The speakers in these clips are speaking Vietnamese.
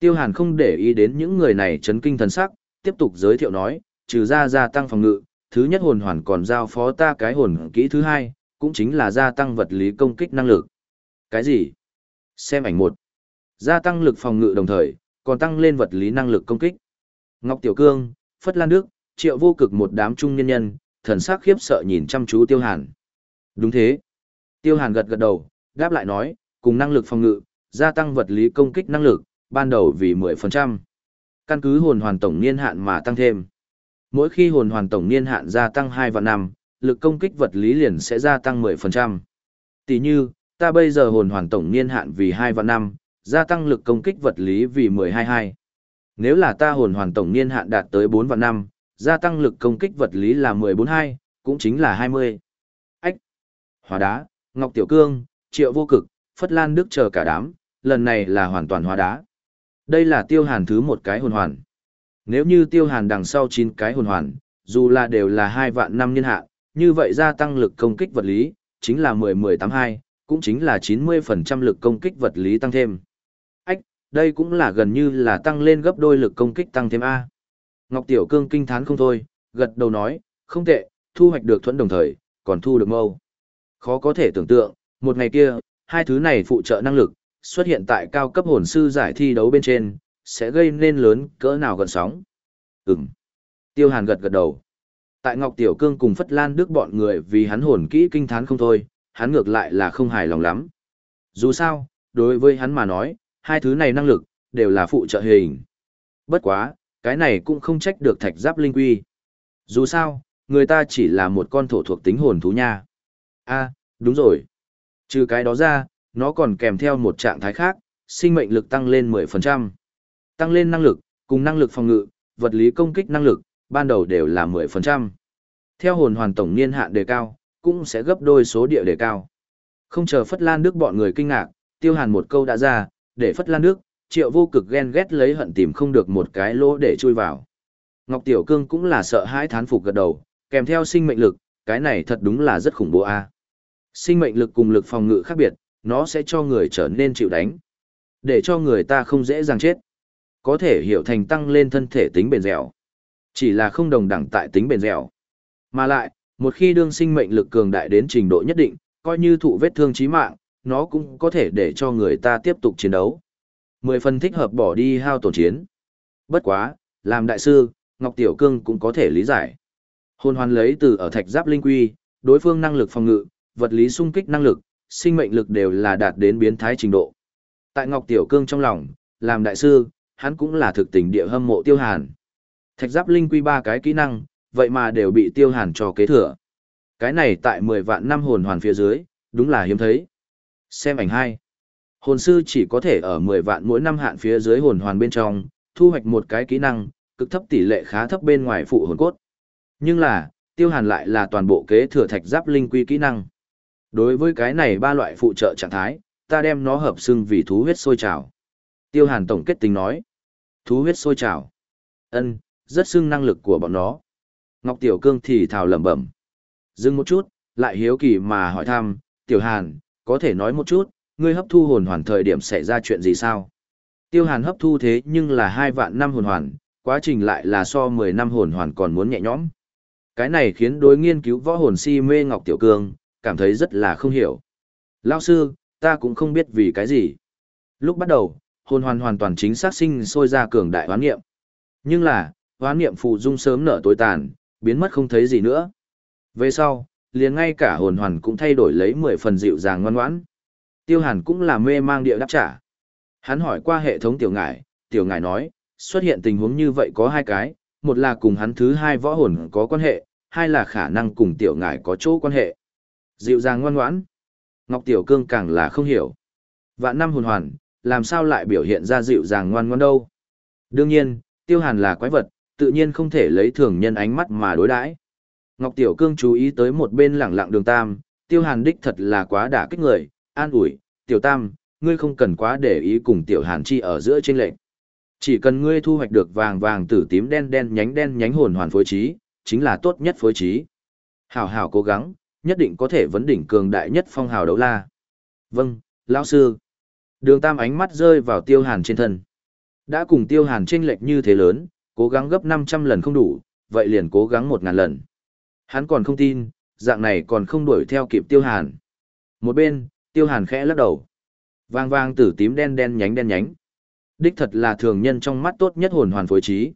Tiêu Hàn không để ý đến những người này chấn kinh thần sắc, tiếp tục giới thiệu nói, trừ ra gia tăng phòng ngự, thứ nhất hồn hoàn còn giao phó ta cái hồn kỹ thứ hai, cũng chính là gia tăng vật lý công kích năng lực. Cái gì? Xem ảnh một. Gia tăng lực phòng ngự đồng thời, còn tăng lên vật lý năng lực công kích. Ngọc Tiểu Cương, Phất Lan Đức, Triệu Vô Cực một đám trung nhân nhân, thần sắc khiếp sợ nhìn chăm chú Tiêu Hàn. Đúng thế. Tiêu Hàn gật gật đầu, đáp lại nói, cùng năng lực phòng ngự, gia tăng vật lý công kích năng lực, ban đầu vì 10%. Căn cứ hồn hoàn tổng niên hạn mà tăng thêm. Mỗi khi hồn hoàn tổng niên hạn gia tăng 2 và 5, lực công kích vật lý liền sẽ gia tăng 10%. Tỷ như, ta bây giờ hồn hoàn tổng niên hạn vì 2 và 5, gia tăng lực công kích vật lý vì 122. Nếu là ta hồn hoàn tổng niên hạn đạt tới 4 và 5, gia tăng lực công kích vật lý là 142, cũng chính là 20. Ách! Hóa đá, Ngọc Tiểu Cương, Triệu Vô Cực, Phất Lan Đức chờ cả đám, lần này là hoàn toàn hóa đá. Đây là tiêu hàn thứ một cái hồn hoàn. Nếu như tiêu hàn đằng sau 9 cái hồn hoàn, dù là đều là 2 vạn năm niên hạ, như vậy gia tăng lực công kích vật lý, chính là 10-10-82, cũng chính là 90% lực công kích vật lý tăng thêm. Ách, đây cũng là gần như là tăng lên gấp đôi lực công kích tăng thêm A. Ngọc Tiểu Cương kinh thán không thôi, gật đầu nói, không tệ, thu hoạch được thuẫn đồng thời, còn thu được mâu. Khó có thể tưởng tượng, một ngày kia, hai thứ này phụ trợ năng lực, xuất hiện tại cao cấp hồn sư giải thi đấu bên trên, sẽ gây nên lớn cỡ nào gần sóng. Ừm. Tiêu Hàn gật gật đầu. Tại Ngọc Tiểu Cương cùng Phất Lan Đức bọn người vì hắn hồn kỹ kinh thán không thôi, hắn ngược lại là không hài lòng lắm. Dù sao, đối với hắn mà nói, hai thứ này năng lực, đều là phụ trợ hình. Bất quá, cái này cũng không trách được thạch giáp linh quy. Dù sao, người ta chỉ là một con thổ thuộc tính hồn thú nha. a đúng rồi. Trừ cái đó ra, nó còn kèm theo một trạng thái khác, sinh mệnh lực tăng lên 10%. Tăng lên năng lực, cùng năng lực phòng ngự, vật lý công kích năng lực, ban đầu đều là 10%. Theo hồn hoàn tổng niên hạn đề cao, cũng sẽ gấp đôi số địa đề cao. Không chờ Phất Lan Đức bọn người kinh ngạc, tiêu hàn một câu đã ra, để Phất Lan Đức, triệu vô cực ghen ghét lấy hận tìm không được một cái lỗ để chui vào. Ngọc Tiểu Cương cũng là sợ hãi thán phục gật đầu, kèm theo sinh mệnh lực, cái này thật đúng là rất khủng bố a. Sinh mệnh lực cùng lực phòng ngự khác biệt, nó sẽ cho người trở nên chịu đánh. Để cho người ta không dễ dàng chết. Có thể hiểu thành tăng lên thân thể tính bền dẻo. Chỉ là không đồng đẳng tại tính bền dẻo. Mà lại, một khi đương sinh mệnh lực cường đại đến trình độ nhất định, coi như thụ vết thương chí mạng, nó cũng có thể để cho người ta tiếp tục chiến đấu. Mười phần thích hợp bỏ đi hao tổn chiến. Bất quá, làm đại sư, Ngọc Tiểu Cương cũng có thể lý giải. Hồn hoàn lấy từ ở thạch giáp linh quy, đối phương năng lực phòng ngự, vật lý xung kích năng lực, sinh mệnh lực đều là đạt đến biến thái trình độ. Tại Ngọc Tiểu Cương trong lòng, làm đại sư, hắn cũng là thực tình địa hâm mộ tiêu hàn. Thạch giáp linh quy ba cái kỹ năng, vậy mà đều bị tiêu hàn cho kế thừa. Cái này tại 10 vạn năm hồn hoàn phía dưới, đúng là hiếm thấy. Xem ảnh 2. Hồn sư chỉ có thể ở 10 vạn mỗi năm hạn phía dưới hồn hoàn bên trong, thu hoạch một cái kỹ năng, cực thấp tỷ lệ khá thấp bên ngoài phụ hồn cốt. Nhưng là, tiêu hàn lại là toàn bộ kế thừa thạch giáp linh quy kỹ năng. Đối với cái này ba loại phụ trợ trạng thái, ta đem nó hợp xưng vì thú huyết sôi trào. Tiêu Hàn tổng kết tính nói. Thú huyết sôi trào. ân rất xưng năng lực của bọn nó. Ngọc Tiểu Cương thì thào lẩm bẩm. Dừng một chút, lại hiếu kỳ mà hỏi thăm, Tiểu Hàn, có thể nói một chút, ngươi hấp thu hồn hoàn thời điểm xảy ra chuyện gì sao? Tiêu Hàn hấp thu thế nhưng là hai vạn năm hồn hoàn, quá trình lại là so 10 năm hồn hoàn còn muốn nhẹ nhõm. Cái này khiến đối nghiên cứu võ hồn si mê Ngọc Tiểu Cương, cảm thấy rất là không hiểu. Lao sư, ta cũng không biết vì cái gì. Lúc bắt đầu, hồn hoàn hoàn toàn chính xác sinh sôi ra cường đại hoán nghiệm. Nhưng là, hoán nghiệm phụ dung sớm nở tối tàn, biến mất không thấy gì nữa. Về sau, liền ngay cả hồn hoàn cũng thay đổi lấy 10 phần dịu dàng ngoan ngoãn. Tiêu hàn cũng là mê mang địa đáp trả. Hắn hỏi qua hệ thống tiểu ngải, tiểu ngải nói, xuất hiện tình huống như vậy có hai cái, một là cùng hắn thứ hai võ hồn có quan hệ, hai là khả năng cùng tiểu ngải có chỗ quan hệ. Dịu dàng ngoan ngoãn. Ngọc Tiểu Cương càng là không hiểu. Vạn năm hồn hoàn, làm sao lại biểu hiện ra dịu dàng ngoan ngoãn đâu? Đương nhiên, Tiêu Hàn là quái vật, tự nhiên không thể lấy thường nhân ánh mắt mà đối đãi. Ngọc Tiểu Cương chú ý tới một bên lẳng lặng đường tam, Tiêu Hàn đích thật là quá đả kích người, an ủi, Tiểu Tam, ngươi không cần quá để ý cùng Tiểu Hàn chi ở giữa trên lệnh. Chỉ cần ngươi thu hoạch được vàng vàng tử tím đen đen nhánh đen nhánh hồn hoàn phối trí, chính là tốt nhất phối trí. Hảo hảo cố gắng, nhất định có thể vấn đỉnh cường đại nhất phong hào đấu la. Vâng, lão sư. Đường Tam ánh mắt rơi vào Tiêu Hàn trên thân. Đã cùng tiêu hàn chênh lệch như thế lớn, cố gắng gấp 500 lần không đủ, vậy liền cố gắng 1000 lần. Hắn còn không tin, dạng này còn không đuổi theo kịp tiêu hàn. Một bên, tiêu hàn khẽ lắc đầu. Vang vang tử tím đen đen nhánh đen nhánh. Đích thật là thường nhân trong mắt tốt nhất hồn hoàn phối trí.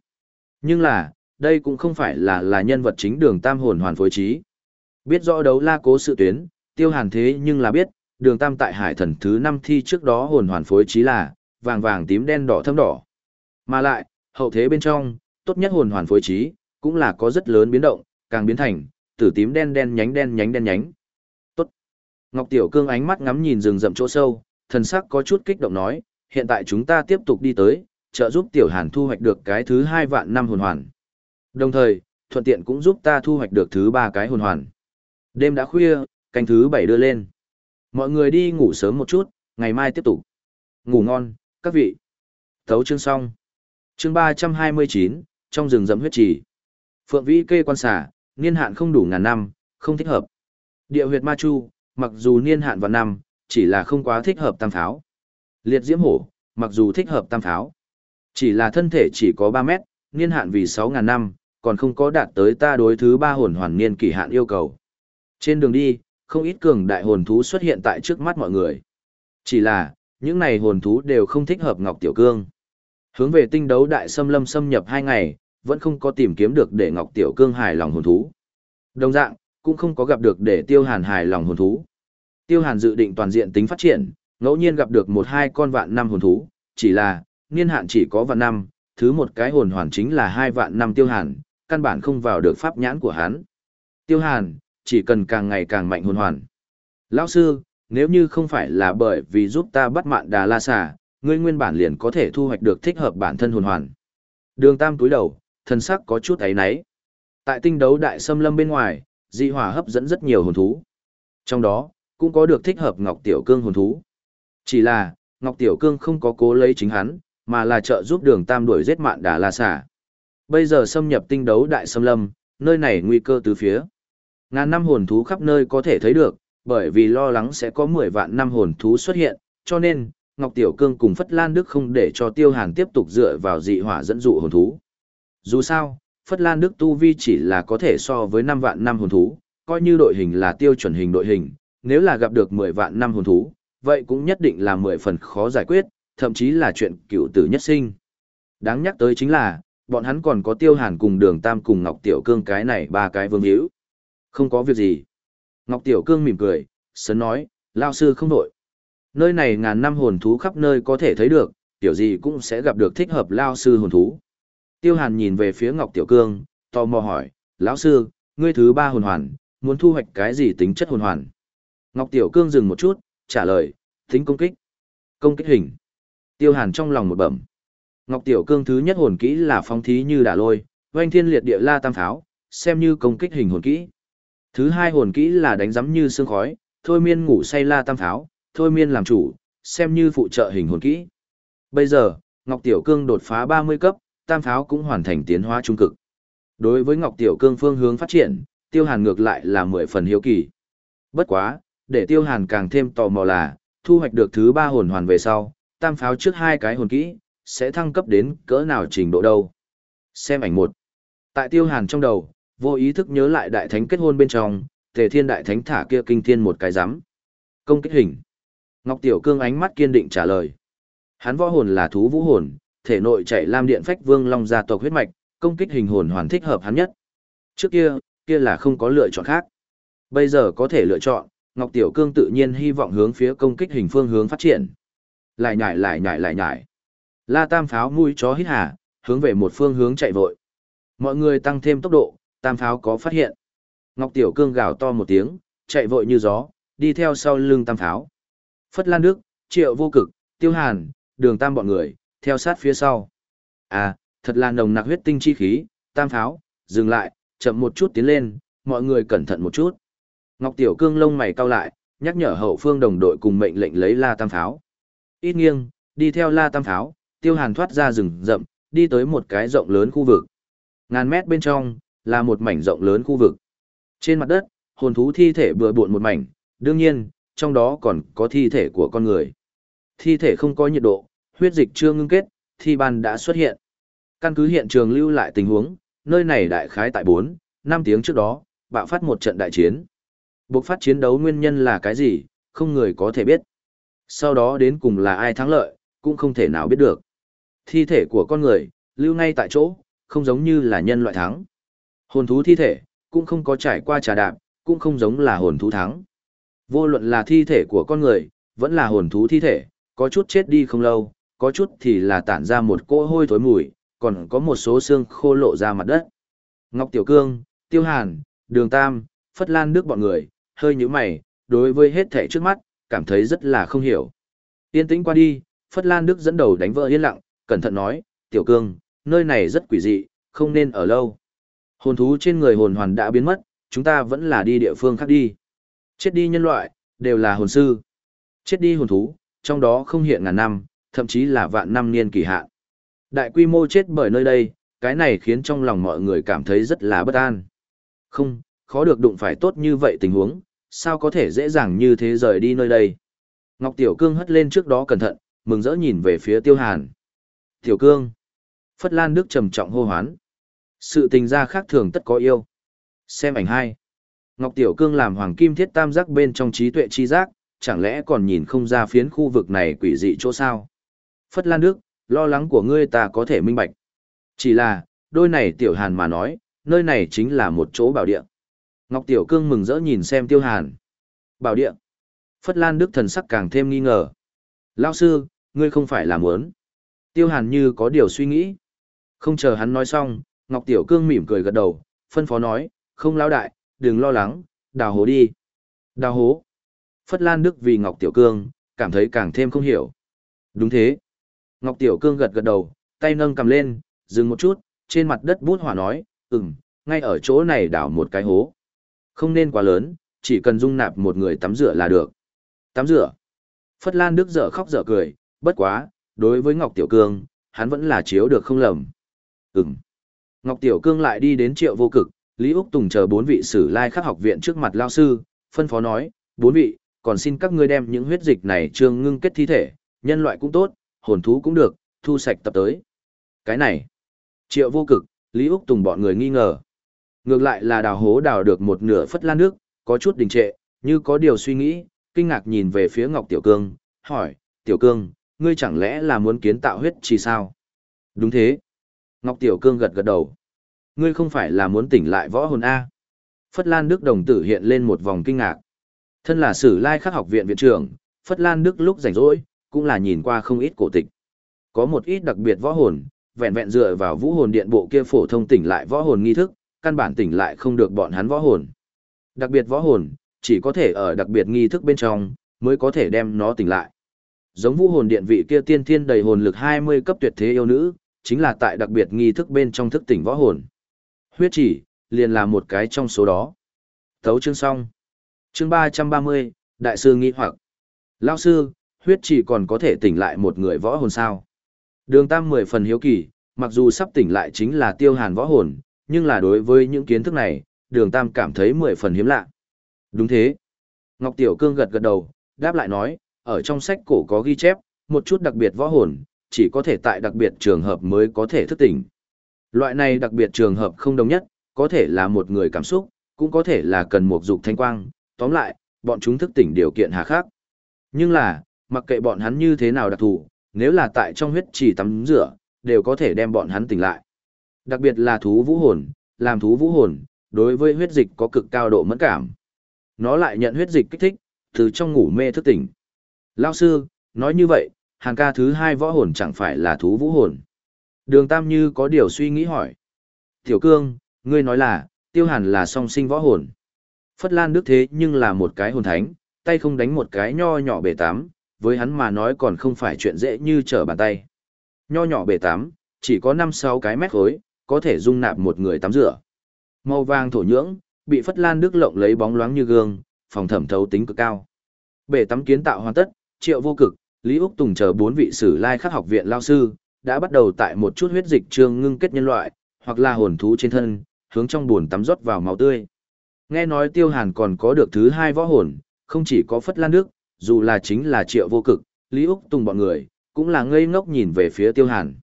Nhưng là, đây cũng không phải là là nhân vật chính đường tam hồn hoàn phối trí. Biết rõ đấu la cố sự tuyến, tiêu hàn thế nhưng là biết, đường tam tại hải thần thứ năm thi trước đó hồn hoàn phối trí là, vàng vàng tím đen đỏ thâm đỏ. Mà lại, hậu thế bên trong, tốt nhất hồn hoàn phối trí, cũng là có rất lớn biến động, càng biến thành, tử tím đen đen nhánh đen nhánh đen nhánh. Tốt. Ngọc Tiểu Cương ánh mắt ngắm nhìn rừng rậm chỗ sâu, thần sắc có chút kích động nói, hiện tại chúng ta tiếp tục đi tới, trợ giúp Tiểu Hàn thu hoạch được cái thứ hai vạn năm hồn hoàn. Đồng thời, thuận tiện cũng giúp ta thu hoạch được thứ ba cái hồn hoàn. Đêm đã khuya, canh thứ bảy đưa lên. Mọi người đi ngủ sớm một chút, ngày mai tiếp tục. Ngủ ngon, các vị. Thấu chương xong. Chương ba trăm hai mươi chín trong rừng rậm huyết trì. Phượng Vĩ kê quan xả, niên hạn không đủ ngàn năm, không thích hợp. Địa huyệt ma chu, mặc dù niên hạn vào năm, chỉ là không quá thích hợp tam pháo. Liệt diễm hổ, mặc dù thích hợp tam pháo, chỉ là thân thể chỉ có 3 mét, niên hạn vì 6.000 năm, còn không có đạt tới ta đối thứ ba hồn hoàn niên kỳ hạn yêu cầu. Trên đường đi, không ít cường đại hồn thú xuất hiện tại trước mắt mọi người. Chỉ là, những này hồn thú đều không thích hợp Ngọc Tiểu Cương. Hướng về tinh đấu đại xâm lâm xâm nhập hai ngày, vẫn không có tìm kiếm được để Ngọc Tiểu Cương hài lòng hồn thú. Đồng dạng, cũng không có gặp được để Tiêu Hàn hài lòng hồn thú. Tiêu Hàn dự định toàn diện tính phát triển, ngẫu nhiên gặp được một hai con vạn năm hồn thú, chỉ là, niên hạn chỉ có vạn năm, thứ một cái hồn hoàn chính là hai vạn năm Tiêu Hàn, căn bản không vào được pháp nhãn của hắn. Tiêu Hàn, chỉ cần càng ngày càng mạnh hồn hoàn. Lão sư, nếu như không phải là bởi vì giúp ta bắt mạn đà la xà, ngươi nguyên bản liền có thể thu hoạch được thích hợp bản thân hồn hoàn. Đường Tam túi đầu, thân sắc có chút ấy náy. Tại tinh đấu đại xâm lâm bên ngoài, dị hỏa hấp dẫn rất nhiều hồn thú. Trong đó, cũng có được thích hợp Ngọc Tiểu Cương hồn thú. Chỉ là, Ngọc Tiểu Cương không có cố lấy chính hắn, mà là trợ giúp đường Tam đuổi giết mạn đà la xà. Bây giờ xâm nhập tinh đấu đại xâm lâm, nơi này nguy cơ từ phía. Ngàn năm hồn thú khắp nơi có thể thấy được, bởi vì lo lắng sẽ có 10 vạn năm hồn thú xuất hiện, cho nên, Ngọc Tiểu Cương cùng Phất Lan Đức không để cho Tiêu Hàn tiếp tục dựa vào dị hỏa dẫn dụ hồn thú. Dù sao, Phất Lan Đức Tu Vi chỉ là có thể so với 5 vạn năm hồn thú, coi như đội hình là tiêu chuẩn hình đội hình, nếu là gặp được 10 vạn năm hồn thú, vậy cũng nhất định là 10 phần khó giải quyết, thậm chí là chuyện cựu tử nhất sinh. Đáng nhắc tới chính là, bọn hắn còn có Tiêu Hàn cùng Đường Tam cùng Ngọc Tiểu Cương cái này ba cái vương hữu. Không có việc gì. Ngọc Tiểu Cương mỉm cười, sớm nói, lao sư không đổi. Nơi này ngàn năm hồn thú khắp nơi có thể thấy được, tiểu gì cũng sẽ gặp được thích hợp lao sư hồn thú. Tiêu Hàn nhìn về phía Ngọc Tiểu Cương, tò mò hỏi, lão sư, ngươi thứ ba hồn hoàn, muốn thu hoạch cái gì tính chất hồn hoàn? Ngọc Tiểu Cương dừng một chút, trả lời, tính công kích. Công kích hình. Tiêu Hàn trong lòng một bẩm. Ngọc Tiểu Cương thứ nhất hồn kỹ là phong thí như đả lôi, oanh thiên liệt địa la tam pháo, xem như công kích hình hồn kỹ. Thứ hai hồn kỹ là đánh giấm như sương khói, thôi miên ngủ say la tam pháo, thôi miên làm chủ, xem như phụ trợ hình hồn kỹ. Bây giờ, Ngọc Tiểu Cương đột phá 30 cấp, tam pháo cũng hoàn thành tiến hóa trung cực. Đối với Ngọc Tiểu Cương phương hướng phát triển, Tiêu Hàn ngược lại là 10 phần hiếu kỳ. Bất quá, để Tiêu Hàn càng thêm tò mò là, thu hoạch được thứ ba hồn hoàn về sau, tam pháo trước hai cái hồn kỹ, sẽ thăng cấp đến cỡ nào trình độ đâu. Xem ảnh một. Tại Tiêu Hàn trong đầu, vô ý thức nhớ lại đại thánh kết hôn bên trong, Tề Thiên đại thánh thả kia kinh thiên một cái rắm. Công kích hình. Ngọc Tiểu Cương ánh mắt kiên định trả lời. Hắn võ hồn là thú vũ hồn, thể nội chạy lam điện phách vương long gia tộc huyết mạch, công kích hình hồn hoàn thích hợp hắn nhất. Trước kia, kia là không có lựa chọn khác. Bây giờ có thể lựa chọn, Ngọc Tiểu Cương tự nhiên hy vọng hướng phía công kích hình phương hướng phát triển. Lại nhảy lại nhảy lại nhảy. La Tam pháo mũi chó hít hà, hướng về một phương hướng chạy vội. Mọi người tăng thêm tốc độ, Tam pháo có phát hiện. Ngọc Tiểu Cương gào to một tiếng, chạy vội như gió, đi theo sau lưng Tam pháo. Phất Lan Đức, Triệu Vô Cực, Tiêu Hàn, Đường Tam bọn người, theo sát phía sau. À, thật là nồng nặc huyết tinh chi khí, Tam pháo, dừng lại, chậm một chút tiến lên, mọi người cẩn thận một chút. Ngọc Tiểu Cương lông mày cau lại, nhắc nhở hậu phương đồng đội cùng mệnh lệnh lấy La Tam pháo. Ít nghiêng, đi theo La Tam pháo, Tiêu Hàn thoát ra rừng rậm, đi tới một cái rộng lớn khu vực. Ngàn mét bên trong, là một mảnh rộng lớn khu vực. Trên mặt đất, hồn thú thi thể bừa bộn một mảnh, đương nhiên, trong đó còn có thi thể của con người. Thi thể không có nhiệt độ, huyết dịch chưa ngưng kết, thi ban đã xuất hiện. Căn cứ hiện trường lưu lại tình huống, nơi này đại khái tại 4, 5 tiếng trước đó, bạo phát một trận đại chiến. Buộc phát chiến đấu nguyên nhân là cái gì, không người có thể biết. Sau đó đến cùng là ai thắng lợi, cũng không thể nào biết được. Thi thể của con người, lưu ngay tại chỗ, không giống như là nhân loại thắng. Hồn thú thi thể, cũng không có trải qua trà đạp, cũng không giống là hồn thú thắng. Vô luận là thi thể của con người, vẫn là hồn thú thi thể, có chút chết đi không lâu, có chút thì là tản ra một cỗ hôi thối mùi, còn có một số xương khô lộ ra mặt đất. Ngọc Tiểu Cương, Tiêu Hàn, Đường Tam, Phất Lan Đức bọn người, hơi như mày, đối với hết thể trước mắt, cảm thấy rất là không hiểu. Yên tĩnh qua đi, Phất Lan Đức dẫn đầu đánh vỡ yên lặng, cẩn thận nói, Tiểu Cương, nơi này rất quỷ dị, không nên ở lâu. Hồn thú trên người hồn hoàn đã biến mất, chúng ta vẫn là đi địa phương khác đi. Chết đi nhân loại, đều là hồn sư. Chết đi hồn thú, trong đó không hiện ngàn năm, thậm chí là vạn năm niên kỳ hạn. Đại quy mô chết bởi nơi đây, cái này khiến trong lòng mọi người cảm thấy rất là bất an. Không, khó được đụng phải tốt như vậy tình huống, sao có thể dễ dàng như thế rời đi nơi đây. Ngọc Tiểu Cương hất lên trước đó cẩn thận, mừng rỡ nhìn về phía Tiêu Hàn. Tiểu Cương. Phất Lan Đức trầm trọng hô hoán. Sự tình gia khác thường tất có yêu. Xem ảnh hai. Ngọc Tiểu Cương làm hoàng kim thiết tam giác bên trong trí tuệ chi giác, chẳng lẽ còn nhìn không ra phiến khu vực này quỷ dị chỗ sao? Phất Lan Đức, lo lắng của ngươi ta có thể minh bạch. Chỉ là, đôi này Tiểu Hàn mà nói, nơi này chính là một chỗ bảo địa. Ngọc Tiểu Cương mừng rỡ nhìn xem Tiêu Hàn. Bảo địa. Phất Lan Đức thần sắc càng thêm nghi ngờ. Lao sư, ngươi không phải là muốn. Tiêu Hàn như có điều suy nghĩ. Không chờ hắn nói xong, Ngọc Tiểu Cương mỉm cười gật đầu, phân phó nói, không lao đại, đừng lo lắng, đào hố đi. Đào hố. Phất Lan Đức vì Ngọc Tiểu Cương, cảm thấy càng thêm không hiểu. Đúng thế. Ngọc Tiểu Cương gật gật đầu, tay nâng cầm lên, dừng một chút, trên mặt đất bút hỏa nói, ừm, ngay ở chỗ này đào một cái hố. Không nên quá lớn, chỉ cần dung nạp một người tắm rửa là được. Tắm rửa. Phất Lan Đức dở khóc dở cười, bất quá, đối với Ngọc Tiểu Cương, hắn vẫn là chiếu được không lầm. Ừm. Ngọc Tiểu Cương lại đi đến triệu vô cực, Lý Úc Tùng chờ bốn vị sử lai khắc học viện trước mặt lao sư, phân phó nói, bốn vị, còn xin các ngươi đem những huyết dịch này trương ngưng kết thi thể, nhân loại cũng tốt, hồn thú cũng được, thu sạch tập tới. Cái này, triệu vô cực, Lý Úc Tùng bọn người nghi ngờ. Ngược lại là đào hố đào được một nửa phất lan nước, có chút đình trệ, như có điều suy nghĩ, kinh ngạc nhìn về phía Ngọc Tiểu Cương, hỏi, Tiểu Cương, ngươi chẳng lẽ là muốn kiến tạo huyết chi sao? Đúng thế. Ngọc Tiểu Cương gật gật đầu. Ngươi không phải là muốn tỉnh lại võ hồn A. Phất Lan Đức đồng tử hiện lên một vòng kinh ngạc. Thân là sử lai khắc học viện viện trưởng, Phất Lan Đức lúc rảnh rỗi, cũng là nhìn qua không ít cổ tịch. Có một ít đặc biệt võ hồn, vẹn vẹn dựa vào vũ hồn điện bộ kia phổ thông tỉnh lại võ hồn nghi thức, căn bản tỉnh lại không được bọn hắn võ hồn. Đặc biệt võ hồn, chỉ có thể ở đặc biệt nghi thức bên trong, mới có thể đem nó tỉnh lại. Giống vũ hồn điện vị kia tiên thiên đầy hồn lực 20 cấp tuyệt thế yêu nữ, chính là tại đặc biệt nghi thức bên trong thức tỉnh võ hồn. Huyết chỉ, liền là một cái trong số đó. Thấu chương xong. Chương 330, Đại sư nghi hoặc. Lao sư, huyết chỉ còn có thể tỉnh lại một người võ hồn sao. Đường Tam mười phần hiếu kỳ, mặc dù sắp tỉnh lại chính là tiêu hàn võ hồn, nhưng là đối với những kiến thức này, đường Tam cảm thấy mười phần hiếm lạ. Đúng thế. Ngọc Tiểu Cương gật gật đầu, đáp lại nói, ở trong sách cổ có ghi chép, một chút đặc biệt võ hồn, chỉ có thể tại đặc biệt trường hợp mới có thể thức tỉnh. Loại này đặc biệt trường hợp không đồng nhất, có thể là một người cảm xúc, cũng có thể là cần một dục thanh quang, tóm lại, bọn chúng thức tỉnh điều kiện hà khắc. Nhưng là, mặc kệ bọn hắn như thế nào đặc thù, nếu là tại trong huyết chỉ tắm rửa, đều có thể đem bọn hắn tỉnh lại. Đặc biệt là thú vũ hồn, làm thú vũ hồn, đối với huyết dịch có cực cao độ mẫn cảm. Nó lại nhận huyết dịch kích thích, từ trong ngủ mê thức tỉnh. Lao sư, nói như vậy, hàng ca thứ hai võ hồn chẳng phải là thú vũ hồn. Đường Tam Như có điều suy nghĩ hỏi. Tiểu Cương, ngươi nói là, tiêu hàn là song sinh võ hồn. Phất Lan Đức thế nhưng là một cái hồn thánh, tay không đánh một cái nho nhỏ bể tám, với hắn mà nói còn không phải chuyện dễ như trở bàn tay. Nho nhỏ bể tám, chỉ có 5-6 cái mét khối, có thể dung nạp một người tắm rửa. Màu vàng thổ nhưỡng, bị Phất Lan Đức lộng lấy bóng loáng như gương, phòng thẩm thấu tính cực cao. Bể tắm kiến tạo hoàn tất, triệu vô cực, Lý Úc Tùng chờ bốn vị sử lai khắc học viện lao sư, đã bắt đầu tại một chút huyết dịch trương ngưng kết nhân loại, hoặc là hồn thú trên thân, hướng trong buồn tắm rót vào máu tươi. Nghe nói Tiêu Hàn còn có được thứ hai võ hồn, không chỉ có Phất Lan Đức, dù là chính là Triệu Vô Cực, Lý Úc Tùng bọn người, cũng là ngây ngốc nhìn về phía Tiêu Hàn.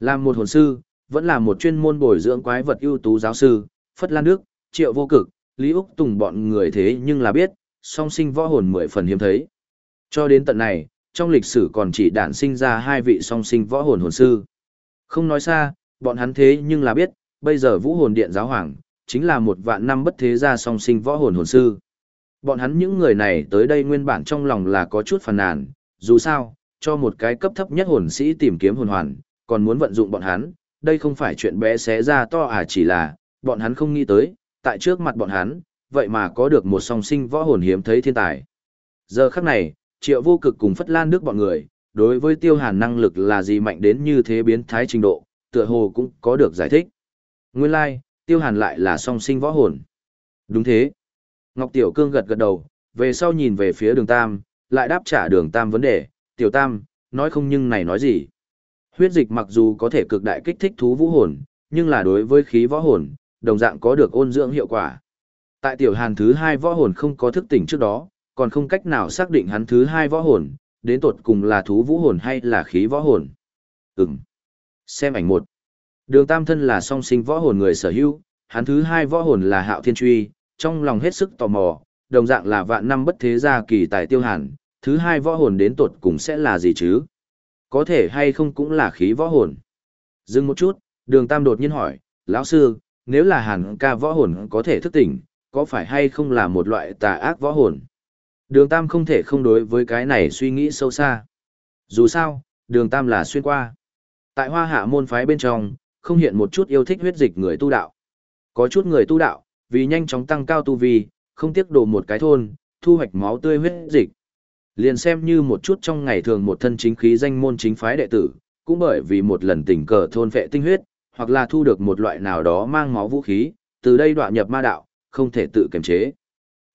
Làm một hồn sư, vẫn là một chuyên môn bồi dưỡng quái vật ưu tú giáo sư, Phất Lan Đức, Triệu Vô Cực, Lý Úc Tùng bọn người thế nhưng là biết, song sinh võ hồn mười phần hiếm thấy. Cho đến tận này, trong lịch sử còn chỉ đản sinh ra hai vị song sinh võ hồn hồn sư. Không nói xa, bọn hắn thế nhưng là biết, bây giờ vũ hồn điện giáo hoàng, chính là một vạn năm bất thế gia song sinh võ hồn hồn sư. Bọn hắn những người này tới đây nguyên bản trong lòng là có chút phàn nàn, dù sao, cho một cái cấp thấp nhất hồn sĩ tìm kiếm hồn hoàn, còn muốn vận dụng bọn hắn, đây không phải chuyện bé xé ra to à chỉ là, bọn hắn không nghĩ tới, tại trước mặt bọn hắn, vậy mà có được một song sinh võ hồn hiếm thấy thiên tài. Giờ khắc này, triệu vô cực cùng Phất Lan nước bọn người, đối với tiêu hàn năng lực là gì mạnh đến như thế biến thái trình độ, tựa hồ cũng có được giải thích. Nguyên lai, like, tiêu hàn lại là song sinh võ hồn. Đúng thế. Ngọc Tiểu Cương gật gật đầu, về sau nhìn về phía đường Tam, lại đáp trả đường Tam vấn đề, Tiểu Tam, nói không nhưng này nói gì. Huyết dịch mặc dù có thể cực đại kích thích thú vũ hồn, nhưng là đối với khí võ hồn, đồng dạng có được ôn dưỡng hiệu quả. Tại Tiểu Hàn thứ hai võ hồn không có thức tỉnh trước đó, còn không cách nào xác định hắn thứ hai võ hồn, đến tột cùng là thú vũ hồn hay là khí võ hồn. Ừm. Xem ảnh một. Đường Tam thân là song sinh võ hồn người sở hữu, hắn thứ hai võ hồn là Hạo Thiên Truy, trong lòng hết sức tò mò, đồng dạng là vạn năm bất thế gia kỳ tài tiêu hàn, thứ hai võ hồn đến tột cùng sẽ là gì chứ? Có thể hay không cũng là khí võ hồn. Dừng một chút, đường Tam đột nhiên hỏi, lão sư, nếu là hàn ca võ hồn có thể thức tỉnh, có phải hay không là một loại tà ác võ hồn? Đường Tam không thể không đối với cái này suy nghĩ sâu xa. Dù sao, đường Tam là xuyên qua. Tại hoa hạ môn phái bên trong, không hiện một chút yêu thích huyết dịch người tu đạo. Có chút người tu đạo, vì nhanh chóng tăng cao tu vi, không tiếc đổ một cái thôn, thu hoạch máu tươi huyết dịch. Liền xem như một chút trong ngày thường một thân chính khí danh môn chính phái đệ tử, cũng bởi vì một lần tình cờ thôn vệ tinh huyết, hoặc là thu được một loại nào đó mang máu vũ khí, từ đây đoạn nhập ma đạo, không thể tự kiềm chế.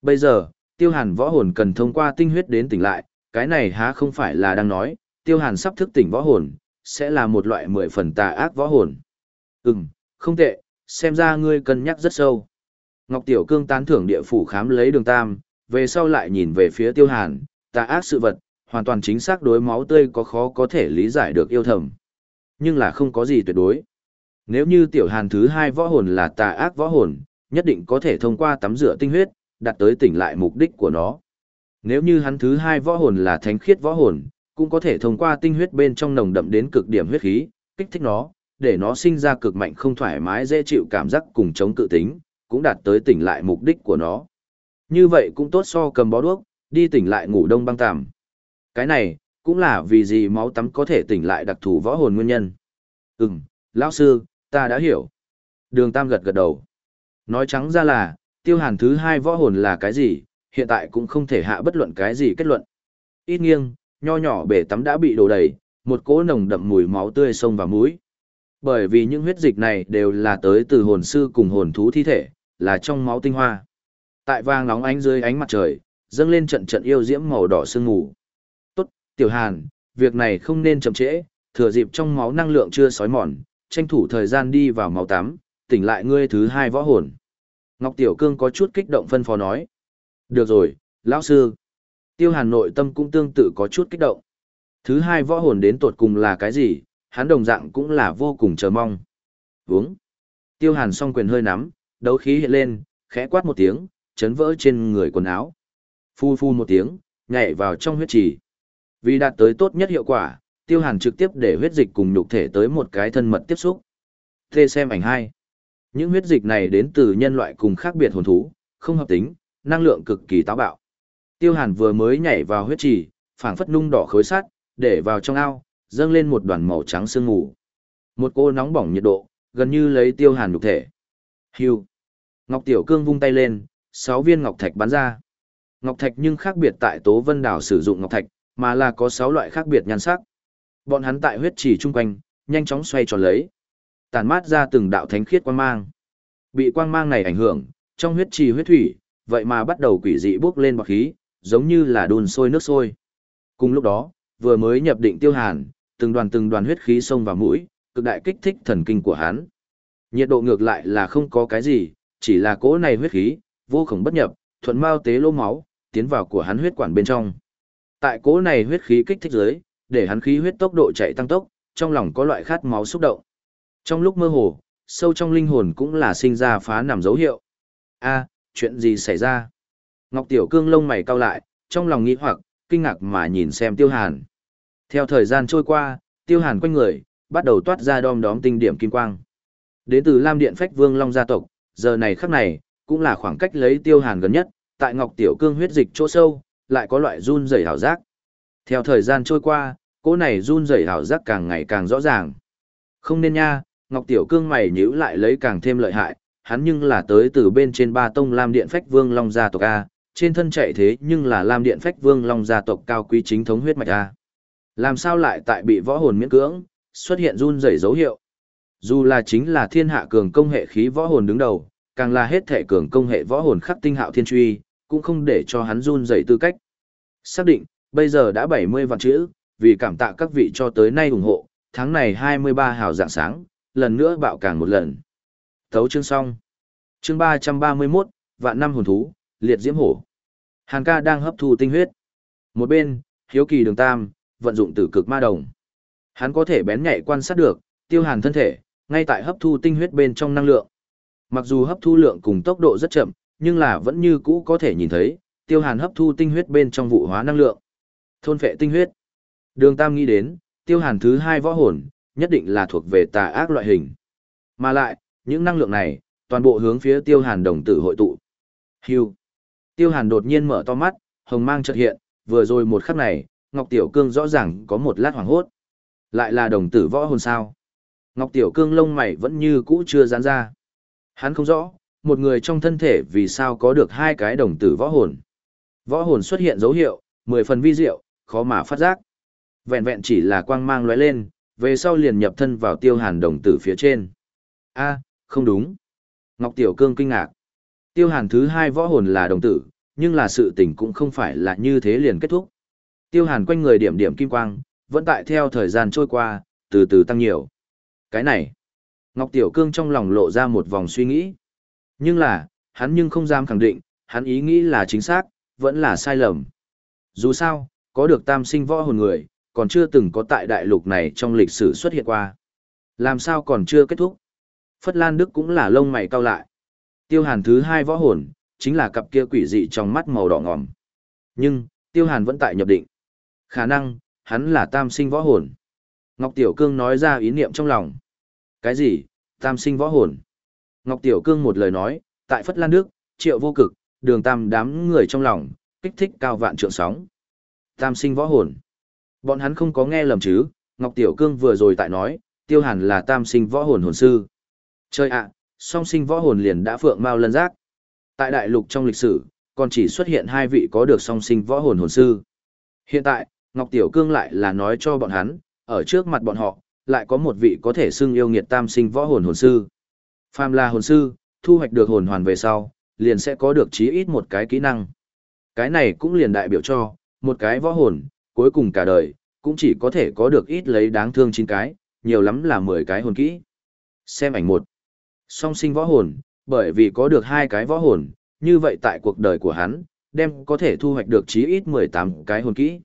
Bây giờ, tiêu hàn võ hồn cần thông qua tinh huyết đến tỉnh lại, cái này há không phải là đang nói, tiêu hàn sắp thức tỉnh võ hồn, sẽ là một loại mười phần tà ác võ hồn. Ừm, không tệ, xem ra ngươi cân nhắc rất sâu. Ngọc Tiểu Cương tán thưởng địa phủ khám lấy đường tam, về sau lại nhìn về phía tiêu hàn, tà ác sự vật, hoàn toàn chính xác đối máu tươi có khó có thể lý giải được yêu thầm. Nhưng là không có gì tuyệt đối. Nếu như tiểu hàn thứ hai võ hồn là tà ác võ hồn, nhất định có thể thông qua tắm rửa tinh huyết, đạt tới tỉnh lại mục đích của nó. Nếu như hắn thứ hai võ hồn là thánh khiết võ hồn, cũng có thể thông qua tinh huyết bên trong nồng đậm đến cực điểm huyết khí, kích thích nó, để nó sinh ra cực mạnh không thoải mái dễ chịu cảm giác cùng chống cự tính, cũng đạt tới tỉnh lại mục đích của nó. Như vậy cũng tốt so cầm bó đuốc, đi tỉnh lại ngủ đông băng tạm. Cái này, cũng là vì gì máu tắm có thể tỉnh lại đặc thù võ hồn nguyên nhân. Ừm, lão sư, ta đã hiểu. Đường Tam gật gật đầu. Nói trắng ra là, tiêu hàn thứ hai võ hồn là cái gì, hiện tại cũng không thể hạ bất luận cái gì kết luận. Ít nghiêng, nho nhỏ bể tắm đã bị đổ đầy, một cỗ nồng đậm mùi máu tươi sông vào mũi. Bởi vì những huyết dịch này đều là tới từ hồn sư cùng hồn thú thi thể, là trong máu tinh hoa. Tại vàng nóng ánh dưới ánh mặt trời, dâng lên trận trận yêu diễm màu đỏ sương mù. Tốt, Tiểu Hàn, việc này không nên chậm trễ, thừa dịp trong máu năng lượng chưa sói mòn, tranh thủ thời gian đi vào máu tắm, tỉnh lại ngươi thứ hai võ hồn. Ngọc Tiểu Cương có chút kích động phân phó nói. Được rồi, lão sư. Tiêu Hàn nội tâm cũng tương tự có chút kích động. Thứ hai võ hồn đến tột cùng là cái gì, hắn đồng dạng cũng là vô cùng chờ mong. Vướng. Tiêu Hàn song quyền hơi nắm, đấu khí hiện lên, khẽ quát một tiếng, chấn vỡ trên người quần áo. Phu phu một tiếng, nhảy vào trong huyết trì. Vì đạt tới tốt nhất hiệu quả, Tiêu Hàn trực tiếp để huyết dịch cùng nhục thể tới một cái thân mật tiếp xúc. Thê xem ảnh hai. Những huyết dịch này đến từ nhân loại cùng khác biệt hồn thú, không hợp tính, năng lượng cực kỳ táo bạo. Tiêu Hàn vừa mới nhảy vào huyết trì, phảng phất nung đỏ khối sắt, để vào trong ao, dâng lên một đoàn màu trắng sương mù. Một cô nóng bỏng nhiệt độ, gần như lấy Tiêu Hàn nhục thể. Hưu. Ngọc Tiểu Cương vung tay lên, sáu viên ngọc thạch bắn ra. Ngọc thạch nhưng khác biệt tại Tố Vân Đảo sử dụng ngọc thạch, mà là có sáu loại khác biệt nhan sắc. Bọn hắn tại huyết trì chung quanh, nhanh chóng xoay tròn lấy tàn mát ra từng đạo thánh khiết quang mang. Bị quang mang này ảnh hưởng, trong huyết trì huyết thủy, vậy mà bắt đầu quỷ dị bốc lên bọt khí, giống như là đun sôi nước sôi. Cùng lúc đó, vừa mới nhập định tiêu hàn, từng đoàn từng đoàn huyết khí xông vào mũi, cực đại kích thích thần kinh của hắn. Nhiệt độ ngược lại là không có cái gì, chỉ là cỗ này huyết khí, vô khổng bất nhập, thuận mao tế lô máu, tiến vào của hắn huyết quản bên trong. Tại cỗ này huyết khí kích thích dưới, để hắn khí huyết tốc độ chạy tăng tốc, trong lòng có loại khát máu xúc động. Trong lúc mơ hồ, sâu trong linh hồn cũng là sinh ra phá nằm dấu hiệu. A, chuyện gì xảy ra? Ngọc Tiểu Cương lông mày cau lại, trong lòng nghĩ hoặc, kinh ngạc mà nhìn xem Tiêu Hàn. Theo thời gian trôi qua, Tiêu Hàn quanh người, bắt đầu toát ra đom đóm tinh điểm kim quang. Đến từ Lam Điện Phách Vương Long gia tộc, giờ này khắc này, cũng là khoảng cách lấy Tiêu Hàn gần nhất, tại Ngọc Tiểu Cương huyết dịch chỗ sâu, lại có loại run rẩy hảo giác. Theo thời gian trôi qua, cỗ này run rẩy hảo giác càng ngày càng rõ ràng. Không nên nha, Ngọc Tiểu Cương mày nhíu lại lấy càng thêm lợi hại, hắn nhưng là tới từ bên trên ba tông Lam Điện Phách Vương Long gia tộc A, trên thân chạy thế nhưng là Lam Điện Phách Vương Long gia tộc cao quý chính thống huyết mạch A. Làm sao lại tại bị võ hồn miễn cưỡng, xuất hiện run rẩy dấu hiệu. Dù là chính là thiên hạ cường công hệ khí võ hồn đứng đầu, càng là hết thể cường công hệ võ hồn khắc tinh hạo thiên truy, cũng không để cho hắn run rẩy tư cách. Xác định, bây giờ đã 70 vạn chữ, vì cảm tạ các vị cho tới nay ủng hộ, tháng này 23 hào dạng sáng, lần nữa bạo càng một lần. Thấu chương xong. Chương 331, vạn năm hồn thú, liệt diễm hổ. Hàn ca đang hấp thu tinh huyết. Một bên, hiếu kỳ đường tam, vận dụng tử cực ma đồng. Hắn có thể bén nhạy quan sát được, tiêu hàn thân thể, ngay tại hấp thu tinh huyết bên trong năng lượng. Mặc dù hấp thu lượng cùng tốc độ rất chậm, nhưng là vẫn như cũ có thể nhìn thấy, tiêu hàn hấp thu tinh huyết bên trong vụ hóa năng lượng. Thôn phệ tinh huyết. Đường Tam nghĩ đến, tiêu hàn thứ hai võ hồn, nhất định là thuộc về tà ác loại hình. Mà lại, những năng lượng này, toàn bộ hướng phía tiêu hàn đồng tử hội tụ. Hưu. Tiêu hàn đột nhiên mở to mắt, hồng mang chợt hiện, vừa rồi một khắc này, Ngọc Tiểu Cương rõ ràng có một lát hoảng hốt. Lại là đồng tử võ hồn sao? Ngọc Tiểu Cương lông mày vẫn như cũ chưa giãn ra. Hắn không rõ, một người trong thân thể vì sao có được hai cái đồng tử võ hồn. Võ hồn xuất hiện dấu hiệu, mười phần vi diệu, khó mà phát giác. Vẹn vẹn chỉ là quang mang lóe lên, về sau liền nhập thân vào tiêu hàn đồng tử phía trên. a không đúng. Ngọc Tiểu Cương kinh ngạc. Tiêu hàn thứ hai võ hồn là đồng tử, nhưng là sự tình cũng không phải là như thế liền kết thúc. Tiêu hàn quanh người điểm điểm kim quang, vẫn tại theo thời gian trôi qua, từ từ tăng nhiều. Cái này, Ngọc Tiểu Cương trong lòng lộ ra một vòng suy nghĩ. Nhưng là, hắn nhưng không dám khẳng định, hắn ý nghĩ là chính xác, vẫn là sai lầm. Dù sao, có được tam sinh võ hồn người, còn chưa từng có tại đại lục này trong lịch sử xuất hiện qua. Làm sao còn chưa kết thúc? Phất Lan Đức cũng là lông mày cau lại. Tiêu hàn thứ hai võ hồn, chính là cặp kia quỷ dị trong mắt màu đỏ ngòm. Nhưng, tiêu hàn vẫn tại nhập định. Khả năng, hắn là tam sinh võ hồn. Ngọc Tiểu Cương nói ra ý niệm trong lòng. Cái gì, tam sinh võ hồn? Ngọc Tiểu Cương một lời nói, tại Phất Lan Đức, triệu vô cực, đường tam đám người trong lòng, kích thích cao vạn trượng sóng. Tam sinh võ hồn. Bọn hắn không có nghe lầm chứ, Ngọc Tiểu Cương vừa rồi tại nói, tiêu hàn là tam sinh võ hồn hồn sư. Chơi ạ, song sinh võ hồn liền đã phượng mau lân giác. Tại đại lục trong lịch sử, còn chỉ xuất hiện hai vị có được song sinh võ hồn hồn sư. Hiện tại, Ngọc Tiểu Cương lại là nói cho bọn hắn, ở trước mặt bọn họ, lại có một vị có thể xưng yêu nghiệt tam sinh võ hồn hồn sư. Phàm là hồn sư, thu hoạch được hồn hoàn về sau, liền sẽ có được chí ít một cái kỹ năng. Cái này cũng liền đại biểu cho, một cái võ hồn, cuối cùng cả đời, cũng chỉ có thể có được ít lấy đáng thương chín cái, nhiều lắm là 10 cái hồn kỹ. Xem ảnh một. Song sinh võ hồn, bởi vì có được hai cái võ hồn, như vậy tại cuộc đời của hắn, đem có thể thu hoạch được chí ít 18 cái hồn kỹ.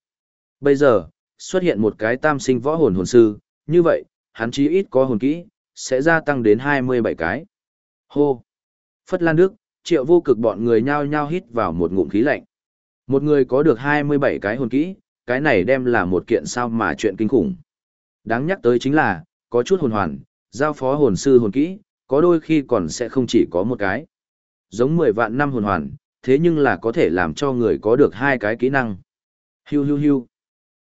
Bây giờ, xuất hiện một cái tam sinh võ hồn hồn sư, như vậy, hắn chí ít có hồn kỹ, sẽ gia tăng đến 27 cái. Hô! Phất Lan Đức, triệu vô cực bọn người nhao nhao hít vào một ngụm khí lạnh. Một người có được 27 cái hồn kỹ, cái này đem là một kiện sao mà chuyện kinh khủng. Đáng nhắc tới chính là, có chút hồn hoàn, giao phó hồn sư hồn kỹ, có đôi khi còn sẽ không chỉ có một cái. Giống 10 vạn năm hồn hoàn, thế nhưng là có thể làm cho người có được hai cái kỹ năng. Hiu hiu hiu.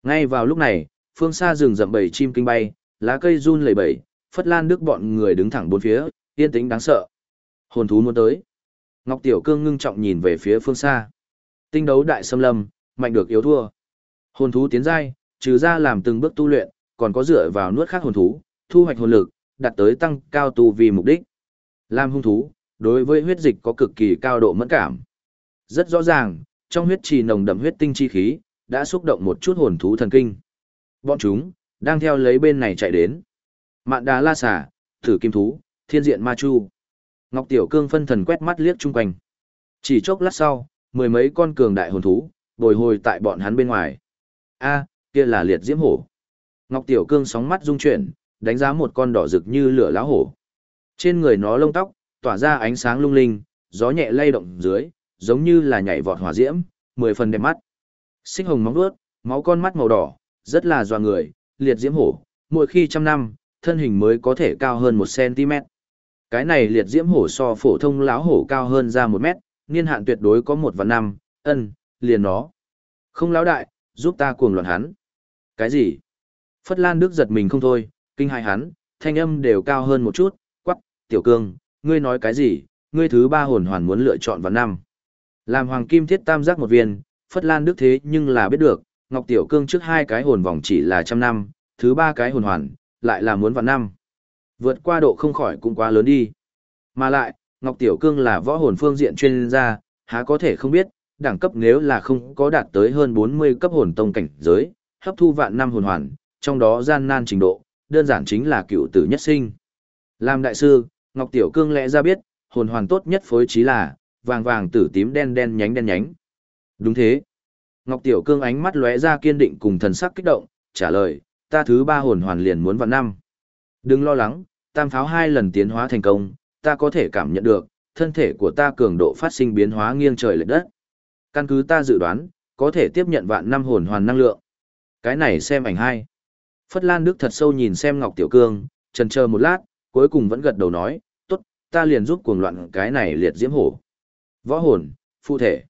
Ngay vào lúc này, phương xa rừng rậm bầy chim kinh bay, lá cây run lẩy bẩy, phất lan đức bọn người đứng thẳng bốn phía, yên tĩnh đáng sợ. Hồn thú muốn tới. Ngọc Tiểu Cương ngưng trọng nhìn về phía phương xa. Tinh đấu đại xâm lâm, mạnh được yếu thua. Hồn thú tiến giai, trừ ra làm từng bước tu luyện, còn có dựa vào nuốt khác hồn thú, thu hoạch hồn lực, đạt tới tăng cao tu vì mục đích. Làm hung thú, đối với huyết dịch có cực kỳ cao độ mẫn cảm. Rất rõ ràng, trong huyết trì nồng đậm huyết tinh chi khí, đã xúc động một chút hồn thú thần kinh. Bọn chúng, đang theo lấy bên này chạy đến. Mạn đà la xả, thử kim thú, thiên diện ma chu. Ngọc Tiểu Cương phân thần quét mắt liếc chung quanh. Chỉ chốc lát sau, mười mấy con cường đại hồn thú, bồi hồi tại bọn hắn bên ngoài. A, kia là liệt diễm hổ. Ngọc Tiểu Cương sóng mắt rung chuyển, đánh giá một con đỏ rực như lửa lá hổ. Trên người nó lông tóc, tỏa ra ánh sáng lung linh, gió nhẹ lay động dưới, giống như là nhảy vọt hỏa diễm, mười phần đẹp mắt. Xích hồng móng vuốt, máu con mắt màu đỏ, rất là doa người, liệt diễm hổ, mỗi khi trăm năm, thân hình mới có thể cao hơn một cm. Cái này liệt diễm hổ so phổ thông láo hổ cao hơn ra một mét, niên hạn tuyệt đối có một và năm, ân, liền nó. Không lão đại, giúp ta cuồng loạn hắn. Cái gì? Phất Lan Đức giật mình không thôi, kinh hại hắn, thanh âm đều cao hơn một chút, quắc, tiểu cương, ngươi nói cái gì, ngươi thứ ba hồn hoàn muốn lựa chọn vào năm. Làm hoàng kim thiết tam giác một viên, Phất Lan Đức thế nhưng là biết được, Ngọc Tiểu Cương trước hai cái hồn vòng chỉ là trăm năm, thứ ba cái hồn hoàn, lại là muốn vào năm. Vượt qua độ không khỏi cũng quá lớn đi. Mà lại, Ngọc Tiểu Cương là võ hồn phương diện chuyên gia, há có thể không biết, đẳng cấp nếu là không có đạt tới hơn 40 cấp hồn tông cảnh giới, hấp thu vạn năm hồn hoàn, trong đó gian nan trình độ, đơn giản chính là cựu tử nhất sinh. Làm đại sư, Ngọc Tiểu Cương lẽ ra biết, hồn hoàn tốt nhất phối trí là vàng vàng tử tím đen đen nhánh đen nhánh. Đúng thế. Ngọc Tiểu Cương ánh mắt lóe ra kiên định cùng thần sắc kích động, trả lời, ta thứ ba hồn hoàn liền muốn vạn năm. Đừng lo lắng, tam pháo hai lần tiến hóa thành công, ta có thể cảm nhận được, thân thể của ta cường độ phát sinh biến hóa nghiêng trời lệch đất. Căn cứ ta dự đoán, có thể tiếp nhận vạn năm hồn hoàn năng lượng. Cái này xem ảnh hai. Phất Lan Đức thật sâu nhìn xem Ngọc Tiểu Cương, trần chờ một lát, cuối cùng vẫn gật đầu nói, tốt, ta liền giúp cuồng loạn cái này liệt diễm hổ. Võ hồn, phụ thể.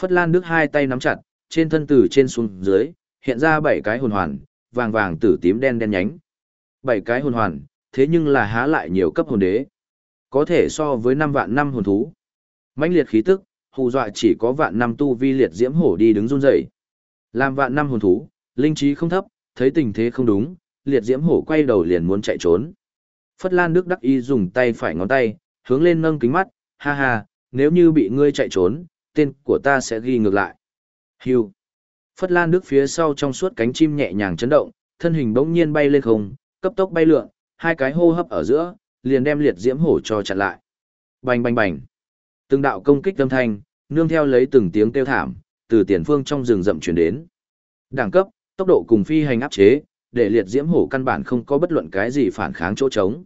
Phất Lan Đức hai tay nắm chặt, trên thân từ trên xuống dưới, hiện ra bảy cái hồn hoàn, vàng vàng tử tím đen đen nhánh. Bảy cái hồn hoàn, thế nhưng là há lại nhiều cấp hồn đế. Có thể so với năm vạn năm hồn thú. mãnh liệt khí tức, hù dọa chỉ có vạn năm tu vi liệt diễm hổ đi đứng run rẩy. Làm vạn năm hồn thú, linh trí không thấp, thấy tình thế không đúng, liệt diễm hổ quay đầu liền muốn chạy trốn. Phất Lan Đức đắc y dùng tay phải ngón tay, hướng lên nâng kính mắt, ha ha, nếu như bị ngươi chạy trốn, tên của ta sẽ ghi ngược lại. Hưu. Phất Lan Đức phía sau trong suốt cánh chim nhẹ nhàng chấn động, thân hình bỗng nhiên bay lên không, cấp tốc bay lượn, hai cái hô hấp ở giữa, liền đem liệt diễm hổ cho chặn lại. Bành bành bành. Từng đạo công kích âm thanh, nương theo lấy từng tiếng kêu thảm, từ tiền phương trong rừng rậm truyền đến. Đẳng cấp, tốc độ cùng phi hành áp chế, để liệt diễm hổ căn bản không có bất luận cái gì phản kháng chỗ trống.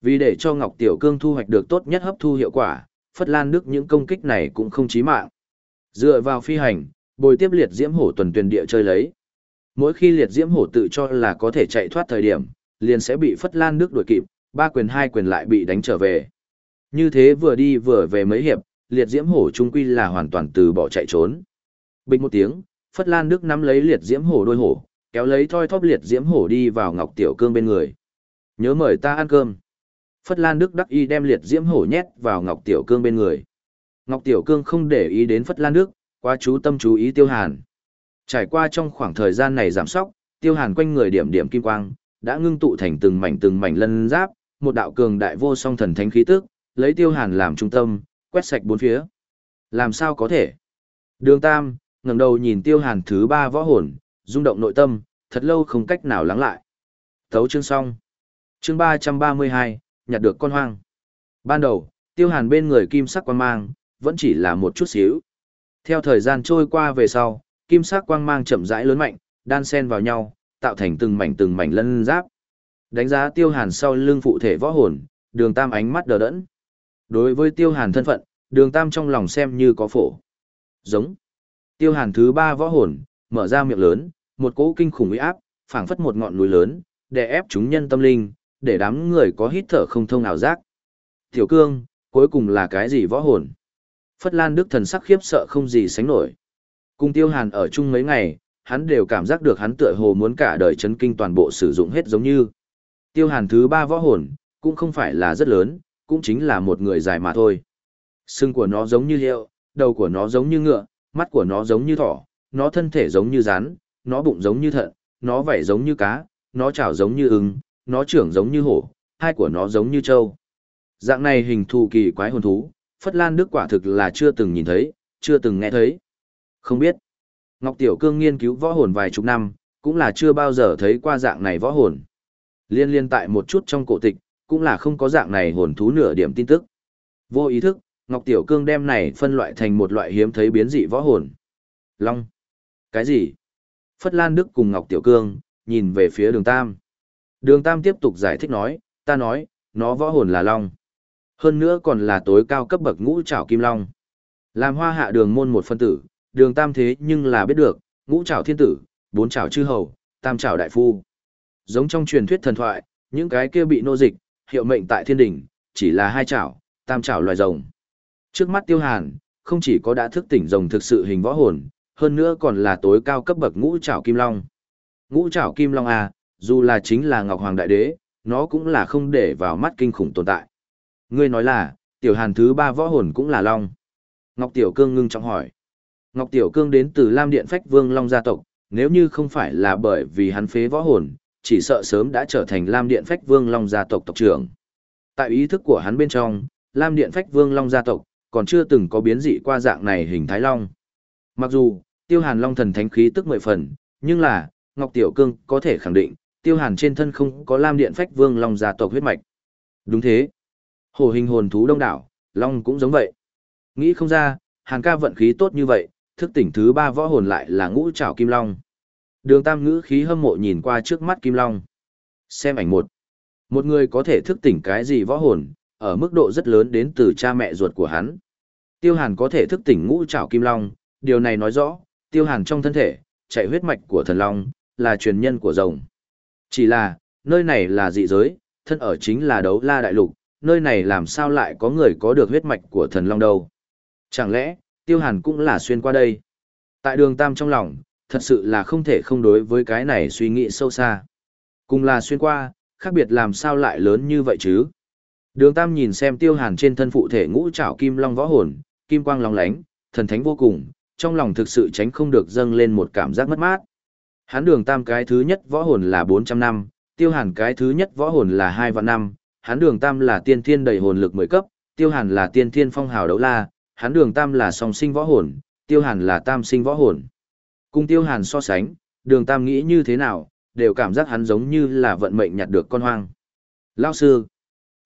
Vì để cho Ngọc Tiểu Cương thu hoạch được tốt nhất hấp thu hiệu quả, Phất Lan Đức những công kích này cũng không chí mạng. Dựa vào phi hành, bồi tiếp liệt diễm hổ tuần tuyển địa chơi lấy. Mỗi khi liệt diễm hổ tự cho là có thể chạy thoát thời điểm, liền sẽ bị Phất Lan Đức đuổi kịp, ba quyền hai quyền lại bị đánh trở về. Như thế vừa đi vừa về mấy hiệp, liệt diễm hổ trung quy là hoàn toàn từ bỏ chạy trốn. Bình một tiếng, Phất Lan Đức nắm lấy liệt diễm hổ đôi hổ, kéo lấy thoi thóp liệt diễm hổ đi vào Ngọc Tiểu Cương bên người. Nhớ mời ta ăn cơm. Phất Lan Đức đắc y đem liệt diễm hổ nhét vào Ngọc Tiểu Cương bên người. Ngọc Tiểu Cương không để ý đến Phất Lan Đức, quá chú tâm chú ý Tiêu Hàn. Trải qua trong khoảng thời gian này giảm sóc, Tiêu Hàn quanh người điểm điểm kim quang, đã ngưng tụ thành từng mảnh từng mảnh lân giáp, một đạo cường đại vô song thần thánh khí tức, lấy Tiêu Hàn làm trung tâm, quét sạch bốn phía. Làm sao có thể? Đường Tam, ngẩng đầu nhìn Tiêu Hàn thứ ba võ hồn, rung động nội tâm, thật lâu không cách nào lắng lại. Thấu chương xong. Chương ba ba mươi hai, nhặt được con hoang. Ban đầu, Tiêu Hàn bên người kim sắc quang mang, vẫn chỉ là một chút xíu. Theo thời gian trôi qua về sau, kim sắc quang mang chậm rãi lớn mạnh, đan xen vào nhau, tạo thành từng mảnh từng mảnh lân giáp. Đánh giá Tiêu Hàn sau lưng phụ thể võ hồn, Đường Tam ánh mắt đờ đẫn. Đối với Tiêu Hàn thân phận, Đường Tam trong lòng xem như có phổ. Giống. Tiêu Hàn thứ ba võ hồn, mở ra miệng lớn, một cỗ kinh khủng uy áp, phảng phất một ngọn núi lớn, để ép chúng nhân tâm linh, để đám người có hít thở không thông nào giác. Tiểu Cương, cuối cùng là cái gì võ hồn? Phất Lan Đức thần sắc khiếp sợ không gì sánh nổi. Cùng Tiêu Hàn ở chung mấy ngày, hắn đều cảm giác được hắn tựa hồ muốn cả đời chấn kinh toàn bộ sử dụng hết giống như. Tiêu Hàn thứ ba võ hồn, cũng không phải là rất lớn, cũng chính là một người dài mà thôi. Sưng của nó giống như hiệu, đầu của nó giống như ngựa, mắt của nó giống như thỏ, nó thân thể giống như rắn, nó bụng giống như thận, nó vảy giống như cá, nó chảo giống như ưng, nó trưởng giống như hổ, hai của nó giống như trâu. Dạng này hình thù kỳ quái hồn thú, Phất Lan Đức quả thực là chưa từng nhìn thấy, chưa từng nghe thấy. Không biết. Ngọc Tiểu Cương nghiên cứu võ hồn vài chục năm, cũng là chưa bao giờ thấy qua dạng này võ hồn. Liên liên tại một chút trong cổ tịch, cũng là không có dạng này hồn thú nửa điểm tin tức. Vô ý thức, Ngọc Tiểu Cương đem này phân loại thành một loại hiếm thấy biến dị võ hồn. Long. Cái gì? Phất Lan Đức cùng Ngọc Tiểu Cương, nhìn về phía đường Tam. Đường Tam tiếp tục giải thích nói, ta nói, nó võ hồn là long. Hơn nữa còn là tối cao cấp bậc ngũ trảo kim long. Làm hoa hạ đường môn một phân tử, đường Tam thế nhưng là biết được, ngũ trảo thiên tử, bốn trảo chư hầu, tam trảo đại phu. Giống trong truyền thuyết thần thoại, những cái kia bị nô dịch, hiệu mệnh tại thiên đỉnh, chỉ là hai chảo, tam chảo loài rồng. Trước mắt tiêu hàn, không chỉ có đã thức tỉnh rồng thực sự hình võ hồn, hơn nữa còn là tối cao cấp bậc ngũ chảo kim long. Ngũ chảo kim long à, dù là chính là Ngọc Hoàng Đại Đế, nó cũng là không để vào mắt kinh khủng tồn tại. Ngươi nói là, tiểu hàn thứ ba võ hồn cũng là long. Ngọc Tiểu Cương ngưng trọng hỏi. Ngọc Tiểu Cương đến từ Lam Điện Phách Vương Long gia tộc, nếu như không phải là bởi vì hắn phế võ hồn, chỉ sợ sớm đã trở thành Lam Điện Phách Vương Long gia tộc tộc trưởng. Tại ý thức của hắn bên trong, Lam Điện Phách Vương Long gia tộc, còn chưa từng có biến dị qua dạng này hình thái long. Mặc dù, Tiêu Hàn Long thần thánh khí tức mười phần, nhưng là, Ngọc Tiểu Cương có thể khẳng định, Tiêu Hàn trên thân không có Lam Điện Phách Vương Long gia tộc huyết mạch. Đúng thế. Hồ hình hồn thú đông đảo, Long cũng giống vậy. Nghĩ không ra, Hàn ca vận khí tốt như vậy, thức tỉnh thứ ba võ hồn lại là ngũ trảo kim long. Đường Tam ngữ khí hâm mộ nhìn qua trước mắt kim long. Xem ảnh một. Một người có thể thức tỉnh cái gì võ hồn, ở mức độ rất lớn đến từ cha mẹ ruột của hắn. Tiêu Hàn có thể thức tỉnh ngũ trảo kim long, điều này nói rõ, Tiêu Hàn trong thân thể, chạy huyết mạch của thần long, là truyền nhân của rồng. Chỉ là, nơi này là dị giới, thân ở chính là đấu la đại lục, nơi này làm sao lại có người có được huyết mạch của thần long đâu. Chẳng lẽ, Tiêu Hàn cũng là xuyên qua đây? Tại đường Tam trong lòng, thật sự là không thể không đối với cái này suy nghĩ sâu xa. Cùng là xuyên qua, khác biệt làm sao lại lớn như vậy chứ? Đường Tam nhìn xem Tiêu Hàn trên thân phụ thể ngũ trảo kim long võ hồn, kim quang long lánh, thần thánh vô cùng, trong lòng thực sự tránh không được dâng lên một cảm giác mất mát. Hắn Đường Tam cái thứ nhất võ hồn là 400 năm, Tiêu Hàn cái thứ nhất võ hồn là 2 vạn năm, hắn Đường Tam là tiên thiên đầy hồn lực 10 cấp, Tiêu Hàn là tiên thiên phong hào đấu la, hắn Đường Tam là song sinh võ hồn, Tiêu Hàn là tam sinh võ hồn. Cùng Tiêu Hàn so sánh, Đường Tam nghĩ như thế nào, đều cảm giác hắn giống như là vận mệnh nhặt được con hoang. Lão sư,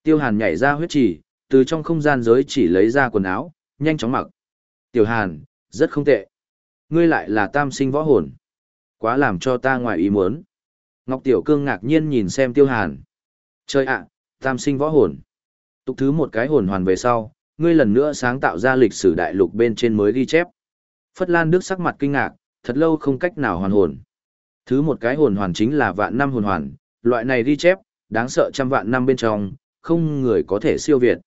Tiêu Hàn nhảy ra huyết chỉ, từ trong không gian giới chỉ lấy ra quần áo, nhanh chóng mặc. Tiểu Hàn, rất không tệ. Ngươi lại là tam sinh võ hồn. Quá làm cho ta ngoài ý muốn. Ngọc Tiểu Cương ngạc nhiên nhìn xem Tiêu Hàn. trời ạ, tam sinh võ hồn. Tục thứ một cái hồn hoàn về sau, ngươi lần nữa sáng tạo ra lịch sử đại lục bên trên mới ghi chép. Phất Lan Đức sắc mặt kinh ngạc, thật lâu không cách nào hoàn hồn. Thứ một cái hồn hoàn chính là vạn năm hồn hoàn, loại này ghi chép, đáng sợ trăm vạn năm bên trong, không người có thể siêu việt.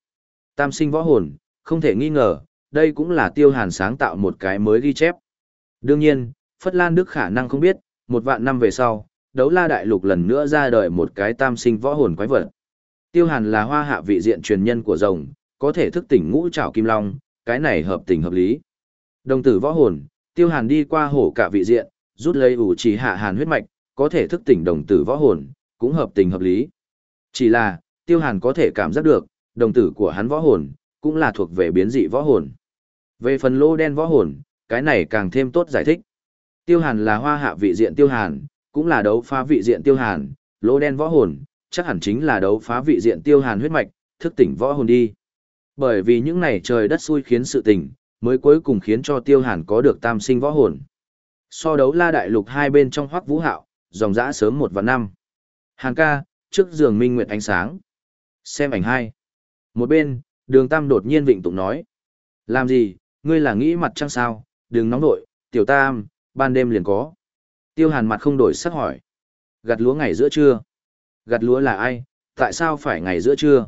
Tam sinh võ hồn, không thể nghi ngờ, đây cũng là tiêu hàn sáng tạo một cái mới ghi chép. Đương nhiên, Phất Lan Đức khả năng không biết, một vạn năm về sau, đấu la đại lục lần nữa ra đời một cái tam sinh võ hồn quái vật. Tiêu hàn là hoa hạ vị diện truyền nhân của rồng, có thể thức tỉnh ngũ trảo kim long, cái này hợp tình hợp lý. Đồng tử võ hồn, tiêu hàn đi qua hổ cả vị diện, rút lấy ủ trì hạ hàn huyết mạch, có thể thức tỉnh đồng tử võ hồn, cũng hợp tình hợp lý. Chỉ là, tiêu hàn có thể cảm giác được, đồng tử của hắn võ hồn, cũng là thuộc về biến dị võ hồn. Về phần lô đen võ hồn, cái này càng thêm tốt giải thích. Tiêu hàn là hoa hạ vị diện tiêu hàn, cũng là đấu phá vị diện tiêu hàn, lô đen võ hồn, chắc hẳn chính là đấu phá vị diện tiêu hàn huyết mạch, thức tỉnh võ hồn đi. Bởi vì những này trời đất xui khiến sự tình, mới cuối cùng khiến cho tiêu hàn có được tam sinh võ hồn. So đấu la đại lục hai bên trong hoắc vũ hạo, dòng dã sớm một và năm. Hàn ca, trước giường minh nguyệt ánh sáng. Xem ảnh hai. Một bên, đường tam đột nhiên vịnh tụng nói. Làm gì, ngươi là nghĩ mặt trăng sao, đừng nóng nổi tiểu tam, ban đêm liền có. Tiêu hàn mặt không đổi sắc hỏi. Gặt lúa ngày giữa trưa. Gặt lúa là ai, tại sao phải ngày giữa trưa?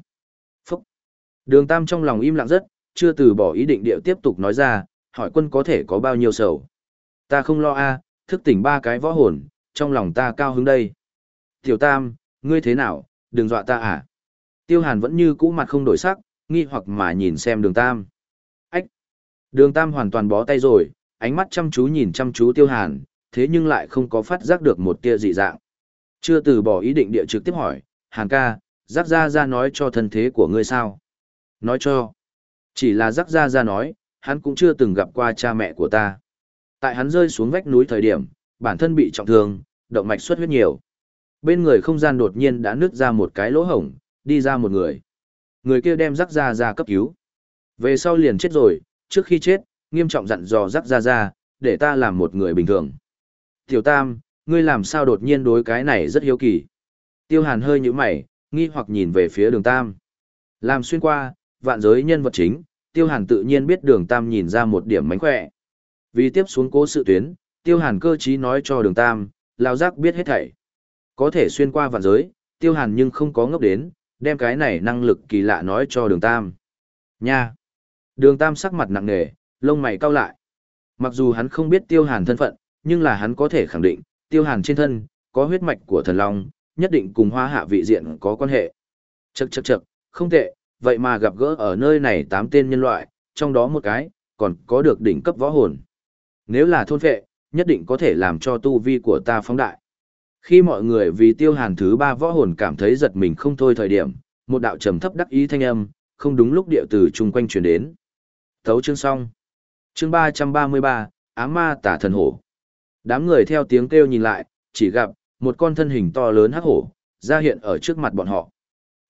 Phúc. Đường tam trong lòng im lặng rất, chưa từ bỏ ý định điệu tiếp tục nói ra, hỏi quân có thể có bao nhiêu sầu. Ta không lo a, thức tỉnh ba cái võ hồn, trong lòng ta cao hứng đây. Tiểu tam, ngươi thế nào, đừng dọa ta à. Tiêu hàn vẫn như cũ mặt không đổi sắc, nghi hoặc mà nhìn xem đường tam. Ách! Đường tam hoàn toàn bó tay rồi, ánh mắt chăm chú nhìn chăm chú tiêu hàn, thế nhưng lại không có phát giác được một tia dị dạng. Chưa từ bỏ ý định địa trực tiếp hỏi, hàn ca, giác ra ra nói cho thân thế của ngươi sao? Nói cho. Chỉ là giác ra ra nói, hắn cũng chưa từng gặp qua cha mẹ của ta. Tại hắn rơi xuống vách núi thời điểm, bản thân bị trọng thương, động mạch xuất huyết nhiều. Bên người không gian đột nhiên đã nứt ra một cái lỗ hổng, đi ra một người. Người kia đem rắc ra ra cấp cứu. Về sau liền chết rồi, trước khi chết, nghiêm trọng dặn dò rắc ra ra, để ta làm một người bình thường. Tiểu Tam, ngươi làm sao đột nhiên đối cái này rất hiếu kỳ. Tiêu hàn hơi như mày, nghi hoặc nhìn về phía đường tam. Làm xuyên qua, vạn giới nhân vật chính, tiêu hàn tự nhiên biết đường tam nhìn ra một điểm mánh khỏe. Vì tiếp xuống cố sự tuyến, tiêu hàn cơ trí nói cho đường tam, lao giác biết hết thảy. Có thể xuyên qua vạn giới, tiêu hàn nhưng không có ngốc đến, đem cái này năng lực kỳ lạ nói cho đường tam. Nha! Đường tam sắc mặt nặng nề, lông mày cau lại. Mặc dù hắn không biết tiêu hàn thân phận, nhưng là hắn có thể khẳng định, tiêu hàn trên thân, có huyết mạch của thần long, nhất định cùng hoa hạ vị diện có quan hệ. Chậc chậc chậc, không tệ, vậy mà gặp gỡ ở nơi này tám tên nhân loại, trong đó một cái, còn có được đỉnh cấp võ hồn. Nếu là thôn vệ, nhất định có thể làm cho tu vi của ta phóng đại. Khi mọi người vì tiêu hàn thứ ba võ hồn cảm thấy giật mình không thôi thời điểm, một đạo trầm thấp đắc ý thanh âm, không đúng lúc điệu từ chung quanh truyền đến. Thấu chương xong. Chương 333, Ám ma tả thần hổ. Đám người theo tiếng kêu nhìn lại, chỉ gặp một con thân hình to lớn hắc hổ ra hiện ở trước mặt bọn họ.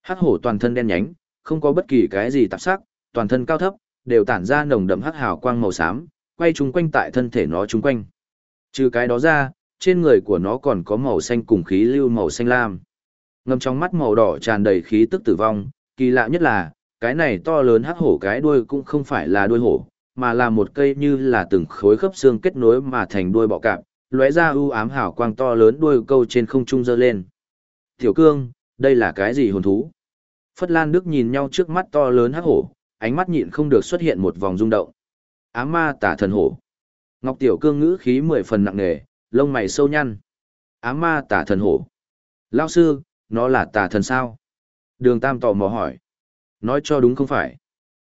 Hắc hổ toàn thân đen nhánh, không có bất kỳ cái gì tạp sắc, toàn thân cao thấp, đều tản ra nồng đậm hắc hào quang màu xám, quay chung quanh tại thân thể nó chung quanh. Trừ cái đó ra, trên người của nó còn có màu xanh cùng khí lưu màu xanh lam. Ngầm trong mắt màu đỏ tràn đầy khí tức tử vong, kỳ lạ nhất là, cái này to lớn hắc hổ cái đuôi cũng không phải là đuôi hổ, mà là một cây như là từng khối khớp xương kết nối mà thành đuôi bọ cạp, lóe ra ưu ám hào quang to lớn đuôi câu trên không trung dơ lên. Tiểu cương, đây là cái gì hồn thú? Phất Lan Đức nhìn nhau trước mắt to lớn hắc hổ, ánh mắt nhịn không được xuất hiện một vòng rung động. Ám ma tả thần hổ. Ngọc Tiểu Cương ngữ khí mười phần nặng nề, lông mày sâu nhăn. Ám ma tả thần hổ. Lao sư, nó là tả thần sao? Đường Tam tò mò hỏi. Nói cho đúng không phải.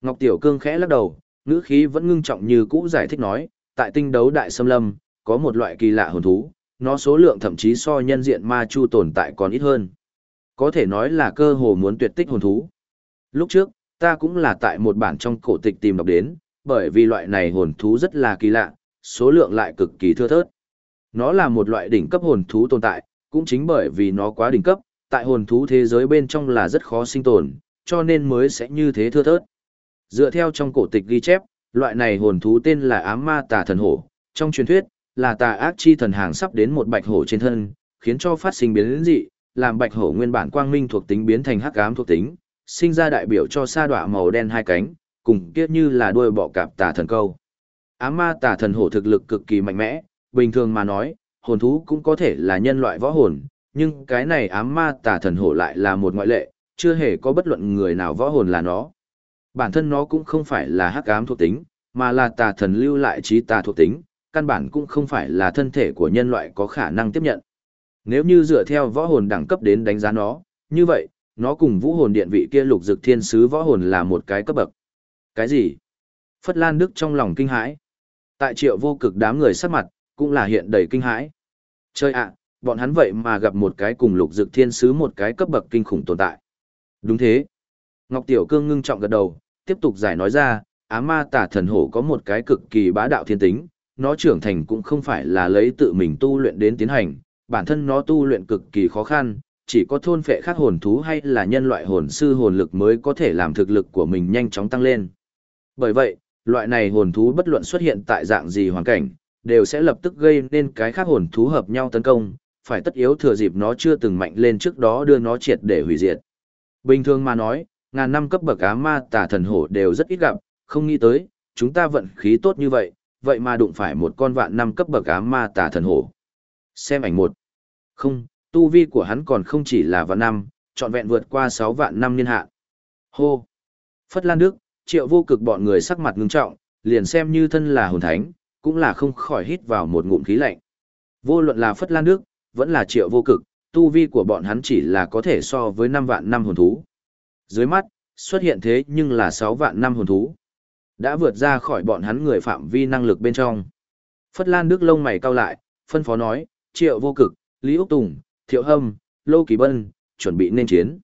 Ngọc Tiểu Cương khẽ lắc đầu, ngữ khí vẫn ngưng trọng như cũ giải thích nói, tại tinh đấu đại xâm lâm, có một loại kỳ lạ hồn thú, nó số lượng thậm chí so nhân diện ma chu tồn tại còn ít hơn. Có thể nói là cơ hồ muốn tuyệt tích hồn thú. Lúc trước, ta cũng là tại một bản trong cổ tịch tìm đọc đến, bởi vì loại này hồn thú rất là kỳ lạ, số lượng lại cực kỳ thưa thớt. Nó là một loại đỉnh cấp hồn thú tồn tại, cũng chính bởi vì nó quá đỉnh cấp, tại hồn thú thế giới bên trong là rất khó sinh tồn, cho nên mới sẽ như thế thưa thớt. Dựa theo trong cổ tịch ghi chép, loại này hồn thú tên là ám ma tà thần hổ, trong truyền thuyết, là tà ác chi thần hàng sắp đến một bạch hổ trên thân, khiến cho phát sinh biến dị, làm bạch hổ nguyên bản quang minh thuộc tính biến thành hắc ám thuộc tính, sinh ra đại biểu cho sa đọa màu đen hai cánh, cùng kiếp như là đuôi bọ cạp tà thần câu. Ám ma tà thần hổ thực lực cực kỳ mạnh mẽ, bình thường mà nói, hồn thú cũng có thể là nhân loại võ hồn, nhưng cái này ám ma tà thần hổ lại là một ngoại lệ, chưa hề có bất luận người nào võ hồn là nó. Bản thân nó cũng không phải là hắc ám thuộc tính, mà là tà thần lưu lại trí tà thuộc tính, căn bản cũng không phải là thân thể của nhân loại có khả năng tiếp nhận. Nếu như dựa theo võ hồn đẳng cấp đến đánh giá nó, như vậy, nó cùng vũ hồn điện vị kia lục dực thiên sứ võ hồn là một cái cấp bậc. Cái gì? Phất Lan Đức trong lòng kinh hãi. Tại triệu vô cực đám người sắc mặt, cũng là hiện đầy kinh hãi. Chơi ạ, bọn hắn vậy mà gặp một cái cùng lục dực thiên sứ một cái cấp bậc kinh khủng tồn tại. Đúng thế. Ngọc Tiểu Cương ngưng trọng gật đầu, tiếp tục giải nói ra, á ma tả thần hổ có một cái cực kỳ bá đạo thiên tính, nó trưởng thành cũng không phải là lấy tự mình tu luyện đến tiến hành, bản thân nó tu luyện cực kỳ khó khăn, chỉ có thôn phệ khác hồn thú hay là nhân loại hồn sư hồn lực mới có thể làm thực lực của mình nhanh chóng tăng lên. Bởi vậy, loại này hồn thú bất luận xuất hiện tại dạng gì hoàn cảnh, đều sẽ lập tức gây nên cái khác hồn thú hợp nhau tấn công, phải tất yếu thừa dịp nó chưa từng mạnh lên trước đó đưa nó triệt để hủy diệt. Bình thường mà nói, ngàn năm cấp bậc á ma tà thần hổ đều rất ít gặp, không nghĩ tới, chúng ta vận khí tốt như vậy, vậy mà đụng phải một con vạn năm cấp bậc á ma tà thần hổ. Xem ảnh một. Không, tu vi của hắn còn không chỉ là vạn năm, trọn vẹn vượt qua 6 vạn năm niên hạn. Hô. Phất Lan Đức, triệu vô cực bọn người sắc mặt ngưng trọng, liền xem như thân là hồn thánh, cũng là không khỏi hít vào một ngụm khí lạnh. Vô luận là Phất Lan Đức, vẫn là triệu vô cực, tu vi của bọn hắn chỉ là có thể so với 5 vạn năm hồn thú. Dưới mắt, xuất hiện thế nhưng là 6 vạn năm hồn thú. Đã vượt ra khỏi bọn hắn người phạm vi năng lực bên trong. Phất Lan Đức lông mày cau lại, phân phó nói, triệu vô cực, Lý Úc Tùng, Thiệu Hâm, Lô Kỳ Bân, chuẩn bị nên chiến.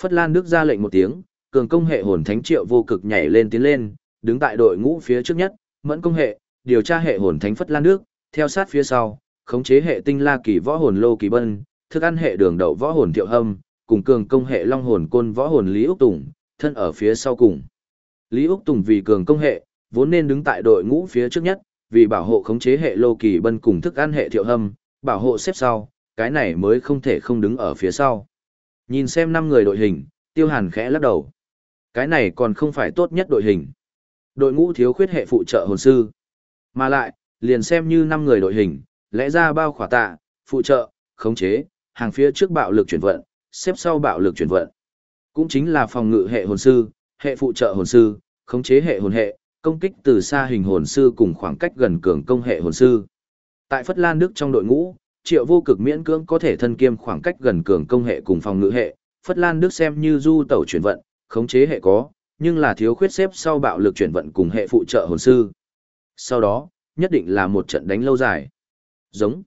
Phất Lan Đức ra lệnh một tiếng, cường công hệ hồn thánh triệu vô cực nhảy lên tiến lên, đứng tại đội ngũ phía trước nhất, mẫn công hệ, điều tra hệ hồn thánh Phất Lan Đức, theo sát phía sau, khống chế hệ tinh la kỳ võ hồn Lô Kỳ Bân, thức ăn hệ đường đậu võ hồn Thiệu Hâm, cùng cường công hệ long hồn côn võ hồn Lý Úc Tùng, thân ở phía sau cùng. Lý Úc Tùng vì cường công hệ, vốn nên đứng tại đội ngũ phía trước nhất, vì bảo hộ khống chế hệ Lô Kỳ Bân cùng thức ăn hệ Thiệu Hâm, bảo hộ xếp sau, cái này mới không thể không đứng ở phía sau. Nhìn xem năm người đội hình, tiêu hàn khẽ lắc đầu. Cái này còn không phải tốt nhất đội hình. Đội ngũ thiếu khuyết hệ phụ trợ hồn sư. Mà lại, liền xem như năm người đội hình, lẽ ra bao khỏa tạ, phụ trợ, khống chế, hàng phía trước bạo lực chuyển vận, xếp sau bạo lực chuyển vận. Cũng chính là phòng ngự hệ hồn sư, hệ phụ trợ hồn sư, khống chế hệ hồn hệ, công kích từ xa hình hồn sư cùng khoảng cách gần cường công hệ hồn sư. Tại Phất Lan Đức trong đội ngũ, Triệu Vô Cực miễn cưỡng có thể thân kiêm khoảng cách gần cường công hệ cùng phòng ngự hệ, Phất Lan Đức xem như du tẩu chuyển vận, khống chế hệ có, nhưng là thiếu khuyết xếp sau bạo lực chuyển vận cùng hệ phụ trợ hồn sư. Sau đó, nhất định là một trận đánh lâu dài. Giống.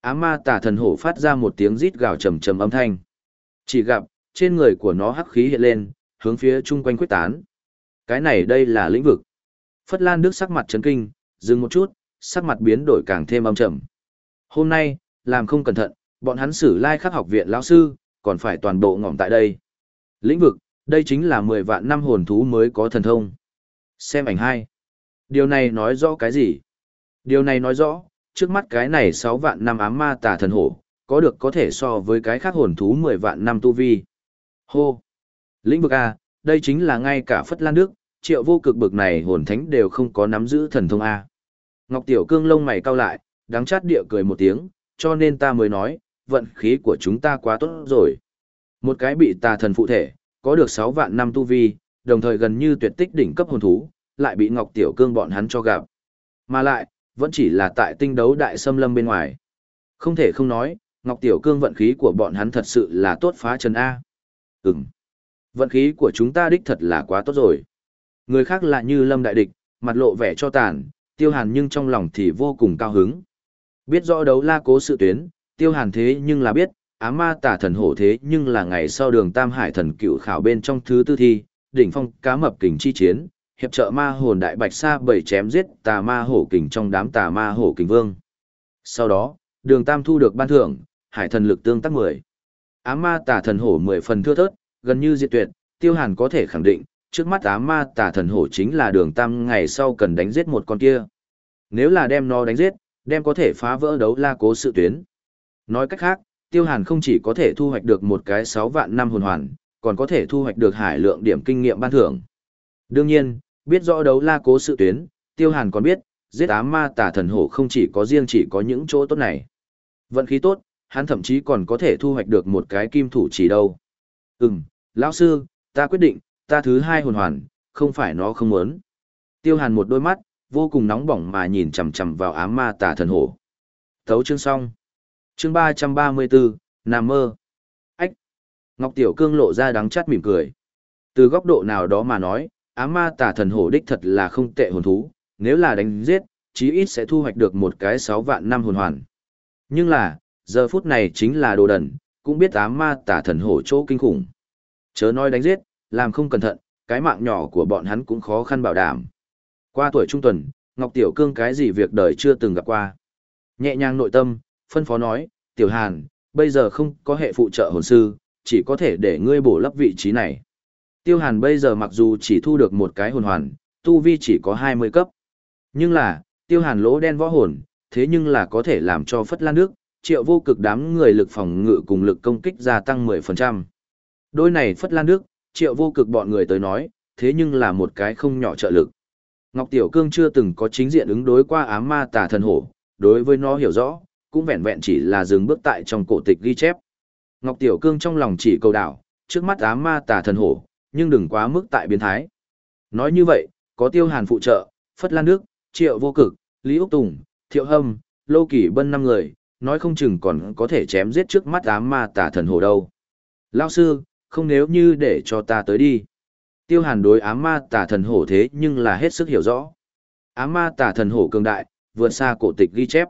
Á ma tà thần hổ phát ra một tiếng rít gào trầm trầm âm thanh. Chỉ gặp, trên người của nó hắc khí hiện lên, hướng phía chung quanh quyết tán. Cái này đây là lĩnh vực. Phất Lan Đức sắc mặt chấn kinh, dừng một chút, sắc mặt biến đổi càng thêm âm trầm. Hôm nay, làm không cẩn thận, bọn hắn xử lai khắc học viện lão sư, còn phải toàn bộ ngỏm tại đây. Lĩnh vực, đây chính là 10 vạn năm hồn thú mới có thần thông. Xem ảnh hai. Điều này nói rõ cái gì? Điều này nói rõ, trước mắt cái này 6 vạn năm ám ma tà thần hổ, có được có thể so với cái khác hồn thú 10 vạn năm tu vi. Hô! Lĩnh vực A, đây chính là ngay cả Phất Lan Đức, triệu vô cực bực này hồn thánh đều không có nắm giữ thần thông A. Ngọc Tiểu Cương lông mày cau lại, đắng chát địa cười một tiếng, cho nên ta mới nói, vận khí của chúng ta quá tốt rồi. Một cái bị tà thần phụ thể, có được 6 vạn năm tu vi, đồng thời gần như tuyệt tích đỉnh cấp hồn thú, lại bị Ngọc Tiểu Cương bọn hắn cho gặp. Mà lại, vẫn chỉ là tại tinh đấu đại xâm lâm bên ngoài. Không thể không nói, Ngọc Tiểu Cương vận khí của bọn hắn thật sự là tốt phá chân A. Ừm. Vận khí của chúng ta đích thật là quá tốt rồi. Người khác là như lâm đại địch, mặt lộ vẻ cho tàn, tiêu hàn nhưng trong lòng thì vô cùng cao hứng. Biết rõ đấu la cố sự tuyến, tiêu hàn thế nhưng là biết, á ma tả thần hổ thế nhưng là ngày sau đường tam hải thần cựu khảo bên trong thứ tư thi, đỉnh phong cá mập kình chi chiến, hiệp trợ ma hồn đại bạch sa bảy chém giết tà ma hổ kình trong đám tà ma hổ kình vương. Sau đó, đường tam thu được ban thưởng, hải thần lực tương tác 10. Á ma tả thần hổ 10 phần thưa thớt, gần như diệt tuyệt, tiêu hàn có thể khẳng định, trước mắt á ma tà thần hổ chính là đường tam ngày sau cần đánh giết một con kia. Nếu là đem nó đánh giết, đem có thể phá vỡ đấu la cố sự tuyến. Nói cách khác, tiêu hàn không chỉ có thể thu hoạch được một cái sáu vạn năm hồn hoàn, còn có thể thu hoạch được hải lượng điểm kinh nghiệm ban thưởng. Đương nhiên, biết rõ đấu la cố sự tuyến, tiêu hàn còn biết, giết á ma tà thần hổ không chỉ có riêng chỉ có những chỗ tốt này. Vận khí tốt, hắn thậm chí còn có thể thu hoạch được một cái kim thủ chỉ đâu. Ừm, lão sư, ta quyết định, ta thứ hai hồn hoàn, không phải nó không muốn. Tiêu hàn một đôi mắt, vô cùng nóng bỏng mà nhìn chằm chằm vào ám ma tà thần hổ. Thấu chương xong. Chương ba trăm ba mươi bốn, Nam mơ. Ách. Ngọc Tiểu Cương lộ ra đắng chát mỉm cười. Từ góc độ nào đó mà nói, ám ma tà thần hổ đích thật là không tệ hồn thú, nếu là đánh giết, chí ít sẽ thu hoạch được một cái sáu vạn năm hồn hoàn. Nhưng là, giờ phút này chính là đồ đần, cũng biết ám ma tà thần hổ chỗ kinh khủng. Chớ nói đánh giết, làm không cẩn thận, cái mạng nhỏ của bọn hắn cũng khó khăn bảo đảm. Qua tuổi trung tuần, Ngọc Tiểu Cương cái gì việc đời chưa từng gặp qua. Nhẹ nhàng nội tâm, phân phó nói, Tiểu Hàn, bây giờ không có hệ phụ trợ hồn sư, chỉ có thể để ngươi bổ lấp vị trí này. Tiêu Hàn bây giờ mặc dù chỉ thu được một cái hồn hoàn, tu vi chỉ có 20 cấp. Nhưng là, Tiêu Hàn lỗ đen võ hồn, thế nhưng là có thể làm cho Phất Lan nước, triệu vô cực đám người lực phòng ngự cùng lực công kích gia tăng 10%. Đôi này Phất Lan nước, triệu vô cực bọn người tới nói, thế nhưng là một cái không nhỏ trợ lực. Ngọc Tiểu Cương chưa từng có chính diện ứng đối qua ám ma tà thần hổ, đối với nó hiểu rõ, cũng vẹn vẹn chỉ là dừng bước tại trong cổ tịch ghi chép. Ngọc Tiểu Cương trong lòng chỉ cầu đảo, trước mắt ám ma tà thần hổ, nhưng đừng quá mức tại biến thái. Nói như vậy, có Tiêu Hàn phụ trợ, Phất Lan Đức, Triệu Vô Cực, Lý Úc Tùng, Thiệu Hâm, Lô Kỳ Bân năm người, nói không chừng còn có thể chém giết trước mắt ám ma tà thần hổ đâu. Lao sư, không nếu như để cho ta tới đi. Tiêu hàn đối ám ma tà thần hổ thế nhưng là hết sức hiểu rõ. Ám ma tà thần hổ cường đại, vượt xa cổ tịch ghi chép.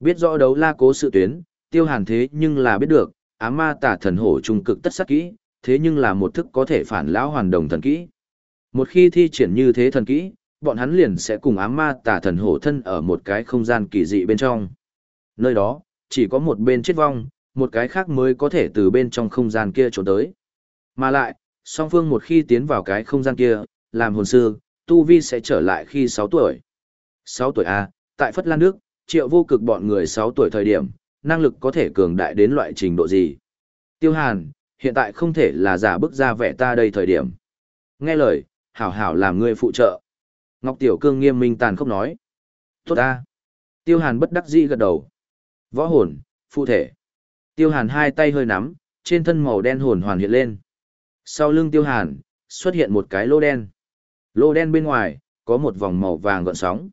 Biết rõ đấu la cố sự tuyến, tiêu hàn thế nhưng là biết được, ám ma tà thần hổ trung cực tất sắc kỹ, thế nhưng là một thức có thể phản lão hoàn đồng thần kỹ. Một khi thi triển như thế thần kỹ, bọn hắn liền sẽ cùng ám ma tà thần hổ thân ở một cái không gian kỳ dị bên trong. Nơi đó, chỉ có một bên chết vong, một cái khác mới có thể từ bên trong không gian kia trốn tới. Mà lại, song phương một khi tiến vào cái không gian kia, làm hồn sư, tu vi sẽ trở lại khi 6 tuổi. 6 tuổi A, tại Phất Lan Đức, triệu vô cực bọn người 6 tuổi thời điểm, năng lực có thể cường đại đến loại trình độ gì. Tiêu Hàn, hiện tại không thể là giả bức ra vẻ ta đây thời điểm. Nghe lời, hảo hảo làm người phụ trợ. Ngọc Tiểu Cương nghiêm minh tàn khốc nói. Tốt ta. Tiêu Hàn bất đắc dĩ gật đầu. Võ hồn, phụ thể. Tiêu Hàn hai tay hơi nắm, trên thân màu đen hồn hoàn hiện lên. Sau lưng Tiêu Hàn, xuất hiện một cái lô đen. Lô đen bên ngoài, có một vòng màu vàng gợn sóng.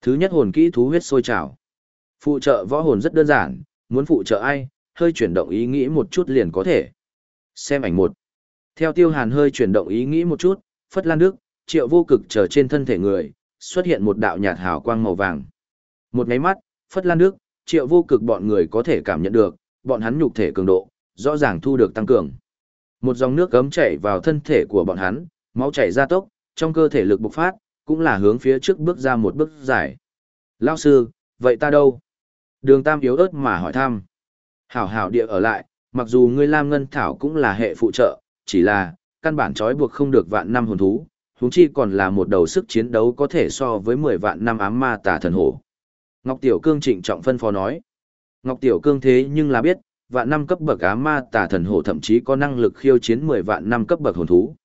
Thứ nhất hồn kỹ thú huyết sôi trào. Phụ trợ võ hồn rất đơn giản, muốn phụ trợ ai, hơi chuyển động ý nghĩ một chút liền có thể. Xem ảnh một. Theo Tiêu Hàn hơi chuyển động ý nghĩ một chút, Phất Lan Đức, Triệu Vô Cực trở trên thân thể người, xuất hiện một đạo nhạt hào quang màu vàng. Một cái mắt, Phất Lan Đức, Triệu Vô Cực bọn người có thể cảm nhận được, bọn hắn nhục thể cường độ, rõ ràng thu được tăng cường. Một dòng nước cấm chảy vào thân thể của bọn hắn, máu chảy ra tốc, trong cơ thể lực bộc phát, cũng là hướng phía trước bước ra một bước dài. Lao sư, vậy ta đâu? Đường Tam yếu ớt mà hỏi thăm. Hảo hảo địa ở lại, mặc dù ngươi Lam Ngân Thảo cũng là hệ phụ trợ, chỉ là, căn bản trói buộc không được vạn năm hồn thú, huống chi còn là một đầu sức chiến đấu có thể so với 10 vạn năm ám ma tà thần hổ. Ngọc Tiểu Cương trịnh trọng phân phó nói. Ngọc Tiểu Cương thế nhưng là biết, vạn năm cấp bậc á ma tà thần hổ thậm chí có năng lực khiêu chiến 10 vạn năm cấp bậc hồn thú.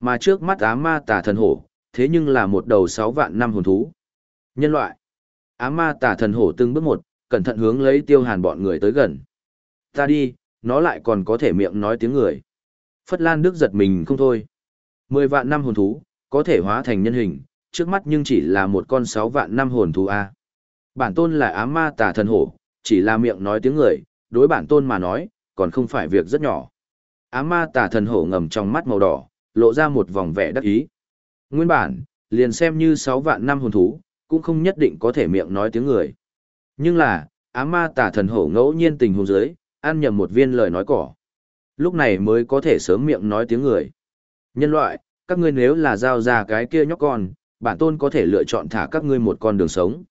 Mà trước mắt á ma tà thần hổ, thế nhưng là một đầu 6 vạn năm hồn thú. Nhân loại. Á ma tà thần hổ từng bước một, cẩn thận hướng lấy tiêu hàn bọn người tới gần. Ta đi, nó lại còn có thể miệng nói tiếng người. Phất Lan Đức giật mình không thôi. 10 vạn năm hồn thú, có thể hóa thành nhân hình, trước mắt nhưng chỉ là một con 6 vạn năm hồn thú A. Bản tôn là á ma tà thần hổ, chỉ là miệng nói tiếng người, đối bản tôn mà nói, còn không phải việc rất nhỏ. Á ma tà thần hổ ngầm trong mắt màu đỏ, lộ ra một vòng vẻ đắc ý. Nguyên bản, liền xem như 6 vạn năm hồn thú, cũng không nhất định có thể miệng nói tiếng người. Nhưng là, Á ma tà thần hổ ngẫu nhiên tình huống dưới, ăn nhầm một viên lời nói cỏ. Lúc này mới có thể sớm miệng nói tiếng người. Nhân loại, các ngươi nếu là giao ra cái kia nhóc con, bản tôn có thể lựa chọn thả các ngươi một con đường sống.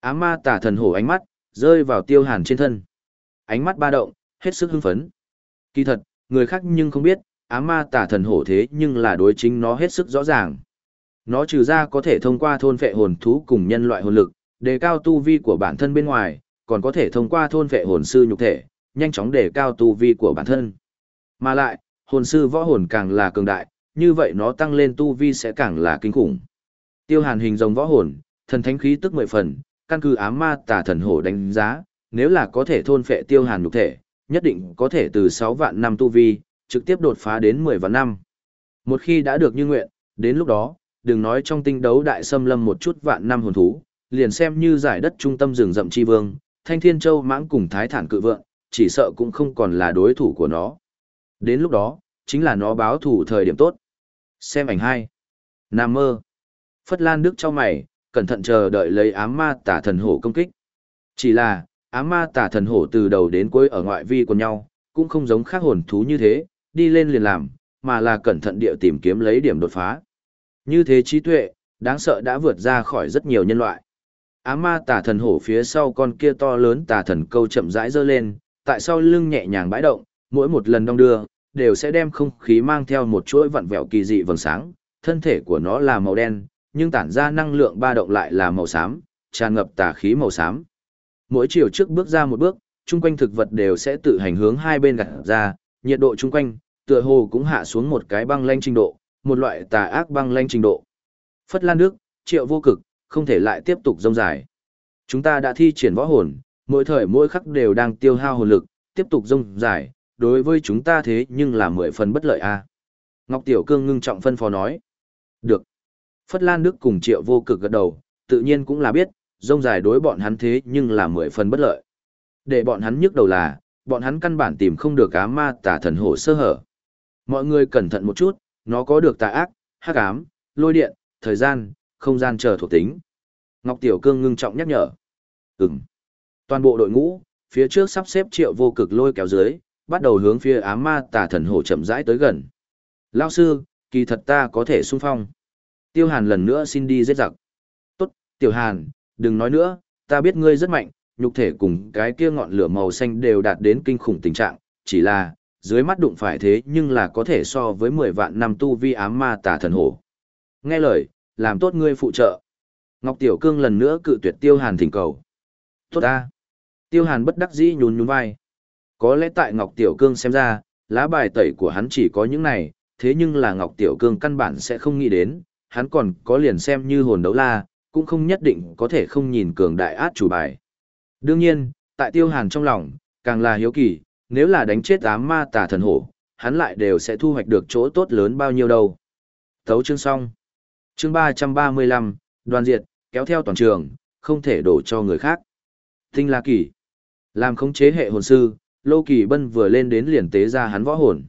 Á ma tà thần hổ ánh mắt, rơi vào tiêu hàn trên thân. Ánh mắt ba động, hết sức hưng phấn. Kỳ thật, người khác nhưng không biết, ám ma tà thần hổ thế nhưng là đối chính nó hết sức rõ ràng. Nó trừ ra có thể thông qua thôn phệ hồn thú cùng nhân loại hồn lực, đề cao tu vi của bản thân bên ngoài, còn có thể thông qua thôn phệ hồn sư nhục thể, nhanh chóng đề cao tu vi của bản thân. Mà lại, hồn sư võ hồn càng là cường đại, như vậy nó tăng lên tu vi sẽ càng là kinh khủng. Tiêu Hàn hình rồng võ hồn, thần thánh khí tức mười phần, căn cứ ám ma tà thần hổ đánh giá, nếu là có thể thôn phệ Tiêu Hàn nhục thể, nhất định có thể từ 6 vạn năm tu vi, trực tiếp đột phá đến 10 vạn năm. Một khi đã được như nguyện, đến lúc đó, đừng nói trong tinh đấu đại xâm lâm một chút vạn năm hồn thú, liền xem như giải đất trung tâm rừng rậm chi vương, Thanh Thiên Châu mãng cùng Thái Thản cự vượng, chỉ sợ cũng không còn là đối thủ của nó. Đến lúc đó, chính là nó báo thủ thời điểm tốt. Xem ảnh hai. Nam mơ. Phất Lan Đức cho mày, cẩn thận chờ đợi lấy ám ma tả thần hổ công kích. Chỉ là, á ma tả thần hổ từ đầu đến cuối ở ngoại vi của nhau, cũng không giống khác hồn thú như thế, đi lên liền làm, mà là cẩn thận địa tìm kiếm lấy điểm đột phá. Như thế trí tuệ, đáng sợ đã vượt ra khỏi rất nhiều nhân loại. Á ma tả thần hổ phía sau con kia to lớn tà thần câu chậm rãi dơ lên, tại sau lưng nhẹ nhàng bãi động, mỗi một lần đong đưa, đều sẽ đem không khí mang theo một chuỗi vặn vẹo kỳ dị vầng sáng, thân thể của nó là màu đen, nhưng tản ra năng lượng ba động lại là màu xám, tràn ngập tà khí màu xám. Mỗi chiều trước bước ra một bước, chung quanh thực vật đều sẽ tự hành hướng hai bên gạt ra, nhiệt độ chung quanh, tựa hồ cũng hạ xuống một cái băng lanh trình độ, một loại tà ác băng lanh trình độ. Phất Lan Đức, triệu vô cực, không thể lại tiếp tục rông dài. Chúng ta đã thi triển võ hồn, mỗi thời mỗi khắc đều đang tiêu hao hồn lực, tiếp tục rông dài, đối với chúng ta thế nhưng là mười phần bất lợi a. Ngọc Tiểu Cương ngưng trọng phân phó nói. Được. Phất Lan Đức cùng triệu vô cực gật đầu, tự nhiên cũng là biết, rông dài đối bọn hắn thế nhưng là mười phần bất lợi. Để bọn hắn nhức đầu là, bọn hắn căn bản tìm không được ám ma tà thần hổ sơ hở. Mọi người cẩn thận một chút, nó có được tà ác, hắc ám, lôi điện, thời gian, không gian chờ thuộc tính. Ngọc Tiểu Cương ngưng trọng nhắc nhở. Ừm. Toàn bộ đội ngũ, phía trước sắp xếp triệu vô cực lôi kéo dưới, bắt đầu hướng phía ám ma tà thần hổ chậm rãi tới gần. Lao sư, kỳ thật ta có thể xung phong. Tiêu Hàn lần nữa xin đi giết giặc. Tốt, Tiểu Hàn, đừng nói nữa, ta biết ngươi rất mạnh, nhục thể cùng cái kia ngọn lửa màu xanh đều đạt đến kinh khủng tình trạng, chỉ là, dưới mắt đụng phải thế nhưng là có thể so với 10 vạn năm tu vi ám ma tà thần hổ. Nghe lời, làm tốt ngươi phụ trợ. Ngọc Tiểu Cương lần nữa cự tuyệt Tiêu Hàn thỉnh cầu. Tốt ta. Tiêu Hàn bất đắc dĩ nhún nhún vai. Có lẽ tại Ngọc Tiểu Cương xem ra, lá bài tẩy của hắn chỉ có những này, thế nhưng là Ngọc Tiểu Cương căn bản sẽ không nghĩ đến, hắn còn có liền xem như hồn đấu la, cũng không nhất định có thể không nhìn cường đại át chủ bài. Đương nhiên, tại Tiêu Hàn trong lòng, càng là hiếu kỳ, nếu là đánh chết ám ma tà thần hổ, hắn lại đều sẽ thu hoạch được chỗ tốt lớn bao nhiêu đâu. Thấu chương xong. Chương 335, đoàn diệt, kéo theo toàn trường, không thể đổ cho người khác. Tinh La Kỳ. Làm khống chế hệ hồn sư, Lô Kỳ Bân vừa lên đến liền tế ra hắn võ hồn.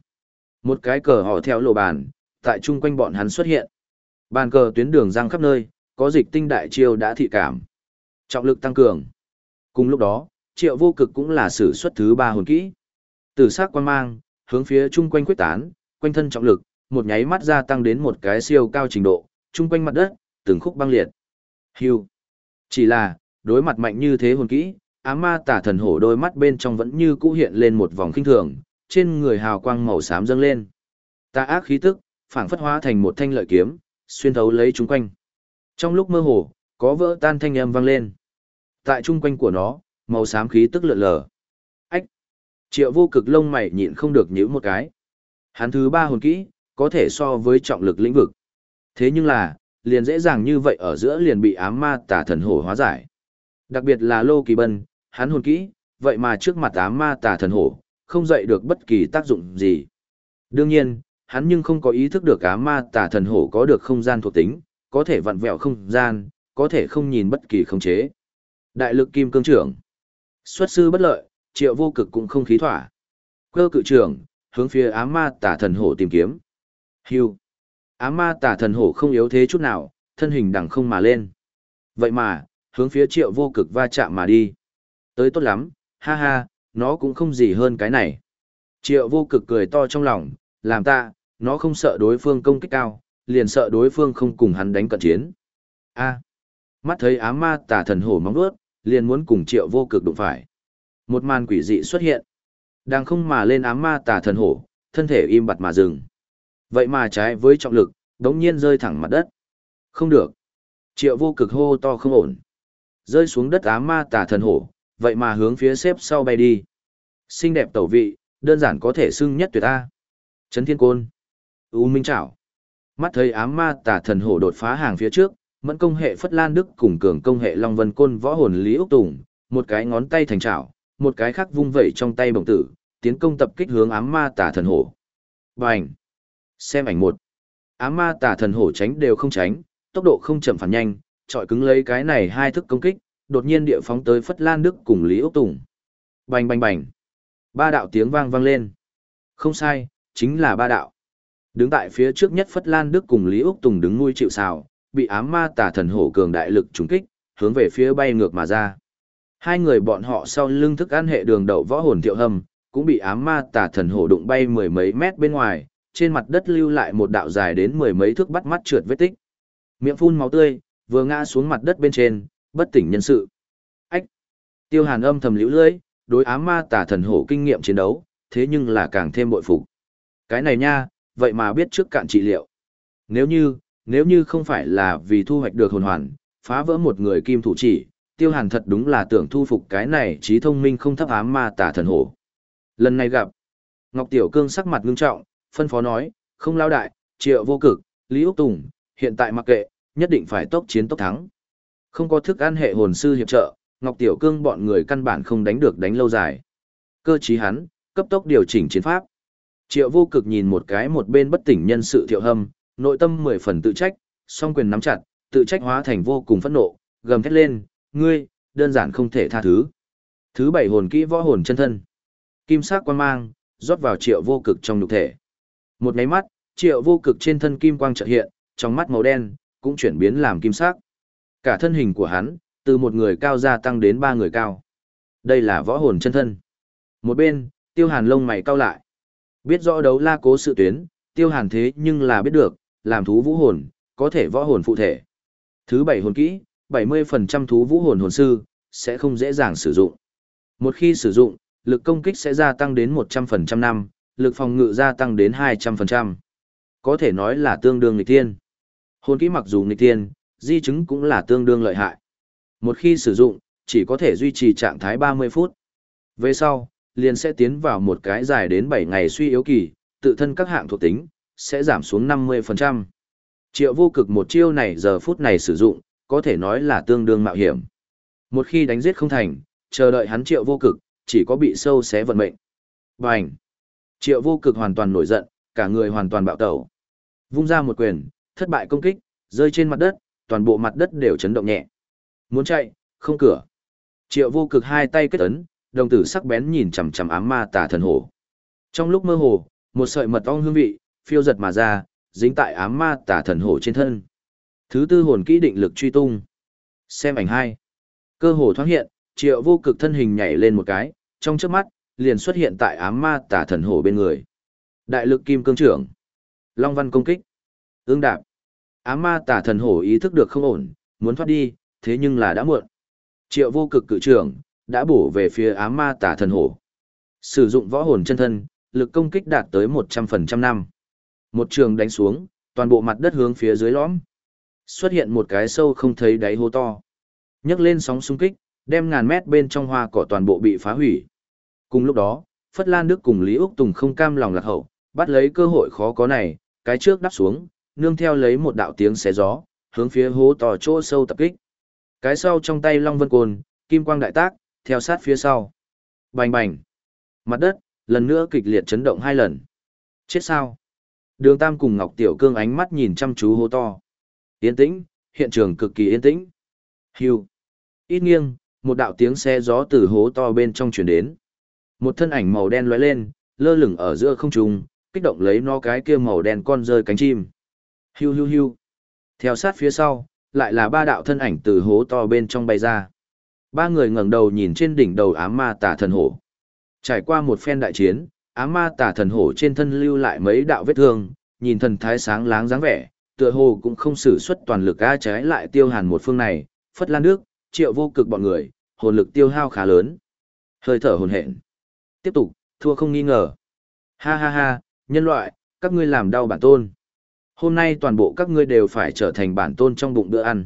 Một cái cờ họ theo lộ bàn, tại chung quanh bọn hắn xuất hiện. Bàn cờ tuyến đường răng khắp nơi, có dịch tinh đại chiêu đã thị cảm. Trọng lực tăng cường. Cùng lúc đó, triệu vô cực cũng là sử xuất thứ ba hồn kỹ. Tử sắc quan mang, hướng phía chung quanh quyết tán, quanh thân trọng lực, một nháy mắt gia tăng đến một cái siêu cao trình độ, chung quanh mặt đất, từng khúc băng liệt. Hưu. Chỉ là, đối mặt mạnh như thế hồn kỹ, ám ma tả thần hổ đôi mắt bên trong vẫn như cũ hiện lên một vòng kinh thường, trên người hào quang màu xám dâng lên. Tà ác khí tức, phảng phất hóa thành một thanh lợi kiếm, xuyên thấu lấy chúng quanh. Trong lúc mơ hồ, có vỡ tan thanh âm vang lên. Tại chung quanh của nó, màu xám khí tức lượn lờ. Ách! Triệu vô cực lông mày nhịn không được nhíu một cái. Hắn thứ ba hồn kỹ, có thể so với trọng lực lĩnh vực. Thế nhưng là, liền dễ dàng như vậy ở giữa liền bị ám ma tả thần hổ hóa giải. Đặc biệt là Lô Kỳ Bân, hắn hồn kỹ, vậy mà trước mặt ám ma tả thần hổ, không dậy được bất kỳ tác dụng gì. Đương nhiên, hắn nhưng không có ý thức được ám ma tả thần hổ có được không gian thuộc tính, có thể vặn vẹo không gian, có thể không nhìn bất kỳ không chế. Đại lực kim cương trưởng. Xuất sư bất lợi, triệu vô cực cũng không khí thỏa. Cơ cự trưởng, hướng phía ám ma tả thần hổ tìm kiếm. Hưu. Ám ma tả thần hổ không yếu thế chút nào, thân hình đằng không mà lên. Vậy mà, hướng phía triệu vô cực va chạm mà đi. Tới tốt lắm, ha ha, nó cũng không gì hơn cái này. Triệu vô cực cười to trong lòng, làm ta, nó không sợ đối phương công kích cao, liền sợ đối phương không cùng hắn đánh cận chiến. A. mắt thấy ám ma tà thần hổ móng vuốt, liền muốn cùng triệu vô cực đụng phải. Một màn quỷ dị xuất hiện. Đang không mà lên ám ma tà thần hổ, thân thể im bặt mà dừng. Vậy mà trái với trọng lực, đống nhiên rơi thẳng mặt đất. Không được. Triệu vô cực hô to không ổn. Rơi xuống đất ám ma tà thần hổ, vậy mà hướng phía xếp sau bay đi. Xinh đẹp tẩu vị, đơn giản có thể xưng nhất tuyệt ta. Trấn thiên côn. U minh trảo. Mắt thấy ám ma tả thần hổ đột phá hàng phía trước, mẫn công hệ phất lan đức cùng cường công hệ long vân côn võ hồn lý úc tùng, một cái ngón tay thành trảo, một cái khác vung vẩy trong tay bổng tử, tiến công tập kích hướng ám ma tả thần hổ. Bành! Xem ảnh một. Ám ma tả thần hổ tránh đều không tránh, tốc độ không chậm phản nhanh, trọi cứng lấy cái này hai thức công kích, đột nhiên địa phóng tới Phất Lan Đức cùng Lý Úc Tùng. Bành bành bành. Ba đạo tiếng vang vang lên. Không sai, chính là ba đạo. Đứng tại phía trước nhất Phất Lan Đức cùng Lý Úc Tùng đứng nuôi chịu sào, bị ám ma tà thần hổ cường đại lực trùng kích, hướng về phía bay ngược mà ra. Hai người bọn họ sau lưng thức ăn hệ đường đậu võ hồn thiệu hầm, cũng bị ám ma tà thần hổ đụng bay mười mấy mét bên ngoài, trên mặt đất lưu lại một đạo dài đến mười mấy thước bắt mắt trượt vết tích. Miệng phun máu tươi, vừa ngã xuống mặt đất bên trên, bất tỉnh nhân sự. Ách! Tiêu hàn âm thầm liễu lưỡi, đối ám ma tà thần hổ kinh nghiệm chiến đấu, thế nhưng là càng thêm bội phục. Cái này nha, vậy mà biết trước cạn trị liệu. Nếu như, nếu như không phải là vì thu hoạch được hồn hoàn, phá vỡ một người kim thủ chỉ, tiêu hàn thật đúng là tưởng thu phục cái này trí thông minh không thấp ám ma tả thần hổ. Lần này gặp, Ngọc Tiểu Cương sắc mặt ngưng trọng, phân phó nói, không lao đại, triệu vô cực, Lý Úc Tùng, hiện tại mặc kệ, nhất định phải tốc chiến tốc thắng. Không có thức ăn hệ hồn sư hiệp trợ, Ngọc Tiểu Cương bọn người căn bản không đánh được đánh lâu dài. Cơ trí hắn, cấp tốc điều chỉnh chiến pháp. Triệu vô cực nhìn một cái một bên bất tỉnh nhân sự thiệu hâm, nội tâm mười phần tự trách, song quyền nắm chặt, tự trách hóa thành vô cùng phẫn nộ, gầm thét lên, ngươi, đơn giản không thể tha thứ. Thứ bảy hồn kỹ võ hồn chân thân. Kim sắc quang mang, rót vào triệu vô cực trong nhục thể. Một máy mắt, triệu vô cực trên thân kim quang trợ hiện, trong mắt màu đen, cũng chuyển biến làm kim sắc. Cả thân hình của hắn, từ một người cao gia tăng đến ba người cao. Đây là võ hồn chân thân. Một bên, tiêu hàn lông mày cao lại. Biết rõ đấu la cố sự tuyến, tiêu hàn thế nhưng là biết được, làm thú vũ hồn, có thể võ hồn phụ thể. Thứ bảy hồn kỹ, 70% thú vũ hồn hồn sư, sẽ không dễ dàng sử dụng. Một khi sử dụng, lực công kích sẽ gia tăng đến 100% năm, lực phòng ngự gia tăng đến 200%. Có thể nói là tương đương nghịch tiên. Hồn kỹ mặc dù nghịch tiên, di chứng cũng là tương đương lợi hại. Một khi sử dụng, chỉ có thể duy trì trạng thái 30 phút. Về sau, liền sẽ tiến vào một cái dài đến 7 ngày suy yếu kỳ, tự thân các hạng thuộc tính, sẽ giảm xuống 50%. Triệu vô cực một chiêu này giờ phút này sử dụng, có thể nói là tương đương mạo hiểm. Một khi đánh giết không thành, chờ đợi hắn triệu vô cực, chỉ có bị sâu xé vận mệnh. Bành! Triệu vô cực hoàn toàn nổi giận, cả người hoàn toàn bạo tẩu. Vung ra một quyền, thất bại công kích, rơi trên mặt đất, toàn bộ mặt đất đều chấn động nhẹ. Muốn chạy, không cửa. Triệu vô cực hai tay kết ấn, đồng tử sắc bén nhìn chằm chằm ám ma tà thần hổ. Trong lúc mơ hồ, một sợi mật ong hương vị, phiêu giật mà ra, dính tại ám ma tà thần hổ trên thân. Thứ tư hồn kỹ định lực truy tung. Xem ảnh hai. Cơ hồ thoáng hiện, triệu vô cực thân hình nhảy lên một cái, trong chớp mắt, liền xuất hiện tại ám ma tà thần hổ bên người. Đại lực kim cương trưởng. Long văn công kích. Ương đạp. Ám ma tà thần hổ ý thức được không ổn, muốn thoát đi, thế nhưng là đã muộn. Triệu vô cực cự trưởng, đã bổ về phía ám ma tả thần hổ. Sử dụng võ hồn chân thân, lực công kích đạt tới 100% năm. Một trường đánh xuống, toàn bộ mặt đất hướng phía dưới lõm. Xuất hiện một cái sâu không thấy đáy hố to. nhấc lên sóng xung kích, đem ngàn mét bên trong hoa cỏ toàn bộ bị phá hủy. Cùng lúc đó, Phất Lan Đức cùng Lý Úc Tùng không cam lòng lạc hậu, bắt lấy cơ hội khó có này, cái trước đắp xuống, nương theo lấy một đạo tiếng xé gió, hướng phía hố to chỗ sâu tập kích. Cái sau trong tay Long Vân Côn, kim quang đại tác, theo sát phía sau. Bành bành. Mặt đất, lần nữa kịch liệt chấn động hai lần. Chết sao? Đường Tam cùng Ngọc Tiểu Cương ánh mắt nhìn chăm chú hố to. Yên tĩnh, hiện trường cực kỳ yên tĩnh. Hưu. Ít nghiêng, một đạo tiếng xe gió từ hố to bên trong truyền đến. Một thân ảnh màu đen lóe lên, lơ lửng ở giữa không trung, kích động lấy nó cái kia màu đen con rơi cánh chim. Hiu hiu hiu. Theo sát phía sau, lại là ba đạo thân ảnh từ hố to bên trong bay ra. Ba người ngẩng đầu nhìn trên đỉnh đầu ám ma tà thần hổ. Trải qua một phen đại chiến, ám ma tà thần hổ trên thân lưu lại mấy đạo vết thương, nhìn thần thái sáng láng dáng vẻ, tựa hồ cũng không sử xuất toàn lực a trái lại tiêu hàn một phương này, phất lan nước, triệu vô cực bọn người, hồn lực tiêu hao khá lớn. Hơi thở hồn hện. Tiếp tục, thua không nghi ngờ. Ha ha ha, nhân loại, các ngươi làm đau bản tôn. Hôm nay toàn bộ các ngươi đều phải trở thành bản tôn trong bụng bữa ăn.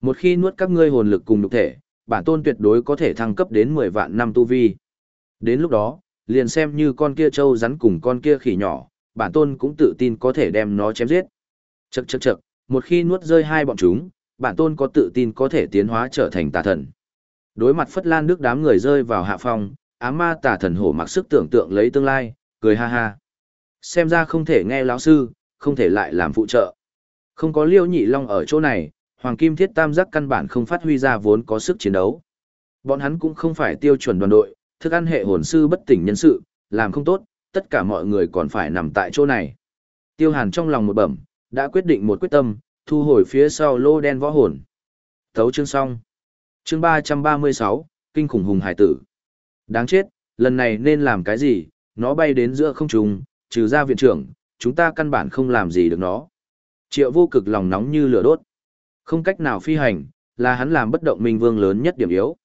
Một khi nuốt các ngươi hồn lực cùng nhục thể, bản tôn tuyệt đối có thể thăng cấp đến 10 vạn năm tu vi. Đến lúc đó, liền xem như con kia trâu rắn cùng con kia khỉ nhỏ, bản tôn cũng tự tin có thể đem nó chém giết. Chậc chậc chậc, một khi nuốt rơi hai bọn chúng, bản tôn có tự tin có thể tiến hóa trở thành tà thần. Đối mặt Phất Lan Đức đám người rơi vào hạ phong, ám ma tà thần hổ mặc sức tưởng tượng lấy tương lai, cười ha ha. Xem ra không thể nghe lão sư, không thể lại làm phụ trợ. Không có liêu nhị long ở chỗ này, Hoàng Kim Thiết Tam Giác căn bản không phát huy ra vốn có sức chiến đấu. Bọn hắn cũng không phải tiêu chuẩn đoàn đội, thức ăn hệ hồn sư bất tỉnh nhân sự, làm không tốt, tất cả mọi người còn phải nằm tại chỗ này. Tiêu Hàn trong lòng một bẩm, đã quyết định một quyết tâm, thu hồi phía sau lô đen võ hồn. Thấu chương xong. Chương 336, Kinh khủng hùng hải tử. Đáng chết, lần này nên làm cái gì, nó bay đến giữa không trung, trừ ra viện trưởng, chúng ta căn bản không làm gì được nó. Triệu vô cực lòng nóng như lửa đốt. Không cách nào phi hành, là hắn làm bất động minh vương lớn nhất điểm yếu.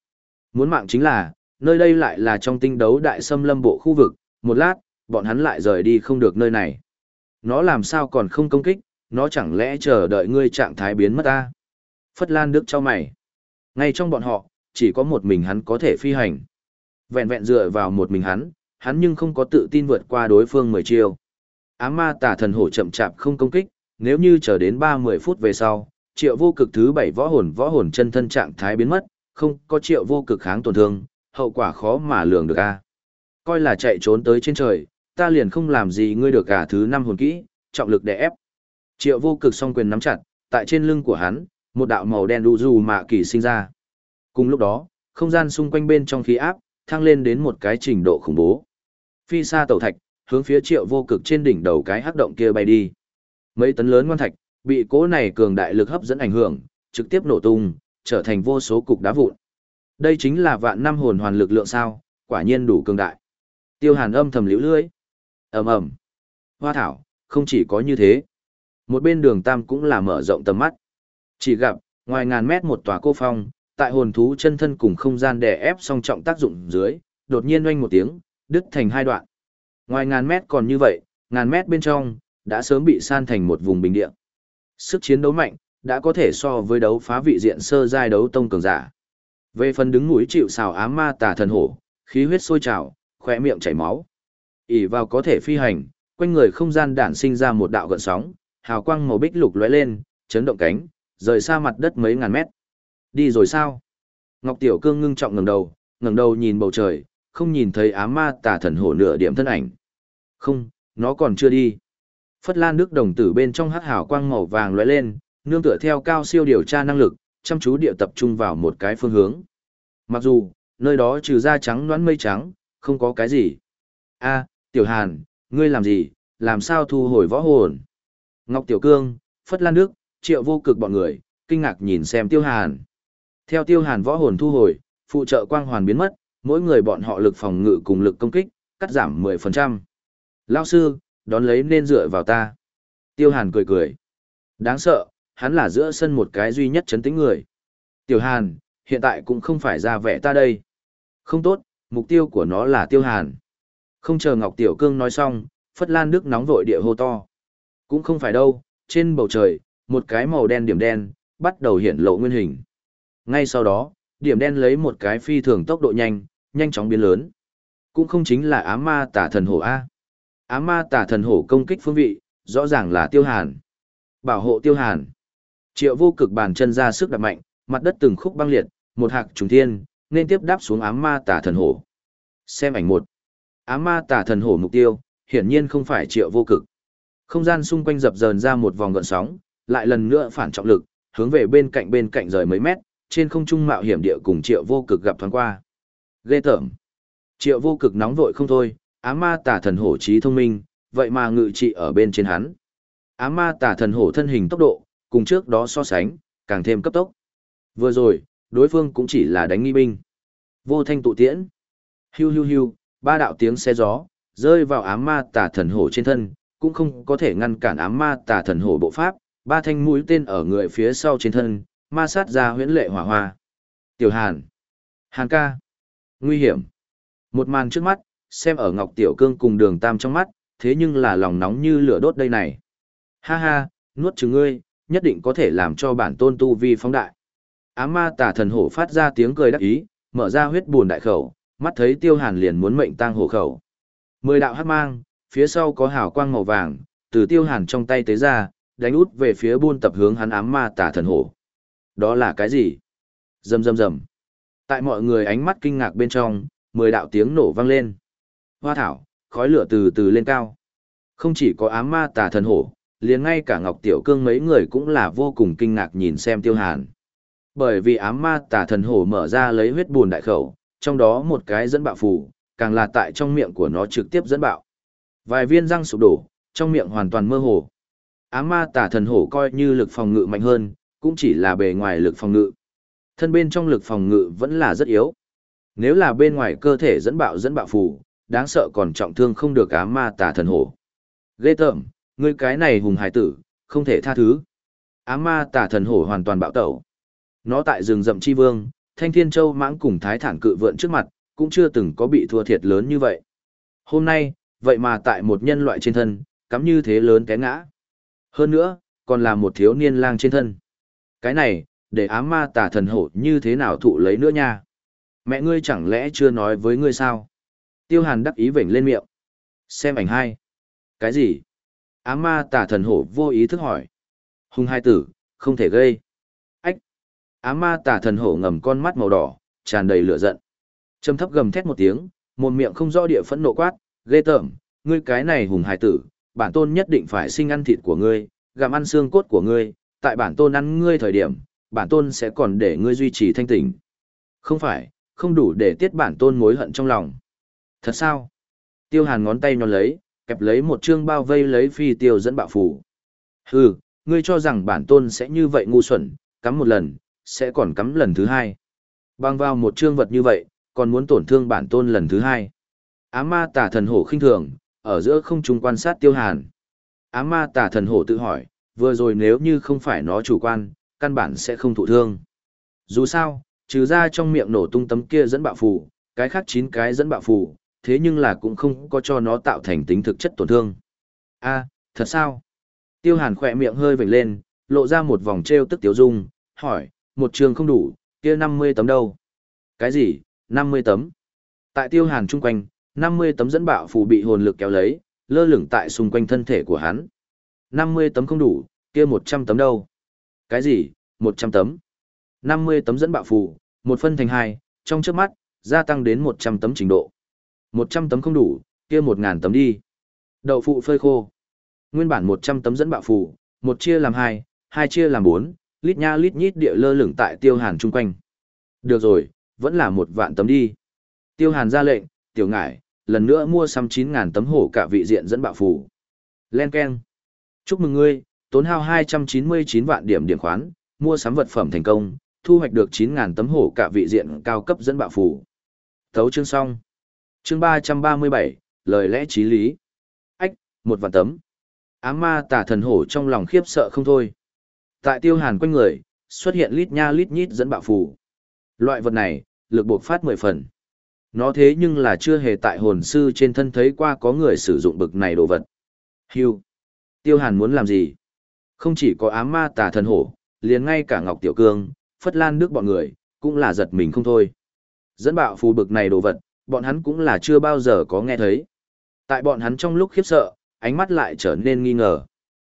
Muốn mạng chính là, nơi đây lại là trong tinh đấu đại xâm lâm bộ khu vực, một lát, bọn hắn lại rời đi không được nơi này. Nó làm sao còn không công kích, nó chẳng lẽ chờ đợi ngươi trạng thái biến mất ta? Phất Lan Đức cho mày. Ngay trong bọn họ, chỉ có một mình hắn có thể phi hành. Vẹn vẹn dựa vào một mình hắn, hắn nhưng không có tự tin vượt qua đối phương mười chiêu. Á ma tả thần hổ chậm chạp không công kích, nếu như chờ đến ba mươi phút về sau, triệu vô cực thứ bảy võ hồn võ hồn chân thân trạng thái biến mất, không có triệu vô cực kháng tổn thương, hậu quả khó mà lường được a. Coi là chạy trốn tới trên trời, ta liền không làm gì ngươi được cả thứ năm hồn kỹ, trọng lực đè ép. Triệu vô cực song quyền nắm chặt, tại trên lưng của hắn, một đạo màu đen đu dù mạ kỳ sinh ra. Cùng lúc đó, không gian xung quanh bên trong khí áp, thăng lên đến một cái trình độ khủng bố. Phi xa tàu thạch, hướng phía triệu vô cực trên đỉnh đầu cái hắc động kia bay đi. Mấy tấn lớn ngoan thạch, bị cố này cường đại lực hấp dẫn ảnh hưởng, trực tiếp nổ tung, trở thành vô số cục đá vụn. Đây chính là vạn năm hồn hoàn lực lượng sao, quả nhiên đủ cường đại. Tiêu Hàn âm thầm liễu lưỡi. Ầm ầm. Hoa thảo, không chỉ có như thế. Một bên đường tam cũng là mở rộng tầm mắt. Chỉ gặp, ngoài ngàn mét một tòa cô phong, tại hồn thú chân thân cùng không gian đè ép song trọng tác dụng dưới, đột nhiên oanh một tiếng, đứt thành hai đoạn. Ngoài ngàn mét còn như vậy, ngàn mét bên trong, đã sớm bị san thành một vùng bình địa. Sức chiến đấu mạnh, đã có thể so với đấu phá vị diện sơ giai đấu tông cường giả. Về phần đứng núi chịu xào ám ma tà thần hổ, khí huyết sôi trào, khỏe miệng chảy máu. ỉ vào có thể phi hành, quanh người không gian đản sinh ra một đạo gợn sóng, hào quang màu bích lục lóe lên, chấn động cánh, rời xa mặt đất mấy ngàn mét. Đi rồi sao? Ngọc Tiểu Cương ngưng trọng ngẩng đầu, ngẩng đầu nhìn bầu trời, không nhìn thấy ám ma tà thần hổ nửa điểm thân ảnh. Không, nó còn chưa đi. Phất Lan Đức đồng tử bên trong hắc hào quang màu vàng lóe lên, nương tựa theo cao siêu điều tra năng lực, chăm chú địa tập trung vào một cái phương hướng. Mặc dù, nơi đó trừ da trắng đoán mây trắng, không có cái gì. A, Tiểu Hàn, ngươi làm gì, làm sao thu hồi võ hồn? Ngọc Tiểu Cương, Phất Lan Đức, Triệu Vô Cực bọn người, kinh ngạc nhìn xem Tiêu Hàn. Theo Tiêu Hàn võ hồn thu hồi, phụ trợ quang hoàn biến mất, mỗi người bọn họ lực phòng ngự cùng lực công kích, cắt giảm 10%. Lao sư, đón lấy nên dựa vào ta. Tiêu Hàn cười cười. Đáng sợ, hắn là giữa sân một cái duy nhất chấn tĩnh người. Tiểu Hàn, hiện tại cũng không phải ra vẻ ta đây. Không tốt, mục tiêu của nó là Tiêu Hàn. Không chờ Ngọc Tiểu Cương nói xong, Phất Lan Đức nóng vội địa hô to. Cũng không phải đâu, trên bầu trời, một cái màu đen điểm đen, bắt đầu hiện lộ nguyên hình. Ngay sau đó, điểm đen lấy một cái phi thường tốc độ nhanh, nhanh chóng biến lớn. Cũng không chính là ám ma tả thần hổ A. Á ma tả thần hổ công kích phương vị, rõ ràng là tiêu hàn. Bảo hộ tiêu hàn. Triệu vô cực bàn chân ra sức đạp mạnh, mặt đất từng khúc băng liệt, một hạc trùng thiên, nên tiếp đáp xuống ám ma tả thần hổ. Xem ảnh một. Ám ma tả thần hổ mục tiêu, hiển nhiên không phải triệu vô cực. Không gian xung quanh dập dờn ra một vòng gợn sóng, lại lần nữa phản trọng lực, hướng về bên cạnh bên cạnh rời mấy mét, trên không trung mạo hiểm địa cùng triệu vô cực gặp thoáng qua. Ghê tởm. Triệu vô cực nóng vội không thôi, á ma tả thần hổ trí thông minh, vậy mà ngự trị ở bên trên hắn. Á ma tả thần hổ thân hình tốc độ, cùng trước đó so sánh, càng thêm cấp tốc. Vừa rồi, đối phương cũng chỉ là đánh nghi binh. Vô thanh tụ tiễn. Hiu hiu hiu, ba đạo tiếng xe gió, rơi vào ám ma tả thần hổ trên thân, cũng không có thể ngăn cản ám ma tả thần hổ bộ pháp, ba thanh mũi tên ở người phía sau trên thân, ma sát ra huyễn lệ hỏa hoa. Tiểu Hàn. Hàn ca. Nguy hiểm. Một màn trước mắt, xem ở Ngọc Tiểu Cương cùng đường tam trong mắt, thế nhưng là lòng nóng như lửa đốt đây này. Ha ha, nuốt chừng ngươi, nhất định có thể làm cho bản tôn tu vi phóng đại. Ám ma tả thần hổ phát ra tiếng cười đắc ý, mở ra huyết buồn đại khẩu, mắt thấy tiêu hàn liền muốn mệnh tang hổ khẩu. Mười đạo hát mang, phía sau có hào quang màu vàng, từ tiêu hàn trong tay tế ra, đánh út về phía buôn tập hướng hắn ám ma tả thần hổ. Đó là cái gì? Rầm rầm rầm. Tại mọi người ánh mắt kinh ngạc bên trong, mười đạo tiếng nổ vang lên. Hoa thảo, khói lửa từ từ lên cao. Không chỉ có ám ma tà thần hổ, liền ngay cả Ngọc Tiểu Cương mấy người cũng là vô cùng kinh ngạc nhìn xem Tiêu Hàn. Bởi vì ám ma tà thần hổ mở ra lấy huyết buồn đại khẩu, trong đó một cái dẫn bạo phù, càng là tại trong miệng của nó trực tiếp dẫn bạo. Vài viên răng sụp đổ, trong miệng hoàn toàn mơ hồ. Ám ma tà thần hổ coi như lực phòng ngự mạnh hơn, cũng chỉ là bề ngoài lực phòng ngự. Thân bên trong lực phòng ngự vẫn là rất yếu. Nếu là bên ngoài cơ thể dẫn bạo dẫn bạo phù, đáng sợ còn trọng thương không được á ma tà thần hổ. Ghê tởm, ngươi cái này hùng hải tử, không thể tha thứ. Á ma tà thần hổ hoàn toàn bạo tẩu. Nó tại rừng rậm chi vương, thanh thiên châu mãng cùng thái thản cự vượn trước mặt, cũng chưa từng có bị thua thiệt lớn như vậy. Hôm nay, vậy mà tại một nhân loại trên thân, cắm như thế lớn té ngã. Hơn nữa, còn là một thiếu niên lang trên thân. Cái này, để ám ma tà thần hổ như thế nào thụ lấy nữa nha. Mẹ ngươi chẳng lẽ chưa nói với ngươi sao? Tiêu hàn đắc ý vểnh lên miệng. Xem ảnh hai. Cái gì? Ám ma tà thần hổ vô ý thức hỏi. Hùng hai tử, không thể gây. Ách. Ám ma tà thần hổ ngầm con mắt màu đỏ, tràn đầy lửa giận. Trầm thấp gầm thét một tiếng, một miệng không rõ địa phẫn nộ quát, ghê tởm, ngươi cái này hùng hải tử, bản tôn nhất định phải sinh ăn thịt của ngươi, gặm ăn xương cốt của ngươi, tại bản tôn ăn ngươi thời điểm, bản tôn sẽ còn để ngươi duy trì thanh tỉnh. Không phải, không đủ để tiết bản tôn mối hận trong lòng. Thật sao? Tiêu hàn ngón tay nhón lấy, kẹp lấy một chương bao vây lấy phi tiêu dẫn bạo phủ. Hừ, ngươi cho rằng bản tôn sẽ như vậy ngu xuẩn, cắm một lần, sẽ còn cắm lần thứ hai. Bang vào một chương vật như vậy, còn muốn tổn thương bản tôn lần thứ hai. Á ma tả thần hổ khinh thường, ở giữa không trung quan sát tiêu hàn. Á ma tả thần hổ tự hỏi, vừa rồi nếu như không phải nó chủ quan, căn bản sẽ không thụ thương. Dù sao, trừ ra trong miệng nổ tung tấm kia dẫn bạo phù, cái khác chín cái dẫn bạo phù, thế nhưng là cũng không có cho nó tạo thành tính thực chất tổn thương. a thật sao? Tiêu hàn khỏe miệng hơi vểnh lên, lộ ra một vòng treo tức tiếu dung, hỏi, một trường không đủ, kia 50 tấm đâu? Cái gì? 50 tấm. Tại tiêu hàn chung quanh, 50 tấm dẫn bạo phù bị hồn lực kéo lấy, lơ lửng tại xung quanh thân thể của hắn. 50 tấm không đủ, kia 100 tấm đâu? Cái gì? 100 tấm. 50 tấm dẫn bạo phù, một phân thành hai, trong trước mắt, gia tăng đến 100 tấm trình độ. 100 tấm không đủ, kia 1000 tấm đi. Đậu phụ phơi khô. Nguyên bản 100 tấm dẫn bạo phủ một chia làm hai, hai chia làm bốn, lít nha lít nhít địa lơ lửng tại tiêu hàn chung quanh. Được rồi, vẫn là một vạn tấm đi. Tiêu hàn ra lệnh, tiểu ngải, lần nữa mua xăm 9.000 tấm hổ cả vị diện dẫn bạo phủ Len Ken. Chúc mừng ngươi, tốn hao 299 vạn điểm điểm khoán, mua sắm vật phẩm thành công, thu hoạch được 9.000 tấm hổ cả vị diện cao cấp dẫn bạo phủ Thấu chương xong. Chương 337, lời lẽ trí lý. Ách, một vạn tấm. Ám ma tả thần hổ trong lòng khiếp sợ không thôi. Tại tiêu hàn quanh người, xuất hiện lít nha lít nhít dẫn bạo phù. Loại vật này, lực buộc phát 10 phần. Nó thế nhưng là chưa hề tại hồn sư trên thân thấy qua có người sử dụng bực này đồ vật. Hưu. Tiêu hàn muốn làm gì? Không chỉ có ám ma tà thần hổ, liền ngay cả Ngọc Tiểu Cương, Phất Lan nước bọn người, cũng là giật mình không thôi. Dẫn bạo phù bực này đồ vật, bọn hắn cũng là chưa bao giờ có nghe thấy. Tại bọn hắn trong lúc khiếp sợ, ánh mắt lại trở nên nghi ngờ.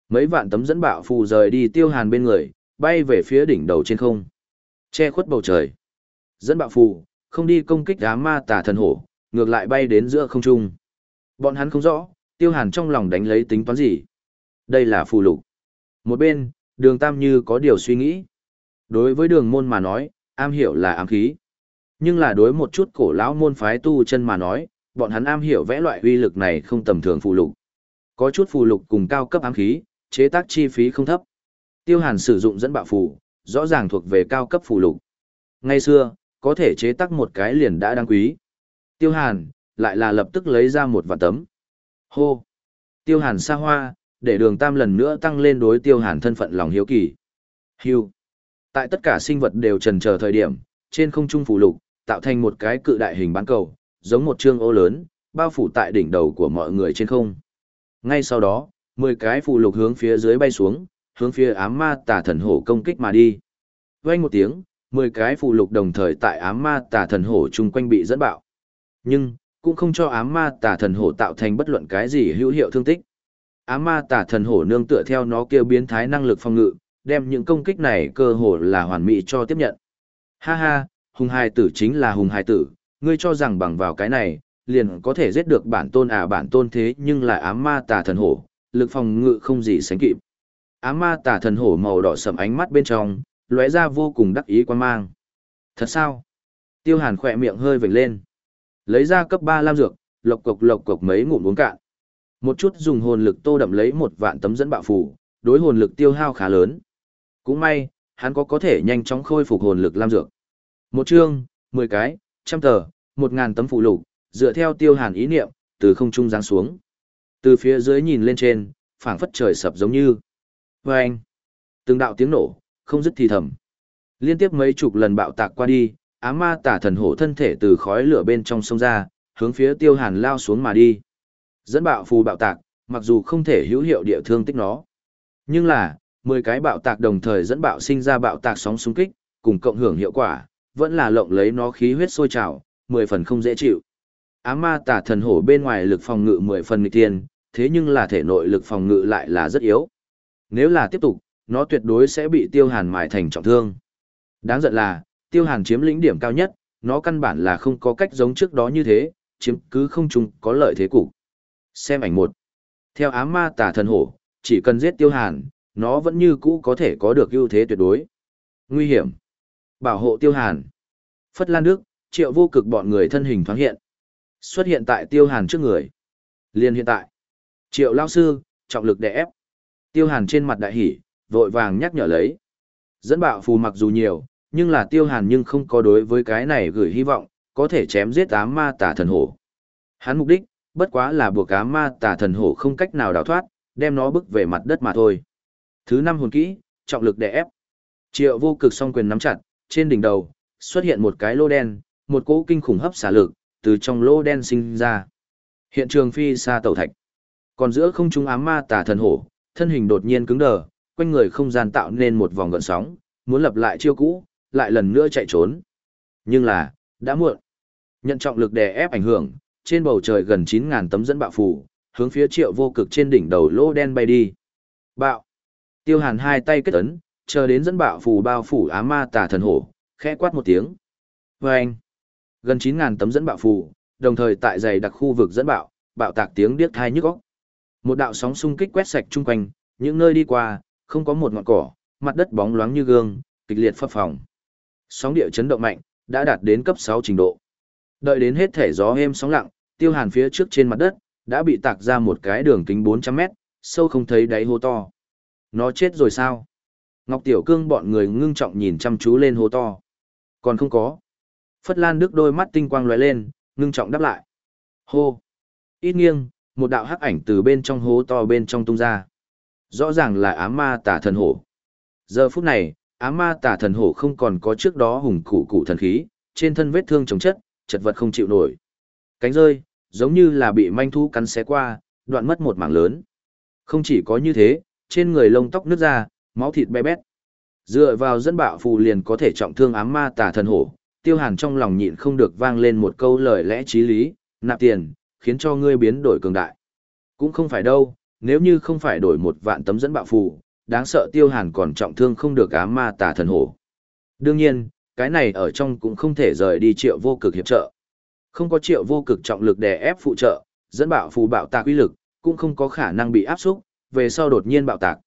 Mấy vạn tấm dẫn bạo phù rời đi tiêu hàn bên người, bay về phía đỉnh đầu trên không. Che khuất bầu trời. Dẫn bạo phù, không đi công kích đám ma tà thần hổ, ngược lại bay đến giữa không trung. Bọn hắn không rõ, tiêu hàn trong lòng đánh lấy tính toán gì. Đây là phù lục. Một bên, đường tam như có điều suy nghĩ. Đối với đường môn mà nói, am hiểu là ám khí. Nhưng là đối một chút cổ lão môn phái tu chân mà nói, bọn hắn am hiểu vẽ loại uy lực này không tầm thường phù lục. Có chút phù lục cùng cao cấp ám khí, chế tác chi phí không thấp. Tiêu Hàn sử dụng dẫn bạo phù, rõ ràng thuộc về cao cấp phù lục. Ngày xưa, có thể chế tác một cái liền đã đáng quý. Tiêu Hàn, lại là lập tức lấy ra một vạn tấm. Hô! Tiêu Hàn xa hoa, để đường tam lần nữa tăng lên đối Tiêu Hàn thân phận lòng hiếu kỳ. Hiu! Tại tất cả sinh vật đều trần chờ thời điểm, trên không trung phù lục, tạo thành một cái cự đại hình bán cầu, giống một trương ô lớn, bao phủ tại đỉnh đầu của mọi người trên không. Ngay sau đó, 10 cái phù lục hướng phía dưới bay xuống, hướng phía ám ma tà thần hổ công kích mà đi. Vang một tiếng, 10 cái phù lục đồng thời tại ám ma tà thần hổ chung quanh bị dẫn bạo. Nhưng, cũng không cho ám ma tà thần hổ tạo thành bất luận cái gì hữu hiệu thương tích. Ám ma tà thần hổ nương tựa theo nó kêu biến thái năng lực phòng ngự, đem những công kích này cơ hồ là hoàn mỹ cho tiếp nhận. Ha ha, hùng hài tử chính là hùng hài tử, ngươi cho rằng bằng vào cái này, liền có thể giết được bản tôn à bản tôn thế nhưng là ám ma tà thần hổ, lực phòng ngự không gì sánh kịp. Ám ma tà thần hổ màu đỏ sầm ánh mắt bên trong, lóe ra vô cùng đắc ý quan mang. Thật sao? Tiêu hàn khỏe miệng hơi vểnh lên. Lấy ra cấp 3 lam dược, lộc cộc lộc cộc mấy ngụm uống cạn. Một chút dùng hồn lực tô đậm lấy một vạn tấm dẫn bạo phủ, đối hồn lực tiêu hao khá lớn. Cũng may, hắn có có thể nhanh chóng khôi phục hồn lực lam dược. Một chương, 10 cái, trăm tờ, 1000 tấm phụ lục, dựa theo tiêu hàn ý niệm, từ không trung giáng xuống. Từ phía dưới nhìn lên trên, phảng phất trời sập giống như. Và anh, từng đạo tiếng nổ, không dứt thì thầm. Liên tiếp mấy chục lần bạo tạc qua đi, ám ma tả thần hổ thân thể từ khói lửa bên trong sông ra, hướng phía tiêu hàn lao xuống mà đi. Dẫn bạo phù bạo tạc, mặc dù không thể hữu hiệu địa thương tích nó. Nhưng là, 10 cái bạo tạc đồng thời dẫn bạo sinh ra bạo tạc sóng xung kích, cùng cộng hưởng hiệu quả, vẫn là lộng lấy nó khí huyết sôi trào, 10 phần không dễ chịu. Ám ma tả thần hổ bên ngoài lực phòng ngự 10 phần nghịch tiên, thế nhưng là thể nội lực phòng ngự lại là rất yếu. Nếu là tiếp tục, nó tuyệt đối sẽ bị tiêu hàn mài thành trọng thương. Đáng giận là, tiêu hàn chiếm lĩnh điểm cao nhất, nó căn bản là không có cách giống trước đó như thế, chiếm cứ không chung có lợi thế cục. Xem ảnh một. Theo ám ma tả thần hổ, chỉ cần giết tiêu hàn, nó vẫn như cũ có thể có được ưu thế tuyệt đối. Nguy hiểm. Bảo hộ tiêu hàn. Phất Lan Đức, triệu vô cực bọn người thân hình thoáng hiện. Xuất hiện tại tiêu hàn trước người. Liên hiện tại. Triệu lao sư, trọng lực đè ép. Tiêu hàn trên mặt đại hỉ, vội vàng nhắc nhở lấy. Dẫn bạo phù mặc dù nhiều, nhưng là tiêu hàn nhưng không có đối với cái này gửi hy vọng, có thể chém giết ám ma tà thần hổ. Hắn mục đích, bất quá là buộc ám ma tà thần hổ không cách nào đào thoát, đem nó bức về mặt đất mà thôi. Thứ năm hồn kỹ, trọng lực đè ép. Triệu vô cực song quyền nắm chặt, trên đỉnh đầu, xuất hiện một cái lô đen, một cỗ kinh khủng hấp xả lực, từ trong lô đen sinh ra. Hiện trường phi xa tẩu thạch. Còn giữa không trung ám ma tà thần hổ, thân hình đột nhiên cứng đờ, quanh người không gian tạo nên một vòng gợn sóng, muốn lập lại chiêu cũ, lại lần nữa chạy trốn. Nhưng là, đã muộn. Nhận trọng lực đè ép ảnh hưởng, trên bầu trời gần 9.000 tấm dẫn bạo phù, hướng phía triệu vô cực trên đỉnh đầu lô đen bay đi. Bạo. Tiêu hàn hai tay kết ấn, chờ đến dẫn bạo phù bao phủ á ma tà thần hổ, khẽ quát một tiếng. Vâng. Gần 9.000 tấm dẫn bạo phù, đồng thời tại dày đặc khu vực dẫn bạo, bạo tạc tiếng điếc thai nhức óc. Một đạo sóng xung kích quét sạch chung quanh, những nơi đi qua, không có một ngọn cỏ, mặt đất bóng loáng như gương, kịch liệt phập phồng. Sóng địa chấn động mạnh, đã đạt đến cấp 6 trình độ. Đợi đến hết thể gió êm sóng lặng, tiêu hàn phía trước trên mặt đất, đã bị tạc ra một cái đường kính 400 mét, sâu không thấy đáy hố to. Nó chết rồi sao? Ngọc Tiểu Cương bọn người ngưng trọng nhìn chăm chú lên hố to. Còn không có. Phất Lan Đức đôi mắt tinh quang lóe lên, ngưng trọng đáp lại. Hô. Ít nghiêng, một đạo hắc ảnh từ bên trong hố to bên trong tung ra. Rõ ràng là ám ma tả thần hổ. Giờ phút này, ám ma tả thần hổ không còn có trước đó hùng cụ cụ thần khí, trên thân vết thương chống chất, chật vật không chịu nổi. Cánh rơi, giống như là bị manh thu cắn xé qua, đoạn mất một mảng lớn. Không chỉ có như thế, trên người lông tóc nứt ra, máu thịt bé bét. Dựa vào dẫn bạo phù liền có thể trọng thương ám ma tà thần hổ, tiêu hàn trong lòng nhịn không được vang lên một câu lời lẽ trí lý, nạp tiền, khiến cho ngươi biến đổi cường đại. Cũng không phải đâu, nếu như không phải đổi một vạn tấm dẫn bạo phù, đáng sợ tiêu hàn còn trọng thương không được ám ma tà thần hổ. Đương nhiên, cái này ở trong cũng không thể rời đi triệu vô cực hiệp trợ. Không có triệu vô cực trọng lực đè ép phụ trợ, dẫn bạo phù bạo tạc uy lực, cũng không có khả năng bị áp xúc, về sau đột nhiên bạo tạc.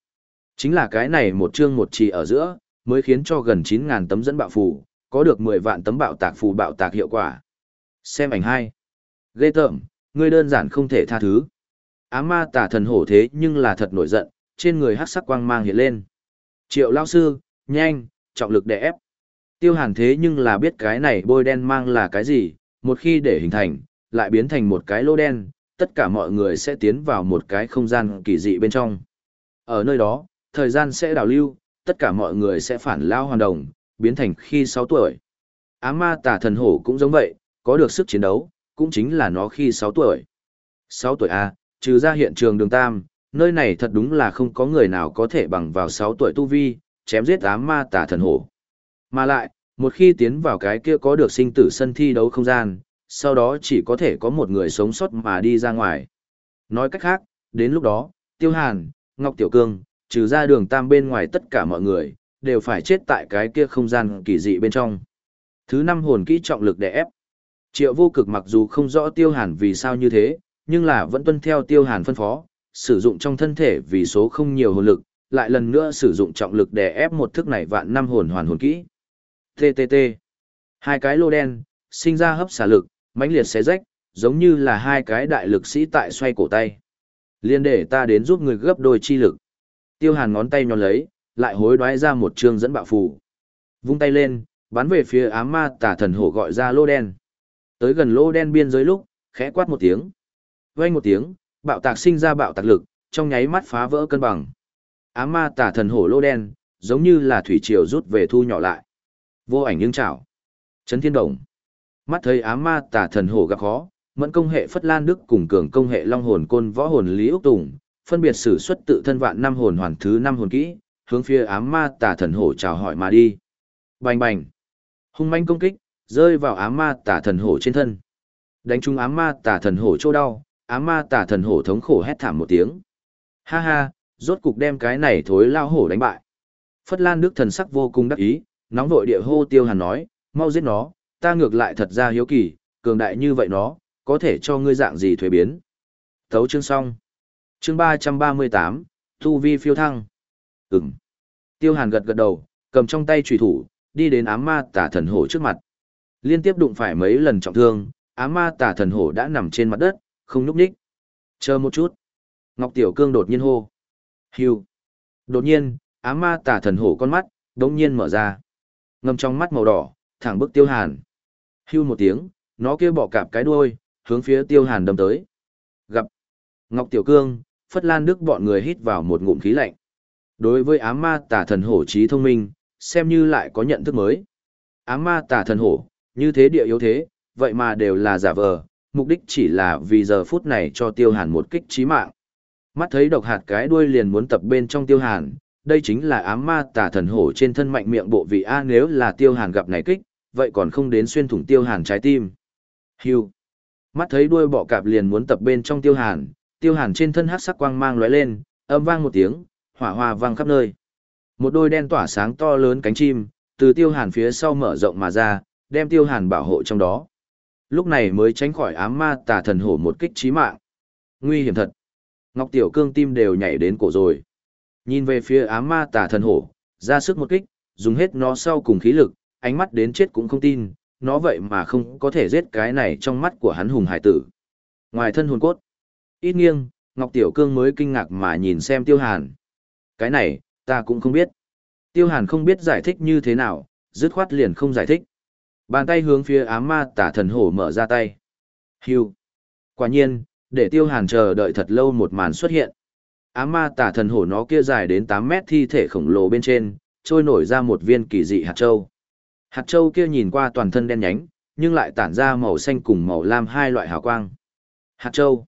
Chính là cái này một chương một trì ở giữa, mới khiến cho gần 9.000 tấm dẫn bạo phù, có được 10 vạn tấm bạo tạc phù bạo tạc hiệu quả. Xem ảnh 2. Ghê tởm, ngươi đơn giản không thể tha thứ. Á ma tả thần hổ thế nhưng là thật nổi giận, trên người hắc sắc quang mang hiện lên. Triệu lao sư, nhanh, trọng lực đè ép. Tiêu hàn thế nhưng là biết cái này bôi đen mang là cái gì, một khi để hình thành, lại biến thành một cái lô đen, tất cả mọi người sẽ tiến vào một cái không gian kỳ dị bên trong. Ở nơi đó, thời gian sẽ đảo lưu, tất cả mọi người sẽ phản lao hoàn đồng, biến thành khi 6 tuổi. Á ma tả thần hổ cũng giống vậy, có được sức chiến đấu, cũng chính là nó khi 6 tuổi. 6 tuổi A, trừ ra hiện trường đường Tam, nơi này thật đúng là không có người nào có thể bằng vào 6 tuổi tu vi, chém giết ám ma tả thần hổ. Mà lại, một khi tiến vào cái kia có được sinh tử sân thi đấu không gian, sau đó chỉ có thể có một người sống sót mà đi ra ngoài. Nói cách khác, đến lúc đó, Tiêu Hàn, Ngọc Tiểu Cương, trừ ra đường Tam bên ngoài tất cả mọi người, đều phải chết tại cái kia không gian kỳ dị bên trong. Thứ năm hồn kỹ trọng lực đè ép. Triệu vô cực mặc dù không rõ Tiêu Hàn vì sao như thế, nhưng là vẫn tuân theo Tiêu Hàn phân phó, sử dụng trong thân thể vì số không nhiều hồn lực, lại lần nữa sử dụng trọng lực đè ép một thức này vạn năm hồn hoàn hồn kỹ. TTT. Hai cái lô đen, sinh ra hấp xả lực, mãnh liệt xé rách, giống như là hai cái đại lực sĩ tại xoay cổ tay. Liên để ta đến giúp người gấp đôi chi lực. Tiêu hàn ngón tay nhòn lấy, lại hối đoái ra một chương dẫn bạo phù. Vung tay lên, bắn về phía ám ma tả thần hổ gọi ra lô đen. Tới gần lô đen biên giới lúc, khẽ quát một tiếng. Vang một tiếng, bạo tạc sinh ra bạo tạc lực, trong nháy mắt phá vỡ cân bằng. Ám ma tả thần hổ lô đen, giống như là thủy triều rút về thu nhỏ lại. Vô ảnh nhưng chảo. Trấn thiên đồng. Mắt thấy ám ma tả thần hổ gặp khó, mẫn công hệ phất lan đức cùng cường công hệ long hồn côn võ hồn lý úc tùng, phân biệt sử xuất tự thân vạn năm hồn hoàn thứ năm hồn kỹ, hướng phía ám ma tả thần hổ chào hỏi mà đi. Bành bành. Hung manh công kích, rơi vào ám ma tả thần hổ trên thân. Đánh trúng ám ma tả thần hổ chỗ đau, ám ma tả thần hổ thống khổ hét thảm một tiếng. Ha ha, rốt cục đem cái này thối lao hổ đánh bại. Phất Lan Đức thần sắc vô cùng đắc ý, nóng vội địa hô tiêu hàn nói, mau giết nó, ta ngược lại thật ra hiếu kỳ, cường đại như vậy nó, có thể cho ngươi dạng gì thuế biến. Thấu chương xong. Chương ba trăm ba mươi tám, Thu Vi phiêu thăng. Ừm. Tiêu hàn gật gật đầu, cầm trong tay trùy thủ, đi đến ám ma tả thần hổ trước mặt. Liên tiếp đụng phải mấy lần trọng thương, ám ma tả thần hổ đã nằm trên mặt đất, không nhúc nhích. Chờ một chút. Ngọc Tiểu Cương đột nhiên hô. Hưu. Đột nhiên, ám ma tả thần hổ con mắt, đống nhiên mở ra. Ngầm trong mắt màu đỏ, thẳng bức tiêu hàn. Hưu một tiếng, nó kia bỏ cạp cái đuôi, hướng phía tiêu hàn đâm tới. Gặp. Ngọc Tiểu Cương, Phất Lan Đức bọn người hít vào một ngụm khí lạnh. Đối với ám ma tà thần hổ trí thông minh, xem như lại có nhận thức mới. Ám ma tà thần hổ, như thế địa yếu thế, vậy mà đều là giả vờ, mục đích chỉ là vì giờ phút này cho tiêu hàn một kích trí mạng. Mắt thấy độc hạt cái đuôi liền muốn tập bên trong tiêu hàn, đây chính là ám ma tà thần hổ trên thân mạnh miệng bộ vị A nếu là tiêu hàn gặp này kích, vậy còn không đến xuyên thủng tiêu hàn trái tim. Hưu. Mắt thấy đuôi bọ cạp liền muốn tập bên trong tiêu hàn, tiêu hàn trên thân hát sắc quang mang lóe lên, âm vang một tiếng, hỏa hoa vang khắp nơi. Một đôi đen tỏa sáng to lớn cánh chim, từ tiêu hàn phía sau mở rộng mà ra, đem tiêu hàn bảo hộ trong đó. Lúc này mới tránh khỏi ám ma tà thần hổ một kích chí mạng. Nguy hiểm thật. Ngọc Tiểu Cương tim đều nhảy đến cổ rồi. Nhìn về phía ám ma tà thần hổ, ra sức một kích, dùng hết nó sau cùng khí lực, ánh mắt đến chết cũng không tin, nó vậy mà không có thể giết cái này trong mắt của hắn hùng hải tử. Ngoài thân hồn cốt, ít nghiêng, Ngọc Tiểu Cương mới kinh ngạc mà nhìn xem Tiêu Hàn. Cái này, ta cũng không biết. Tiêu Hàn không biết giải thích như thế nào, dứt khoát liền không giải thích. Bàn tay hướng phía ám ma tả thần hổ mở ra tay. Hưu. Quả nhiên, để Tiêu Hàn chờ đợi thật lâu một màn xuất hiện. Ám ma tả thần hổ nó kia dài đến 8 mét thi thể khổng lồ bên trên, trôi nổi ra một viên kỳ dị hạt châu. Hạt châu kia nhìn qua toàn thân đen nhánh, nhưng lại tản ra màu xanh cùng màu lam hai loại hào quang. Hạt châu.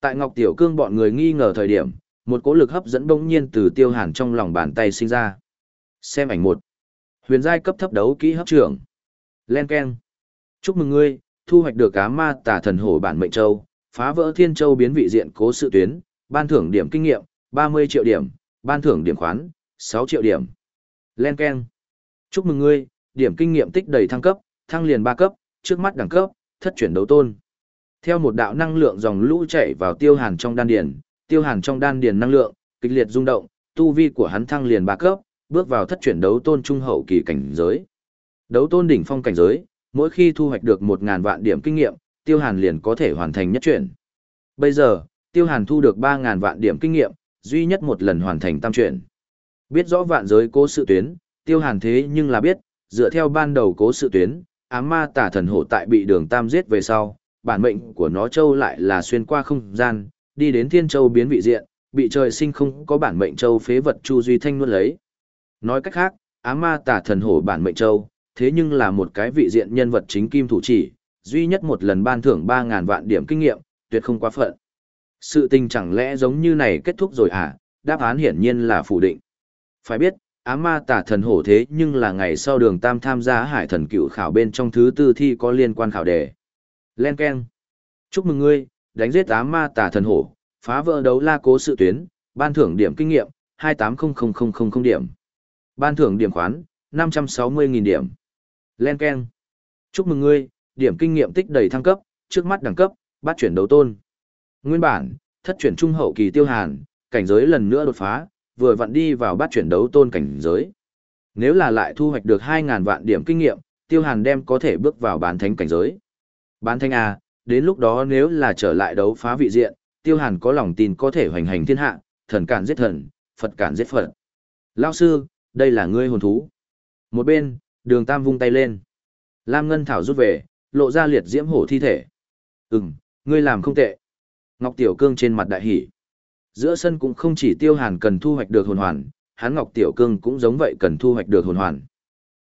Tại Ngọc Tiểu Cương bọn người nghi ngờ thời điểm, một cỗ lực hấp dẫn bỗng nhiên từ Tiêu Hàn trong lòng bàn tay sinh ra. Xem ảnh một. Huyền giai cấp thấp đấu kỹ hấp trưởng. Len keng. Chúc mừng ngươi, thu hoạch được cá ma tà thần hổ bản mệnh châu, phá vỡ thiên châu biến vị diện cố sự tuyến, ban thưởng điểm kinh nghiệm, 30 triệu điểm, ban thưởng điểm khoán, 6 triệu điểm. Len keng. Chúc mừng ngươi, điểm kinh nghiệm tích đầy thăng cấp, thăng liền 3 cấp, trước mắt đẳng cấp, thất chuyển đấu tôn. Theo một đạo năng lượng dòng lũ chảy vào tiêu hàn trong đan điền, tiêu hàn trong đan điền năng lượng, kịch liệt rung động, tu vi của hắn thăng liền ba cấp, bước vào thất chuyển đấu tôn trung hậu kỳ cảnh giới. Đấu tôn đỉnh phong cảnh giới, mỗi khi thu hoạch được một ngàn vạn điểm kinh nghiệm, Tiêu Hàn liền có thể hoàn thành nhất chuyển. Bây giờ, Tiêu Hàn thu được ba ngàn vạn điểm kinh nghiệm, duy nhất một lần hoàn thành tam chuyển. Biết rõ vạn giới cố sự tuyến, Tiêu Hàn thế nhưng là biết, dựa theo ban đầu cố sự tuyến, ám ma tả thần hổ tại bị đường tam giết về sau, bản mệnh của nó châu lại là xuyên qua không gian, đi đến thiên châu biến vị diện, bị trời sinh không có bản mệnh châu phế vật Chu Duy Thanh nuốt lấy. Nói cách khác, á ma tả thần hổ bản mệnh châu, thế nhưng là một cái vị diện nhân vật chính kim thủ chỉ, duy nhất một lần ban thưởng 3.000 vạn điểm kinh nghiệm, tuyệt không quá phận. Sự tình chẳng lẽ giống như này kết thúc rồi à, đáp án hiển nhiên là phủ định. Phải biết, á ma tả thần hổ thế nhưng là ngày sau đường tam tham gia hải thần cựu khảo bên trong thứ tư thi có liên quan khảo đề. Len Ken. Chúc mừng ngươi, đánh giết tám ma tả thần hổ, phá vỡ đấu la cố sự tuyến, ban thưởng điểm kinh nghiệm, 280000 điểm. Ban thưởng điểm khoán, 560.000 điểm. Len Ken. Chúc mừng ngươi, điểm kinh nghiệm tích đầy thăng cấp, trước mắt đẳng cấp, bắt chuyển đấu tôn. Nguyên bản, thất chuyển trung hậu kỳ tiêu hàn, cảnh giới lần nữa đột phá, vừa vặn đi vào bắt chuyển đấu tôn cảnh giới. Nếu là lại thu hoạch được 2.000 vạn điểm kinh nghiệm, tiêu hàn đem có thể bước vào bán thánh cảnh giới. Bán thanh A, đến lúc đó nếu là trở lại đấu phá vị diện, tiêu hàn có lòng tin có thể hoành hành thiên hạ, thần cản giết thần, Phật cản giết Phật. Lao sư, đây là ngươi hồn thú. Một bên, đường tam vung tay lên. Lam Ngân Thảo rút về, lộ ra liệt diễm hổ thi thể. Ừm, ngươi làm không tệ. Ngọc Tiểu Cương trên mặt đại hỉ. Giữa sân cũng không chỉ tiêu hàn cần thu hoạch được hồn hoàn, hắn Ngọc Tiểu Cương cũng giống vậy cần thu hoạch được hồn hoàn.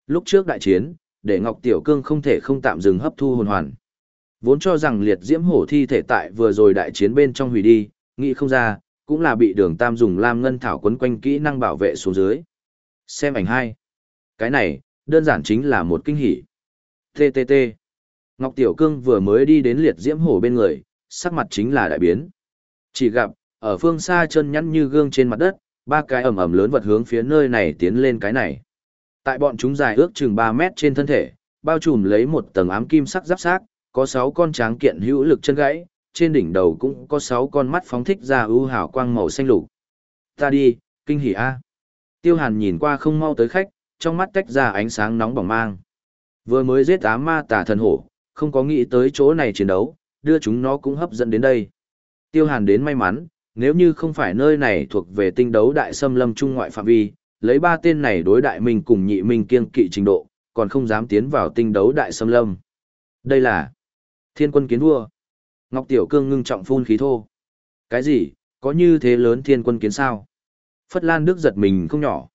Lúc trước đại chiến, để Ngọc Tiểu Cương không thể không tạm dừng hấp thu hồn hoàn. Vốn cho rằng liệt diễm hổ thi thể tại vừa rồi đại chiến bên trong hủy đi, nghĩ không ra, cũng là bị đường tam dùng lam ngân thảo quấn quanh kỹ năng bảo vệ xuống dưới. Xem ảnh hai. Cái này, đơn giản chính là một kinh hỉ. TTT. Ngọc Tiểu Cương vừa mới đi đến liệt diễm hổ bên người, sắc mặt chính là đại biến. Chỉ gặp, ở phương xa chân nhắn như gương trên mặt đất, ba cái ẩm ẩm lớn vật hướng phía nơi này tiến lên cái này. Tại bọn chúng dài ước chừng 3 mét trên thân thể, bao trùm lấy một tầng ám kim sắc giáp xác, có 6 con tráng kiện hữu lực chân gãy, trên đỉnh đầu cũng có 6 con mắt phóng thích ra ưu hào quang màu xanh lục. Ta đi, kinh hỉ a. Tiêu Hàn nhìn qua không mau tới khách, trong mắt tách ra ánh sáng nóng bỏng mang. Vừa mới giết ám ma tà thần hổ, không có nghĩ tới chỗ này chiến đấu, đưa chúng nó cũng hấp dẫn đến đây. Tiêu Hàn đến may mắn, nếu như không phải nơi này thuộc về tinh đấu đại xâm lâm trung ngoại phạm vi, lấy ba tên này đối đại mình cùng nhị minh kiêng kỵ trình độ, còn không dám tiến vào tinh đấu đại xâm lâm. Đây là thiên quân kiến vua. Ngọc Tiểu Cương ngưng trọng phun khí thô. Cái gì, có như thế lớn thiên quân kiến sao? Phất Lan Đức giật mình không nhỏ.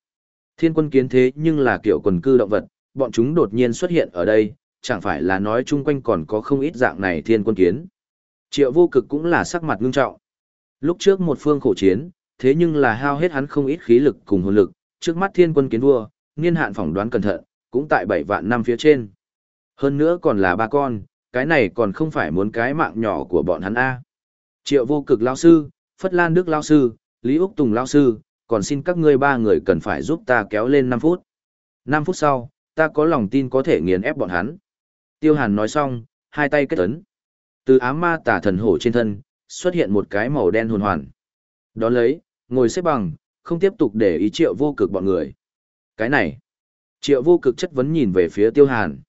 Thiên quân kiến thế nhưng là kiểu quần cư động vật, bọn chúng đột nhiên xuất hiện ở đây, chẳng phải là nói chung quanh còn có không ít dạng này thiên quân kiến. Triệu vô cực cũng là sắc mặt ngưng trọng. Lúc trước một phương khổ chiến, thế nhưng là hao hết hắn không ít khí lực cùng hồn lực, trước mắt thiên quân kiến vua, niên hạn phỏng đoán cẩn thận, cũng tại 7 vạn năm phía trên. Hơn nữa còn là ba con, cái này còn không phải muốn cái mạng nhỏ của bọn hắn A. Triệu vô cực lao sư, Phất Lan Đức lao sư, Lý Úc Tùng lao sư, còn xin các ngươi ba người cần phải giúp ta kéo lên năm phút. năm phút sau, ta có lòng tin có thể nghiền ép bọn hắn. Tiêu Hàn nói xong, hai tay kết tấn Từ ám ma tả thần hổ trên thân, xuất hiện một cái màu đen hồn hoàn. Đón lấy, ngồi xếp bằng, không tiếp tục để ý triệu vô cực bọn người. Cái này, triệu vô cực chất vấn nhìn về phía Tiêu Hàn.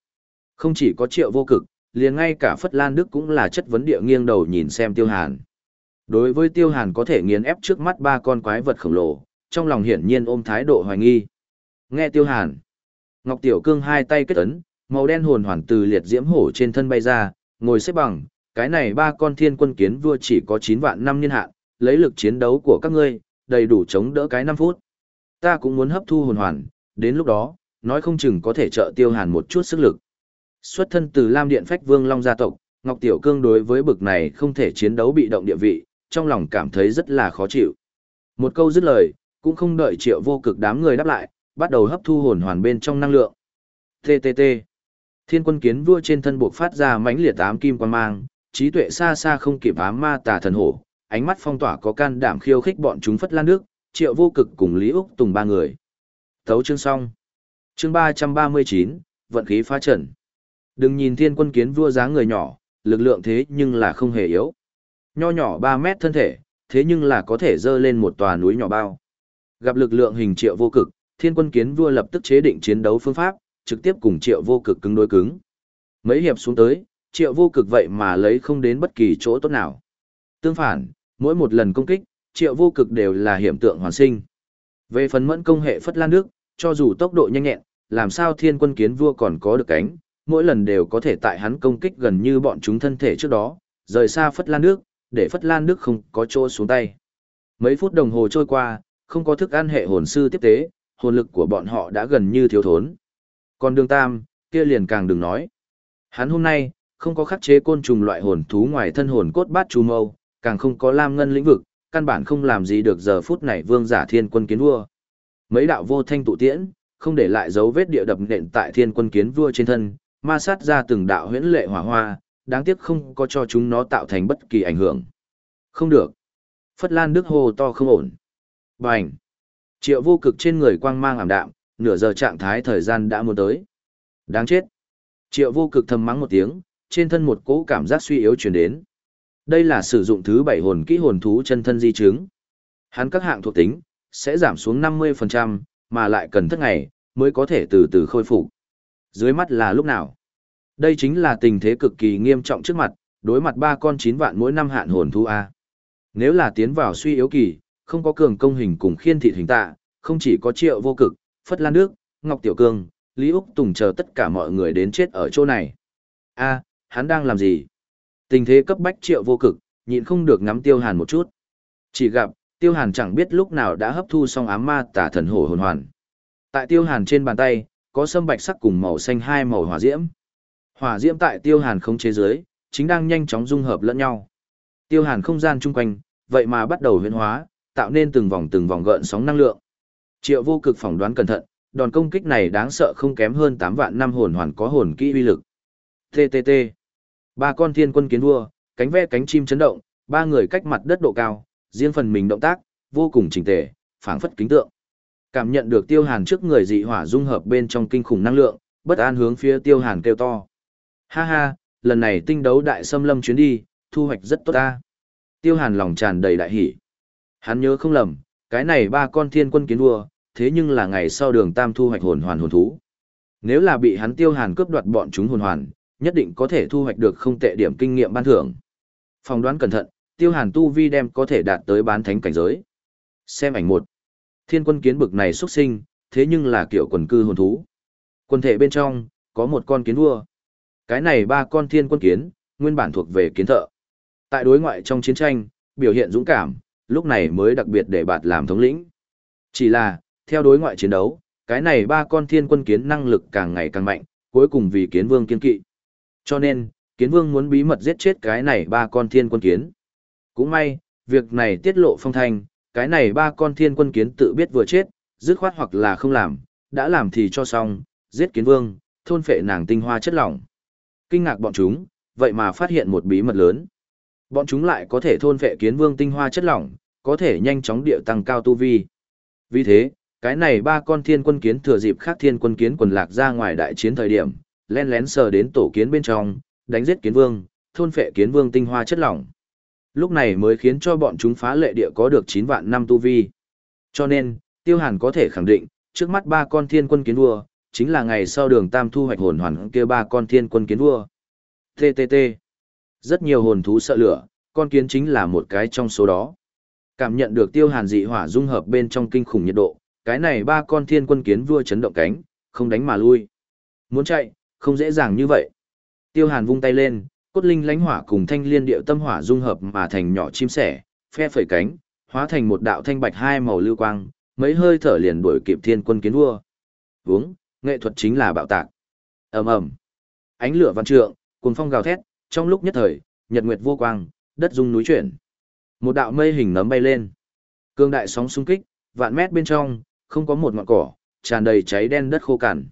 Không chỉ có triệu vô cực, liền ngay cả Phất Lan Đức cũng là chất vấn địa nghiêng đầu nhìn xem Tiêu Hàn. Đối với Tiêu Hàn có thể nghiền ép trước mắt ba con quái vật khổng lồ, trong lòng hiển nhiên ôm thái độ hoài nghi. Nghe Tiêu Hàn, Ngọc Tiểu Cương hai tay kết ấn, màu đen hồn hoàn từ liệt diễm hổ trên thân bay ra, ngồi xếp bằng, cái này ba con thiên quân kiến vua chỉ có 9 vạn năm niên hạn, lấy lực chiến đấu của các ngươi, đầy đủ chống đỡ cái 5 phút. Ta cũng muốn hấp thu hồn hoàn, đến lúc đó, nói không chừng có thể trợ Tiêu Hàn một chút sức lực. Xuất thân từ Lam Điện Phách Vương Long gia tộc, Ngọc Tiểu Cương đối với bực này không thể chiến đấu bị động địa vị, trong lòng cảm thấy rất là khó chịu. Một câu dứt lời, cũng không đợi triệu vô cực đám người đáp lại, bắt đầu hấp thu hồn hoàn bên trong năng lượng. TTT. Thiên quân kiến vua trên thân buộc phát ra mãnh liệt ám kim quang mang, trí tuệ xa xa không kịp ám ma tà thần hổ, ánh mắt phong tỏa có can đảm khiêu khích bọn chúng phất lan nước, triệu vô cực cùng Lý Úc Tùng ba người. Thấu chương xong. Chương 339, vận khí phá trận. Đừng nhìn thiên quân kiến vua dáng người nhỏ, lực lượng thế nhưng là không hề yếu. Nho nhỏ 3 mét thân thể, thế nhưng là có thể dơ lên một tòa núi nhỏ bao. Gặp lực lượng hình triệu vô cực, thiên quân kiến vua lập tức chế định chiến đấu phương pháp, trực tiếp cùng triệu vô cực cứng đối cứng. Mấy hiệp xuống tới, triệu vô cực vậy mà lấy không đến bất kỳ chỗ tốt nào. Tương phản, mỗi một lần công kích, triệu vô cực đều là hiểm tượng hoàn sinh. Về phần mẫn công hệ phất lan nước, cho dù tốc độ nhanh nhẹn, làm sao thiên quân kiến vua còn có được cánh, mỗi lần đều có thể tại hắn công kích gần như bọn chúng thân thể trước đó, rời xa phất lan nước, để phất lan nước không có chỗ xuống tay. Mấy phút đồng hồ trôi qua, không có thức ăn hệ hồn sư tiếp tế, hồn lực của bọn họ đã gần như thiếu thốn. Còn đường tam, kia liền càng đừng nói. Hắn hôm nay, không có khắc chế côn trùng loại hồn thú ngoài thân hồn cốt bát chu mâu, càng không có lam ngân lĩnh vực, căn bản không làm gì được giờ phút này vương giả thiên quân kiến vua. Mấy đạo vô thanh tụ tiễn, không để lại dấu vết địa đập nện tại thiên quân kiến vua trên thân, ma sát ra từng đạo huyễn lệ hỏa hoa, đáng tiếc không có cho chúng nó tạo thành bất kỳ ảnh hưởng. Không được. Phất Lan Đức Hồ to không ổn. Bành. Triệu vô cực trên người quang mang ảm đạm, nửa giờ trạng thái thời gian đã muốn tới. Đáng chết. Triệu vô cực thầm mắng một tiếng, trên thân một cỗ cảm giác suy yếu truyền đến. Đây là sử dụng thứ bảy hồn kỹ hồn thú chân thân di chứng. Hắn các hạng thuộc tính, sẽ giảm xuống 50%, mà lại cần thất ngày, mới có thể từ từ khôi phục. Dưới mắt là lúc nào? Đây chính là tình thế cực kỳ nghiêm trọng trước mặt, đối mặt ba con chín vạn mỗi năm hạn hồn thu A. Nếu là tiến vào suy yếu kỳ, không có cường công hình cùng khiên thị hình tạ, không chỉ có triệu vô cực, Phất Lan nước, Ngọc Tiểu Cương, Lý Úc Tùng chờ tất cả mọi người đến chết ở chỗ này. A, hắn đang làm gì? Tình thế cấp bách triệu vô cực, nhịn không được ngắm Tiêu Hàn một chút. Chỉ gặp, Tiêu Hàn chẳng biết lúc nào đã hấp thu xong ám ma tả thần hổ hồn hoàn. Tại Tiêu Hàn trên bàn tay, có sâm bạch sắc cùng màu xanh hai màu hỏa diễm. Hỏa diễm tại Tiêu Hàn không chế giới, chính đang nhanh chóng dung hợp lẫn nhau. Tiêu Hàn không gian chung quanh, vậy mà bắt đầu huyễn hóa, tạo nên từng vòng từng vòng gợn sóng năng lượng. Triệu vô cực phỏng đoán cẩn thận, đòn công kích này đáng sợ không kém hơn 8 vạn năm hồn hoàn có hồn kỹ uy lực. TTT. Ba con thiên quân kiến vua, cánh ve cánh chim chấn động, ba người cách mặt đất độ cao, riêng phần mình động tác, vô cùng chỉnh tề, phảng phất kính tượng. Cảm nhận được tiêu hàn trước người dị hỏa dung hợp bên trong kinh khủng năng lượng, bất an hướng phía tiêu hàn kêu to. Ha ha, lần này tinh đấu đại xâm lâm chuyến đi, thu hoạch rất tốt ta. Tiêu hàn lòng tràn đầy đại hỷ. Hắn nhớ không lầm, cái này ba con thiên quân kiến vua, thế nhưng là ngày sau đường tam thu hoạch hồn hoàn hồn thú. Nếu là bị hắn tiêu hàn cướp đoạt bọn chúng hồn hoàn, nhất định có thể thu hoạch được không tệ điểm kinh nghiệm ban thưởng. Phòng đoán cẩn thận, tiêu hàn tu vi đem có thể đạt tới bán thánh cảnh giới. Xem ảnh một. Thiên quân kiến bực này xuất sinh, thế nhưng là kiểu quần cư hồn thú. Quân thể bên trong, có một con kiến vua. Cái này ba con thiên quân kiến, nguyên bản thuộc về kiến thợ. Tại đối ngoại trong chiến tranh, biểu hiện dũng cảm, lúc này mới đặc biệt để bạt làm thống lĩnh. Chỉ là, theo đối ngoại chiến đấu, cái này ba con thiên quân kiến năng lực càng ngày càng mạnh, cuối cùng vì kiến vương kiên kỵ. Cho nên, kiến vương muốn bí mật giết chết cái này ba con thiên quân kiến. Cũng may, việc này tiết lộ phong thanh, cái này ba con thiên quân kiến tự biết vừa chết, dứt khoát hoặc là không làm, đã làm thì cho xong, giết kiến vương, thôn phệ nàng tinh hoa chất lỏng. Kinh ngạc bọn chúng, vậy mà phát hiện một bí mật lớn. Bọn chúng lại có thể thôn phệ kiến vương tinh hoa chất lỏng, có thể nhanh chóng địa tăng cao tu vi. Vì thế, cái này ba con thiên quân kiến thừa dịp khác thiên quân kiến quần lạc ra ngoài đại chiến thời điểm, len lén sờ đến tổ kiến bên trong, đánh giết kiến vương, thôn phệ kiến vương tinh hoa chất lỏng. Lúc này mới khiến cho bọn chúng phá lệ địa có được 9 vạn năm tu vi. Cho nên, Tiêu Hàn có thể khẳng định, trước mắt ba con thiên quân kiến vua, chính là ngày sau đường tam thu hoạch hồn hoàn kia ba con thiên quân kiến vua. TTT. Rất nhiều hồn thú sợ lửa, con kiến chính là một cái trong số đó. Cảm nhận được tiêu hàn dị hỏa dung hợp bên trong kinh khủng nhiệt độ, cái này ba con thiên quân kiến vua chấn động cánh, không đánh mà lui. Muốn chạy, không dễ dàng như vậy. Tiêu hàn vung tay lên, cốt linh lánh hỏa cùng thanh liên điệu tâm hỏa dung hợp mà thành nhỏ chim sẻ, phe phẩy cánh, hóa thành một đạo thanh bạch hai màu lưu quang, mấy hơi thở liền đuổi kịp thiên quân kiến vua. Vướng, nghệ thuật chính là bạo tạc. ầm ầm, ánh lửa văn trượng, cuồng phong gào thét, trong lúc nhất thời, nhật nguyệt vô quang, đất rung núi chuyển. Một đạo mây hình nấm bay lên. Cương đại sóng xung kích, vạn mét bên trong, không có một ngọn cỏ, tràn đầy cháy đen đất khô cằn.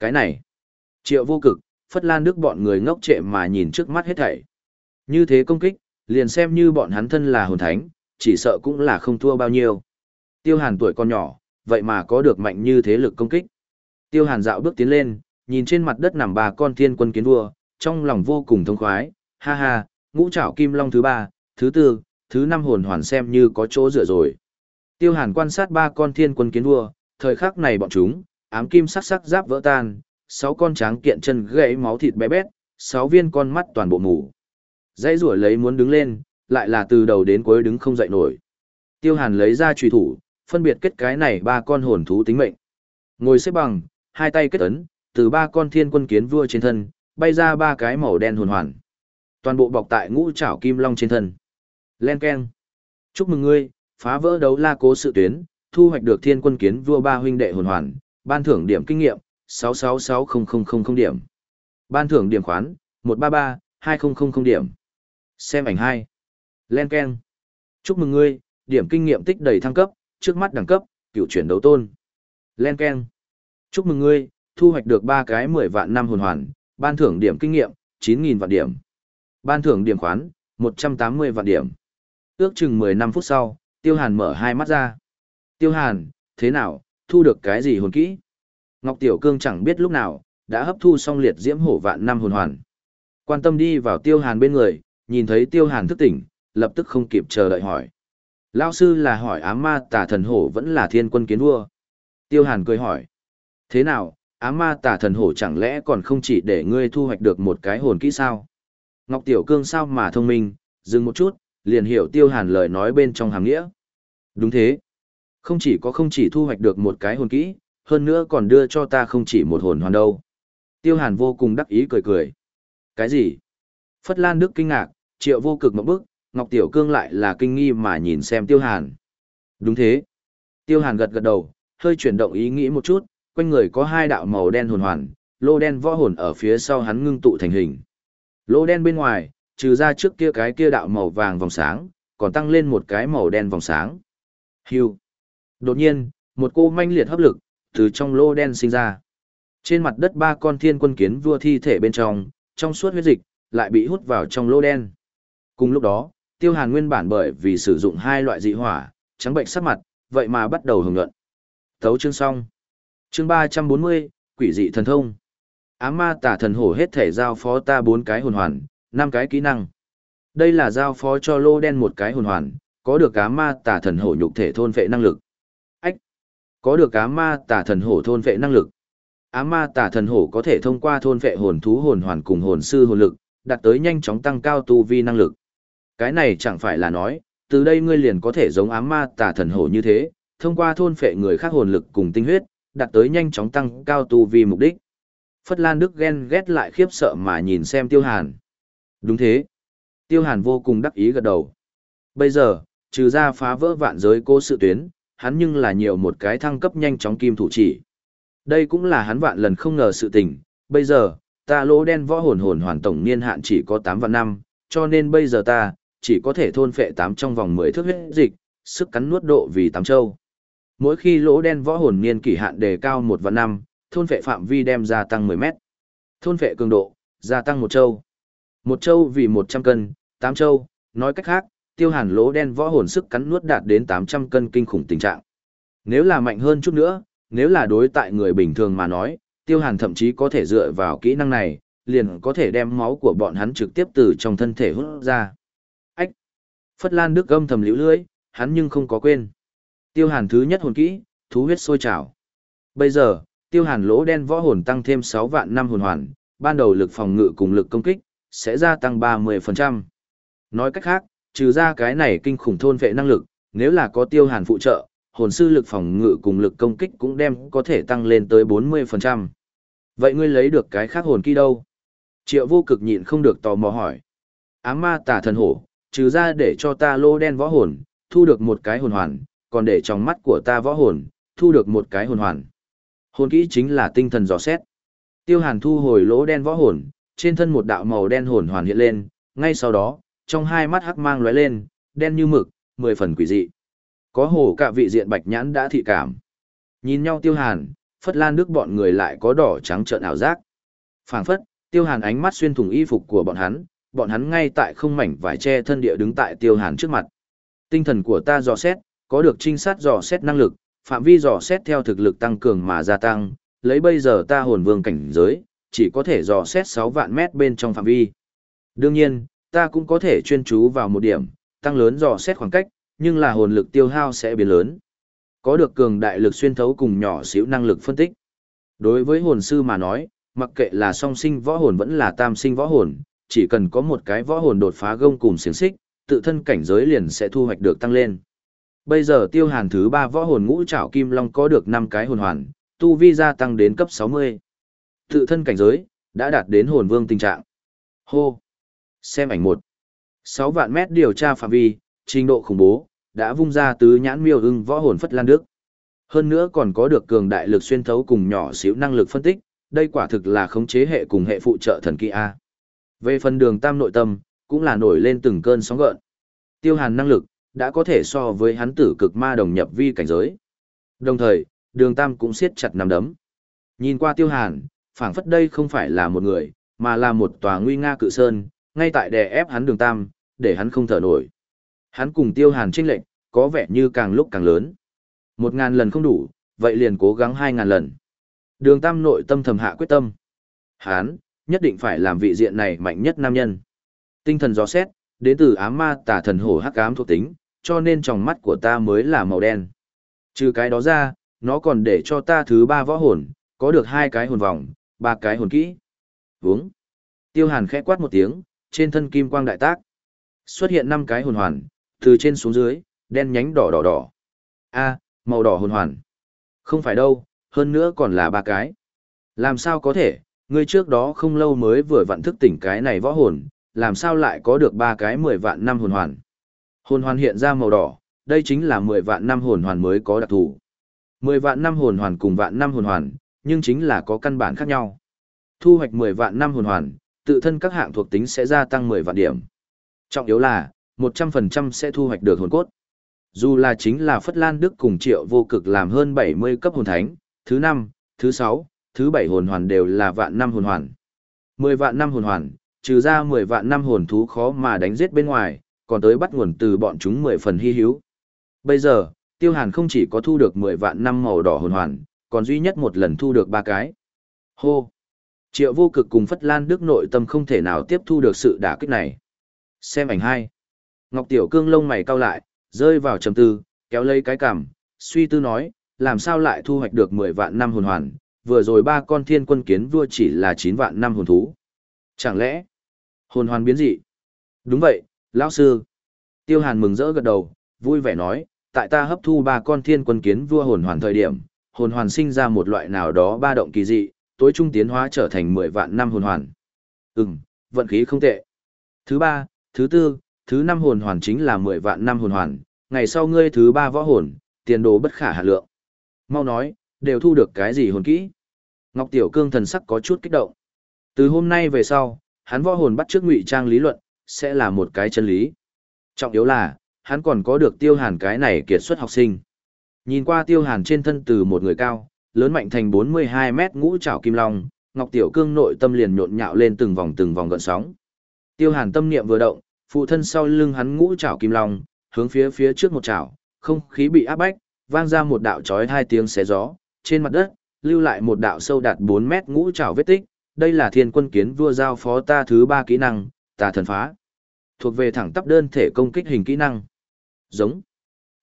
Cái này, triệu vô cực, Phất Lan Đức bọn người ngốc trệ mà nhìn trước mắt hết thảy. Như thế công kích, liền xem như bọn hắn thân là hồn thánh, chỉ sợ cũng là không thua bao nhiêu. Tiêu Hàn tuổi còn nhỏ, vậy mà có được mạnh như thế lực công kích. Tiêu Hàn dạo bước tiến lên, nhìn trên mặt đất nằm ba con thiên quân kiến vua, trong lòng vô cùng thông khoái, ha ha, ngũ trảo kim long thứ ba, thứ tư, thứ năm hồn hoàn xem như có chỗ dựa rồi. Tiêu Hàn quan sát ba con thiên quân kiến vua, thời khắc này bọn chúng, ám kim sắc sắc giáp vỡ tan, sáu con tráng kiện chân gãy máu thịt bé bét, sáu viên con mắt toàn bộ mù. Dãy rủa lấy muốn đứng lên, lại là từ đầu đến cuối đứng không dậy nổi. Tiêu Hàn lấy ra truy thủ, phân biệt kết cái này ba con hồn thú tính mệnh. Ngồi xếp bằng, hai tay kết ấn, từ ba con thiên quân kiến vua trên thân, bay ra ba cái màu đen hồn hoàn. Toàn bộ bọc tại ngũ trảo kim long trên thân. Len keng. Chúc mừng ngươi, phá vỡ đấu la cố sự tuyến, thu hoạch được thiên quân kiến vua ba huynh đệ hồn hoàn, ban thưởng điểm kinh nghiệm, 666000 điểm. Ban thưởng điểm khoán, 133-2000 điểm. Xem ảnh 2. Len Ken. Chúc mừng ngươi, điểm kinh nghiệm tích đầy thăng cấp, trước mắt đẳng cấp, cựu chuyển đấu tôn. Len Ken. Chúc mừng ngươi, thu hoạch được ba cái 10 vạn năm hồn hoàn, ban thưởng điểm kinh nghiệm, 9.000 vạn điểm. Ban thưởng điểm khoán, 180 vạn điểm. Ước chừng 15 phút sau, Tiêu Hàn mở hai mắt ra. Tiêu Hàn, thế nào, thu được cái gì hồn kỹ? Ngọc Tiểu Cương chẳng biết lúc nào, đã hấp thu xong liệt diễm hổ vạn năm hồn hoàn. Quan tâm đi vào Tiêu Hàn bên người, nhìn thấy Tiêu Hàn thức tỉnh, lập tức không kịp chờ đợi hỏi. Lao sư là hỏi ám ma tà thần hổ vẫn là thiên quân kiến vua. Tiêu Hàn cười hỏi. Thế nào, ám ma tà thần hổ chẳng lẽ còn không chỉ để ngươi thu hoạch được một cái hồn kỹ sao? Ngọc Tiểu Cương sao mà thông minh, dừng một chút, liền hiểu Tiêu Hàn lời nói bên trong hàng nghĩa. Đúng thế. Không chỉ có không chỉ thu hoạch được một cái hồn kỹ, hơn nữa còn đưa cho ta không chỉ một hồn hoàn đâu. Tiêu Hàn vô cùng đắc ý cười cười. Cái gì? Phất Lan Đức kinh ngạc, triệu vô cực một bức, Ngọc Tiểu Cương lại là kinh nghi mà nhìn xem Tiêu Hàn. Đúng thế. Tiêu Hàn gật gật đầu, hơi chuyển động ý nghĩ một chút, quanh người có hai đạo màu đen hồn hoàn, lô đen võ hồn ở phía sau hắn ngưng tụ thành hình. Lô đen bên ngoài, trừ ra trước kia cái kia đạo màu vàng vòng sáng, còn tăng lên một cái màu đen vòng sáng. Hưu. Đột nhiên, một cô manh liệt hấp lực, từ trong lô đen sinh ra. Trên mặt đất ba con thiên quân kiến vua thi thể bên trong, trong suốt huyết dịch, lại bị hút vào trong lô đen. Cùng lúc đó, tiêu hàn nguyên bản bởi vì sử dụng hai loại dị hỏa, trắng bệnh sắc mặt, vậy mà bắt đầu hưởng luận. Thấu chương xong. Chương ba trăm bốn mươi quỷ dị thần thông. Ám ma tả thần hổ hết thể giao phó ta bốn cái hồn hoàn, năm cái kỹ năng. Đây là giao phó cho lô đen một cái hồn hoàn, có được ám ma tả thần hổ nhục thể thôn vệ năng lực. Có được á ma tả thần hổ thôn vệ năng lực. Á ma tả thần hổ có thể thông qua thôn vệ hồn thú hồn hoàn cùng hồn sư hồn lực, đạt tới nhanh chóng tăng cao tu vi năng lực. Cái này chẳng phải là nói, từ đây ngươi liền có thể giống á ma tả thần hổ như thế, thông qua thôn phệ người khác hồn lực cùng tinh huyết, đạt tới nhanh chóng tăng cao tu vi mục đích. Phất Lan Đức ghen ghét lại khiếp sợ mà nhìn xem Tiêu Hàn. Đúng thế. Tiêu Hàn vô cùng đắc ý gật đầu. Bây giờ, trừ ra phá vỡ vạn giới cô sự tuyến, hắn nhưng là nhiều một cái thăng cấp nhanh chóng kim thủ chỉ. Đây cũng là hắn vạn lần không ngờ sự tình. Bây giờ, ta lỗ đen võ hồn hồn hoàn tổng niên hạn chỉ có 8 vạn năm, cho nên bây giờ ta, chỉ có thể thôn phệ 8 trong vòng 10 thước huyết dịch, sức cắn nuốt độ vì 8 châu. Mỗi khi lỗ đen võ hồn niên kỳ hạn đề cao 1 và năm, thôn phệ phạm vi đem gia tăng 10 mét. Thôn phệ cường độ, gia tăng 1 châu. 1 châu vì 100 cân, 8 châu, nói cách khác, tiêu hàn lỗ đen võ hồn sức cắn nuốt đạt đến 800 cân kinh khủng tình trạng. Nếu là mạnh hơn chút nữa, nếu là đối tại người bình thường mà nói, tiêu hàn thậm chí có thể dựa vào kỹ năng này, liền có thể đem máu của bọn hắn trực tiếp từ trong thân thể hút ra. Ách! Phất Lan Đức gâm thầm liễu lưới, hắn nhưng không có quên. Tiêu hàn thứ nhất hồn kỹ, thú huyết sôi trào. Bây giờ, tiêu hàn lỗ đen võ hồn tăng thêm 6 vạn năm hồn hoàn, ban đầu lực phòng ngự cùng lực công kích, sẽ gia tăng 30%. Nói cách khác, trừ ra cái này kinh khủng thôn vệ năng lực, nếu là có tiêu hàn phụ trợ, hồn sư lực phòng ngự cùng lực công kích cũng đem có thể tăng lên tới 40%. Vậy ngươi lấy được cái khác hồn kỹ đâu? Triệu vô cực nhịn không được tò mò hỏi. Ám ma tả thần hổ, trừ ra để cho ta lô đen võ hồn, thu được một cái hồn hoàn, còn để trong mắt của ta võ hồn, thu được một cái hồn hoàn. Hồn kỹ chính là tinh thần dò xét. Tiêu hàn thu hồi lỗ đen võ hồn, trên thân một đạo màu đen hồn hoàn hiện lên, ngay sau đó, trong hai mắt hắc mang lóe lên, đen như mực, mười phần quỷ dị. Có hồ cả vị diện bạch nhãn đã thị cảm. Nhìn nhau tiêu hàn, phất lan nước bọn người lại có đỏ trắng trợn ảo giác. phảng phất, tiêu hàn ánh mắt xuyên thủng y phục của bọn hắn, bọn hắn ngay tại không mảnh vải che thân địa đứng tại tiêu hàn trước mặt. Tinh thần của ta dò xét, có được trinh sát dò xét năng lực, phạm vi dò xét theo thực lực tăng cường mà gia tăng, lấy bây giờ ta hồn vương cảnh giới, chỉ có thể dò xét 6 vạn mét bên trong phạm vi. Đương nhiên, ta cũng có thể chuyên chú vào một điểm, tăng lớn dò xét khoảng cách, nhưng là hồn lực tiêu hao sẽ biến lớn. Có được cường đại lực xuyên thấu cùng nhỏ xíu năng lực phân tích. Đối với hồn sư mà nói, mặc kệ là song sinh võ hồn vẫn là tam sinh võ hồn, chỉ cần có một cái võ hồn đột phá gông cùng xiềng xích, tự thân cảnh giới liền sẽ thu hoạch được tăng lên. Bây giờ tiêu hàn thứ ba võ hồn ngũ trảo kim long có được 5 cái hồn hoàn, tu vi gia tăng đến cấp 60. Tự thân cảnh giới, đã đạt đến hồn vương tình trạng. Hô! Xem ảnh một. sáu vạn mét điều tra phạm vi, trình độ khủng bố, đã vung ra tứ nhãn miêu ưng võ hồn phất lan đức. Hơn nữa còn có được cường đại lực xuyên thấu cùng nhỏ xíu năng lực phân tích, đây quả thực là khống chế hệ cùng hệ phụ trợ thần kỳ A. Về phần đường tam nội tâm, cũng là nổi lên từng cơn sóng gợn. Tiêu hàn năng lực, đã có thể so với hắn tử cực ma đồng nhập vi cảnh giới. Đồng thời, đường tam cũng siết chặt nắm đấm. Nhìn qua tiêu hàn, phảng phất đây không phải là một người, mà là một tòa nguy nga cự sơn, ngay tại đè ép hắn đường tam, để hắn không thở nổi. Hắn cùng tiêu hàn trinh lệnh, có vẻ như càng lúc càng lớn. Một ngàn lần không đủ, vậy liền cố gắng hai ngàn lần. Đường tam nội tâm thầm hạ quyết tâm. Hắn, nhất định phải làm vị diện này mạnh nhất nam nhân. Tinh thần gió xét, đến từ ám ma tà thần hổ hắc ám thuộc tính, cho nên trong mắt của ta mới là màu đen. Trừ cái đó ra, nó còn để cho ta thứ ba võ hồn, có được hai cái hồn vòng, ba cái hồn kỹ. Vướng. Tiêu hàn khẽ quát một tiếng, trên thân kim quang đại tác. Xuất hiện năm cái hồn hoàn, từ trên xuống dưới, đen nhánh đỏ đỏ đỏ. A, màu đỏ hồn hoàn. Không phải đâu, hơn nữa còn là ba cái. Làm sao có thể, ngươi trước đó không lâu mới vừa vặn thức tỉnh cái này võ hồn, làm sao lại có được ba cái mười vạn năm hồn hoàn. Hồn hoàn hiện ra màu đỏ, đây chính là mười vạn năm hồn hoàn mới có đặc thù. Mười vạn năm hồn hoàn cùng vạn năm hồn hoàn, nhưng chính là có căn bản khác nhau. Thu hoạch mười vạn năm hồn hoàn, tự thân các hạng thuộc tính sẽ gia tăng mười vạn điểm. Trọng yếu là, một trăm phần trăm sẽ thu hoạch được hồn cốt. Dù là chính là Phất Lan Đức cùng Triệu Vô Cực làm hơn bảy mươi cấp hồn thánh, thứ năm, thứ sáu, thứ bảy hồn hoàn đều là vạn năm hồn hoàn. mười vạn năm hồn hoàn, trừ ra mười vạn năm hồn thú khó mà đánh giết bên ngoài, còn tới bắt nguồn từ bọn chúng mười phần hy hữu. Bây giờ, Tiêu Hàn không chỉ có thu được mười vạn năm màu đỏ hồn hoàn, còn duy nhất một lần thu được ba cái. Hô! Triệu vô cực cùng Phất Lan Đức nội tâm không thể nào tiếp thu được sự đả kích này. Xem ảnh hai. Ngọc Tiểu Cương lông mày cau lại, rơi vào trầm tư, kéo lấy cái cằm, suy tư nói, làm sao lại thu hoạch được 10 vạn năm hồn hoàn, vừa rồi ba con thiên quân kiến vua chỉ là 9 vạn năm hồn thú. Chẳng lẽ, hồn hoàn biến dị? Đúng vậy, lão sư. Tiêu Hàn mừng rỡ gật đầu, vui vẻ nói, tại ta hấp thu ba con thiên quân kiến vua hồn hoàn thời điểm, hồn hoàn sinh ra một loại nào đó ba động kỳ dị, tối trung tiến hóa trở thành 10 vạn năm hồn hoàn. Ừm, vận khí không tệ. Thứ ba, thứ tư, thứ năm hồn hoàn chính là 10 vạn năm hồn hoàn, ngày sau ngươi thứ ba võ hồn, tiền đồ bất khả hạ lượng. Mau nói, đều thu được cái gì hồn kỹ? Ngọc Tiểu Cương thần sắc có chút kích động. Từ hôm nay về sau, hắn võ hồn bắt trước ngụy trang lý luận, sẽ là một cái chân lý. Trọng yếu là, hắn còn có được tiêu hàn cái này kiệt xuất học sinh. Nhìn qua tiêu hàn trên thân từ một người cao, lớn mạnh thành 42 mét ngũ trảo kim long, Ngọc Tiểu Cương nội tâm liền nhộn nhạo lên từng vòng từng vòng gợn sóng. Tiêu Hàn tâm niệm vừa động, phụ thân sau lưng hắn ngũ trảo kim long, hướng phía phía trước một trảo, không khí bị áp bách, vang ra một đạo chói hai tiếng xé gió, trên mặt đất lưu lại một đạo sâu đạt 4 mét ngũ trảo vết tích, đây là Thiên Quân Kiến vua giao phó ta thứ ba kỹ năng, Tà thần phá. Thuộc về thẳng tắp đơn thể công kích hình kỹ năng. Giống.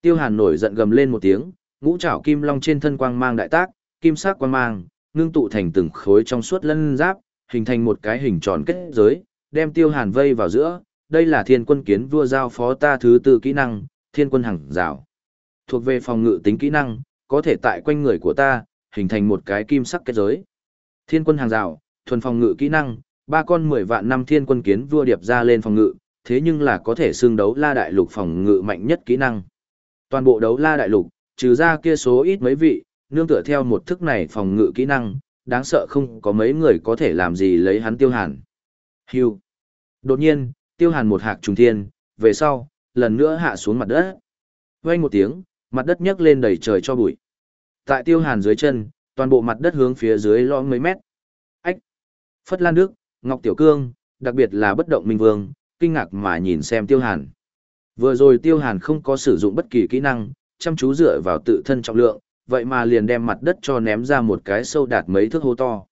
Tiêu Hàn nổi giận gầm lên một tiếng, ngũ trảo kim long trên thân quang mang đại tác, kim sắc quang mang, ngưng tụ thành từng khối trong suốt lân giáp, hình thành một cái hình tròn kết giới, đem Tiêu Hàn vây vào giữa. Đây là Thiên Quân Kiến vua giao phó ta thứ tư kỹ năng, Thiên Quân Hằng Rào. Thuộc về phòng ngự tính kỹ năng, có thể tại quanh người của ta, hình thành một cái kim sắc kết giới. Thiên Quân Hàng Rào, thuần phòng ngự kỹ năng, ba con mười vạn năm Thiên Quân Kiến vua điệp ra lên phòng ngự, thế nhưng là có thể xương đấu la đại lục phòng ngự mạnh nhất kỹ năng. Toàn bộ đấu la đại lục, trừ ra kia số ít mấy vị, nương tựa theo một thức này phòng ngự kỹ năng, đáng sợ không có mấy người có thể làm gì lấy hắn tiêu hàn. Hưu. Đột nhiên, tiêu hàn một hạc trùng thiên, về sau, lần nữa hạ xuống mặt đất. Vang một tiếng, mặt đất nhấc lên đầy trời cho bụi. Tại tiêu hàn dưới chân, toàn bộ mặt đất hướng phía dưới lõm mấy mét. Ách! Phất Lan Đức, Ngọc Tiểu Cương, đặc biệt là bất động minh vương, kinh ngạc mà nhìn xem tiêu hàn. Vừa rồi tiêu hàn không có sử dụng bất kỳ kỹ năng, chăm chú dựa vào tự thân trọng lượng, vậy mà liền đem mặt đất cho ném ra một cái sâu đạt mấy thước hố to.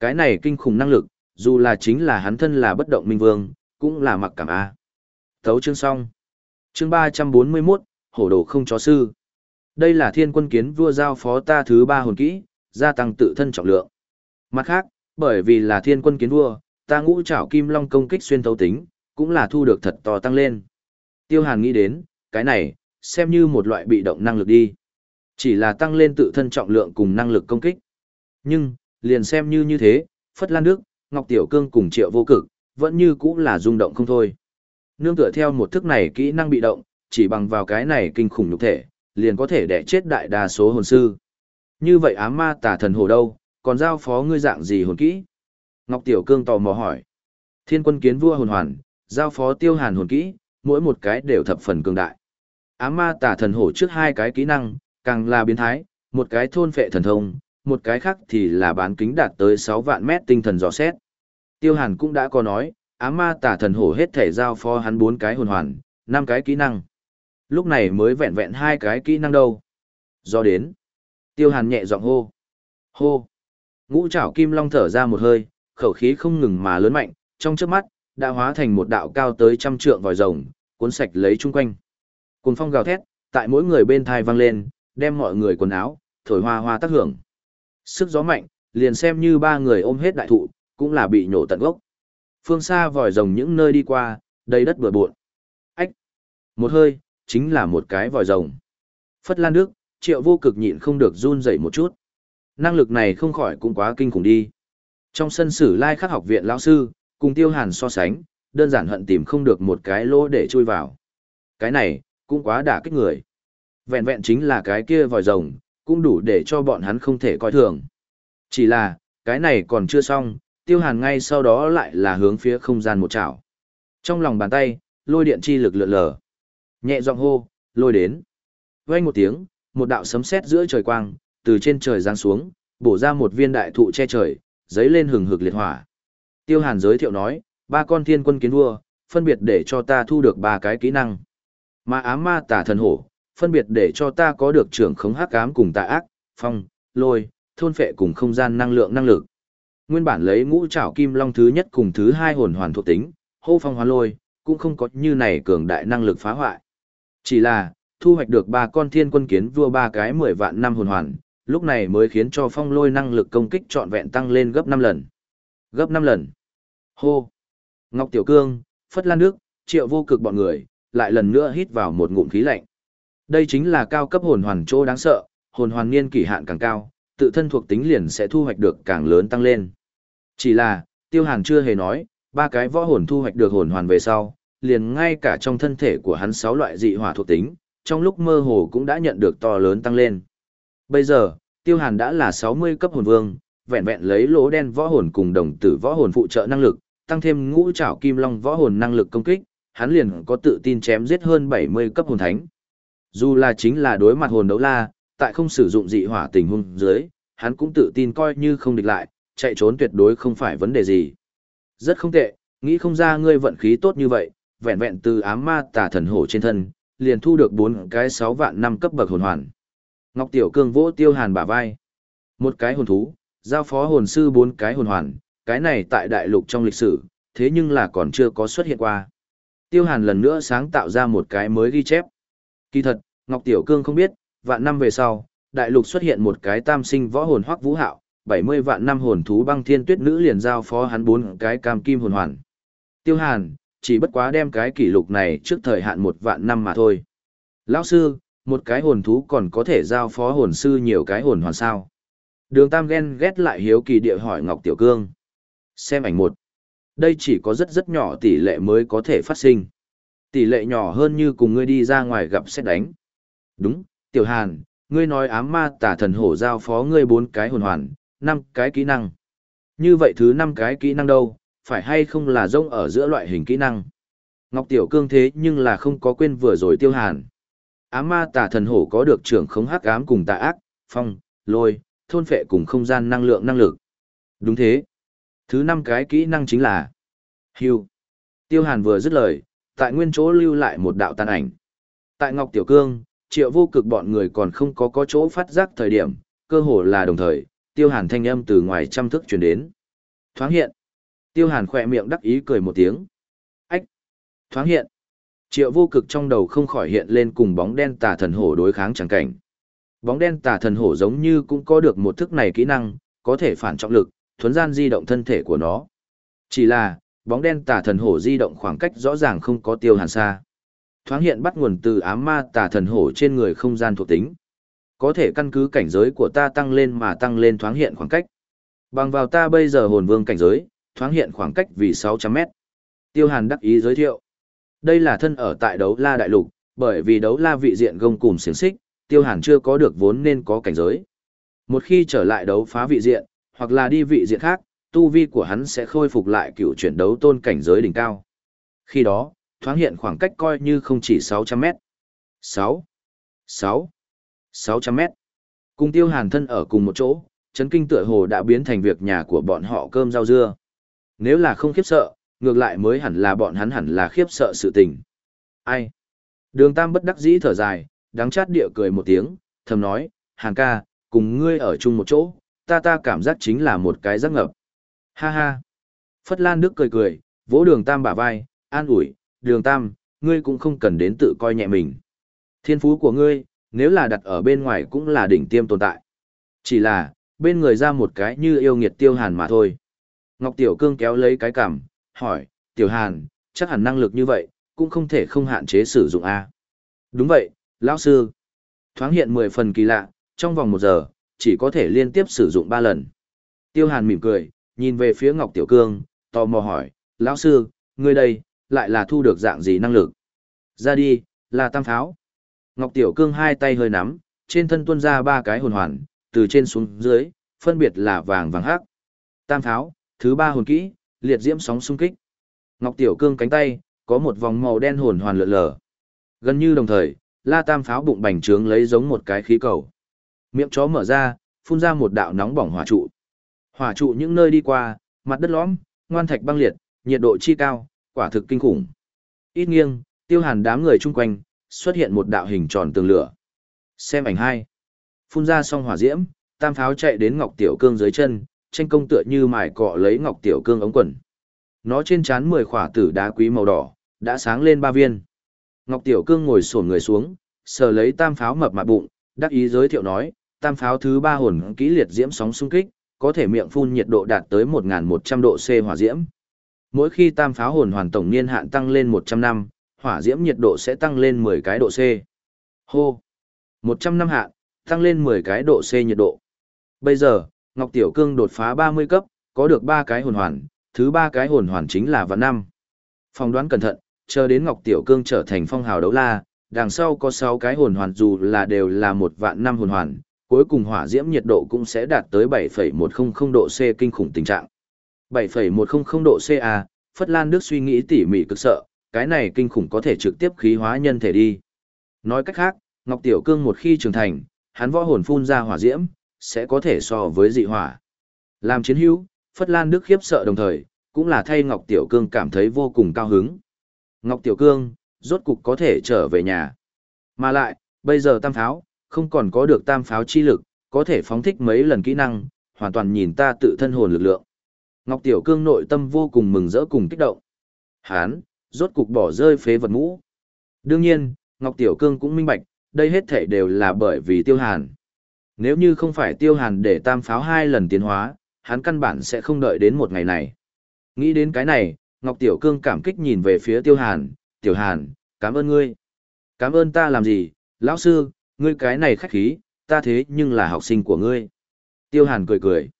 Cái này kinh khủng năng lực, dù là chính là hắn thân là bất động minh vương, cũng là mặc cảm A. Thấu chương xong. Chương 341, hổ đồ không chó sư. Đây là thiên quân kiến vua giao phó ta thứ ba hồn kỹ, gia tăng tự thân trọng lượng. Mặt khác, bởi vì là thiên quân kiến vua, ta ngũ trảo kim long công kích xuyên thấu tính, cũng là thu được thật to tăng lên. Tiêu Hàn nghĩ đến, cái này, xem như một loại bị động năng lực đi. Chỉ là tăng lên tự thân trọng lượng cùng năng lực công kích. Nhưng, liền xem như như thế, Phất Lan Đức, Ngọc Tiểu Cương cùng Triệu Vô Cực, vẫn như cũng là rung động không thôi. Nương tựa theo một thức này kỹ năng bị động, chỉ bằng vào cái này kinh khủng nhục thể, liền có thể đẻ chết đại đa số hồn sư. Như vậy ám ma tà thần hồ đâu, còn giao phó ngươi dạng gì hồn kỹ? Ngọc Tiểu Cương tò mò hỏi. Thiên quân kiến vua hồn hoàn, giao phó tiêu hàn hồn kỹ, mỗi một cái đều thập phần cường đại. Ám ma tà thần hổ trước hai cái kỹ năng, càng là biến thái, một cái thôn phệ thần thông, một cái khác thì là bán kính đạt tới 6 vạn mét tinh thần dò xét. Tiêu hàn cũng đã có nói, ám ma tà thần hổ hết thể giao phó hắn bốn cái hồn hoàn, năm cái kỹ năng. Lúc này mới vẹn vẹn hai cái kỹ năng đâu. Do đến. Tiêu hàn nhẹ giọng hô. Hô. Ngũ trảo kim long thở ra một hơi, khẩu khí không ngừng mà lớn mạnh, trong chớp mắt, đã hóa thành một đạo cao tới trăm trượng vòi rồng, cuốn sạch lấy chung quanh. Cuồng phong gào thét, tại mỗi người bên thai vang lên, đem mọi người quần áo, thổi hoa hoa tác hưởng. Sức gió mạnh, liền xem như ba người ôm hết đại thụ, cũng là bị nhổ tận gốc. Phương xa vòi rồng những nơi đi qua, đầy đất bừa bộn. Ách! Một hơi, chính là một cái vòi rồng. Phất Lan Đức, triệu vô cực nhịn không được run rẩy một chút. Năng lực này không khỏi cũng quá kinh khủng đi. Trong sân sử lai khắc học viện lão sư, cùng tiêu hàn so sánh, đơn giản hận tìm không được một cái lỗ để chui vào. Cái này, cũng quá đả kích người. Vẹn vẹn chính là cái kia vòi rồng, cũng đủ để cho bọn hắn không thể coi thường. Chỉ là, cái này còn chưa xong, tiêu hàn ngay sau đó lại là hướng phía không gian một chảo. Trong lòng bàn tay, lôi điện chi lực lượn lờ. Nhẹ giọng hô, lôi đến. Vang một tiếng, một đạo sấm sét giữa trời quang, từ trên trời giáng xuống, bổ ra một viên đại thụ che trời, giấy lên hừng hực liệt hỏa. Tiêu Hàn giới thiệu nói, ba con thiên quân kiến vua, phân biệt để cho ta thu được ba cái kỹ năng. Mà ám ma tả thần hổ, phân biệt để cho ta có được trưởng khống hắc ám cùng tà ác, phong, lôi, thôn phệ cùng không gian năng lượng năng lực. Nguyên bản lấy ngũ trảo kim long thứ nhất cùng thứ hai hồn hoàn thuộc tính, hô phong hóa lôi, cũng không có như này cường đại năng lực phá hoại. Chỉ là, thu hoạch được ba con thiên quân kiến vua ba cái mười vạn năm hồn hoàn, lúc này mới khiến cho phong lôi năng lực công kích trọn vẹn tăng lên gấp năm lần. Gấp năm lần. Hô. Ngọc Tiểu Cương, Phất Lan Đức, Triệu Vô Cực bọn người, lại lần nữa hít vào một ngụm khí lạnh. Đây chính là cao cấp hồn hoàn chỗ đáng sợ, hồn hoàn niên kỳ hạn càng cao, tự thân thuộc tính liền sẽ thu hoạch được càng lớn tăng lên. Chỉ là, Tiêu Hàn chưa hề nói, ba cái võ hồn thu hoạch được hồn hoàn về sau, liền ngay cả trong thân thể của hắn sáu loại dị hỏa thuộc tính, trong lúc mơ hồ cũng đã nhận được to lớn tăng lên. Bây giờ, Tiêu Hàn đã là 60 cấp hồn vương, vẹn vẹn lấy lỗ đen võ hồn cùng đồng tử võ hồn phụ trợ năng lực, tăng thêm ngũ trảo kim long võ hồn năng lực công kích, hắn liền có tự tin chém giết hơn 70 cấp hồn thánh. Dù là chính là đối mặt hồn đấu la, tại không sử dụng dị hỏa tình huống dưới, hắn cũng tự tin coi như không địch lại, chạy trốn tuyệt đối không phải vấn đề gì. Rất không tệ, nghĩ không ra ngươi vận khí tốt như vậy, vẹn vẹn từ ám ma tà thần hổ trên thân, liền thu được bốn cái sáu vạn năm cấp bậc hồn hoàn. Ngọc Tiểu Cương vỗ Tiêu Hàn bả vai. Một cái hồn thú, giao phó hồn sư bốn cái hồn hoàn, cái này tại đại lục trong lịch sử, thế nhưng là còn chưa có xuất hiện qua. Tiêu Hàn lần nữa sáng tạo ra một cái mới ghi chép. Kỳ thật, Ngọc Tiểu Cương không biết, vạn năm về sau, đại lục xuất hiện một cái tam sinh võ hồn hoắc vũ hạo, 70 vạn năm hồn thú băng thiên tuyết nữ liền giao phó hắn bốn cái cam kim hồn hoàn. Tiêu Hàn, chỉ bất quá đem cái kỷ lục này trước thời hạn một vạn năm mà thôi. Lão sư, một cái hồn thú còn có thể giao phó hồn sư nhiều cái hồn hoàn sao. Đường Tam ghen ghét lại hiếu kỳ địa hỏi Ngọc Tiểu Cương. Xem ảnh một. Đây chỉ có rất rất nhỏ tỷ lệ mới có thể phát sinh. Tỷ lệ nhỏ hơn như cùng ngươi đi ra ngoài gặp xét đánh. Đúng, Tiểu Hàn, ngươi nói ám ma tả thần hổ giao phó ngươi bốn cái hồn hoàn, năm cái kỹ năng. Như vậy thứ năm cái kỹ năng đâu, phải hay không là rông ở giữa loại hình kỹ năng. Ngọc Tiểu Cương thế nhưng là không có quên vừa rồi tiêu hàn. Ám ma tả thần hổ có được trưởng khống hắc ám cùng tà ác, phong, lôi, thôn phệ cùng không gian năng lượng năng lực. Đúng thế. Thứ năm cái kỹ năng chính là Hưu. Tiêu hàn vừa dứt lời, tại nguyên chỗ lưu lại một đạo tàn ảnh. Tại Ngọc Tiểu Cương, triệu vô cực bọn người còn không có có chỗ phát giác thời điểm, cơ hồ là đồng thời, tiêu hàn thanh âm từ ngoài trăm thức truyền đến. Thoáng hiện. Tiêu hàn khỏe miệng đắc ý cười một tiếng. Ách! Thoáng hiện. Triệu vô cực trong đầu không khỏi hiện lên cùng bóng đen tà thần hổ đối kháng chẳng cảnh. Bóng đen tà thần hổ giống như cũng có được một thức này kỹ năng, có thể phản trọng lực, thuấn gian di động thân thể của nó. Chỉ là, bóng đen tà thần hổ di động khoảng cách rõ ràng không có tiêu hàn xa. Thoáng hiện bắt nguồn từ ám ma tà thần hổ trên người không gian thuộc tính. Có thể căn cứ cảnh giới của ta tăng lên mà tăng lên thoáng hiện khoảng cách. Bằng vào ta bây giờ hồn vương cảnh giới, thoáng hiện khoảng cách vì 600 mét. Tiêu Hàn đắc ý giới thiệu. Đây là thân ở tại đấu la đại lục, bởi vì đấu la vị diện gông cùng xiềng xích, Tiêu Hàn chưa có được vốn nên có cảnh giới. Một khi trở lại đấu phá vị diện, hoặc là đi vị diện khác, tu vi của hắn sẽ khôi phục lại cựu chuyển đấu tôn cảnh giới đỉnh cao. Khi đó, thoáng hiện khoảng cách coi như không chỉ 600 mét. 6, 6, 600 mét. Cùng Tiêu Hàn thân ở cùng một chỗ, chấn kinh tựa hồ đã biến thành việc nhà của bọn họ cơm rau dưa. Nếu là không khiếp sợ, ngược lại mới hẳn là bọn hắn hẳn là khiếp sợ sự tình. Ai? Đường Tam bất đắc dĩ thở dài, đắng chát địa cười một tiếng, thầm nói, hàng ca, cùng ngươi ở chung một chỗ, ta ta cảm giác chính là một cái giấc ngập. Ha ha. Phất Lan Đức cười cười, vỗ đường Tam bả vai, an ủi, đường Tam, ngươi cũng không cần đến tự coi nhẹ mình. Thiên phú của ngươi, nếu là đặt ở bên ngoài cũng là đỉnh tiêm tồn tại. Chỉ là, bên người ra một cái như yêu nghiệt tiêu hàn mà thôi. Ngọc Tiểu Cương kéo lấy cái cằm, hỏi, Tiểu Hàn, chắc hẳn năng lực như vậy, cũng không thể không hạn chế sử dụng A. Đúng vậy, lão sư. Thoáng hiện 10 phần kỳ lạ, trong vòng một giờ, chỉ có thể liên tiếp sử dụng 3 lần. Tiêu Hàn mỉm cười, nhìn về phía Ngọc Tiểu Cương, tò mò hỏi, lão sư, ngươi đây, lại là thu được dạng gì năng lực? Ra đi, là tam pháo. Ngọc Tiểu Cương hai tay hơi nắm, trên thân tuôn ra ba cái hồn hoàn, từ trên xuống dưới, phân biệt là vàng vàng hắc. Tam pháo, thứ ba hồn kỹ, liệt diễm sóng xung kích. Ngọc Tiểu Cương cánh tay, có một vòng màu đen hồn hoàn lượn lờ. Gần như đồng thời, La Tam pháo bụng bành trướng lấy giống một cái khí cầu. Miệng chó mở ra, phun ra một đạo nóng bỏng hỏa trụ. Hỏa trụ những nơi đi qua, mặt đất lõm, ngoan thạch băng liệt, nhiệt độ chi cao, quả thực kinh khủng. Ít nghiêng, tiêu hàn đám người chung quanh, xuất hiện một đạo hình tròn tường lửa. Xem ảnh hai. Phun ra xong hỏa diễm, tam pháo chạy đến Ngọc Tiểu Cương dưới chân, tranh công tựa như mài cọ lấy Ngọc Tiểu Cương ống quần. Nó trên trán mười khỏa tử đá quý màu đỏ, đã sáng lên ba viên. Ngọc Tiểu Cương ngồi xổm người xuống, sờ lấy tam pháo mập mạp bụng, đắc ý giới thiệu nói, tam pháo thứ ba hồn kỹ liệt diễm sóng xung kích, có thể miệng phun nhiệt độ đạt tới 1.100 độ C hỏa diễm. Mỗi khi tam pháo hồn hoàn tổng niên hạn tăng lên 100 năm, hỏa diễm nhiệt độ sẽ tăng lên 10 cái độ C. Hô! 100 năm hạn, tăng lên 10 cái độ C nhiệt độ. Bây giờ, Ngọc Tiểu Cương đột phá 30 cấp, có được 3 cái hồn hoàn, thứ 3 cái hồn hoàn chính là vạn năm. Phòng đoán cẩn thận, chờ đến Ngọc Tiểu Cương trở thành phong hào đấu la, đằng sau có 6 cái hồn hoàn dù là đều là một vạn năm hồn hoàn, cuối cùng hỏa diễm nhiệt độ cũng sẽ đạt tới 7,100 độ C kinh khủng tình trạng. 7,100 độ C à, Phất Lan Đức suy nghĩ tỉ mỉ cực sợ, cái này kinh khủng có thể trực tiếp khí hóa nhân thể đi. Nói cách khác, Ngọc Tiểu Cương một khi trưởng thành, hắn võ hồn phun ra hỏa diễm, sẽ có thể so với dị hỏa. Làm chiến hữu, Phất Lan Đức khiếp sợ đồng thời, cũng là thay Ngọc Tiểu Cương cảm thấy vô cùng cao hứng. Ngọc Tiểu Cương, rốt cục có thể trở về nhà. Mà lại, bây giờ tam pháo, không còn có được tam pháo chi lực, có thể phóng thích mấy lần kỹ năng, hoàn toàn nhìn ta tự thân hồn lực lượng. Ngọc Tiểu Cương nội tâm vô cùng mừng rỡ cùng kích động. Hán, rốt cục bỏ rơi phế vật ngũ. Đương nhiên, Ngọc Tiểu Cương cũng minh bạch, đây hết thể đều là bởi vì Tiêu Hàn. Nếu như không phải Tiêu Hàn để tam pháo hai lần tiến hóa, hắn căn bản sẽ không đợi đến một ngày này. Nghĩ đến cái này, Ngọc Tiểu Cương cảm kích nhìn về phía Tiêu Hàn, Tiểu Hàn, cảm ơn ngươi. Cảm ơn ta làm gì, lão sư, ngươi cái này khách khí, ta thế nhưng là học sinh của ngươi. Tiêu Hàn cười cười.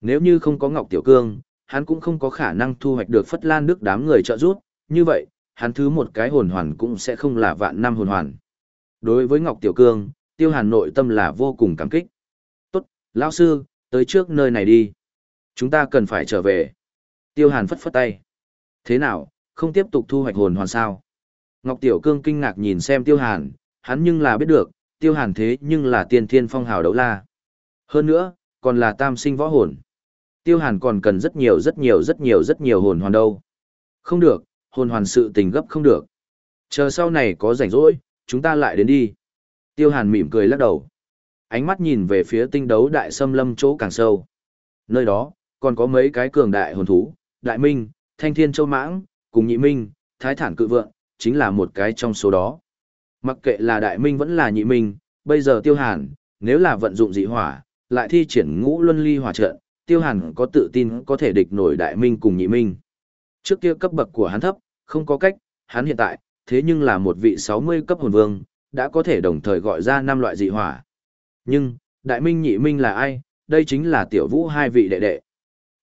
Nếu như không có Ngọc Tiểu Cương, hắn cũng không có khả năng thu hoạch được Phất Lan Đức đám người trợ giúp, như vậy, hắn thứ một cái hồn hoàn cũng sẽ không là vạn năm hồn hoàn. Đối với Ngọc Tiểu Cương, Tiêu Hàn nội tâm là vô cùng cảm kích. Tốt, lão sư, tới trước nơi này đi. Chúng ta cần phải trở về. Tiêu Hàn phất phất tay. Thế nào, không tiếp tục thu hoạch hồn hoàn sao? Ngọc Tiểu Cương kinh ngạc nhìn xem Tiêu Hàn, hắn nhưng là biết được, Tiêu Hàn thế nhưng là tiên thiên phong hào đấu la. Hơn nữa, còn là tam sinh võ hồn. Tiêu Hàn còn cần rất nhiều rất nhiều rất nhiều rất nhiều hồn hoàn đâu. Không được, hồn hoàn sự tình gấp không được. Chờ sau này có rảnh rỗi, chúng ta lại đến đi. Tiêu Hàn mỉm cười lắc đầu. Ánh mắt nhìn về phía tinh đấu đại xâm lâm chỗ càng sâu. Nơi đó, còn có mấy cái cường đại hồn thú, đại minh, thanh thiên châu mãng, cùng nhị minh, thái thản cự vượng, chính là một cái trong số đó. Mặc kệ là đại minh vẫn là nhị minh, bây giờ tiêu hàn, nếu là vận dụng dị hỏa, lại thi triển ngũ luân ly hỏa trận, tiêu hàn có tự tin có thể địch nổi đại minh cùng nhị minh. Trước kia cấp bậc của hắn thấp, không có cách, hắn hiện tại, thế nhưng là một vị 60 cấp hồn vương, đã có thể đồng thời gọi ra năm loại dị hỏa. Nhưng, đại minh nhị minh là ai, đây chính là tiểu vũ hai vị đệ đệ.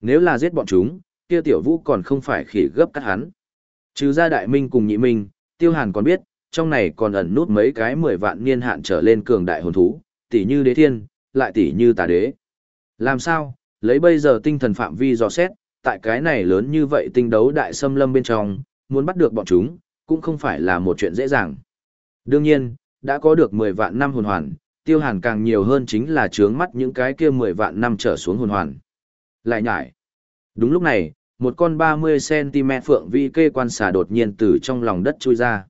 Nếu là giết bọn chúng, kia tiểu vũ còn không phải khỉ gấp cắt hắn. Trừ ra đại minh cùng nhị minh, tiêu hàn còn biết, trong này còn ẩn nút mấy cái mười vạn niên hạn trở lên cường đại hồn thú, tỷ như đế thiên, lại tỷ như tà đế. Làm sao, lấy bây giờ tinh thần phạm vi dò xét, tại cái này lớn như vậy tinh đấu đại xâm lâm bên trong, muốn bắt được bọn chúng, cũng không phải là một chuyện dễ dàng. Đương nhiên, đã có được 10 vạn năm hồn hoàn, tiêu hàn càng nhiều hơn chính là trướng mắt những cái kia 10 vạn năm trở xuống hồn hoàn. Lại nhải. Đúng lúc này, một con 30cm phượng vi kê quan xà đột nhiên từ trong lòng đất chui ra.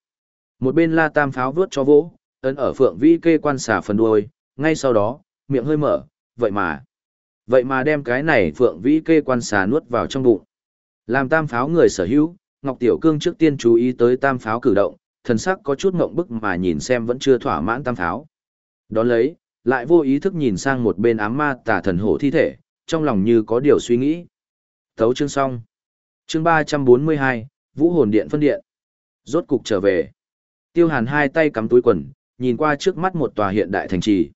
Một bên la tam pháo vướt cho vỗ, ấn ở phượng vi kê quan xà phần đuôi, ngay sau đó, miệng hơi mở, vậy mà. Vậy mà đem cái này phượng vi kê quan xà nuốt vào trong bụng. Làm tam pháo người sở hữu, Ngọc Tiểu Cương trước tiên chú ý tới tam pháo cử động, thần sắc có chút ngộng bức mà nhìn xem vẫn chưa thỏa mãn tam pháo. Đón lấy, lại vô ý thức nhìn sang một bên ám ma tà thần hổ thi thể, trong lòng như có điều suy nghĩ. Thấu chương xong. Chương 342, Vũ hồn điện phân điện. Rốt cục trở về. Tiêu Hàn hai tay cắm túi quần, nhìn qua trước mắt một tòa hiện đại thành trì.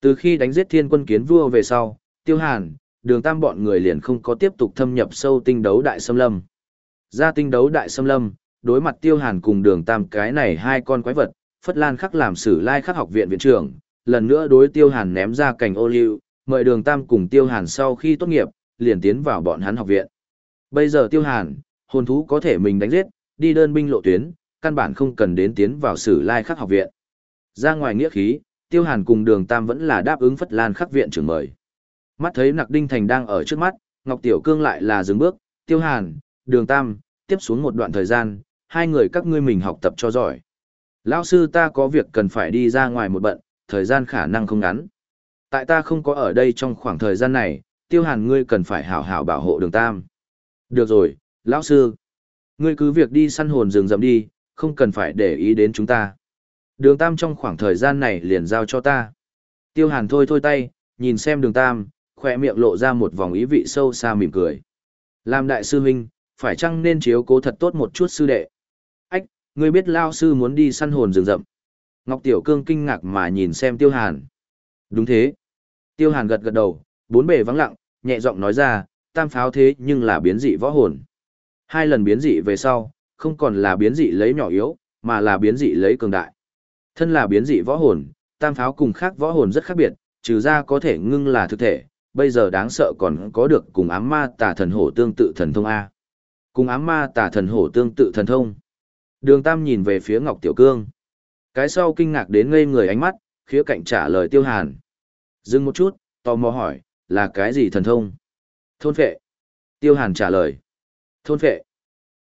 Từ khi đánh giết thiên quân kiến vua về sau, Tiêu Hàn, đường tam bọn người liền không có tiếp tục thâm nhập sâu tinh đấu đại xâm lâm. Ra tinh đấu đại xâm lâm, đối mặt Tiêu Hàn cùng đường tam cái này hai con quái vật, Phất Lan khắc làm sử lai khắc học viện viện trưởng, lần nữa đối Tiêu Hàn ném ra cảnh ô liu, mời đường tam cùng Tiêu Hàn sau khi tốt nghiệp, liền tiến vào bọn hắn học viện. Bây giờ Tiêu Hàn, hồn thú có thể mình đánh giết, đi đơn binh lộ tuyến, căn bản không cần đến tiến vào sử lai khắc học viện. Ra ngoài nghĩa khí, Tiêu Hàn cùng đường Tam vẫn là đáp ứng Phất Lan khắc viện trưởng mời. Mắt thấy Nặc Đinh Thành đang ở trước mắt, Ngọc Tiểu Cương lại là dừng bước, Tiêu Hàn, đường Tam, tiếp xuống một đoạn thời gian, hai người các ngươi mình học tập cho giỏi. Lão sư ta có việc cần phải đi ra ngoài một bận, thời gian khả năng không ngắn. Tại ta không có ở đây trong khoảng thời gian này, tiêu hàn ngươi cần phải hảo hảo bảo hộ đường tam. Được rồi, lão sư. Ngươi cứ việc đi săn hồn rừng rậm đi, không cần phải để ý đến chúng ta. Đường tam trong khoảng thời gian này liền giao cho ta. Tiêu hàn thôi thôi tay, nhìn xem đường tam, khỏe miệng lộ ra một vòng ý vị sâu xa mỉm cười. Làm đại sư huynh, phải chăng nên chiếu cố thật tốt một chút sư đệ? Ách, ngươi biết lao sư muốn đi săn hồn rừng rậm. Ngọc Tiểu Cương kinh ngạc mà nhìn xem Tiêu Hàn. Đúng thế. Tiêu Hàn gật gật đầu, bốn bề vắng lặng, nhẹ giọng nói ra, tam pháo thế nhưng là biến dị võ hồn. Hai lần biến dị về sau, không còn là biến dị lấy nhỏ yếu, mà là biến dị lấy cường đại. Thân là biến dị võ hồn, tam pháo cùng khác võ hồn rất khác biệt, trừ ra có thể ngưng là thực thể, bây giờ đáng sợ còn có được cùng ám ma tà thần hổ tương tự thần thông A. Cùng ám ma tà thần hổ tương tự thần thông. Đường Tam nhìn về phía Ngọc Tiểu Cương. Cái sau kinh ngạc đến ngây người ánh mắt, khía cạnh trả lời Tiêu Hàn. Dừng một chút, tò mò hỏi, là cái gì thần thông? Thôn phệ. Tiêu Hàn trả lời. Thôn phệ.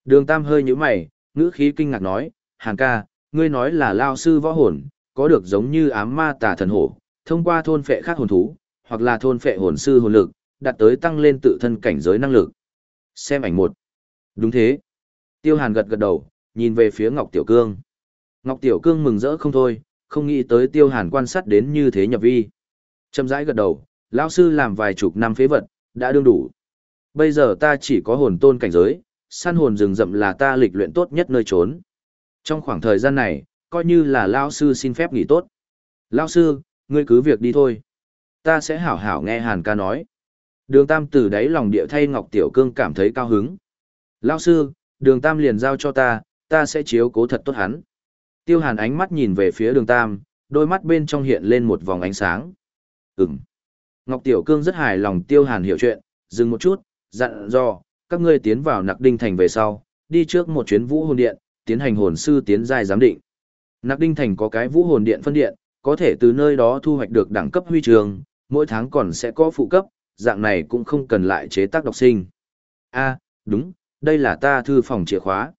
Đường Tam hơi nhíu mày, ngữ khí kinh ngạc nói, Hàn ca, ngươi nói là lao sư võ hồn, có được giống như ám ma tà thần hổ, thông qua thôn phệ khác hồn thú, hoặc là thôn phệ hồn sư hồn lực, đạt tới tăng lên tự thân cảnh giới năng lực. Xem ảnh một. Đúng thế. Tiêu Hàn gật gật đầu, nhìn về phía Ngọc Tiểu Cương. Ngọc Tiểu Cương mừng rỡ không thôi, không nghĩ tới Tiêu Hàn quan sát đến như thế nhập vi. Châm rãi gật đầu, lão sư làm vài chục năm phế vật, đã đương đủ. Bây giờ ta chỉ có hồn tôn cảnh giới, săn hồn rừng rậm là ta lịch luyện tốt nhất nơi trốn. Trong khoảng thời gian này, coi như là lão sư xin phép nghỉ tốt. Lão sư, ngươi cứ việc đi thôi. Ta sẽ hảo hảo nghe Hàn ca nói. Đường Tam từ đáy lòng địa thay Ngọc Tiểu Cương cảm thấy cao hứng. Lão sư, đường Tam liền giao cho ta, ta sẽ chiếu cố thật tốt hắn. Tiêu Hàn ánh mắt nhìn về phía đường Tam, đôi mắt bên trong hiện lên một vòng ánh sáng. Ừm. Ngọc Tiểu Cương rất hài lòng Tiêu Hàn hiểu chuyện, dừng một chút, dặn dò, các ngươi tiến vào nặc đinh thành về sau, đi trước một chuyến vũ hồn điện, tiến hành hồn sư tiến giai giám định. Nặc đinh thành có cái vũ hồn điện phân điện, có thể từ nơi đó thu hoạch được đẳng cấp huy trường, mỗi tháng còn sẽ có phụ cấp, dạng này cũng không cần lại chế tác độc sinh. A, đúng, đây là ta thư phòng chìa khóa.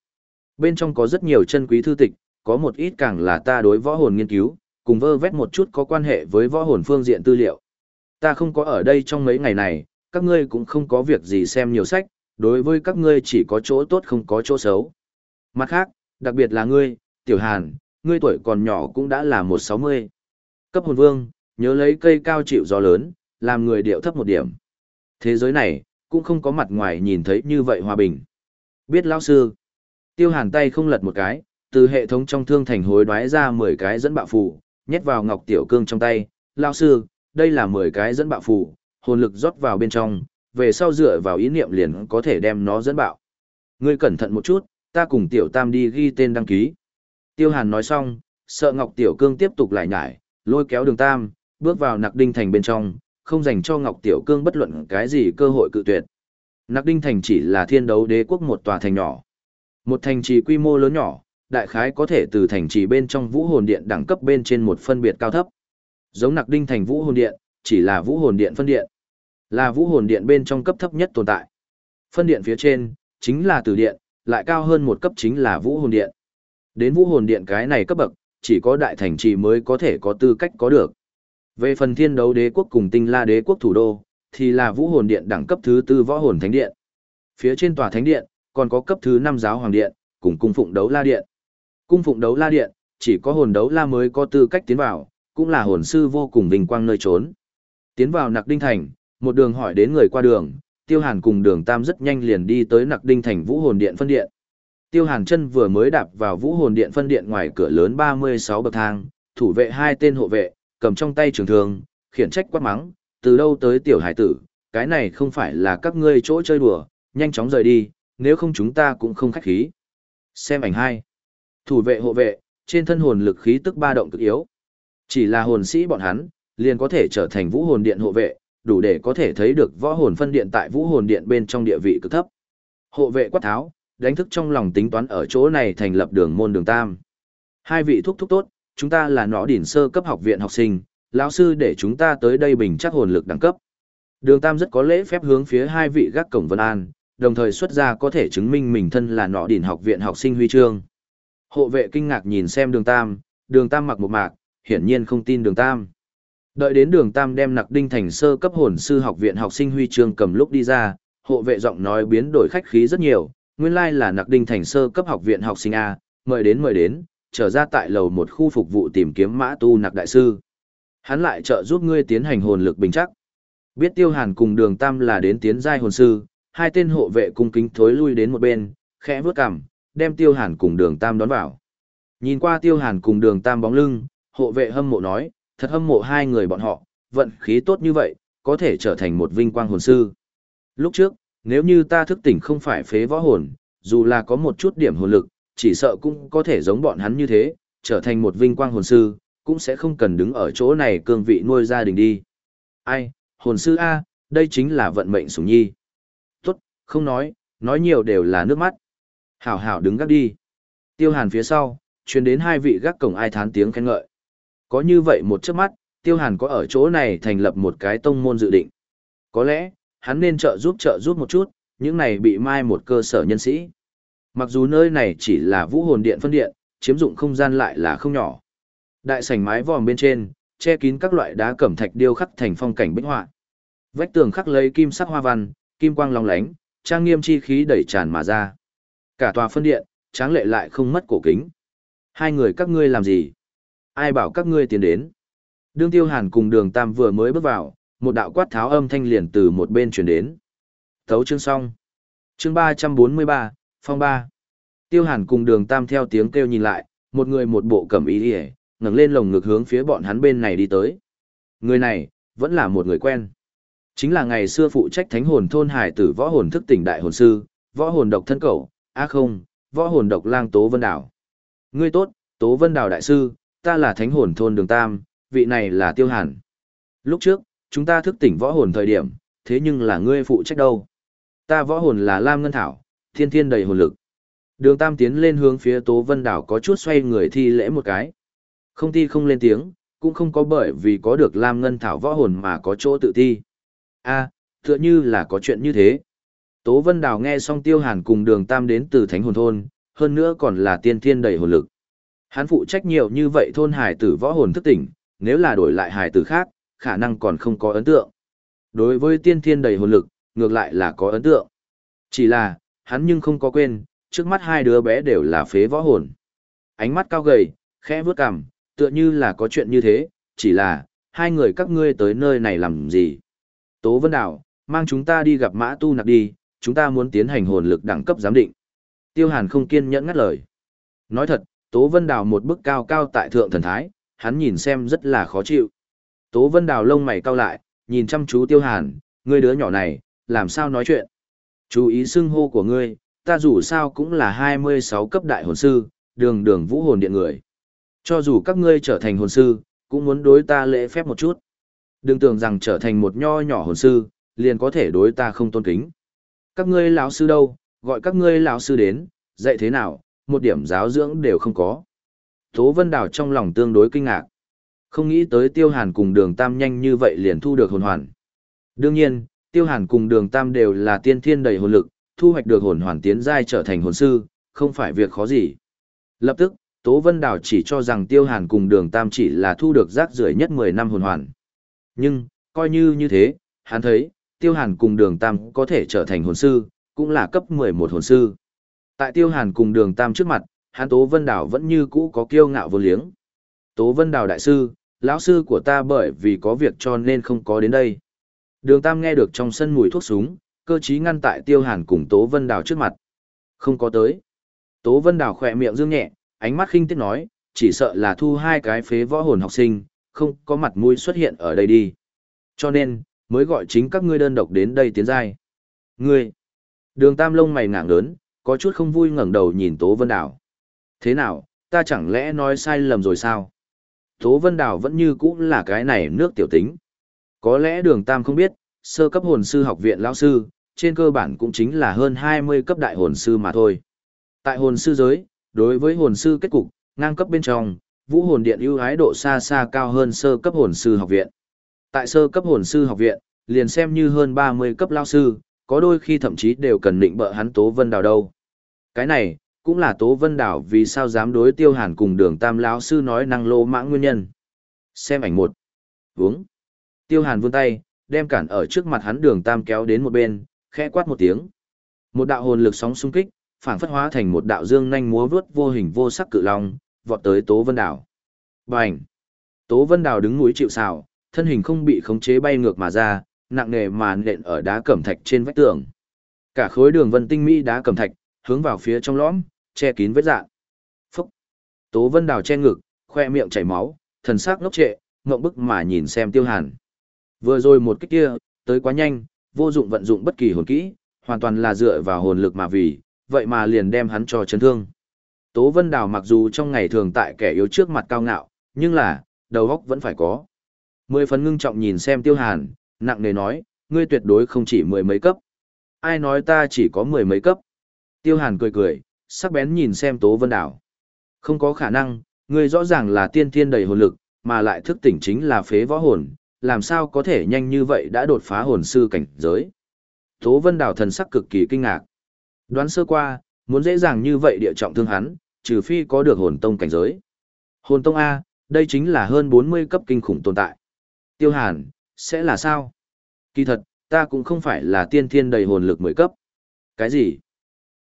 Bên trong có rất nhiều chân quý thư tịch, có một ít càng là ta đối võ hồn nghiên cứu, cùng vơ vét một chút có quan hệ với võ hồn phương diện tư liệu. Ta không có ở đây trong mấy ngày này, các ngươi cũng không có việc gì xem nhiều sách, đối với các ngươi chỉ có chỗ tốt không có chỗ xấu. Mặt khác, đặc biệt là ngươi, Tiểu Hàn, ngươi tuổi còn nhỏ cũng đã là một sáu mươi. Cấp hồn vương, nhớ lấy cây cao chịu gió lớn, làm người điệu thấp một điểm. Thế giới này, cũng không có mặt ngoài nhìn thấy như vậy hòa bình. Biết lão sư. Tiêu hàn tay không lật một cái, từ hệ thống trong thương thành hối đoái ra 10 cái dẫn bạo phù, nhét vào ngọc tiểu cương trong tay. Lão sư, đây là 10 cái dẫn bạo phù, hồn lực rót vào bên trong, về sau dựa vào ý niệm liền có thể đem nó dẫn bạo. Ngươi cẩn thận một chút, ta cùng tiểu tam đi ghi tên đăng ký. Tiêu hàn nói xong, sợ ngọc tiểu cương tiếp tục lại nhải, lôi kéo đường tam, bước vào nặc đinh thành bên trong, không dành cho Ngọc Tiểu Cương bất luận cái gì cơ hội cự tuyệt. Nặc đinh thành chỉ là thiên đấu đế quốc một tòa thành nhỏ. Một thành trì quy mô lớn nhỏ, đại khái có thể từ thành trì bên trong vũ hồn điện đẳng cấp bên trên một phân biệt cao thấp. Giống nặc đinh thành vũ hồn điện, chỉ là vũ hồn điện phân điện. Là vũ hồn điện bên trong cấp thấp nhất tồn tại. Phân điện phía trên, chính là từ điện, lại cao hơn một cấp chính là vũ hồn điện. Đến vũ hồn điện cái này cấp bậc, chỉ có đại thành trì mới có thể có tư cách có được. Về phần thiên đấu đế quốc cùng tinh la đế quốc thủ đô, thì là vũ hồn điện đẳng cấp thứ tư võ hồn thánh điện. Phía trên tòa thánh điện, còn có cấp thứ năm giáo hoàng điện, cùng cung phụng đấu la điện. Cung phụng đấu la điện, chỉ có hồn đấu la mới có tư cách tiến vào, cũng là hồn sư vô cùng vinh quang nơi trốn. Tiến vào nặc đinh thành, một đường hỏi đến người qua đường, tiêu hàn cùng đường tam rất nhanh liền đi tới nặc đinh thành vũ hồn điện phân điện. Tiêu hàn chân vừa mới đạp vào vũ hồn điện phân điện ngoài cửa lớn 36 bậc thang, thủ vệ hai tên hộ vệ, cầm trong tay trường thương, khiển trách quát mắng, từ đâu tới tiểu hải tử, cái này không phải là các ngươi chỗ chơi đùa, nhanh chóng rời đi, nếu không chúng ta cũng không khách khí. Xem ảnh hai. Thủ vệ hộ vệ, trên thân hồn lực khí tức ba động cực yếu. Chỉ là hồn sĩ bọn hắn, liền có thể trở thành vũ hồn điện hộ vệ, đủ để có thể thấy được võ hồn phân điện tại vũ hồn điện bên trong địa vị cực thấp. Hộ vệ quát tháo, đánh thức trong lòng tính toán ở chỗ này thành lập đường môn đường tam. Hai vị thúc thúc tốt, chúng ta là nọ đỉnh sơ cấp học viện học sinh, lão sư để chúng ta tới đây bình chắc hồn lực đẳng cấp. Đường Tam rất có lễ phép hướng phía hai vị gác cổng Vân An, đồng thời xuất ra có thể chứng minh mình thân là nọ đỉnh học viện học sinh huy chương. Hộ vệ kinh ngạc nhìn xem Đường Tam, Đường Tam mặc một mạc, hiển nhiên không tin Đường Tam. Đợi đến Đường Tam đem nặc đinh thành sơ cấp hồn sư học viện học sinh huy chương cầm lúc đi ra, hộ vệ giọng nói biến đổi khách khí rất nhiều, nguyên lai là nặc đinh thành sơ cấp học viện học sinh A, mời đến mời đến, trở ra tại lầu một khu phục vụ tìm kiếm mã tu nặc đại sư. Hắn lại trợ giúp ngươi tiến hành hồn lực bình chắc. Biết tiêu hàn cùng đường tam là đến tiến giai hồn sư, hai tên hộ vệ cung kính thối lui đến một bên, khẽ vướt cằm, đem tiêu hàn cùng đường tam đón vào. Nhìn qua tiêu hàn cùng đường tam bóng lưng, hộ vệ hâm mộ nói, thật hâm mộ hai người bọn họ, vận khí tốt như vậy, có thể trở thành một vinh quang hồn sư. Lúc trước, nếu như ta thức tỉnh không phải phế võ hồn, dù là có một chút điểm hồn lực, chỉ sợ cũng có thể giống bọn hắn như thế, trở thành một vinh quang hồn sư, cũng sẽ không cần đứng ở chỗ này cương vị nuôi gia đình đi. Ai, hồn sư A, đây chính là vận mệnh sủng nhi. Tốt, không nói, nói nhiều đều là nước mắt. Hảo hảo đứng gác đi. Tiêu hàn phía sau, truyền đến hai vị gác cổng ai thán tiếng khen ngợi. Có như vậy một chớp mắt, tiêu hàn có ở chỗ này thành lập một cái tông môn dự định. Có lẽ, hắn nên trợ giúp trợ giúp một chút, những này bị mai một cơ sở nhân sĩ. Mặc dù nơi này chỉ là vũ hồn điện phân điện, chiếm dụng không gian lại là không nhỏ. Đại sảnh mái vòm bên trên, che kín các loại đá cẩm thạch điêu khắc thành phong cảnh bích họa. Vách tường khắc lấy kim sắc hoa văn, kim quang long lánh, trang nghiêm chi khí đẩy tràn mà ra. Cả tòa phân điện, tráng lệ lại không mất cổ kính. Hai người các ngươi làm gì? Ai bảo các ngươi tiến đến? Đương Tiêu Hàn cùng Đường Tam vừa mới bước vào, một đạo quát tháo âm thanh liền từ một bên truyền đến. Thấu chương xong. Chương ba trăm bốn mươi ba, phong ba. Tiêu Hàn cùng Đường Tam theo tiếng kêu nhìn lại, một người một bộ cẩm ý liễu, ngẩng lên lồng ngực hướng phía bọn hắn bên này đi tới. Người này, vẫn là một người quen. Chính là ngày xưa phụ trách thánh hồn thôn hải tử võ hồn thức tỉnh đại hồn sư, võ hồn độc thân cầu, a không, võ hồn độc lang Tố Vân Đảo. Ngươi tốt, Tố Vân Đảo đại sư, ta là thánh hồn thôn đường Tam, vị này là Tiêu Hàn. Lúc trước, chúng ta thức tỉnh võ hồn thời điểm, thế nhưng là ngươi phụ trách đâu. Ta võ hồn là Lam Ngân Thảo, thiên thiên đầy hồn lực. Đường Tam tiến lên hướng phía Tố Vân Đảo có chút xoay người thi lễ một cái. Không thi không lên tiếng, cũng không có bởi vì có được Lam Ngân Thảo võ hồn mà có chỗ tự thi. a tựa như là có chuyện như thế. Tố Vân Đào nghe xong Tiêu Hàn cùng đường Tam đến từ Thánh Hồn Thôn, hơn nữa còn là tiên thiên đầy hồn lực. Hắn phụ trách nhiều như vậy thôn hải tử võ hồn thức tỉnh, nếu là đổi lại hải tử khác, khả năng còn không có ấn tượng. Đối với tiên thiên đầy hồn lực, ngược lại là có ấn tượng. Chỉ là, hắn nhưng không có quên, trước mắt hai đứa bé đều là phế võ hồn. Ánh mắt cao gầy, khẽ vướt cằm, tựa như là có chuyện như thế, chỉ là, hai người các ngươi tới nơi này làm gì? Tố Vân Đảo, mang chúng ta đi gặp Mã Tu Nặc đi, chúng ta muốn tiến hành hồn lực đẳng cấp giám định. Tiêu Hàn không kiên nhẫn ngắt lời. Nói thật, Tố Vân Đào một bức cao cao tại thượng thần thái, hắn nhìn xem rất là khó chịu. Tố Vân Đào lông mày cau lại, nhìn chăm chú Tiêu Hàn, ngươi đứa nhỏ này, làm sao nói chuyện? Chú ý xưng hô của ngươi, ta dù sao cũng là 26 cấp đại hồn sư, đường đường vũ hồn điện người. Cho dù các ngươi trở thành hồn sư, cũng muốn đối ta lễ phép một chút. Đừng tưởng rằng trở thành một nho nhỏ hồn sư, liền có thể đối ta không tôn kính. Các ngươi lão sư đâu, gọi các ngươi lão sư đến, dạy thế nào, một điểm giáo dưỡng đều không có. Tố Vân Đào trong lòng tương đối kinh ngạc. Không nghĩ tới Tiêu Hàn cùng Đường Tam nhanh như vậy liền thu được hồn hoàn. Đương nhiên, Tiêu Hàn cùng Đường Tam đều là tiên thiên đầy hồn lực, thu hoạch được hồn hoàn tiến giai trở thành hồn sư, không phải việc khó gì. Lập tức, Tố Vân Đào chỉ cho rằng Tiêu Hàn cùng Đường Tam chỉ là thu được rác rưởi nhất 10 năm hồn hoàn. Nhưng, coi như như thế, hắn thấy, Tiêu Hàn cùng Đường Tam có thể trở thành hồn sư, cũng là cấp 11 hồn sư. Tại Tiêu Hàn cùng Đường Tam trước mặt, hắn Tố Vân Đào vẫn như cũ có kiêu ngạo vô liếng. Tố Vân Đào đại sư, lão sư của ta bởi vì có việc cho nên không có đến đây. Đường Tam nghe được trong sân mùi thuốc súng, cơ trí ngăn tại Tiêu Hàn cùng Tố Vân Đào trước mặt. Không có tới. Tố Vân Đào khỏe miệng dương nhẹ, ánh mắt khinh tiết nói, chỉ sợ là thu hai cái phế võ hồn học sinh, không có mặt mũi xuất hiện ở đây đi. Cho nên, mới gọi chính các ngươi đơn độc đến đây tiến giai. Ngươi! Đường Tam lông mày ngạng lớn, có chút không vui ngẩng đầu nhìn Tố Vân Đào. Thế nào, ta chẳng lẽ nói sai lầm rồi sao? Tố Vân Đào vẫn như cũ là cái này nước tiểu tính. Có lẽ đường Tam không biết, sơ cấp hồn sư học viện lão sư, trên cơ bản cũng chính là hơn 20 cấp đại hồn sư mà thôi. Tại hồn sư giới, đối với hồn sư kết cục, ngang cấp bên trong, vũ hồn điện ưu ái độ xa xa cao hơn sơ cấp hồn sư học viện. Tại sơ cấp hồn sư học viện, liền xem như hơn 30 cấp lao sư, có đôi khi thậm chí đều cần định bợ hắn Tố Vân Đào đâu. Cái này, cũng là Tố Vân đảo vì sao dám đối tiêu hàn cùng đường tam lão sư nói năng lô mãng nguyên nhân. Xem ảnh một. Vướng. Tiêu hàn vươn tay, đem cản ở trước mặt hắn đường tam kéo đến một bên, khẽ quát một tiếng. Một đạo hồn lực sóng xung kích, phản phất hóa thành một đạo dương nhanh múa vướt vô hình vô sắc cự long, vọt tới Tố Vân Đào. Bành! Tố Vân Đào đứng núi chịu sào, thân hình không bị khống chế bay ngược mà ra, nặng nề mà nện ở đá cẩm thạch trên vách tường. Cả khối đường vân tinh mỹ đá cẩm thạch, hướng vào phía trong lõm, che kín vết dạng. Phúc! Tố Vân Đào che ngực, khoe miệng chảy máu, thần sắc ngốc trệ, ngậm bức mà nhìn xem Tiêu Hàn. Vừa rồi một kích kia, tới quá nhanh, vô dụng vận dụng bất kỳ hồn kỹ, hoàn toàn là dựa vào hồn lực mà vì, vậy mà liền đem hắn cho chấn thương. Tố Vân Đào mặc dù trong ngày thường tại kẻ yếu trước mặt cao ngạo, nhưng là, đầu óc vẫn phải có. Mười phần ngưng trọng nhìn xem Tiêu Hàn, nặng nề nói, ngươi tuyệt đối không chỉ mười mấy cấp. Ai nói ta chỉ có mười mấy cấp? Tiêu Hàn cười cười, sắc bén nhìn xem Tố Vân Đảo. Không có khả năng, ngươi rõ ràng là tiên thiên đầy hồn lực, mà lại thức tỉnh chính là phế võ hồn, làm sao có thể nhanh như vậy đã đột phá hồn sư cảnh giới. Tố Vân Đảo thần sắc cực kỳ kinh ngạc. Đoán sơ qua, muốn dễ dàng như vậy địa trọng thương hắn, trừ phi có được hồn tông cảnh giới. Hồn tông A, đây chính là hơn 40 cấp kinh khủng tồn tại. Tiêu Hàn, sẽ là sao? Kỳ thật, ta cũng không phải là tiên thiên đầy hồn lực 10 cấp. Cái gì?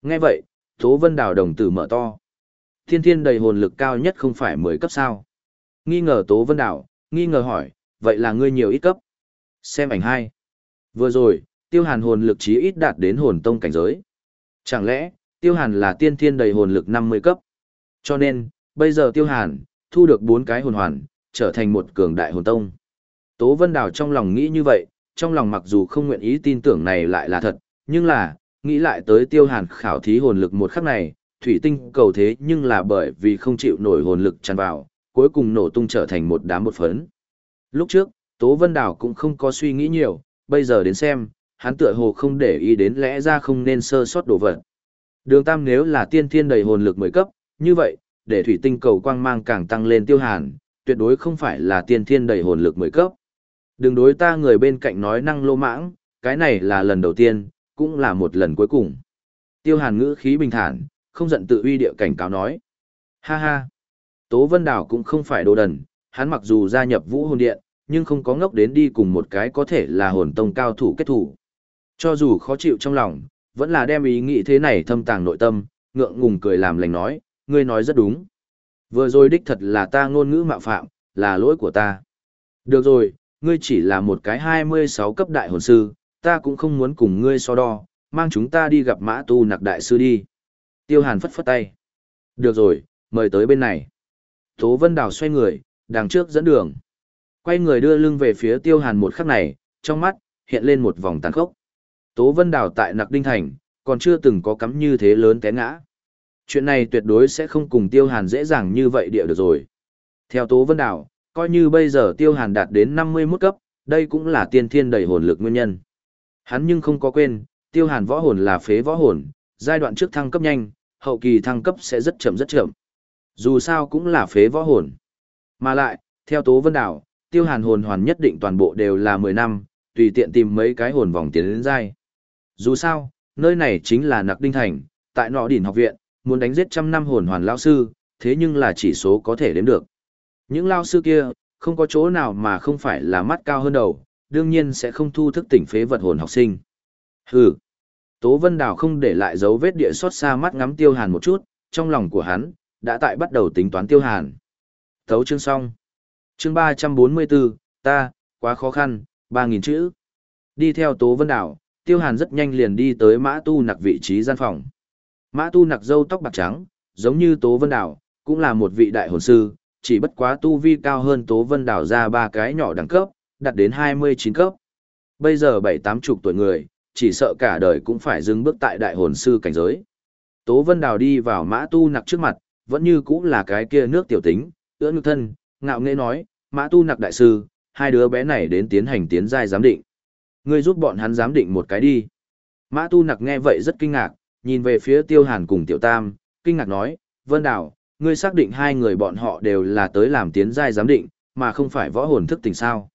Nghe vậy, Tố Vân Đào đồng tử mở to. thiên thiên đầy hồn lực cao nhất không phải 10 cấp sao? Nghi ngờ Tố Vân Đào, nghi ngờ hỏi, vậy là ngươi nhiều ít cấp? Xem ảnh hai. Vừa rồi, Tiêu Hàn hồn lực chí ít đạt đến hồn tông cảnh giới. Chẳng lẽ, Tiêu Hàn là tiên thiên đầy hồn lực 50 cấp? Cho nên, bây giờ Tiêu Hàn, thu được 4 cái hồn hoàn, trở thành một cường đại hồn tông. Tố Vân Đào trong lòng nghĩ như vậy, trong lòng mặc dù không nguyện ý tin tưởng này lại là thật, nhưng là, nghĩ lại tới Tiêu Hàn khảo thí hồn lực một khắc này, thủy tinh cầu thế nhưng là bởi vì không chịu nổi hồn lực tràn vào, cuối cùng nổ tung trở thành một đám một phấn. Lúc trước, Tố Vân đảo cũng không có suy nghĩ nhiều, bây giờ đến xem, hắn tựa hồ không để ý đến lẽ ra không nên sơ sót đồ vật. Đường Tam nếu là tiên thiên đầy hồn lực 10 cấp, như vậy, để thủy tinh cầu quang mang càng tăng lên tiêu hàn, tuyệt đối không phải là tiên thiên đầy hồn lực 10 cấp. Đừng đối ta người bên cạnh nói năng lô mãng, cái này là lần đầu tiên, cũng là một lần cuối cùng. Tiêu hàn ngữ khí bình thản, không giận tự uy địa cảnh cáo nói. Ha ha! Tố Vân Đào cũng không phải đồ đần, hắn mặc dù gia nhập vũ hồn điện, nhưng không có ngốc đến đi cùng một cái có thể là hồn tông cao thủ kết thủ. Cho dù khó chịu trong lòng, vẫn là đem ý nghĩ thế này thâm tàng nội tâm, ngượng ngùng cười làm lành nói, ngươi nói rất đúng. Vừa rồi đích thật là ta ngôn ngữ mạo phạm, là lỗi của ta. Được rồi, ngươi chỉ là một cái 26 cấp đại hồn sư, ta cũng không muốn cùng ngươi so đo, mang chúng ta đi gặp mã tu nặc đại sư đi. Tiêu hàn phất phất tay. Được rồi, mời tới bên này. Tố Vân Đào xoay người, đằng trước dẫn đường. Quay người đưa lưng về phía tiêu hàn một khắc này, trong mắt, hiện lên một vòng tàn khốc. Tố Vân Đào tại Nặc Đinh Thành, còn chưa từng có cắm như thế lớn té ngã. Chuyện này tuyệt đối sẽ không cùng Tiêu Hàn dễ dàng như vậy địa được rồi. Theo Tố Vân Đào, coi như bây giờ Tiêu Hàn đạt đến 51 cấp, đây cũng là tiên thiên đầy hồn lực nguyên nhân. Hắn nhưng không có quên, Tiêu Hàn võ hồn là phế võ hồn, giai đoạn trước thăng cấp nhanh, hậu kỳ thăng cấp sẽ rất chậm rất chậm. Dù sao cũng là phế võ hồn. Mà lại, theo Tố Vân đảo, Tiêu Hàn hồn hoàn nhất định toàn bộ đều là 10 năm, tùy tiện tìm mấy cái hồn vòng tiến đến giai. Dù sao, nơi này chính là Nặc Đinh Thành, tại nọ đỉnh học viện, muốn đánh giết trăm năm hồn hoàn lao sư, thế nhưng là chỉ số có thể đếm được. Những lao sư kia, không có chỗ nào mà không phải là mắt cao hơn đầu, đương nhiên sẽ không thu thức tỉnh phế vật hồn học sinh. Hừ. Tố Vân Đào không để lại dấu vết địa xót xa mắt ngắm Tiêu Hàn một chút, trong lòng của hắn, đã tại bắt đầu tính toán Tiêu Hàn. Thấu chương xong. Chương 344, ta, quá khó khăn, 3000 chữ. Đi theo Tố Vân Đào, Tiêu Hàn rất nhanh liền đi tới Mã Tu Nặc vị trí gian phòng. Mã Tu Nặc râu tóc bạc trắng, giống như Tố Vân Đào, cũng là một vị đại hồn sư, chỉ bất quá tu vi cao hơn Tố Vân Đào ra ba cái nhỏ đẳng cấp, đạt đến 29 cấp. Bây giờ bảy tám chục tuổi người, chỉ sợ cả đời cũng phải dừng bước tại đại hồn sư cảnh giới. Tố Vân Đào đi vào Mã Tu Nặc trước mặt, vẫn như cũng là cái kia nước tiểu tính, ưỡn nhục thân, ngạo nghễ nói, Mã Tu Nặc đại sư, hai đứa bé này đến tiến hành tiến giai giám định. Ngươi giúp bọn hắn giám định một cái đi. Mã Tu Nặc nghe vậy rất kinh ngạc, nhìn về phía Tiêu Hàn cùng Tiểu Tam, kinh ngạc nói, Vân Đào, ngươi xác định hai người bọn họ đều là tới làm tiến giai giám định, mà không phải võ hồn thức tình sao.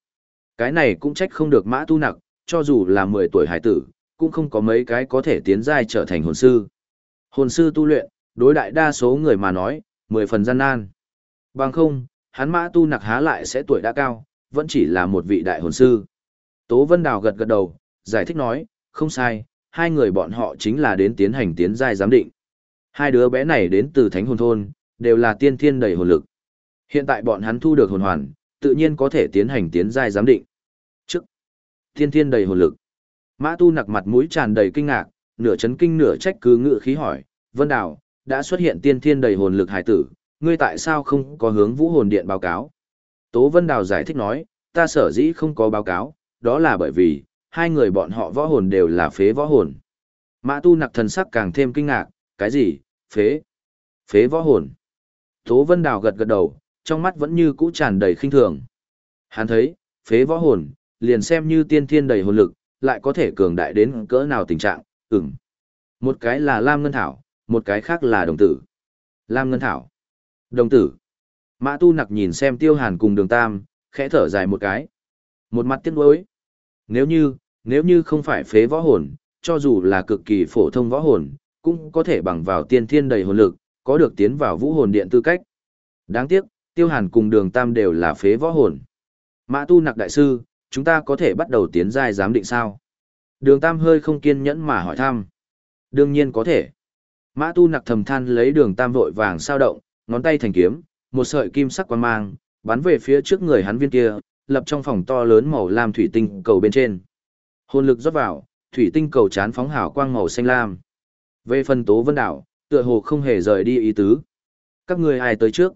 Cái này cũng trách không được Mã Tu Nặc, cho dù là 10 tuổi hải tử, cũng không có mấy cái có thể tiến giai trở thành hồn sư. Hồn sư tu luyện, đối đại đa số người mà nói, 10 phần gian nan. Bằng không, hắn Mã Tu Nặc há lại sẽ tuổi đã cao, vẫn chỉ là một vị đại hồn sư. Tố Vân Đào gật gật đầu, giải thích nói, không sai, hai người bọn họ chính là đến tiến hành tiến giai giám định. Hai đứa bé này đến từ Thánh Hồn Thôn, đều là tiên thiên đầy hồn lực. Hiện tại bọn hắn thu được hồn hoàn, tự nhiên có thể tiến hành tiến giai giám định. Thiên thiên đầy hồn lực. Mã Tu nặc mặt mũi tràn đầy kinh ngạc, nửa chấn kinh nửa trách cứ ngự khí hỏi, Vân Đào, đã xuất hiện tiên thiên đầy hồn lực hải tử, ngươi tại sao không có hướng vũ hồn điện báo cáo? Tố Vân Đào giải thích nói, ta sở dĩ không có báo cáo, đó là bởi vì, hai người bọn họ võ hồn đều là phế võ hồn. Mã tu nặc thần sắc càng thêm kinh ngạc, cái gì, phế, phế võ hồn. Tố Vân Đào gật gật đầu, trong mắt vẫn như cũ tràn đầy khinh thường. Hắn thấy, phế võ hồn, liền xem như tiên thiên đầy hồn lực, lại có thể cường đại đến cỡ nào tình trạng, ừm. Một cái là Lam Ngân Thảo, một cái khác là đồng tử. Lam Ngân Thảo. Đồng tử. Mã tu nặc nhìn xem tiêu hàn cùng đường tam, khẽ thở dài một cái. Một mặt tiếc nuối. Nếu như, nếu như không phải phế võ hồn, cho dù là cực kỳ phổ thông võ hồn, cũng có thể bằng vào tiên thiên đầy hồn lực, có được tiến vào vũ hồn điện tư cách. Đáng tiếc, Tiêu Hàn cùng Đường Tam đều là phế võ hồn. Mã Tu Nặc đại sư, chúng ta có thể bắt đầu tiến giai giám định sao? Đường Tam hơi không kiên nhẫn mà hỏi thăm. Đương nhiên có thể. Mã Tu Nặc thầm than lấy Đường Tam vội vàng sao động, ngón tay thành kiếm, một sợi kim sắc quang mang, bắn về phía trước người hắn viên kia, lập trong phòng to lớn màu lam thủy tinh cầu bên trên. Hồn lực rót vào, thủy tinh cầu chán phóng hào quang màu xanh lam. Về phần Tố Vân Đảo, tựa hồ không hề rời đi ý tứ. Các người ai tới trước?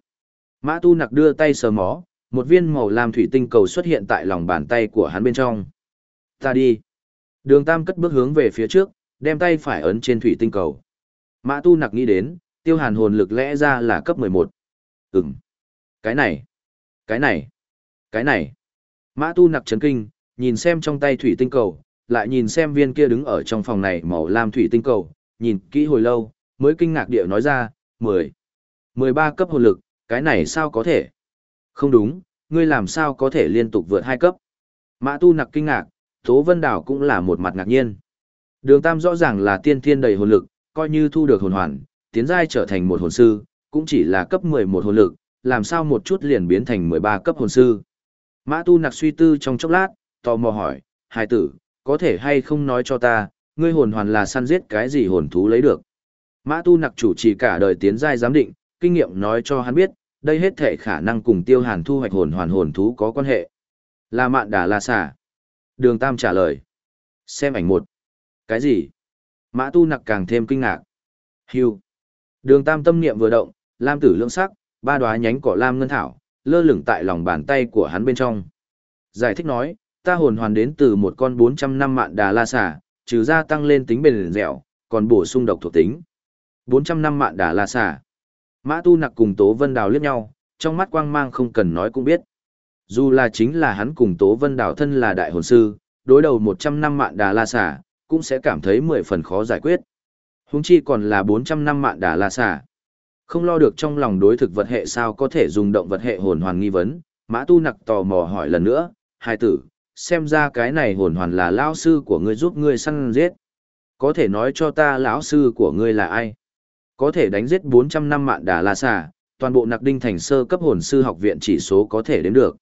Mã Tu Nặc đưa tay sờ mó, một viên màu lam thủy tinh cầu xuất hiện tại lòng bàn tay của hắn bên trong. Ta đi. Đường Tam cất bước hướng về phía trước, đem tay phải ấn trên thủy tinh cầu. Mã Tu Nặc nghĩ đến, tiêu hàn hồn lực lẽ ra là cấp 11. Ừm. Cái này. Cái này. Cái này. Mã Tu Nặc chấn kinh, nhìn xem trong tay thủy tinh cầu, lại nhìn xem viên kia đứng ở trong phòng này màu lam thủy tinh cầu, nhìn kỹ hồi lâu, mới kinh ngạc địa nói ra, 10. 13 cấp hồn lực, cái này sao có thể? Không đúng, ngươi làm sao có thể liên tục vượt hai cấp? Mã tu nặc kinh ngạc, Tố Vân Đảo cũng là một mặt ngạc nhiên. Đường Tam rõ ràng là tiên thiên đầy hồn lực, coi như thu được hồn hoàn, tiến giai trở thành một hồn sư, cũng chỉ là cấp 11 hồn lực, làm sao một chút liền biến thành 13 cấp hồn sư. Mã tu nặc suy tư trong chốc lát, tò mò hỏi, hai tử, có thể hay không nói cho ta, ngươi hồn hoàn là săn giết cái gì hồn thú lấy được. Mã tu nặc chủ trì cả đời tiến giai giám định, kinh nghiệm nói cho hắn biết, đây hết thể khả năng cùng tiêu hàn thu hoạch hồn hoàn hồn thú có quan hệ. Là mạn đà la xả. Đường Tam trả lời. Xem ảnh một. Cái gì? Mã tu nặc càng thêm kinh ngạc. Hưu. Đường Tam tâm niệm vừa động, lam tử lưỡng sắc, ba đóa nhánh cỏ lam ngân thảo, lơ lửng tại lòng bàn tay của hắn bên trong. Giải thích nói, ta hồn hoàn đến từ một con 400 năm mạn đà la xả, trừ ra tăng lên tính bền dẻo, còn bổ sung độc thuộc tính. 400 năm mạn đà la xả. Mã Tu Nặc cùng Tố Vân Đào liếc nhau, trong mắt quang mang không cần nói cũng biết. Dù là chính là hắn cùng Tố Vân Đào thân là đại hồn sư, đối đầu 100 năm mạn đà la xả, cũng sẽ cảm thấy 10 phần khó giải quyết. Húng chi còn là 400 năm mạn đà la xả. Không lo được trong lòng đối thực vật hệ sao có thể dùng động vật hệ hồn hoàn nghi vấn, Mã Tu Nặc tò mò hỏi lần nữa, hai tử, xem ra cái này hồn hoàn là lão sư của ngươi giúp ngươi săn giết. Có thể nói cho ta lão sư của ngươi là ai? Có thể đánh giết 400 năm mạn đà la xà, toàn bộ nặc đinh thành sơ cấp hồn sư học viện chỉ số có thể đến được.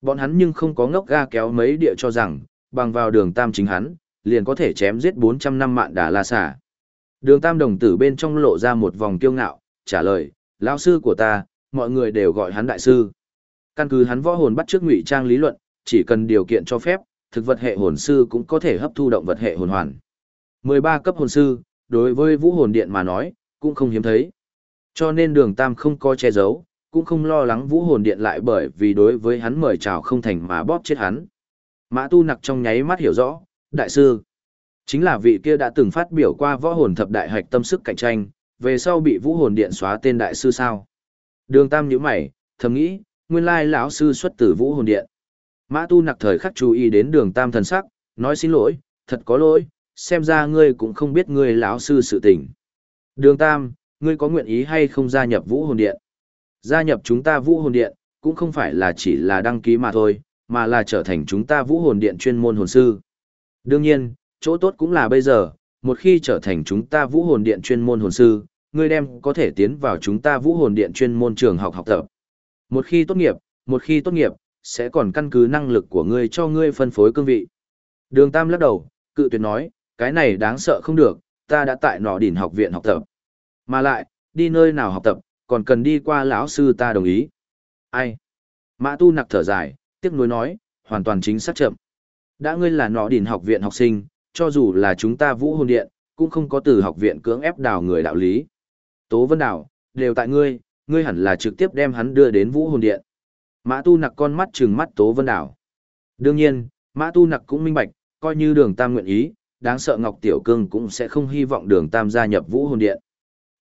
Bọn hắn nhưng không có ngốc ga kéo mấy địa cho rằng, bằng vào đường tam chính hắn, liền có thể chém giết 400 năm mạn đà la xà. Đường tam đồng tử bên trong lộ ra một vòng kiêu ngạo, trả lời, lão sư của ta, mọi người đều gọi hắn đại sư. Căn cứ hắn võ hồn bắt trước ngụy trang lý luận, chỉ cần điều kiện cho phép, thực vật hệ hồn sư cũng có thể hấp thu động vật hệ hồn hoàn. 13 cấp hồn sư, đối với vũ hồn điện mà nói, cũng không hiếm thấy. Cho nên đường tam không có che giấu, cũng không lo lắng vũ hồn điện lại bởi vì đối với hắn mời chào không thành mà bóp chết hắn. Mã tu nặc trong nháy mắt hiểu rõ, đại sư, chính là vị kia đã từng phát biểu qua võ hồn thập đại hạch tâm sức cạnh tranh, về sau bị vũ hồn điện xóa tên đại sư sao. Đường tam nhíu mày, thầm nghĩ, nguyên lai lão sư xuất từ vũ hồn điện. Mã tu nặc thời khắc chú ý đến đường tam thần sắc, nói xin lỗi, thật có lỗi, xem ra ngươi cũng không biết ngươi lão sư sự tình. Đường Tam, ngươi có nguyện ý hay không gia nhập Vũ Hồn Điện? Gia nhập chúng ta Vũ Hồn Điện, cũng không phải là chỉ là đăng ký mà thôi, mà là trở thành chúng ta Vũ Hồn Điện chuyên môn hồn sư. Đương nhiên, chỗ tốt cũng là bây giờ, một khi trở thành chúng ta Vũ Hồn Điện chuyên môn hồn sư, ngươi đem có thể tiến vào chúng ta Vũ Hồn Điện chuyên môn trường học học tập. Một khi tốt nghiệp, một khi tốt nghiệp, sẽ còn căn cứ năng lực của ngươi cho ngươi phân phối cương vị. Đường Tam lắc đầu, cự tuyệt nói, cái này đáng sợ không được, ta đã tại nọ đỉnh học viện học tập. Mà lại, đi nơi nào học tập, còn cần đi qua lão sư ta đồng ý. Ai? Mã tu nặc thở dài, tiếc nuối nói, hoàn toàn chính xác chậm. Đã ngươi là nọ đỉnh học viện học sinh, cho dù là chúng ta vũ hồn điện, cũng không có từ học viện cưỡng ép đào người đạo lý. Tố Vân Đào, đều tại ngươi, ngươi hẳn là trực tiếp đem hắn đưa đến vũ hồn điện. Mã tu nặc con mắt trừng mắt Tố Vân Đào. Đương nhiên, Mã tu nặc cũng minh bạch, coi như đường tam nguyện ý, đáng sợ Ngọc Tiểu Cương cũng sẽ không hy vọng đường tam gia nhập vũ hồn điện.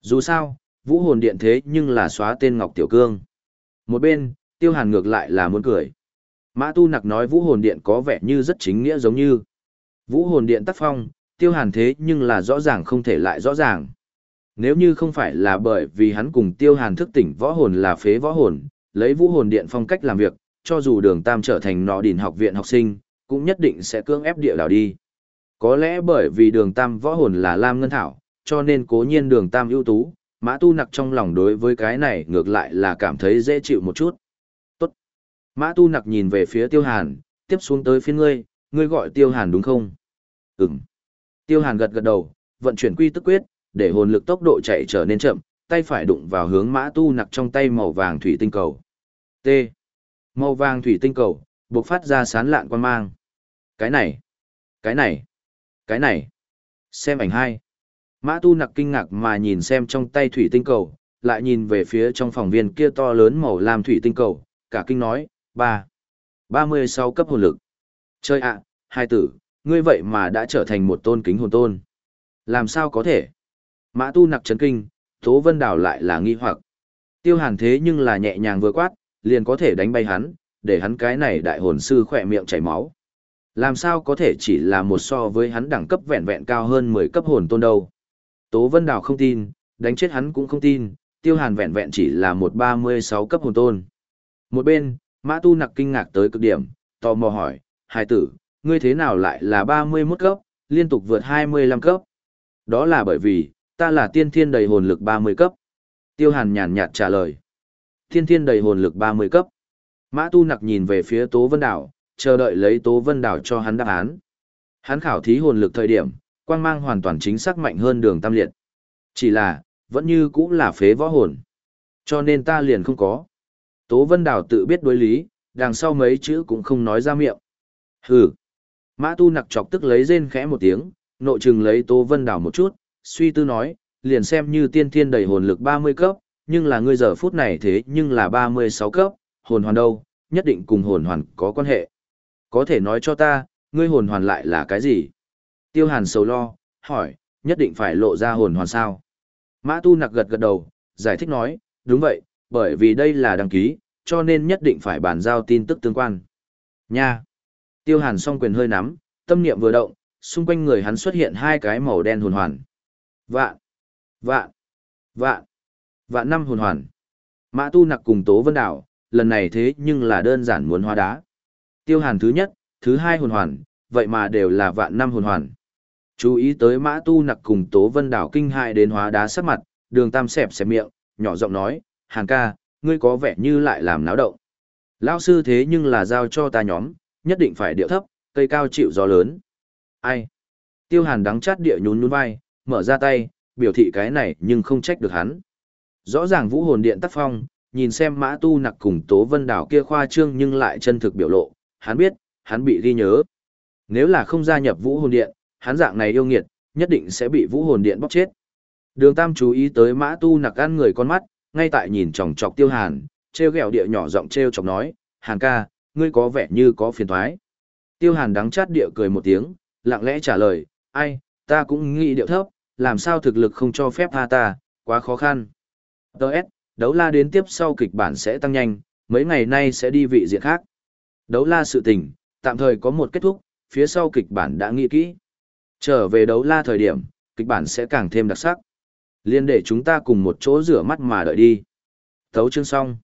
Dù sao, vũ hồn điện thế nhưng là xóa tên Ngọc Tiểu Cương. Một bên, tiêu hàn ngược lại là muốn cười. Mã tu nặc nói vũ hồn điện có vẻ như rất chính nghĩa giống như. Vũ hồn điện tác phong, tiêu hàn thế nhưng là rõ ràng không thể lại rõ ràng. Nếu như không phải là bởi vì hắn cùng tiêu hàn thức tỉnh võ hồn là phế võ hồn, lấy vũ hồn điện phong cách làm việc, cho dù đường tam trở thành nọ đỉnh học viện học sinh, cũng nhất định sẽ cưỡng ép địa đảo đi. Có lẽ bởi vì đường tam võ hồn là Lam Ngân Thảo, cho nên cố nhiên đường tam ưu tú, Mã Tu Nặc trong lòng đối với cái này ngược lại là cảm thấy dễ chịu một chút. Tốt. Mã Tu Nặc nhìn về phía Tiêu Hàn, tiếp xuống tới phía ngươi, ngươi gọi Tiêu Hàn đúng không? Ừm. Tiêu Hàn gật gật đầu, vận chuyển quy tức quyết, để hồn lực tốc độ chạy trở nên chậm, tay phải đụng vào hướng Mã Tu Nặc trong tay màu vàng thủy tinh cầu. T. Màu vàng thủy tinh cầu, bộc phát ra sán lạn quan mang. Cái này, cái này, cái này. Xem ảnh hai. Mã tu nặc kinh ngạc mà nhìn xem trong tay thủy tinh cầu, lại nhìn về phía trong phòng viên kia to lớn màu làm thủy tinh cầu, cả kinh nói, ba, ba mươi sáu cấp hồn lực. Chơi ạ, hai tử, ngươi vậy mà đã trở thành một tôn kính hồn tôn. Làm sao có thể? Mã tu nặc chấn kinh, Tố Vân Đảo lại là nghi hoặc. Tiêu hàn thế nhưng là nhẹ nhàng vừa quát, liền có thể đánh bay hắn, để hắn cái này đại hồn sư khỏe miệng chảy máu. Làm sao có thể chỉ là một so với hắn đẳng cấp vẹn vẹn cao hơn 10 cấp hồn tôn đâu. Tố Vân Đào không tin, đánh chết hắn cũng không tin, tiêu hàn vẹn vẹn chỉ là một 36 cấp hồn tôn. Một bên, Mã Tu nặc kinh ngạc tới cực điểm, tò mò hỏi, hai tử, ngươi thế nào lại là 31 cấp, liên tục vượt 25 cấp? Đó là bởi vì, ta là tiên thiên đầy hồn lực 30 cấp. Tiêu hàn nhàn nhạt trả lời. Tiên thiên đầy hồn lực 30 cấp. Mã Tu nặc nhìn về phía Tố Vân Đảo, chờ đợi lấy Tố Vân Đảo cho hắn đáp án. Hắn khảo thí hồn lực thời điểm, quang mang hoàn toàn chính xác mạnh hơn đường tam liệt. Chỉ là, vẫn như cũng là phế võ hồn. Cho nên ta liền không có. Tố Vân Đảo tự biết đối lý, đằng sau mấy chữ cũng không nói ra miệng. Hừ. Mã Tu nặc chọc tức lấy rên khẽ một tiếng, nội trừng lấy Tố Vân Đảo một chút, suy tư nói, liền xem như tiên thiên đầy hồn lực 30 cấp, nhưng là ngươi giờ phút này thế nhưng là 36 cấp, hồn hoàn đâu, nhất định cùng hồn hoàn có quan hệ. Có thể nói cho ta, ngươi hồn hoàn lại là cái gì? Tiêu hàn sầu lo, hỏi, nhất định phải lộ ra hồn hoàn sao? Mã tu nặc gật gật đầu, giải thích nói, đúng vậy, bởi vì đây là đăng ký, cho nên nhất định phải bàn giao tin tức tương quan. Nha! Tiêu hàn song quyền hơi nắm, tâm niệm vừa động, xung quanh người hắn xuất hiện hai cái màu đen hồn hoàn. Vạn! Vạn! Vạn! Vạn năm hồn hoàn. Mã tu nặc cùng Tố Vân Đảo, lần này thế nhưng là đơn giản muốn hóa đá. Tiêu hàn thứ nhất, thứ hai hồn hoàn, vậy mà đều là vạn năm hồn hoàn. Chú ý tới mã tu nặc cùng Tố Vân Đảo kinh hại đến hóa đá sắc mặt, đường tam xẹp xẹp miệng, nhỏ giọng nói, hàn ca, ngươi có vẻ như lại làm náo động. Lao sư thế nhưng là giao cho ta nhóm, nhất định phải điệu thấp, cây cao chịu gió lớn. Ai? Tiêu hàn đắng chát địa nhún nhún vai, mở ra tay, biểu thị cái này nhưng không trách được hắn. Rõ ràng vũ hồn điện tắt phong, nhìn xem mã tu nặc cùng tố vân đảo kia khoa trương nhưng lại chân thực biểu lộ, hắn biết, hắn bị ghi nhớ. Nếu là không gia nhập vũ hồn điện, hắn dạng này yêu nghiệt, nhất định sẽ bị vũ hồn điện bóc chết. Đường Tam chú ý tới mã tu nặc ăn người con mắt, ngay tại nhìn chòng chọc tiêu hàn, treo gẹo địa nhỏ giọng treo chọc nói, hàn ca, ngươi có vẻ như có phiền thoái. Tiêu hàn đắng chát địa cười một tiếng, lặng lẽ trả lời, ai, ta cũng nghĩ điệu thấp, làm sao thực lực không cho phép tha ta, quá khó khăn. Đợt, đấu la đến tiếp sau kịch bản sẽ tăng nhanh, mấy ngày nay sẽ đi vị diện khác. Đấu la sự tình, tạm thời có một kết thúc, phía sau kịch bản đã nghĩ kỹ. Trở về đấu la thời điểm, kịch bản sẽ càng thêm đặc sắc. Liên để chúng ta cùng một chỗ rửa mắt mà đợi đi. Thấu chương xong.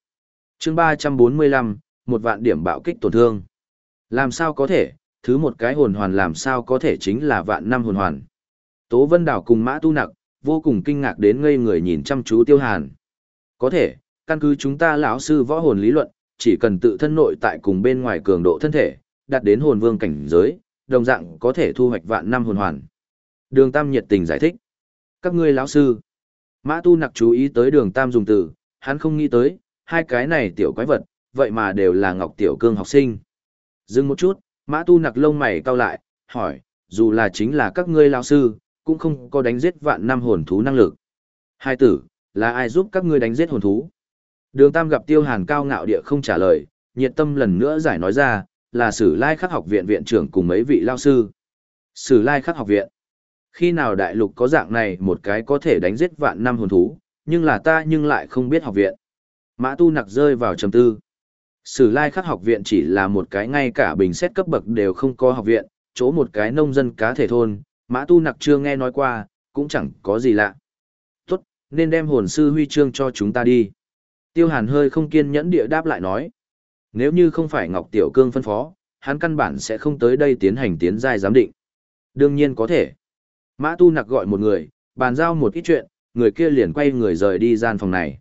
Chương 345, một vạn điểm bạo kích tổn thương. Làm sao có thể, thứ một cái hồn hoàn làm sao có thể chính là vạn năm hồn hoàn. Tố Vân Đảo cùng Mã Tu Nặc, vô cùng kinh ngạc đến ngây người nhìn chăm chú Tiêu Hàn. Có thể, căn cứ chúng ta lão sư võ hồn lý luận, chỉ cần tự thân nội tại cùng bên ngoài cường độ thân thể, đạt đến hồn vương cảnh giới, đồng dạng có thể thu hoạch vạn năm hồn hoàn. Đường Tam nhiệt tình giải thích. Các ngươi lão sư. Mã Tu nặc chú ý tới đường Tam dùng từ, hắn không nghĩ tới, hai cái này tiểu quái vật, vậy mà đều là Ngọc Tiểu Cương học sinh. Dừng một chút, Mã Tu nặc lông mày cau lại, hỏi, dù là chính là các ngươi lão sư, cũng không có đánh giết vạn năm hồn thú năng lực. Hai tử, là ai giúp các ngươi đánh giết hồn thú? Đường Tam gặp Tiêu Hàn cao ngạo địa không trả lời, nhiệt tâm lần nữa giải nói ra, là Sử Lai Khắc học viện viện trưởng cùng mấy vị lao sư. Sử Lai Khắc học viện. Khi nào đại lục có dạng này một cái có thể đánh giết vạn năm hồn thú, nhưng là ta nhưng lại không biết học viện. Mã Tu Nặc rơi vào trầm tư. Sử Lai Khắc học viện chỉ là một cái ngay cả bình xét cấp bậc đều không có học viện, chỗ một cái nông dân cá thể thôn, Mã Tu Nặc chưa nghe nói qua, cũng chẳng có gì lạ. Tốt, nên đem hồn sư huy chương cho chúng ta đi. Tiêu Hàn hơi không kiên nhẫn địa đáp lại nói. Nếu như không phải Ngọc Tiểu Cương phân phó, hắn căn bản sẽ không tới đây tiến hành tiến giai giám định. Đương nhiên có thể. Mã tu nặc gọi một người, bàn giao một ít chuyện, người kia liền quay người rời đi gian phòng này.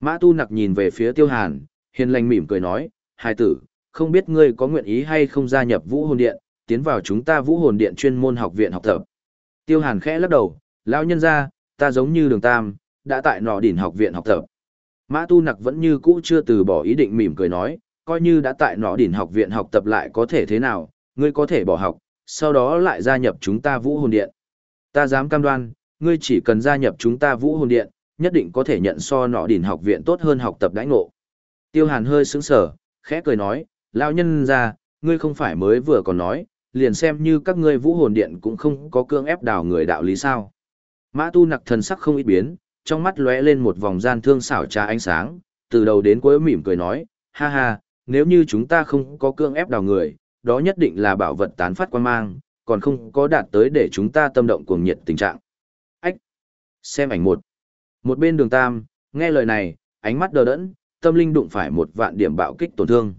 Mã tu nặc nhìn về phía tiêu hàn, hiền lành mỉm cười nói, hai tử, không biết ngươi có nguyện ý hay không gia nhập vũ hồn điện, tiến vào chúng ta vũ hồn điện chuyên môn học viện học tập. Tiêu hàn khẽ lắc đầu, lão nhân ra, ta giống như đường tam, đã tại nọ đỉnh học viện học tập. Mã tu nặc vẫn như cũ chưa từ bỏ ý định mỉm cười nói, coi như đã tại nọ đỉnh học viện học tập lại có thể thế nào, ngươi có thể bỏ học, sau đó lại gia nhập chúng ta vũ hồn điện. Ta dám cam đoan, ngươi chỉ cần gia nhập chúng ta vũ hồn điện, nhất định có thể nhận so nọ đỉnh học viện tốt hơn học tập đãi ngộ. Tiêu hàn hơi sững sở, khẽ cười nói, lão nhân gia, ngươi không phải mới vừa còn nói, liền xem như các ngươi vũ hồn điện cũng không có cương ép đào người đạo lý sao. Mã tu nặc thần sắc không ít biến, trong mắt lóe lên một vòng gian thương xảo trá ánh sáng, từ đầu đến cuối mỉm cười nói, ha ha, nếu như chúng ta không có cương ép đào người, đó nhất định là bảo vật tán phát quan mang, còn không có đạt tới để chúng ta tâm động cuồng nhiệt tình trạng. Ách! Xem ảnh một. Một bên đường tam, nghe lời này, ánh mắt đờ đẫn, tâm linh đụng phải một vạn điểm bạo kích tổn thương.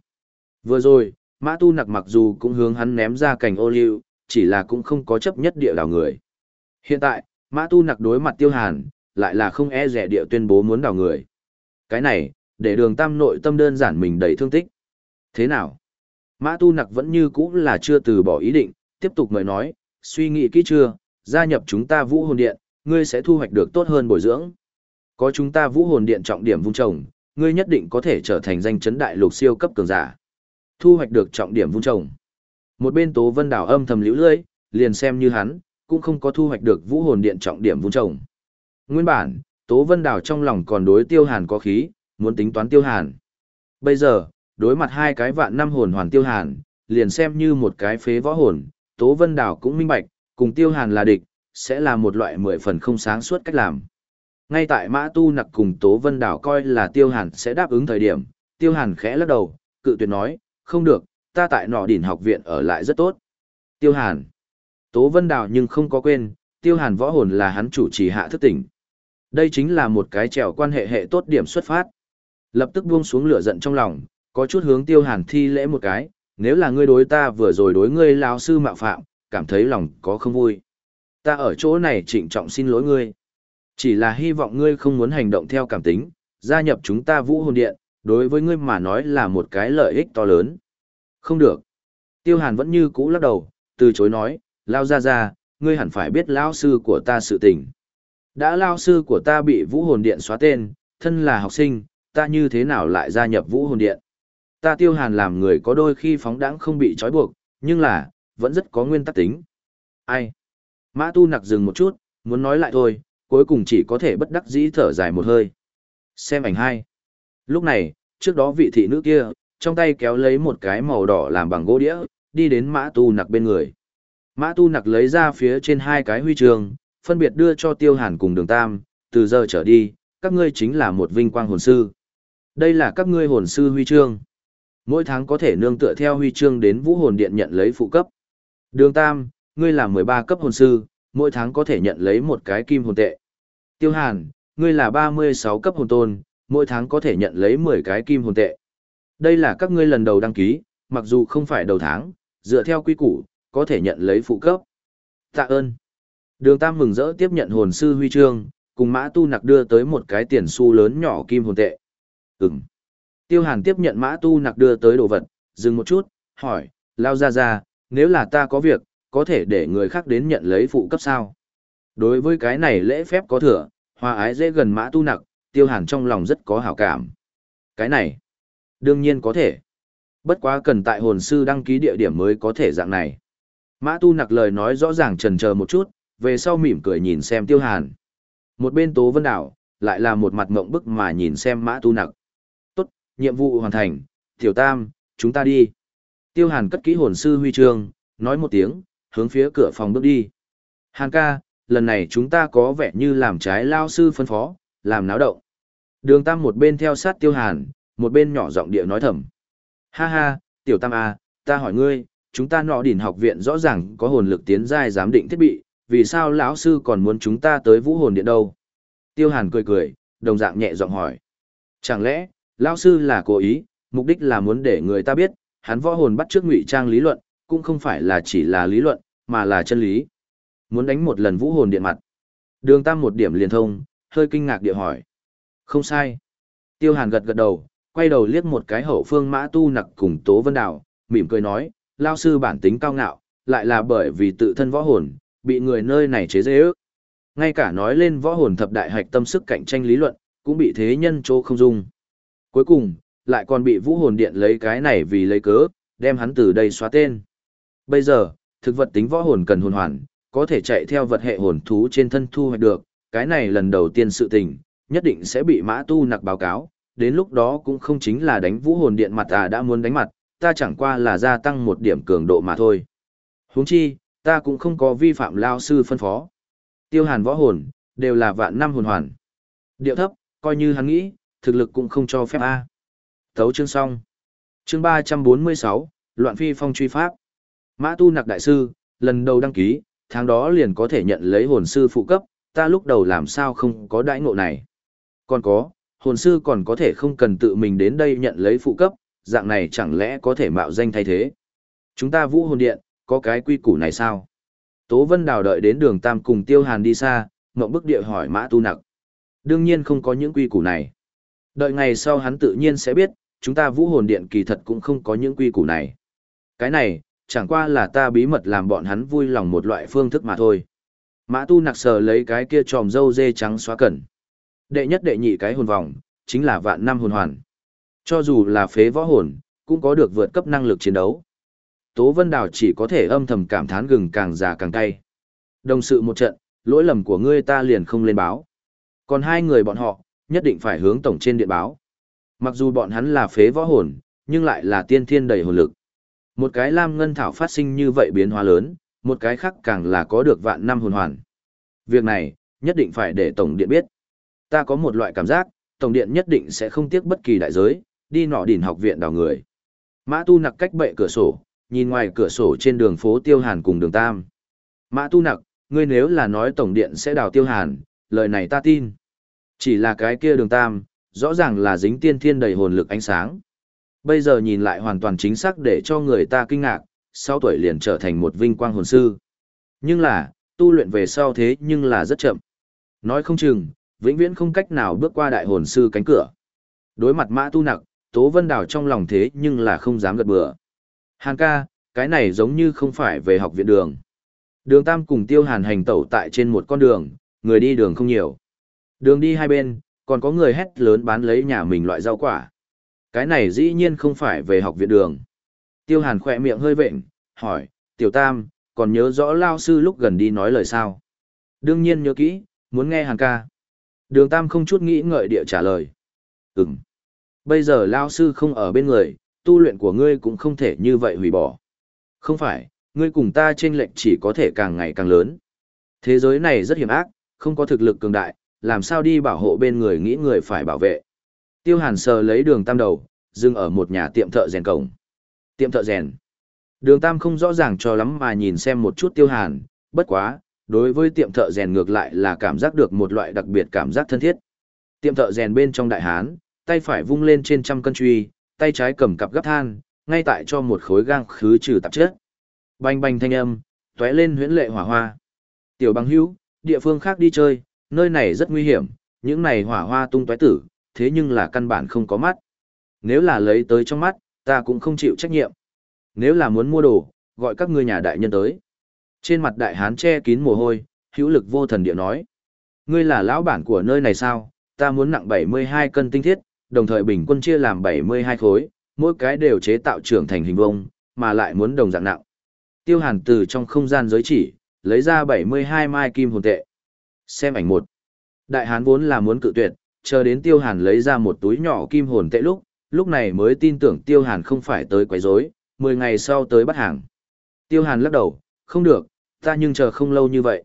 Vừa rồi, Mã Tu Nặc mặc dù cũng hướng hắn ném ra cành ô liu, chỉ là cũng không có chấp nhất địa đào người. Hiện tại, Mã Tu Nặc đối mặt Tiêu Hàn, lại là không e rẻ địa tuyên bố muốn đào người. Cái này, để đường tam nội tâm đơn giản mình đầy thương tích. Thế nào? Mã Tu Nặc vẫn như cũ là chưa từ bỏ ý định, tiếp tục mời nói, suy nghĩ kỹ chưa, gia nhập chúng ta vũ hồn điện, ngươi sẽ thu hoạch được tốt hơn bồi dưỡng. Có chúng ta vũ hồn điện trọng điểm vung trồng, ngươi nhất định có thể trở thành danh chấn đại lục siêu cấp cường giả. Thu hoạch được trọng điểm vung trồng. Một bên Tố Vân Đào âm thầm liễu lưỡi, liền xem như hắn, cũng không có thu hoạch được vũ hồn điện trọng điểm vung trồng. Nguyên bản, Tố Vân Đào trong lòng còn đối Tiêu Hàn có khí, muốn tính toán Tiêu Hàn. Bây giờ, đối mặt hai cái vạn năm hồn hoàn Tiêu Hàn, liền xem như một cái phế võ hồn, Tố Vân Đào cũng minh bạch, cùng Tiêu Hàn là địch, sẽ là một loại mười phần không sáng suốt cách làm. Ngay tại Mã Tu Nặc cùng Tố Vân Đào coi là Tiêu Hàn sẽ đáp ứng thời điểm, Tiêu Hàn khẽ lắc đầu, cự tuyệt nói, không được, ta tại nọ đỉnh học viện ở lại rất tốt. Tiêu Hàn. Tố Vân Đào nhưng không có quên, Tiêu Hàn võ hồn là hắn chủ trì hạ thức tỉnh. Đây chính là một cái trèo quan hệ hệ tốt điểm xuất phát. Lập tức buông xuống lửa giận trong lòng, có chút hướng Tiêu Hàn thi lễ một cái, nếu là ngươi đối ta vừa rồi đối ngươi lão sư mạo phạm, cảm thấy lòng có không vui. Ta ở chỗ này trịnh trọng xin lỗi ngươi. Chỉ là hy vọng ngươi không muốn hành động theo cảm tính, gia nhập chúng ta vũ hồn điện, đối với ngươi mà nói là một cái lợi ích to lớn. Không được. Tiêu Hàn vẫn như cũ lắc đầu, từ chối nói, lao ra ra, ngươi hẳn phải biết lão sư của ta sự tình. Đã lao sư của ta bị vũ hồn điện xóa tên, thân là học sinh, ta như thế nào lại gia nhập vũ hồn điện? Ta tiêu hàn làm người có đôi khi phóng đãng không bị trói buộc, nhưng là, vẫn rất có nguyên tắc tính. Ai? Mã tu nặc dừng một chút, muốn nói lại thôi, cuối cùng chỉ có thể bất đắc dĩ thở dài một hơi. Xem ảnh hai. Lúc này, trước đó vị thị nữ kia, trong tay kéo lấy một cái màu đỏ làm bằng gỗ đĩa, đi đến mã tu nặc bên người. Mã tu nặc lấy ra phía trên hai cái huy chương, phân biệt đưa cho tiêu hàn cùng đường tam, từ giờ trở đi, các ngươi chính là một vinh quang hồn sư. Đây là các ngươi hồn sư huy chương. Mỗi tháng có thể nương tựa theo huy chương đến vũ hồn điện nhận lấy phụ cấp. Đường tam, ngươi là 13 cấp hồn sư, mỗi tháng có thể nhận lấy một cái kim hồn tệ. Tiêu hàn, ngươi là 36 cấp hồn tôn, mỗi tháng có thể nhận lấy 10 cái kim hồn tệ. Đây là các ngươi lần đầu đăng ký, mặc dù không phải đầu tháng, dựa theo quy củ, có thể nhận lấy phụ cấp. Tạ ơn. Đường Tam mừng rỡ tiếp nhận hồn sư huy chương, cùng Mã Tu Nặc đưa tới một cái tiền xu lớn nhỏ kim hồn tệ. Ừm. Tiêu Hàn tiếp nhận Mã Tu Nặc đưa tới đồ vật, dừng một chút, hỏi, lao ra ra, nếu là ta có việc, có thể để người khác đến nhận lấy phụ cấp sao? Đối với cái này lễ phép có thừa, hòa ái dễ gần Mã Tu Nặc, Tiêu Hàn trong lòng rất có hảo cảm. Cái này, đương nhiên có thể. Bất quá cần tại hồn sư đăng ký địa điểm mới có thể dạng này. Mã Tu Nặc lời nói rõ ràng trần chờ một chút, về sau mỉm cười nhìn xem tiêu hàn. Một bên Tố Vân Đảo, lại là một mặt mộng bức mà nhìn xem mã tu nặc. Tốt, nhiệm vụ hoàn thành, tiểu tam, chúng ta đi. Tiêu hàn cất kỹ hồn sư huy chương, nói một tiếng, hướng phía cửa phòng bước đi. Hàn ca, lần này chúng ta có vẻ như làm trái lao sư phân phó, làm náo động. Đường tam một bên theo sát tiêu hàn, một bên nhỏ giọng địa nói thầm. Ha ha, tiểu tam à, ta hỏi ngươi, chúng ta nọ đỉnh học viện rõ ràng có hồn lực tiến giai giám định thiết bị, vì sao lão sư còn muốn chúng ta tới vũ hồn điện đâu? Tiêu Hàn cười cười, đồng dạng nhẹ giọng hỏi. Chẳng lẽ, lão sư là cố ý, mục đích là muốn để người ta biết, hắn võ hồn bắt trước ngụy trang lý luận, cũng không phải là chỉ là lý luận, mà là chân lý. Muốn đánh một lần vũ hồn điện mặt. Đường Tam một điểm liền thông, hơi kinh ngạc địa hỏi. Không sai. Tiêu Hàn gật gật đầu, quay đầu liếc một cái hậu phương mã tu nặc cùng Tố Vân Đào, mỉm cười nói, lao sư bản tính cao ngạo, lại là bởi vì tự thân võ hồn, bị người nơi này chế dễ ước. Ngay cả nói lên võ hồn thập đại hạch tâm sức cạnh tranh lý luận, cũng bị thế nhân chỗ không dung. Cuối cùng, lại còn bị vũ hồn điện lấy cái này vì lấy cớ, đem hắn từ đây xóa tên. Bây giờ, thực vật tính võ hồn cần hồn hoàn, có thể chạy theo vật hệ hồn thú trên thân thu hoạch được, cái này lần đầu tiên sự tình, nhất định sẽ bị mã tu nặc báo cáo, đến lúc đó cũng không chính là đánh vũ hồn điện mặt à đã muốn đánh mặt, ta chẳng qua là gia tăng một điểm cường độ mà thôi. huống chi, ta cũng không có vi phạm lao sư phân phó. Tiêu hàn võ hồn, đều là vạn năm hồn hoàn. Điệu thấp, coi như hắn nghĩ, thực lực cũng không cho phép A. Thấu chương xong. Chương 346, Loạn Phi Phong truy pháp. Mã tu nặc đại sư, lần đầu đăng ký, tháng đó liền có thể nhận lấy hồn sư phụ cấp, ta lúc đầu làm sao không có đãi ngộ này. Còn có, hồn sư còn có thể không cần tự mình đến đây nhận lấy phụ cấp, dạng này chẳng lẽ có thể mạo danh thay thế. Chúng ta vũ hồn điện, có cái quy củ này sao? Tố Vân Đào đợi đến đường Tam cùng Tiêu Hàn đi xa, ngậm bức địa hỏi Mã Tu Nặc. Đương nhiên không có những quy củ này. Đợi ngày sau hắn tự nhiên sẽ biết, chúng ta vũ hồn điện kỳ thật cũng không có những quy củ này. Cái này, chẳng qua là ta bí mật làm bọn hắn vui lòng một loại phương thức mà thôi. Mã tu nặc sờ lấy cái kia tròm dâu dê trắng xóa cẩn. Đệ nhất đệ nhị cái hồn vòng, chính là vạn năm hồn hoàn. Cho dù là phế võ hồn, cũng có được vượt cấp năng lực chiến đấu. Tố Vân Đào chỉ có thể âm thầm cảm thán gừng càng già càng cay. Đồng sự một trận, lỗi lầm của ngươi ta liền không lên báo. Còn hai người bọn họ, nhất định phải hướng tổng trên điện báo. Mặc dù bọn hắn là phế võ hồn, nhưng lại là tiên thiên đầy hồn lực. Một cái lam ngân thảo phát sinh như vậy biến hóa lớn, một cái khác càng là có được vạn năm hồn hoàn. Việc này, nhất định phải để Tổng Điện biết. Ta có một loại cảm giác, Tổng Điện nhất định sẽ không tiếc bất kỳ đại giới, đi nọ đỉnh học viện đào người. Mã Tu nặc cách bệ cửa sổ, nhìn ngoài cửa sổ trên đường phố Tiêu Hàn cùng đường Tam. Mã Tu nặc, ngươi nếu là nói Tổng Điện sẽ đào Tiêu Hàn, lời này ta tin. Chỉ là cái kia đường Tam, rõ ràng là dính tiên thiên đầy hồn lực ánh sáng. Bây giờ nhìn lại hoàn toàn chính xác để cho người ta kinh ngạc, sau tuổi liền trở thành một vinh quang hồn sư. Nhưng là, tu luyện về sau thế nhưng là rất chậm. Nói không chừng, vĩnh viễn không cách nào bước qua đại hồn sư cánh cửa. Đối mặt mã tu nặc, Tố Vân Đào trong lòng thế nhưng là không dám gật bừa. Hàn ca, cái này giống như không phải về học viện đường. Đường Tam cùng Tiêu Hàn hành tẩu tại trên một con đường, người đi đường không nhiều. Đường đi hai bên, còn có người hét lớn bán lấy nhà mình loại rau quả. Cái này dĩ nhiên không phải về học viện đường. Tiêu hàn khỏe miệng hơi vệnh, hỏi, tiểu tam, còn nhớ rõ lao sư lúc gần đi nói lời sao? Đương nhiên nhớ kỹ, muốn nghe hàn ca. Đường tam không chút nghĩ ngợi địa trả lời. Ừm. Bây giờ lao sư không ở bên người, tu luyện của ngươi cũng không thể như vậy hủy bỏ. Không phải, ngươi cùng ta trên lệnh chỉ có thể càng ngày càng lớn. Thế giới này rất hiểm ác, không có thực lực cường đại, làm sao đi bảo hộ bên người nghĩ người phải bảo vệ. Tiêu hàn sờ lấy đường tam đầu, dừng ở một nhà tiệm thợ rèn cổng. Tiệm thợ rèn. Đường tam không rõ ràng cho lắm mà nhìn xem một chút tiêu hàn, bất quá, đối với tiệm thợ rèn ngược lại là cảm giác được một loại đặc biệt cảm giác thân thiết. Tiệm thợ rèn bên trong đại hán, tay phải vung lên trên trăm cân truy, tay trái cầm cặp gấp than, ngay tại cho một khối gang khứ trừ tạp chất. Bành bành thanh âm, tóe lên huyễn lệ hỏa hoa. Tiểu bằng hữu, địa phương khác đi chơi, nơi này rất nguy hiểm, những này hỏa hoa tung tóe tử, thế nhưng là căn bản không có mắt. Nếu là lấy tới trong mắt, ta cũng không chịu trách nhiệm. Nếu là muốn mua đồ, gọi các ngươi nhà đại nhân tới. Trên mặt đại hán che kín mồ hôi, hữu lực vô thần địa nói. Ngươi là lão bản của nơi này sao, ta muốn nặng 72 cân tinh thiết, đồng thời bình quân chia làm 72 khối, mỗi cái đều chế tạo trưởng thành hình vông, mà lại muốn đồng dạng nặng. Tiêu hàn từ trong không gian giới chỉ, lấy ra 72 mai kim hồn tệ. Xem ảnh một. Đại hán vốn là muốn cự tuyệt, chờ đến tiêu hàn lấy ra một túi nhỏ kim hồn tệ lúc, lúc này mới tin tưởng tiêu hàn không phải tới quấy rối, 10 ngày sau tới bắt hàng. Tiêu hàn lắc đầu, không được, ta nhưng chờ không lâu như vậy.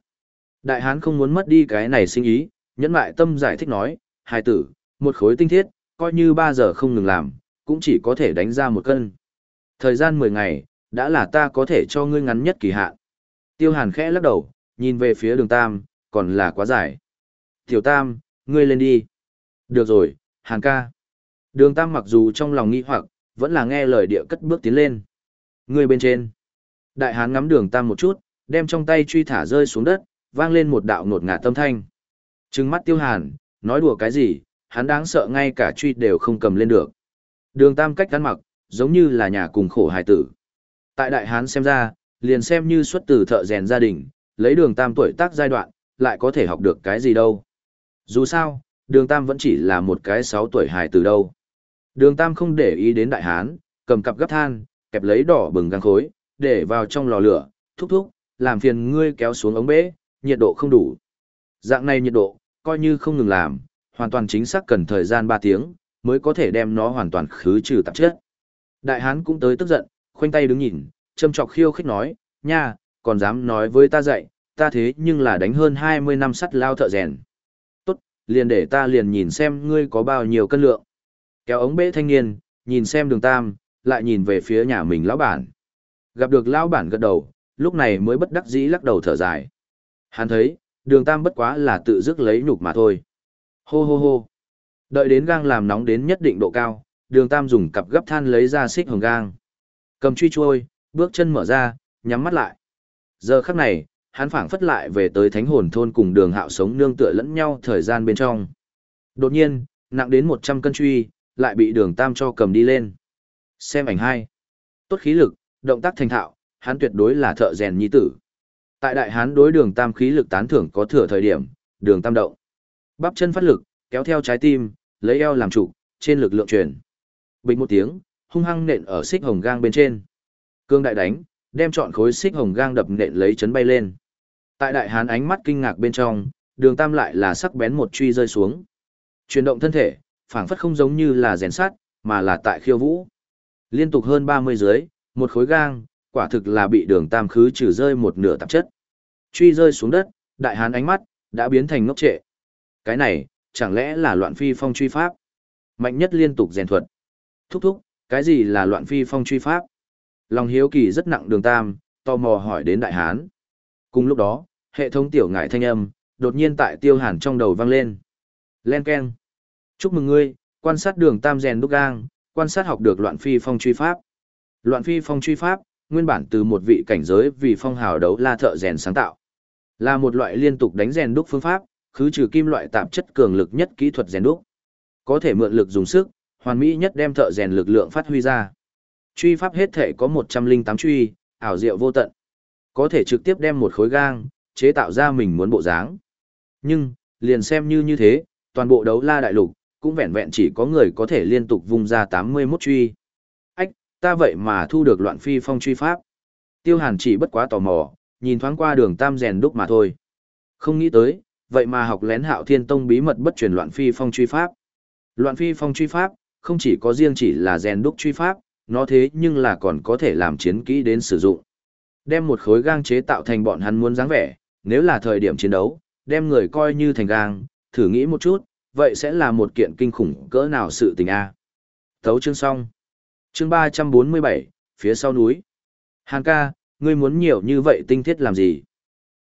Đại hán không muốn mất đi cái này sinh ý, nhẫn lại tâm giải thích nói, hài tử, một khối tinh thiết, coi như 3 giờ không ngừng làm, cũng chỉ có thể đánh ra một cân. Thời gian 10 ngày, đã là ta có thể cho ngươi ngắn nhất kỳ hạn. Tiêu hàn khẽ lắc đầu, nhìn về phía đường tam, còn là quá dài. Tiểu tam, ngươi lên đi. Được rồi, hàn ca. Đường tam mặc dù trong lòng nghi hoặc, vẫn là nghe lời địa cất bước tiến lên. Ngươi bên trên. Đại hán ngắm đường tam một chút, đem trong tay truy thả rơi xuống đất, vang lên một đạo nột ngạt tâm thanh. Trừng mắt tiêu hàn, nói đùa cái gì, hắn đáng sợ ngay cả truy đều không cầm lên được. Đường tam cách ăn mặc, giống như là nhà cùng khổ hài tử. Tại đại hán xem ra, liền xem như xuất từ thợ rèn gia đình, lấy đường tam tuổi tác giai đoạn, lại có thể học được cái gì đâu. Dù sao, đường tam vẫn chỉ là một cái 6 tuổi hài tử đâu. Đường tam không để ý đến đại hán, cầm cặp gấp than, kẹp lấy đỏ bừng găng khối, để vào trong lò lửa, thúc thúc, làm phiền ngươi kéo xuống ống bể, nhiệt độ không đủ. Dạng này nhiệt độ, coi như không ngừng làm, hoàn toàn chính xác cần thời gian 3 tiếng, mới có thể đem nó hoàn toàn khứ trừ tạp chất. Đại hán cũng tới tức giận, khoanh tay đứng nhìn, châm chọc khiêu khích nói, nha, còn dám nói với ta dạy, ta thế nhưng là đánh hơn 20 năm sắt lao thợ rèn. Tốt, liền để ta liền nhìn xem ngươi có bao nhiêu cân lượng. Kéo ống bế thanh niên, nhìn xem đường tam, lại nhìn về phía nhà mình lão bản. Gặp được lão bản gật đầu, lúc này mới bất đắc dĩ lắc đầu thở dài. Hắn thấy, đường tam bất quá là tự dứt lấy nhục mà thôi. Hô hô hô. Đợi đến gang làm nóng đến nhất định độ cao, đường tam dùng cặp gấp than lấy ra xích hồng gang. Cầm truy trôi, bước chân mở ra, nhắm mắt lại. Giờ khắc này, hắn phảng phất lại về tới thánh hồn thôn cùng đường hạo sống nương tựa lẫn nhau thời gian bên trong. Đột nhiên, nặng đến 100 cân truy, lại bị đường tam cho cầm đi lên. Xem ảnh hai. Tốt khí lực, động tác thành thạo, hắn tuyệt đối là thợ rèn nhi tử. Tại đại hán đối đường tam khí lực tán thưởng có thừa thời điểm, đường tam động. Bắp chân phát lực, kéo theo trái tim, lấy eo làm trụ, trên lực lượng truyền. Bình một tiếng, hung hăng nện ở xích hồng gang bên trên. Cương đại đánh, đem chọn khối xích hồng gang đập nện lấy chấn bay lên. Tại đại hán ánh mắt kinh ngạc bên trong, đường tam lại là sắc bén một truy rơi xuống. Chuyển động thân thể, phảng phất không giống như là rèn sát, mà là tại khiêu vũ. Liên tục hơn 30 dưới, một khối gang, quả thực là bị đường tam khứ trừ rơi một nửa tạp chất. Truy rơi xuống đất, đại hán ánh mắt, đã biến thành ngốc trệ. Cái này, chẳng lẽ là loạn phi phong truy pháp? Mạnh nhất liên tục rèn thuật. Thúc thúc, cái gì là loạn phi phong truy pháp? Lòng hiếu kỳ rất nặng đường tam, tò mò hỏi đến đại hán. Cùng lúc đó, hệ thống tiểu ngại thanh âm, đột nhiên tại tiêu hàn trong đầu vang lên. Len keng. Chúc mừng ngươi, quan sát đường tam rèn đúc gang, quan sát học được loạn phi phong truy pháp. Loạn phi phong truy pháp, nguyên bản từ một vị cảnh giới vì phong hào đấu la thợ rèn sáng tạo. Là một loại liên tục đánh rèn đúc phương pháp, khứ trừ kim loại tạp chất cường lực nhất kỹ thuật rèn đúc. Có thể mượn lực dùng sức, hoàn mỹ nhất đem thợ rèn lực lượng phát huy ra. Truy pháp hết thể có 108 truy, ảo diệu vô tận. Có thể trực tiếp đem một khối gang, chế tạo ra mình muốn bộ dáng. Nhưng, liền xem như như thế, toàn bộ đấu la đại lục, cũng vẹn vẹn chỉ có người có thể liên tục vung ra 81 truy. Ách, ta vậy mà thu được loạn phi phong truy pháp. Tiêu hàn chỉ bất quá tò mò, nhìn thoáng qua đường tam rèn đúc mà thôi. Không nghĩ tới, vậy mà học lén hạo thiên tông bí mật bất truyền loạn phi phong truy pháp. Loạn phi phong truy pháp, không chỉ có riêng chỉ là rèn đúc truy pháp, nó thế nhưng là còn có thể làm chiến kỹ đến sử dụng. Đem một khối gang chế tạo thành bọn hắn muốn dáng vẻ, nếu là thời điểm chiến đấu, đem người coi như thành gang, thử nghĩ một chút, vậy sẽ là một kiện kinh khủng cỡ nào sự tình a. Thấu chương xong. Chương 347, phía sau núi. Hàng ca, ngươi muốn nhiều như vậy tinh thiết làm gì?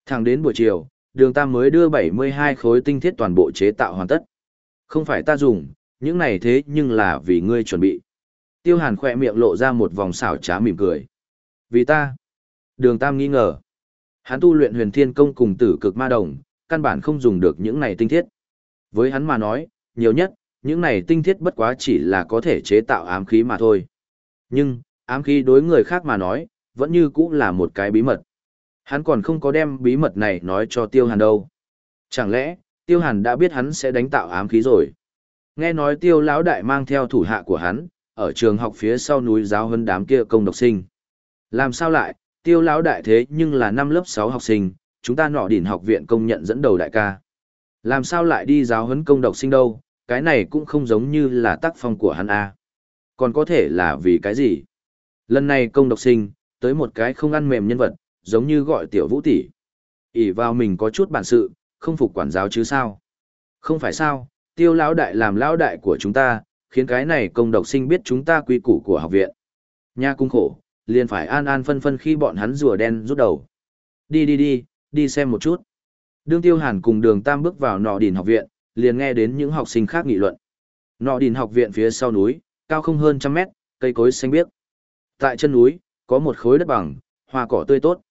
Thẳng đến buổi chiều, đường tam mới đưa 72 khối tinh thiết toàn bộ chế tạo hoàn tất. Không phải ta dùng, những này thế nhưng là vì ngươi chuẩn bị. Tiêu hàn khỏe miệng lộ ra một vòng xảo trá mỉm cười. Vì ta. Đường tam nghi ngờ. Hắn tu luyện huyền thiên công cùng tử cực ma đồng, căn bản không dùng được những này tinh thiết. Với hắn mà nói, nhiều nhất, những này tinh thiết bất quá chỉ là có thể chế tạo ám khí mà thôi. Nhưng, ám khí đối người khác mà nói, vẫn như cũng là một cái bí mật. Hắn còn không có đem bí mật này nói cho Tiêu Hàn đâu. Chẳng lẽ, Tiêu Hàn đã biết hắn sẽ đánh tạo ám khí rồi? Nghe nói Tiêu lão đại mang theo thủ hạ của hắn, ở trường học phía sau núi giáo hơn đám kia công độc sinh. Làm sao lại, Tiêu lão đại thế nhưng là năm lớp 6 học sinh, chúng ta nọ đỉnh học viện công nhận dẫn đầu đại ca. Làm sao lại đi giáo huấn công độc sinh đâu, cái này cũng không giống như là tác phong của hắn a. Còn có thể là vì cái gì? Lần này công độc sinh, tới một cái không ăn mềm nhân vật, giống như gọi tiểu vũ tỷ. ỉ vào mình có chút bản sự, không phục quản giáo chứ sao? Không phải sao, tiêu lão đại làm lão đại của chúng ta, khiến cái này công độc sinh biết chúng ta quy củ của học viện. Nha cung khổ, liền phải an an phân phân khi bọn hắn rùa đen rút đầu. Đi đi đi, đi xem một chút. Đương Tiêu Hàn cùng đường Tam bước vào nọ đìn học viện, liền nghe đến những học sinh khác nghị luận. Nọ đìn học viện phía sau núi, cao không hơn trăm mét, cây cối xanh biếc. Tại chân núi, có một khối đất bằng, hoa cỏ tươi tốt.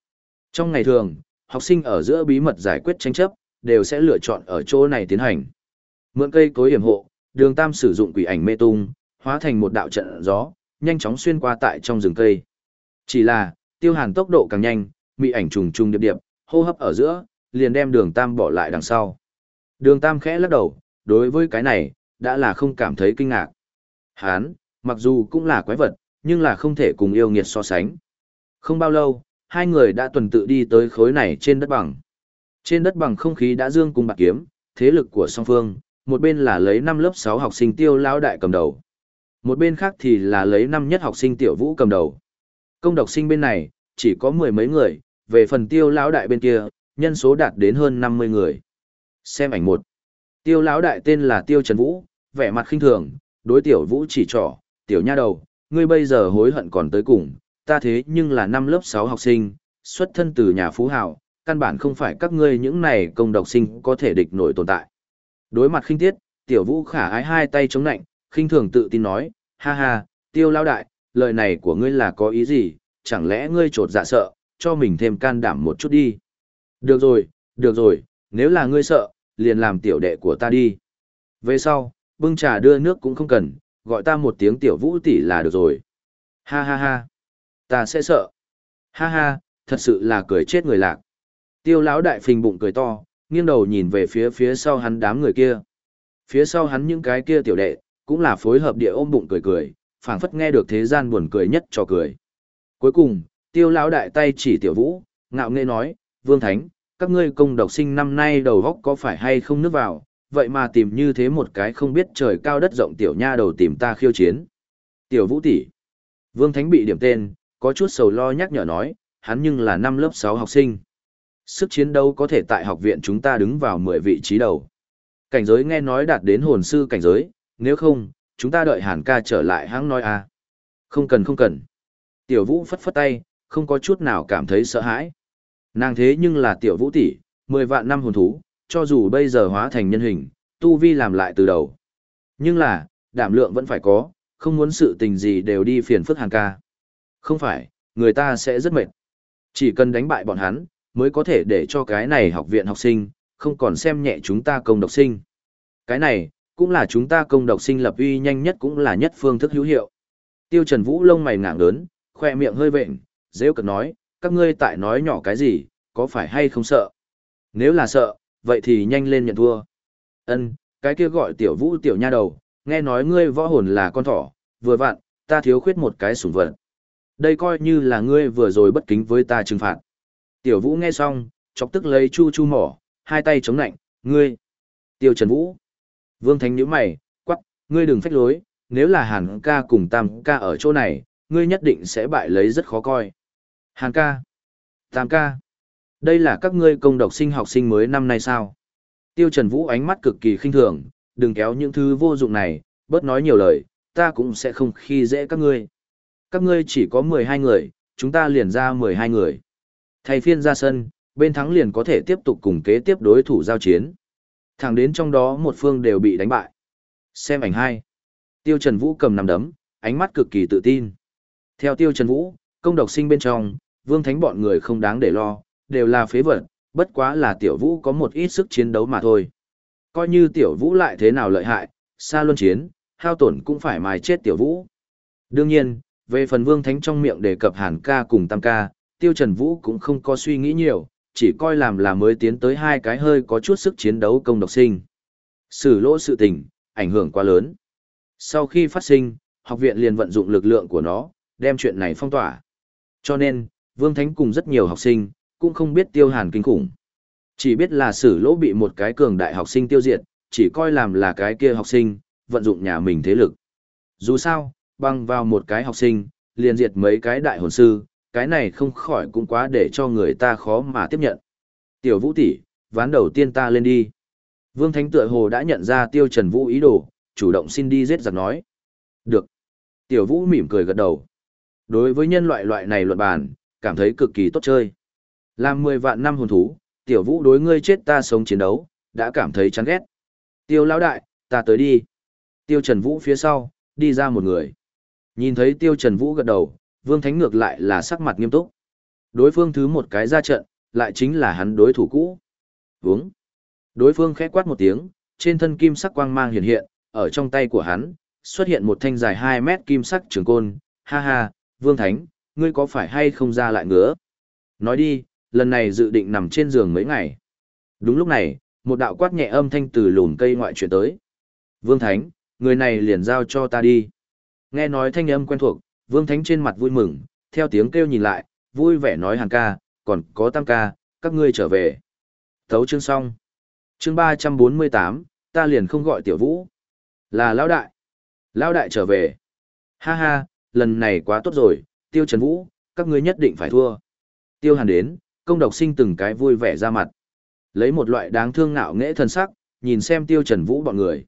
Trong ngày thường, học sinh ở giữa bí mật giải quyết tranh chấp, đều sẽ lựa chọn ở chỗ này tiến hành. Mượn cây cối hiểm hộ, đường tam sử dụng quỷ ảnh mê tung, hóa thành một đạo trận gió, nhanh chóng xuyên qua tại trong rừng cây. Chỉ là, tiêu hàn tốc độ càng nhanh, mị ảnh trùng trùng điệp điệp, hô hấp ở giữa, liền đem đường tam bỏ lại đằng sau. Đường tam khẽ lắc đầu, đối với cái này, đã là không cảm thấy kinh ngạc. Hán, mặc dù cũng là quái vật, nhưng là không thể cùng yêu nghiệt so sánh. Không bao lâu, hai người đã tuần tự đi tới khối này trên đất bằng. Trên đất bằng không khí đã dương cùng bạc kiếm, thế lực của song phương, một bên là lấy năm lớp 6 học sinh tiêu lão đại cầm đầu. Một bên khác thì là lấy năm nhất học sinh tiểu vũ cầm đầu. Công độc sinh bên này, chỉ có mười mấy người, về phần tiêu lão đại bên kia, nhân số đạt đến hơn 50 người. Xem ảnh một. Tiêu lão đại tên là Tiêu Trần Vũ, vẻ mặt khinh thường, đối tiểu Vũ chỉ trỏ, tiểu nha đầu, ngươi bây giờ hối hận còn tới cùng, ta thế nhưng là năm lớp 6 học sinh, xuất thân từ nhà phú hào, căn bản không phải các ngươi những này công độc sinh có thể địch nổi tồn tại. Đối mặt khinh tiết, tiểu Vũ khả ái hai tay chống nạnh, khinh thường tự tin nói, ha ha, tiêu lão đại, lời này của ngươi là có ý gì, chẳng lẽ ngươi trột dạ sợ, cho mình thêm can đảm một chút đi. Được rồi, được rồi, nếu là ngươi sợ, liền làm tiểu đệ của ta đi. Về sau, bưng trà đưa nước cũng không cần, gọi ta một tiếng tiểu vũ tỷ là được rồi. Ha ha ha, ta sẽ sợ. Ha ha, thật sự là cười chết người lạc. Tiêu lão đại phình bụng cười to, nghiêng đầu nhìn về phía phía sau hắn đám người kia. Phía sau hắn những cái kia tiểu đệ, cũng là phối hợp địa ôm bụng cười cười, phảng phất nghe được thế gian buồn cười nhất cho cười. Cuối cùng, tiêu lão đại tay chỉ tiểu vũ, ngạo nghễ nói, Vương Thánh, các ngươi công độc sinh năm nay đầu góc có phải hay không nước vào, vậy mà tìm như thế một cái không biết trời cao đất rộng tiểu nha đầu tìm ta khiêu chiến. Tiểu vũ tỷ Vương Thánh bị điểm tên, có chút sầu lo nhắc nhở nói, hắn nhưng là năm lớp 6 học sinh. Sức chiến đấu có thể tại học viện chúng ta đứng vào 10 vị trí đầu. Cảnh giới nghe nói đạt đến hồn sư cảnh giới, nếu không, chúng ta đợi hàn ca trở lại hãng nói à. Không cần không cần. Tiểu vũ phất phất tay, không có chút nào cảm thấy sợ hãi. Nàng thế nhưng là tiểu vũ tỷ, mười vạn năm hồn thú, cho dù bây giờ hóa thành nhân hình, tu vi làm lại từ đầu. Nhưng là, đảm lượng vẫn phải có, không muốn sự tình gì đều đi phiền phức hàng ca. Không phải, người ta sẽ rất mệt. Chỉ cần đánh bại bọn hắn, mới có thể để cho cái này học viện học sinh, không còn xem nhẹ chúng ta công độc sinh. Cái này, cũng là chúng ta công độc sinh lập uy nhanh nhất cũng là nhất phương thức hữu hiệu. Tiêu Trần Vũ lông mày ngạng lớn, khoe miệng hơi vện, dễ cực nói, các ngươi tại nói nhỏ cái gì, có phải hay không sợ? Nếu là sợ, vậy thì nhanh lên nhận thua. Ân, cái kia gọi tiểu vũ tiểu nha đầu, nghe nói ngươi võ hồn là con thỏ, vừa vặn, ta thiếu khuyết một cái sủng vật. Đây coi như là ngươi vừa rồi bất kính với ta trừng phạt. Tiểu vũ nghe xong, chọc tức lấy chu chu mỏ, hai tay chống nạnh, ngươi. Tiêu Trần Vũ. Vương Thánh nhíu mày, quắc, ngươi đừng phách lối, nếu là Hàn ca cùng Tam ca ở chỗ này, ngươi nhất định sẽ bại lấy rất khó coi. Hàn ca. Tam ca. Đây là các ngươi công độc sinh học sinh mới năm nay sao? Tiêu Trần Vũ ánh mắt cực kỳ khinh thường, đừng kéo những thứ vô dụng này, bớt nói nhiều lời, ta cũng sẽ không khi dễ các ngươi. Các ngươi chỉ có 12 người, chúng ta liền ra 12 người. Thay phiên ra sân, bên thắng liền có thể tiếp tục cùng kế tiếp đối thủ giao chiến. Thẳng đến trong đó một phương đều bị đánh bại. Xem ảnh 2. Tiêu Trần Vũ cầm nằm đấm, ánh mắt cực kỳ tự tin. Theo Tiêu Trần Vũ, công độc sinh bên trong, vương thánh bọn người không đáng để lo, đều là phế vật, bất quá là tiểu vũ có một ít sức chiến đấu mà thôi. Coi như tiểu vũ lại thế nào lợi hại, xa luân chiến, hao tổn cũng phải mài chết tiểu vũ. Đương nhiên, về phần vương thánh trong miệng đề cập hàn ca cùng tam ca, tiêu trần vũ cũng không có suy nghĩ nhiều, chỉ coi làm là mới tiến tới hai cái hơi có chút sức chiến đấu công độc sinh. Sử lỗ sự tình, ảnh hưởng quá lớn. Sau khi phát sinh, học viện liền vận dụng lực lượng của nó, đem chuyện này phong tỏa. Cho nên, Vương Thánh cùng rất nhiều học sinh, cũng không biết tiêu hàn kinh khủng. Chỉ biết là sử lỗ bị một cái cường đại học sinh tiêu diệt, chỉ coi làm là cái kia học sinh, vận dụng nhà mình thế lực. Dù sao, băng vào một cái học sinh, liền diệt mấy cái đại hồn sư, cái này không khỏi cũng quá để cho người ta khó mà tiếp nhận. Tiểu vũ tỷ, ván đầu tiên ta lên đi. Vương Thánh tựa hồ đã nhận ra tiêu trần vũ ý đồ, chủ động xin đi giết giặc nói. Được. Tiểu vũ mỉm cười gật đầu. Đối với nhân loại loại này luận bàn, cảm thấy cực kỳ tốt chơi. Làm mười vạn năm hồn thú, tiểu vũ đối ngươi chết ta sống chiến đấu, đã cảm thấy chán ghét. Tiêu lão đại, ta tới đi. Tiêu Trần Vũ phía sau, đi ra một người. Nhìn thấy Tiêu Trần Vũ gật đầu, Vương Thánh ngược lại là sắc mặt nghiêm túc. Đối phương thứ một cái ra trận, lại chính là hắn đối thủ cũ. Vướng. Đối phương khẽ quát một tiếng, trên thân kim sắc quang mang hiện hiện, ở trong tay của hắn, xuất hiện một thanh dài 2 mét kim sắc trường côn, ha ha, Vương Thánh, ngươi có phải hay không ra lại ngứa? Nói đi, lần này dự định nằm trên giường mấy ngày. Đúng lúc này, một đạo quát nhẹ âm thanh từ lùn cây ngoại chuyển tới. Vương Thánh, người này liền giao cho ta đi. Nghe nói thanh âm quen thuộc, Vương Thánh trên mặt vui mừng, theo tiếng kêu nhìn lại, vui vẻ nói hàng ca, còn có tam ca, các ngươi trở về. Thấu chương xong. Chương 348, ta liền không gọi tiểu vũ. Là lão đại. Lão đại trở về. Ha ha, lần này quá tốt rồi, tiêu trần vũ, các ngươi nhất định phải thua. Tiêu hàn đến, công độc sinh từng cái vui vẻ ra mặt. Lấy một loại đáng thương ngạo nghễ thân sắc, nhìn xem tiêu trần vũ bọn người.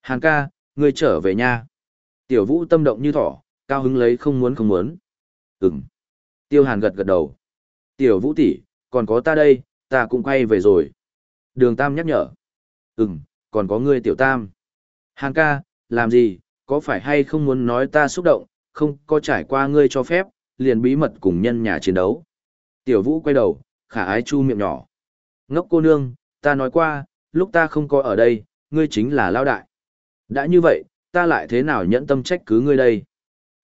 Hàn ca, ngươi trở về nha. Tiểu vũ tâm động như thỏ, cao hứng lấy không muốn không muốn. Ừm. Tiêu hàn gật gật đầu. Tiểu vũ tỷ, còn có ta đây, ta cũng quay về rồi. Đường Tam nhắc nhở. Ừm, còn có ngươi tiểu Tam. Hàn ca, làm gì, có phải hay không muốn nói ta xúc động, không có trải qua ngươi cho phép, liền bí mật cùng nhân nhà chiến đấu. Tiểu vũ quay đầu, khả ái chu miệng nhỏ. Ngốc cô nương, ta nói qua, lúc ta không có ở đây, ngươi chính là lao đại. Đã như vậy, ta lại thế nào nhẫn tâm trách cứ ngươi đây?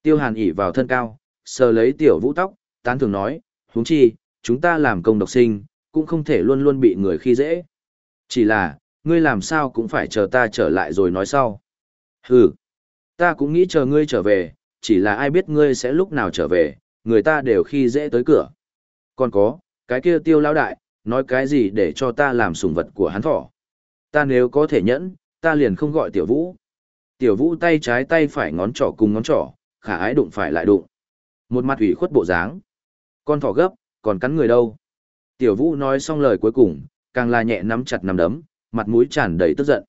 Tiêu hàn ỉ vào thân cao, sờ lấy tiểu vũ tóc, tán thường nói, huống chi, chúng ta làm công độc sinh, cũng không thể luôn luôn bị người khi dễ. Chỉ là, ngươi làm sao cũng phải chờ ta trở lại rồi nói sau. Hừ, ta cũng nghĩ chờ ngươi trở về, chỉ là ai biết ngươi sẽ lúc nào trở về, người ta đều khi dễ tới cửa. Còn có, cái kia tiêu lão đại, nói cái gì để cho ta làm sủng vật của hắn thỏ. Ta nếu có thể nhẫn, ta liền không gọi tiểu vũ. Tiểu vũ tay trái tay phải ngón trỏ cùng ngón trỏ, khả ái đụng phải lại đụng. Một mặt ủy khuất bộ dáng. Con thỏ gấp, còn cắn người đâu. Tiểu vũ nói xong lời cuối cùng, càng là nhẹ nắm chặt nắm đấm, mặt mũi tràn đầy tức giận.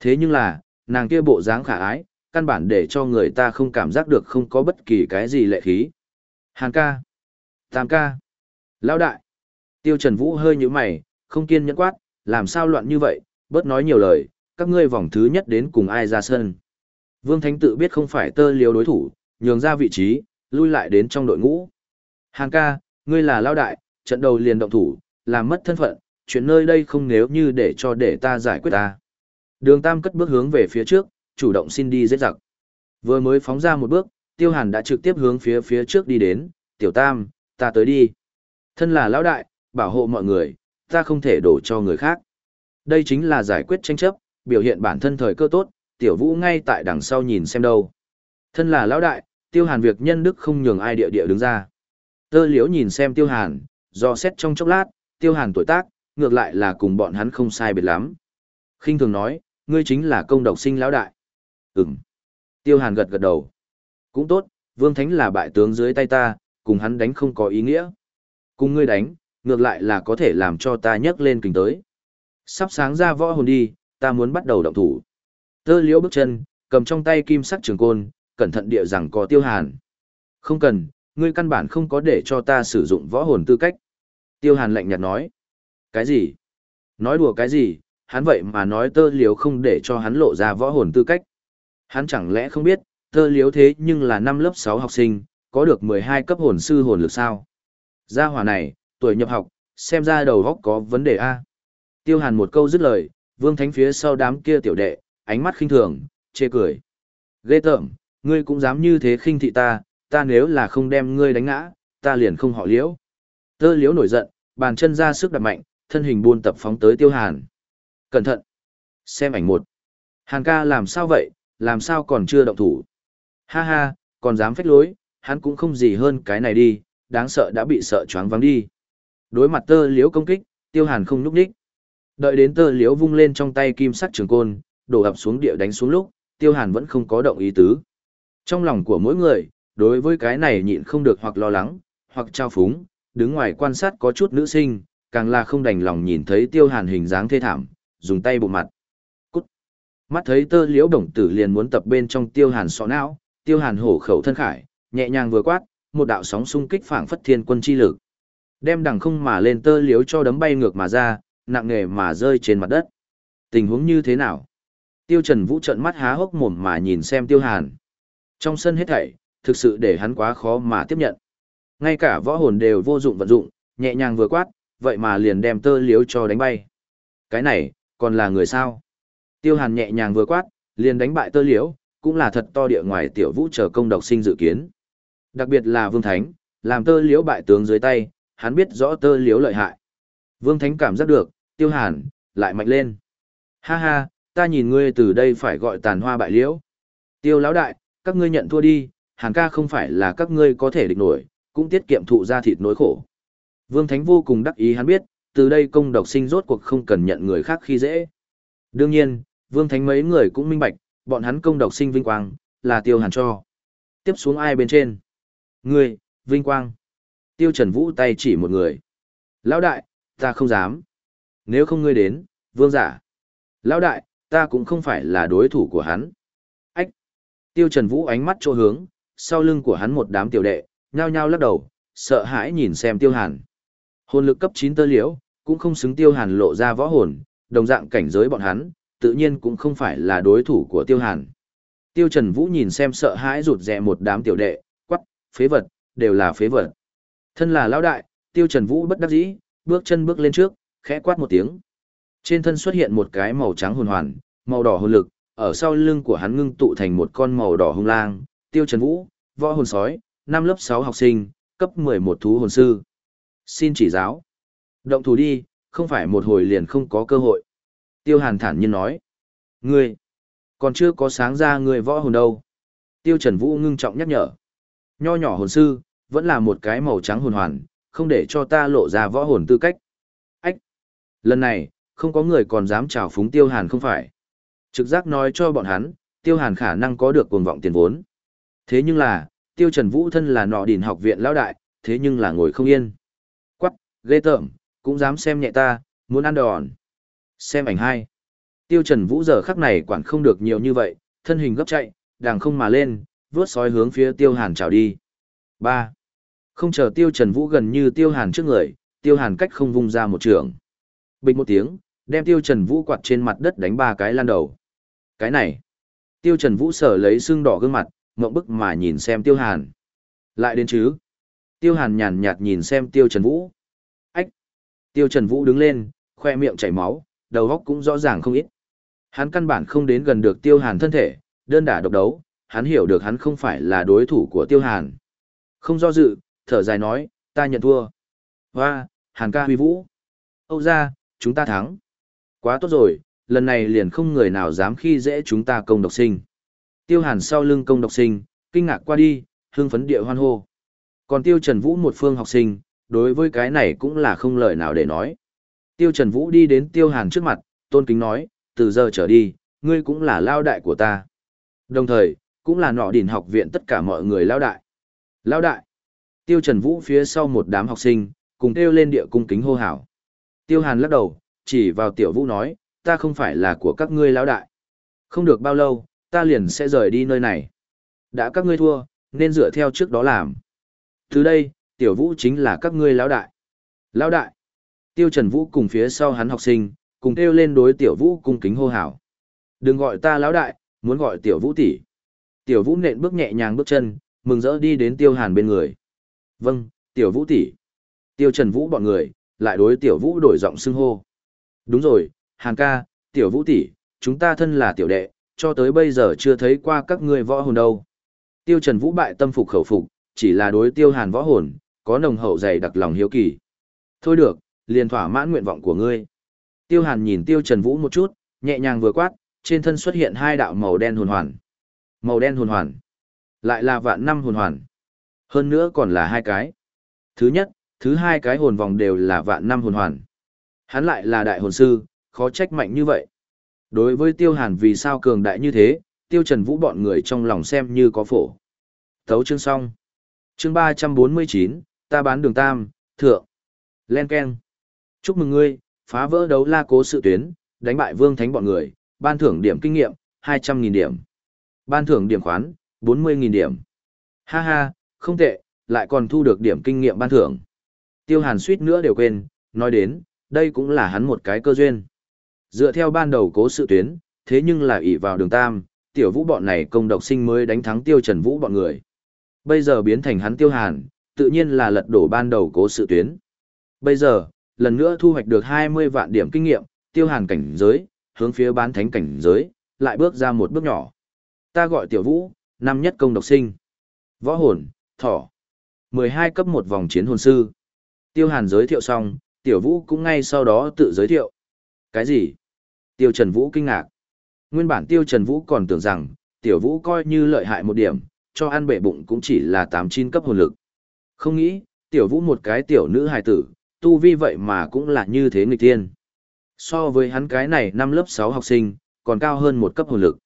Thế nhưng là, nàng kia bộ dáng khả ái, căn bản để cho người ta không cảm giác được không có bất kỳ cái gì lệ khí. Hàng ca. Tam ca. Lão đại. Tiêu Trần Vũ hơi nhũ mày, không kiên nhẫn quát, làm sao loạn như vậy, bớt nói nhiều lời, các ngươi vòng thứ nhất đến cùng ai ra sân. Vương Thánh tự biết không phải tơ liều đối thủ, nhường ra vị trí, lui lại đến trong đội ngũ. Hàng ca, ngươi là lão đại, trận đầu liền động thủ, làm mất thân phận, chuyện nơi đây không nếu như để cho để ta giải quyết ta. Đường Tam cất bước hướng về phía trước, chủ động xin đi giết giặc. Vừa mới phóng ra một bước, Tiêu Hàn đã trực tiếp hướng phía phía trước đi đến, "Tiểu Tam, ta tới đi." Thân là lão đại, bảo hộ mọi người, ta không thể đổ cho người khác. Đây chính là giải quyết tranh chấp, biểu hiện bản thân thời cơ tốt, Tiểu Vũ ngay tại đằng sau nhìn xem đâu. Thân là lão đại, Tiêu Hàn việc nhân đức không nhường ai địa địa đứng ra. Tơ Liễu nhìn xem Tiêu Hàn, do xét trong chốc lát, Tiêu Hàn tuổi tác, ngược lại là cùng bọn hắn không sai biệt lắm. khinh thường nói, ngươi chính là công độc sinh lão đại. Ừm. Tiêu Hàn gật gật đầu. Cũng tốt, Vương Thánh là bại tướng dưới tay ta, cùng hắn đánh không có ý nghĩa. Cùng ngươi đánh, ngược lại là có thể làm cho ta nhấc lên kình tới. Sắp sáng ra võ hồn đi, ta muốn bắt đầu động thủ. Tơ liễu bước chân, cầm trong tay kim sắc trường côn, cẩn thận địa rằng có tiêu hàn. Không cần, ngươi căn bản không có để cho ta sử dụng võ hồn tư cách. Tiêu hàn lạnh nhạt nói. Cái gì? Nói đùa cái gì? Hắn vậy mà nói tơ liễu không để cho hắn lộ ra võ hồn tư cách. Hắn chẳng lẽ không biết, tơ liễu thế nhưng là năm lớp 6 học sinh, có được 12 cấp hồn sư hồn lực sao? Gia hỏa này, tuổi nhập học, xem ra đầu góc có vấn đề A. Tiêu hàn một câu dứt lời, vương thánh phía sau đám kia tiểu đệ, ánh mắt khinh thường, chê cười. Ghê tởm, ngươi cũng dám như thế khinh thị ta, ta nếu là không đem ngươi đánh ngã, ta liền không họ liễu. Tơ liễu nổi giận, bàn chân ra sức đập mạnh, thân hình buôn tập phóng tới tiêu hàn. Cẩn thận! Xem ảnh một. Hàn ca làm sao vậy, làm sao còn chưa động thủ? Ha ha, còn dám phách lối, hắn cũng không gì hơn cái này đi, đáng sợ đã bị sợ choáng vắng đi. Đối mặt tơ liễu công kích, tiêu hàn không núp đích. Đợi đến tơ liễu vung lên trong tay kim sắc trường côn, đổ ập xuống địa đánh xuống lúc, tiêu hàn vẫn không có động ý tứ. Trong lòng của mỗi người, đối với cái này nhịn không được hoặc lo lắng, hoặc trao phúng, đứng ngoài quan sát có chút nữ sinh, càng là không đành lòng nhìn thấy tiêu hàn hình dáng thê thảm, dùng tay bộ mặt. Cút! Mắt thấy tơ liễu đồng tử liền muốn tập bên trong tiêu hàn sọ não, tiêu hàn hổ khẩu thân khải, nhẹ nhàng vừa quát, một đạo sóng xung kích phảng phất thiên quân chi lực. Đem đằng không mà lên tơ liếu cho đấm bay ngược mà ra, nặng nề mà rơi trên mặt đất. Tình huống như thế nào? Tiêu Trần Vũ trợn mắt há hốc mồm mà nhìn xem Tiêu Hàn. Trong sân hết thảy, thực sự để hắn quá khó mà tiếp nhận. Ngay cả võ hồn đều vô dụng vận dụng, nhẹ nhàng vừa quát, vậy mà liền đem tơ liếu cho đánh bay. Cái này, còn là người sao? Tiêu hàn nhẹ nhàng vừa quát, liền đánh bại tơ liếu, cũng là thật to địa ngoài tiểu vũ chờ công độc sinh dự kiến. Đặc biệt là Vương Thánh, làm tơ liếu bại tướng dưới tay, hắn biết rõ tơ liếu lợi hại. Vương Thánh cảm giác được, tiêu hàn, lại mạnh lên. Ha ha, ta nhìn ngươi từ đây phải gọi tàn hoa bại liễu. Tiêu lão đại, các ngươi nhận thua đi, hàn ca không phải là các ngươi có thể địch nổi, cũng tiết kiệm thụ ra thịt nỗi khổ. Vương Thánh vô cùng đắc ý hắn biết, từ đây công độc sinh rốt cuộc không cần nhận người khác khi dễ. Đương nhiên, Vương Thánh mấy người cũng minh bạch, bọn hắn công độc sinh vinh quang, là tiêu hàn cho. Tiếp xuống ai bên trên? Ngươi, vinh quang. Tiêu Trần Vũ tay chỉ một người. Lão đại, ta không dám. Nếu không ngươi đến, vương giả. Lão đại, ta cũng không phải là đối thủ của hắn. Ách. Tiêu Trần Vũ ánh mắt chỗ hướng, sau lưng của hắn một đám tiểu đệ, nhao nhao lắc đầu, sợ hãi nhìn xem tiêu hàn. Hồn lực cấp 9 tơ liễu, cũng không xứng tiêu hàn lộ ra võ hồn, đồng dạng cảnh giới bọn hắn, tự nhiên cũng không phải là đối thủ của tiêu hàn. Tiêu Trần Vũ nhìn xem sợ hãi rụt rè một đám tiểu đệ, quắc, phế vật, đều là phế vật. Thân là lão đại, Tiêu Trần Vũ bất đắc dĩ, bước chân bước lên trước, khẽ quát một tiếng. Trên thân xuất hiện một cái màu trắng hồn hoàn, màu đỏ hồn lực, ở sau lưng của hắn ngưng tụ thành một con màu đỏ hung lang, Tiêu Trần Vũ, võ hồn sói, năm lớp 6 học sinh, cấp 11 thú hồn sư. Xin chỉ giáo. Động thủ đi, không phải một hồi liền không có cơ hội. Tiêu Hàn thản nhiên nói. Ngươi, còn chưa có sáng ra người võ hồn đâu. Tiêu Trần Vũ ngưng trọng nhắc nhở. Nho nhỏ hồn sư, vẫn là một cái màu trắng hồn hoàn, không để cho ta lộ ra võ hồn tư cách. Lần này, không có người còn dám chào phúng Tiêu Hàn không phải. Trực giác nói cho bọn hắn, Tiêu Hàn khả năng có được cuồng vọng tiền vốn. Thế nhưng là, Tiêu Trần Vũ thân là nọ đỉnh học viện lão đại, thế nhưng là ngồi không yên. Quắc, ghê tởm, cũng dám xem nhẹ ta, muốn ăn đòn. Xem ảnh hai. Tiêu Trần Vũ giờ khắc này quản không được nhiều như vậy, thân hình gấp chạy, đàng không mà lên, vướt sói hướng phía Tiêu Hàn chào đi. ba Không chờ Tiêu Trần Vũ gần như Tiêu Hàn trước người, Tiêu Hàn cách không vung ra một trường. Bình một tiếng, đem Tiêu Trần Vũ quạt trên mặt đất đánh ba cái lan đầu. Cái này. Tiêu Trần Vũ sở lấy xương đỏ gương mặt, ngậm bức mà nhìn xem Tiêu Hàn. Lại đến chứ. Tiêu Hàn nhàn nhạt nhìn xem Tiêu Trần Vũ. Ách. Tiêu Trần Vũ đứng lên, khoe miệng chảy máu, đầu óc cũng rõ ràng không ít. Hắn căn bản không đến gần được Tiêu Hàn thân thể, đơn đả độc đấu, hắn hiểu được hắn không phải là đối thủ của Tiêu Hàn. Không do dự, thở dài nói, ta nhận thua. Hoa, Hàn ca huy vũ. Âu ra, chúng ta thắng. Quá tốt rồi, lần này liền không người nào dám khi dễ chúng ta công độc sinh. Tiêu Hàn sau lưng công độc sinh, kinh ngạc qua đi, hương phấn địa hoan hô. Còn Tiêu Trần Vũ một phương học sinh, đối với cái này cũng là không lời nào để nói. Tiêu Trần Vũ đi đến Tiêu Hàn trước mặt, tôn kính nói, từ giờ trở đi, ngươi cũng là lao đại của ta. Đồng thời, cũng là nọ đỉnh học viện tất cả mọi người lao đại. Lao đại. Tiêu Trần Vũ phía sau một đám học sinh, cùng kêu lên địa cung kính hô hào. Tiêu Hàn lắc đầu, chỉ vào Tiểu Vũ nói, ta không phải là của các ngươi lão đại. Không được bao lâu, ta liền sẽ rời đi nơi này. Đã các ngươi thua, nên dựa theo trước đó làm. Từ đây, Tiểu Vũ chính là các ngươi lão đại. Lão đại. Tiêu Trần Vũ cùng phía sau hắn học sinh, cùng kêu lên đối Tiểu Vũ cung kính hô hào. Đừng gọi ta lão đại, muốn gọi Tiểu Vũ tỷ. Tiểu Vũ nện bước nhẹ nhàng bước chân, mừng rỡ đi đến Tiêu Hàn bên người. Vâng, Tiểu Vũ tỷ. Tiêu Trần Vũ bọn người, lại đối Tiểu Vũ đổi giọng xưng hô. Đúng rồi, Hàn ca, Tiểu Vũ tỷ, chúng ta thân là tiểu đệ, cho tới bây giờ chưa thấy qua các ngươi võ hồn đâu. Tiêu Trần Vũ bại tâm phục khẩu phục, chỉ là đối Tiêu Hàn võ hồn, có nồng hậu dày đặc lòng hiếu kỳ. Thôi được, liền thỏa mãn nguyện vọng của ngươi. Tiêu Hàn nhìn Tiêu Trần Vũ một chút, nhẹ nhàng vừa quát, trên thân xuất hiện hai đạo màu đen hồn hoàn. Màu đen hồn hoàn. Lại là vạn năm hồn hoàn. Hơn nữa còn là hai cái. Thứ nhất, thứ hai cái hồn vòng đều là vạn năm hồn hoàn. Hắn lại là đại hồn sư, khó trách mạnh như vậy. Đối với Tiêu Hàn vì sao cường đại như thế, Tiêu Trần Vũ bọn người trong lòng xem như có phổ. Thấu chương xong. Chương 349, ta bán đường tam, thượng. Len Ken. Chúc mừng ngươi, phá vỡ đấu la cố sự tuyến, đánh bại vương thánh bọn người, ban thưởng điểm kinh nghiệm, 200.000 điểm. Ban thưởng điểm khoán, 40.000 điểm. Ha ha, không tệ, lại còn thu được điểm kinh nghiệm ban thưởng. Tiêu Hàn suýt nữa đều quên, nói đến, đây cũng là hắn một cái cơ duyên. Dựa theo ban đầu cố sự tuyến, thế nhưng là ỷ vào đường tam, tiểu vũ bọn này công độc sinh mới đánh thắng tiêu trần vũ bọn người. Bây giờ biến thành hắn tiêu hàn, tự nhiên là lật đổ ban đầu cố sự tuyến. Bây giờ, lần nữa thu hoạch được 20 vạn điểm kinh nghiệm, tiêu hàn cảnh giới, hướng phía bán thánh cảnh giới, lại bước ra một bước nhỏ. Ta gọi tiểu vũ, năm nhất công độc sinh. Võ hồn, thỏ. 12 cấp một vòng chiến hồn sư. Tiêu hàn giới thiệu xong, tiểu vũ cũng ngay sau đó tự giới thiệu. Cái gì? Tiêu Trần Vũ kinh ngạc. Nguyên bản Tiêu Trần Vũ còn tưởng rằng, tiểu vũ coi như lợi hại một điểm, cho ăn bể bụng cũng chỉ là 8-9 cấp hồn lực. Không nghĩ, tiểu vũ một cái tiểu nữ hài tử, tu vi vậy mà cũng là như thế nghịch tiên. So với hắn cái này năm lớp 6 học sinh, còn cao hơn một cấp hồn lực.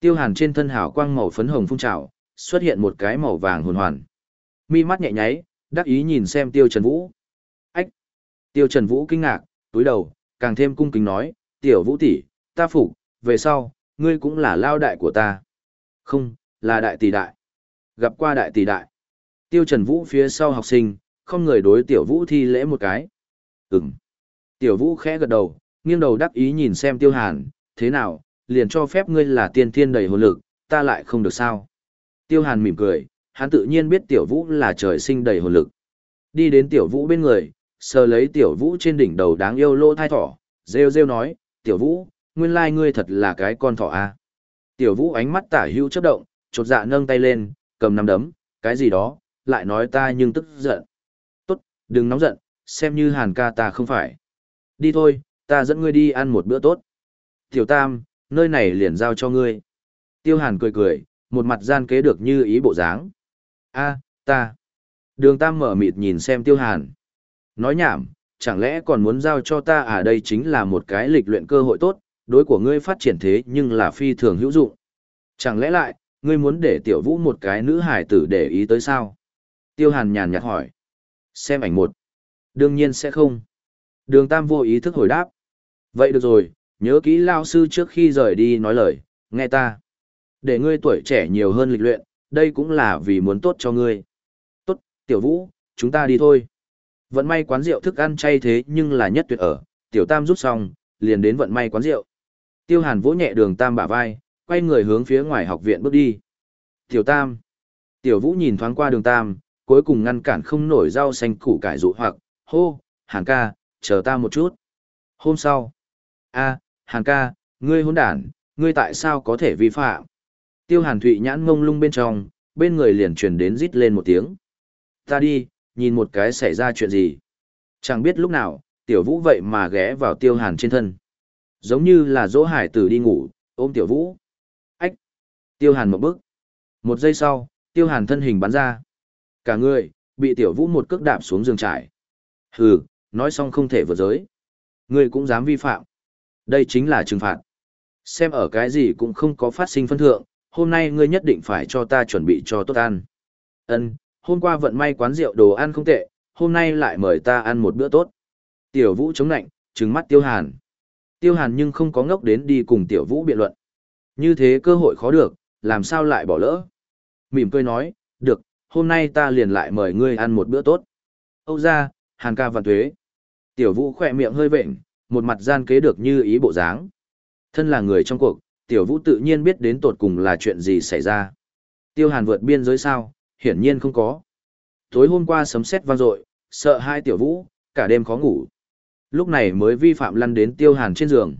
Tiêu hàn trên thân hào quang màu phấn hồng phun trào, xuất hiện một cái màu vàng hồn hoàn. Mi mắt nhẹ nháy, đắc ý nhìn xem Tiêu Trần Vũ. Tiêu Trần Vũ kinh ngạc, túi đầu, càng thêm cung kính nói, tiểu vũ tỷ, ta phục, về sau, ngươi cũng là lao đại của ta. Không, là đại tỷ đại. Gặp qua đại tỷ đại. Tiêu Trần Vũ phía sau học sinh, không người đối tiểu vũ thi lễ một cái. Ừm. Tiểu vũ khẽ gật đầu, nghiêng đầu đắc ý nhìn xem tiêu hàn, thế nào, liền cho phép ngươi là tiên thiên đầy hồn lực, ta lại không được sao. Tiêu hàn mỉm cười, hắn tự nhiên biết tiểu vũ là trời sinh đầy hồn lực. Đi đến tiểu vũ bên người, sờ lấy tiểu vũ trên đỉnh đầu đáng yêu lỗ thai thỏ, rêu rêu nói, tiểu vũ, nguyên lai ngươi thật là cái con thỏ a. À? Tiểu vũ ánh mắt tả hữu chấp động, chột dạ nâng tay lên, cầm nắm đấm, cái gì đó, lại nói ta nhưng tức giận. Tốt, đừng nóng giận, xem như hàn ca ta không phải. Đi thôi, ta dẫn ngươi đi ăn một bữa tốt. Tiểu tam, nơi này liền giao cho ngươi. Tiêu hàn cười cười, một mặt gian kế được như ý bộ dáng. a ta. Đường tam mở mịt nhìn xem tiêu hàn. Nói nhảm, chẳng lẽ còn muốn giao cho ta à đây chính là một cái lịch luyện cơ hội tốt, đối của ngươi phát triển thế nhưng là phi thường hữu dụng. Chẳng lẽ lại, ngươi muốn để tiểu vũ một cái nữ hải tử để ý tới sao? Tiêu hàn nhàn nhạt hỏi. Xem ảnh một. Đương nhiên sẽ không. Đường Tam vô ý thức hồi đáp. Vậy được rồi, nhớ kỹ lao sư trước khi rời đi nói lời, nghe ta. Để ngươi tuổi trẻ nhiều hơn lịch luyện, đây cũng là vì muốn tốt cho ngươi. Tốt, tiểu vũ, chúng ta đi thôi. Vận may quán rượu thức ăn chay thế nhưng là nhất tuyệt ở, tiểu tam rút xong, liền đến vận may quán rượu. Tiêu hàn vỗ nhẹ đường tam bả vai, quay người hướng phía ngoài học viện bước đi. Tiểu tam. Tiểu vũ nhìn thoáng qua đường tam, cuối cùng ngăn cản không nổi rau xanh củ cải dụ hoặc, hô, hàn ca, chờ ta một chút. Hôm sau, a, hàn ca, ngươi hôn đản, ngươi tại sao có thể vi phạm? Tiêu hàn thụy nhãn ngông lung bên trong, bên người liền truyền đến rít lên một tiếng. Ta đi, nhìn một cái xảy ra chuyện gì. Chẳng biết lúc nào, tiểu vũ vậy mà ghé vào tiêu hàn trên thân. Giống như là dỗ hải tử đi ngủ, ôm tiểu vũ. Ách! Tiêu hàn một bước. Một giây sau, tiêu hàn thân hình bắn ra. Cả người, bị tiểu vũ một cước đạp xuống giường trải. Hừ, nói xong không thể vượt giới. Ngươi cũng dám vi phạm. Đây chính là trừng phạt. Xem ở cái gì cũng không có phát sinh phân thượng, hôm nay ngươi nhất định phải cho ta chuẩn bị cho tốt ăn. Ân, hôm qua vận may quán rượu đồ ăn không tệ, hôm nay lại mời ta ăn một bữa tốt. Tiểu Vũ chống nạnh, trừng mắt Tiêu Hàn. Tiêu Hàn nhưng không có ngốc đến đi cùng Tiểu Vũ biện luận. Như thế cơ hội khó được, làm sao lại bỏ lỡ. Mỉm cười nói, được, hôm nay ta liền lại mời ngươi ăn một bữa tốt. Âu ra, Hàn ca vạn thuế. Tiểu Vũ khỏe miệng hơi vệnh, một mặt gian kế được như ý bộ dáng. Thân là người trong cuộc, Tiểu Vũ tự nhiên biết đến tột cùng là chuyện gì xảy ra. Tiêu Hàn vượt biên giới sao, hiển nhiên không có. Tối hôm qua sấm sét vang dội, sợ hai Tiểu Vũ, cả đêm khó ngủ. Lúc này mới vi phạm lăn đến Tiêu Hàn trên giường.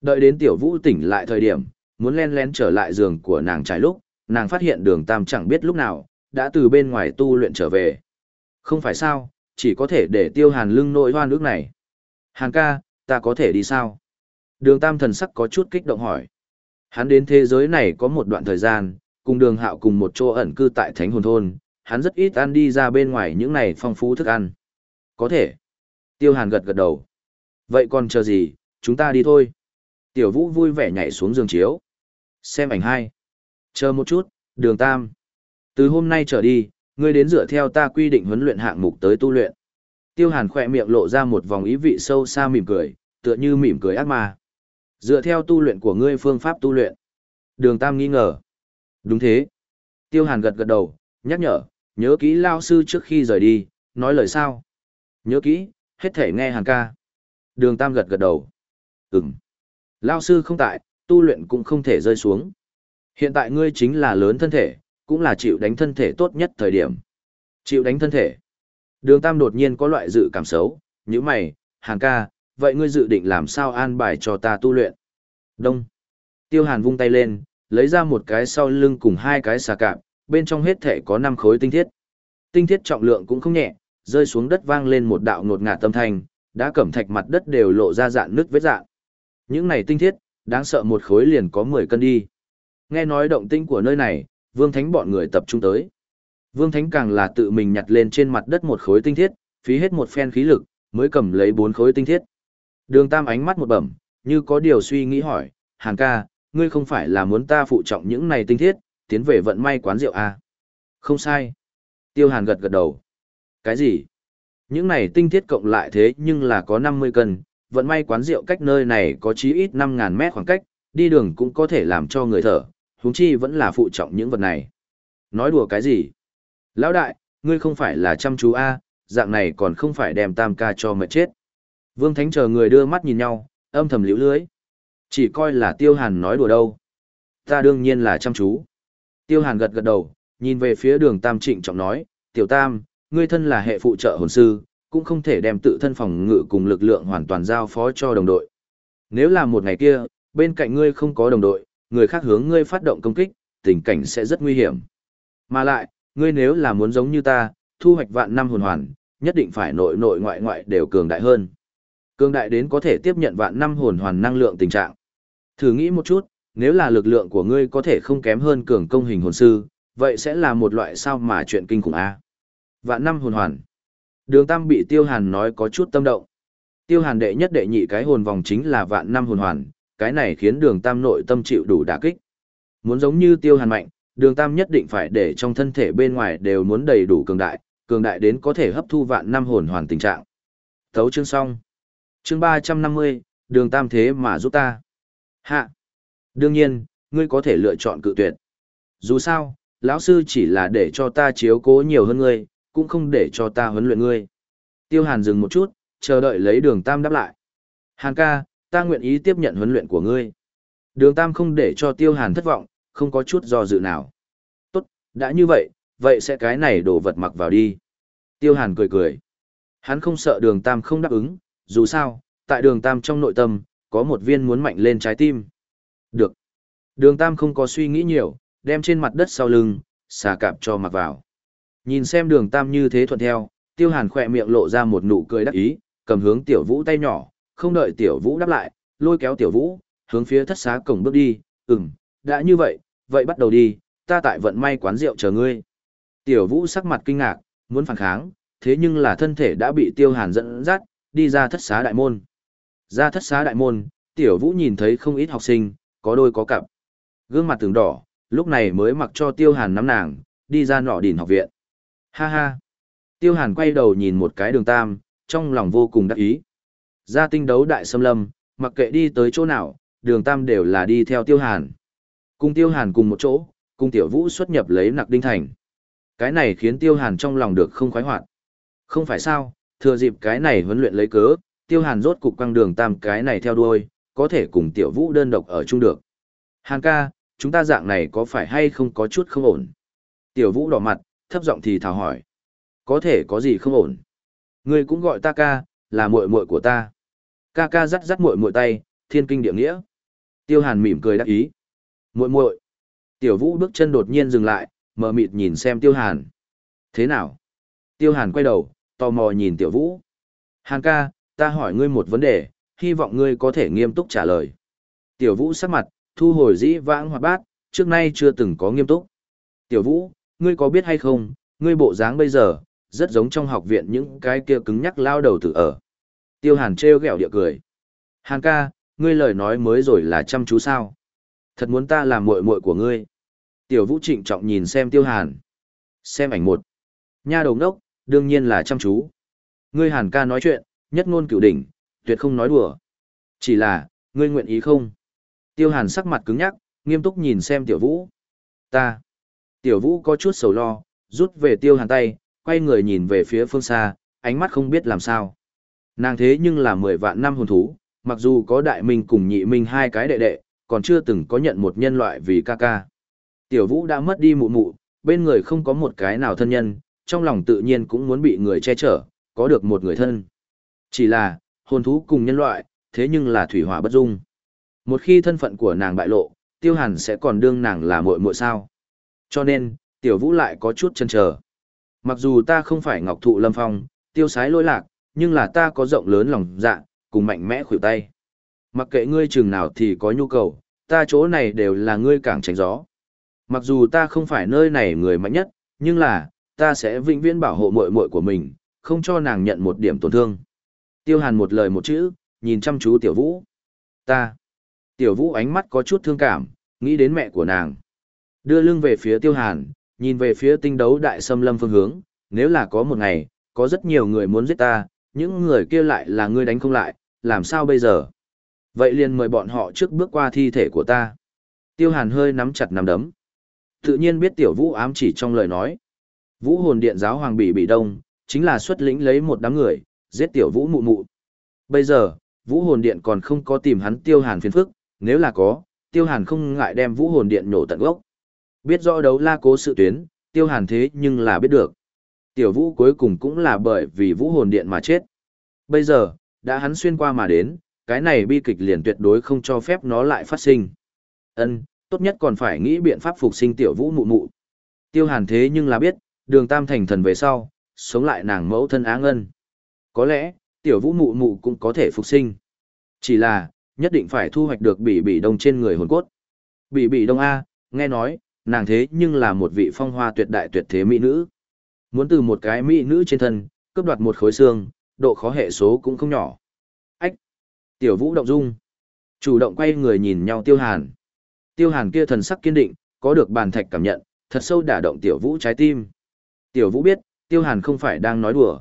Đợi đến Tiểu Vũ tỉnh lại thời điểm, muốn len lén trở lại giường của nàng trái lúc, nàng phát hiện đường tam chẳng biết lúc nào, đã từ bên ngoài tu luyện trở về. Không phải sao, chỉ có thể để tiêu hàn lưng nội hoan nước này. Hàn ca, ta có thể đi sao? Đường tam thần sắc có chút kích động hỏi. Hắn đến thế giới này có một đoạn thời gian, cùng đường hạo cùng một chỗ ẩn cư tại thánh hồn thôn, hắn rất ít ăn đi ra bên ngoài những này phong phú thức ăn. Có thể. Tiêu hàn gật gật đầu. Vậy còn chờ gì, chúng ta đi thôi. Tiểu vũ vui vẻ nhảy xuống giường chiếu. Xem ảnh hai. Chờ một chút, đường tam. Từ hôm nay trở đi, ngươi đến dựa theo ta quy định huấn luyện hạng mục tới tu luyện. Tiêu Hàn khỏe miệng lộ ra một vòng ý vị sâu xa mỉm cười, tựa như mỉm cười ác ma. Dựa theo tu luyện của ngươi phương pháp tu luyện. Đường Tam nghi ngờ. Đúng thế. Tiêu Hàn gật gật đầu, nhắc nhở, nhớ kỹ lao sư trước khi rời đi, nói lời sao. Nhớ kỹ, hết thể nghe Hàn ca. Đường Tam gật gật đầu. Ừm. Lao sư không tại, tu luyện cũng không thể rơi xuống. Hiện tại ngươi chính là lớn thân thể, cũng là chịu đánh thân thể tốt nhất thời điểm. Chịu đánh thân thể. Đường Tam đột nhiên có loại dự cảm xấu, như mày, hàn ca, vậy ngươi dự định làm sao an bài cho ta tu luyện? Đông. Tiêu Hàn vung tay lên, lấy ra một cái sau lưng cùng hai cái xà cạp, bên trong hết thể có 5 khối tinh thiết. Tinh thiết trọng lượng cũng không nhẹ, rơi xuống đất vang lên một đạo ngột ngạt tâm thanh, đã cẩm thạch mặt đất đều lộ ra dạn nước vết dạng. Những này tinh thiết, đáng sợ một khối liền có 10 cân đi. Nghe nói động tinh của nơi này, Vương Thánh bọn người tập trung tới. Vương Thánh càng là tự mình nhặt lên trên mặt đất một khối tinh thiết, phí hết một phen khí lực, mới cầm lấy bốn khối tinh thiết. Đường Tam ánh mắt một bẩm, như có điều suy nghĩ hỏi, hàng ca, ngươi không phải là muốn ta phụ trọng những này tinh thiết, tiến về vận may quán rượu à? Không sai. Tiêu Hàn gật gật đầu. Cái gì? Những này tinh thiết cộng lại thế nhưng là có 50 cân, vận may quán rượu cách nơi này có chí ít 5.000 mét khoảng cách, đi đường cũng có thể làm cho người thở, huống chi vẫn là phụ trọng những vật này. Nói đùa cái gì? Lão đại, ngươi không phải là chăm chú A, dạng này còn không phải đem tam ca cho mệt chết. Vương Thánh chờ người đưa mắt nhìn nhau, âm thầm liễu lưới. Chỉ coi là Tiêu Hàn nói đùa đâu. Ta đương nhiên là chăm chú. Tiêu Hàn gật gật đầu, nhìn về phía đường Tam trịnh trọng nói, Tiểu Tam, ngươi thân là hệ phụ trợ hồn sư, cũng không thể đem tự thân phòng ngự cùng lực lượng hoàn toàn giao phó cho đồng đội. Nếu là một ngày kia, bên cạnh ngươi không có đồng đội, người khác hướng ngươi phát động công kích, tình cảnh sẽ rất nguy hiểm. Mà lại, ngươi nếu là muốn giống như ta, thu hoạch vạn năm hồn hoàn, nhất định phải nội nội ngoại ngoại đều cường đại hơn. Cường đại đến có thể tiếp nhận vạn năm hồn hoàn năng lượng tình trạng. Thử nghĩ một chút, nếu là lực lượng của ngươi có thể không kém hơn cường công hình hồn sư, vậy sẽ là một loại sao mà chuyện kinh khủng a. Vạn năm hồn hoàn. Đường Tam bị Tiêu Hàn nói có chút tâm động. Tiêu Hàn đệ nhất đệ nhị cái hồn vòng chính là vạn năm hồn hoàn, cái này khiến Đường Tam nội tâm chịu đủ đả kích. Muốn giống như Tiêu Hàn mạnh, Đường Tam nhất định phải để trong thân thể bên ngoài đều muốn đầy đủ cường đại, cường đại đến có thể hấp thu vạn năm hồn hoàn tình trạng. Thấu chương xong. Chương ba trăm năm mươi, Đường Tam thế mà giúp ta. Hạ. Đương nhiên, ngươi có thể lựa chọn cự tuyệt. Dù sao, lão sư chỉ là để cho ta chiếu cố nhiều hơn ngươi, cũng không để cho ta huấn luyện ngươi. Tiêu Hàn dừng một chút, chờ đợi lấy đường Tam đáp lại. Hàn ca, ta nguyện ý tiếp nhận huấn luyện của ngươi. Đường Tam không để cho Tiêu Hàn thất vọng, không có chút do dự nào. Tốt, đã như vậy, vậy sẽ cái này đổ vật mặc vào đi. Tiêu Hàn cười cười. Hắn không sợ đường Tam không đáp ứng, dù sao, tại đường Tam trong nội tâm, có một viên muốn mạnh lên trái tim. Được. Đường Tam không có suy nghĩ nhiều, đem trên mặt đất sau lưng, xà cạp cho mặc vào. Nhìn xem đường Tam như thế thuận theo, Tiêu Hàn khỏe miệng lộ ra một nụ cười đắc ý, cầm hướng Tiểu Vũ tay nhỏ, không đợi Tiểu Vũ đáp lại, lôi kéo Tiểu Vũ, hướng phía thất xá cổng bước đi, ừm, đã như vậy, vậy bắt đầu đi, ta tại vận may quán rượu chờ ngươi. Tiểu Vũ sắc mặt kinh ngạc, muốn phản kháng, thế nhưng là thân thể đã bị Tiêu Hàn dẫn dắt, đi ra thất xá đại môn. Ra thất xá đại môn, Tiểu Vũ nhìn thấy không ít học sinh, có đôi có cặp. Gương mặt tường đỏ, lúc này mới mặc cho Tiêu Hàn nắm nàng, đi ra nọ đỉnh học viện. Ha ha. Tiêu Hàn quay đầu nhìn một cái đường tam, trong lòng vô cùng đắc ý. Ra tinh đấu đại xâm lâm, mặc kệ đi tới chỗ nào, đường tam đều là đi theo Tiêu Hàn. Cùng Tiêu Hàn cùng một chỗ, cùng Tiểu Vũ xuất nhập lấy nặc đinh thành. Cái này khiến Tiêu Hàn trong lòng được không khoái hoạt. Không phải sao, thừa dịp cái này huấn luyện lấy cớ, Tiêu Hàn rốt cục quăng đường tam cái này theo đuôi, có thể cùng Tiểu Vũ đơn độc ở chung được. Hàn ca, chúng ta dạng này có phải hay không có chút không ổn? Tiểu Vũ đỏ mặt, thấp giọng thì thào hỏi. Có thể có gì không ổn? Ngươi cũng gọi ta ca, là muội muội của ta. Ca ca dắt dắt muội muội tay, thiên kinh địa nghĩa. Tiêu Hàn mỉm cười đáp ý. Muội muội. Tiểu Vũ bước chân đột nhiên dừng lại, mờ mịt nhìn xem Tiêu Hàn. Thế nào? Tiêu Hàn quay đầu, tò mò nhìn Tiểu Vũ. Hàn ca, ta hỏi ngươi một vấn đề, hy vọng ngươi có thể nghiêm túc trả lời. Tiểu Vũ sắc mặt, thu hồi dĩ vãng hoạt bát, trước nay chưa từng có nghiêm túc. Tiểu Vũ, ngươi có biết hay không, ngươi bộ dáng bây giờ, rất giống trong học viện những cái kia cứng nhắc lao đầu tử ở. Tiêu Hàn trêu ghẹo địa cười. Hàn ca, ngươi lời nói mới rồi là chăm chú sao? Thật muốn ta làm muội muội của ngươi. Tiểu Vũ trịnh trọng nhìn xem Tiêu Hàn. Xem ảnh một. Nha đồng đốc, đương nhiên là chăm chú. Ngươi Hàn ca nói chuyện, nhất ngôn cửu đỉnh, tuyệt không nói đùa. Chỉ là, ngươi nguyện ý không? Tiêu Hàn sắc mặt cứng nhắc, nghiêm túc nhìn xem Tiểu Vũ. Ta. Tiểu Vũ có chút sầu lo, rút về Tiêu Hàn tay, quay người nhìn về phía phương xa, ánh mắt không biết làm sao. Nàng thế nhưng là mười vạn năm hồn thú, mặc dù có đại minh cùng nhị minh hai cái đệ đệ, còn chưa từng có nhận một nhân loại vì ca ca. Tiểu Vũ đã mất đi mụ mụ, bên người không có một cái nào thân nhân, trong lòng tự nhiên cũng muốn bị người che chở, có được một người thân. Chỉ là, hồn thú cùng nhân loại, thế nhưng là thủy hỏa bất dung. Một khi thân phận của nàng bại lộ, tiêu hàn sẽ còn đương nàng là muội muội sao. Cho nên, tiểu vũ lại có chút chần chờ. Mặc dù ta không phải ngọc thụ lâm phong, tiêu sái lỗi lạc, nhưng là ta có rộng lớn lòng dạ, cùng mạnh mẽ khuỷu tay. Mặc kệ ngươi chừng nào thì có nhu cầu, ta chỗ này đều là ngươi cảng tránh gió. Mặc dù ta không phải nơi này người mạnh nhất, nhưng là, ta sẽ vĩnh viễn bảo hộ muội muội của mình, không cho nàng nhận một điểm tổn thương. Tiêu Hàn một lời một chữ, nhìn chăm chú Tiểu Vũ. Ta. Tiểu Vũ ánh mắt có chút thương cảm, nghĩ đến mẹ của nàng. Đưa lưng về phía Tiêu Hàn, nhìn về phía tinh đấu đại xâm lâm phương hướng, nếu là có một ngày, có rất nhiều người muốn giết ta, những người kia lại là ngươi đánh không lại, làm sao bây giờ? Vậy liền mời bọn họ trước bước qua thi thể của ta. Tiêu Hàn hơi nắm chặt nắm đấm. Tự nhiên biết Tiểu Vũ ám chỉ trong lời nói. Vũ hồn điện giáo hoàng bị bị đông, chính là xuất lĩnh lấy một đám người, giết Tiểu Vũ mụ mụ. Bây giờ, Vũ hồn điện còn không có tìm hắn Tiêu Hàn phiền phức, nếu là có, Tiêu Hàn không ngại đem Vũ hồn điện nổ tận gốc. Biết rõ đấu la cố sự tuyến, Tiêu Hàn thế nhưng là biết được. Tiểu Vũ cuối cùng cũng là bởi vì Vũ hồn điện mà chết. Bây giờ, đã hắn xuyên qua mà đến, cái này bi kịch liền tuyệt đối không cho phép nó lại phát sinh. Ân, tốt nhất còn phải nghĩ biện pháp phục sinh tiểu vũ mụ mụ. Tiêu hàn thế nhưng là biết, đường tam thành thần về sau, sống lại nàng mẫu thân áng ân. Có lẽ, tiểu vũ mụ mụ cũng có thể phục sinh. Chỉ là, nhất định phải thu hoạch được bỉ bỉ đông trên người hồn cốt. Bỉ bỉ đông A, nghe nói, nàng thế nhưng là một vị phong hoa tuyệt đại tuyệt thế mỹ nữ. Muốn từ một cái mỹ nữ trên thân, cướp đoạt một khối xương, độ khó hệ số cũng không nhỏ. Ách! Tiểu vũ động dung. Chủ động quay người nhìn nhau tiêu hàn. Tiêu hàn kia thần sắc kiên định, có được bàn thạch cảm nhận, thật sâu đả động tiểu vũ trái tim. Tiểu vũ biết, tiêu hàn không phải đang nói đùa.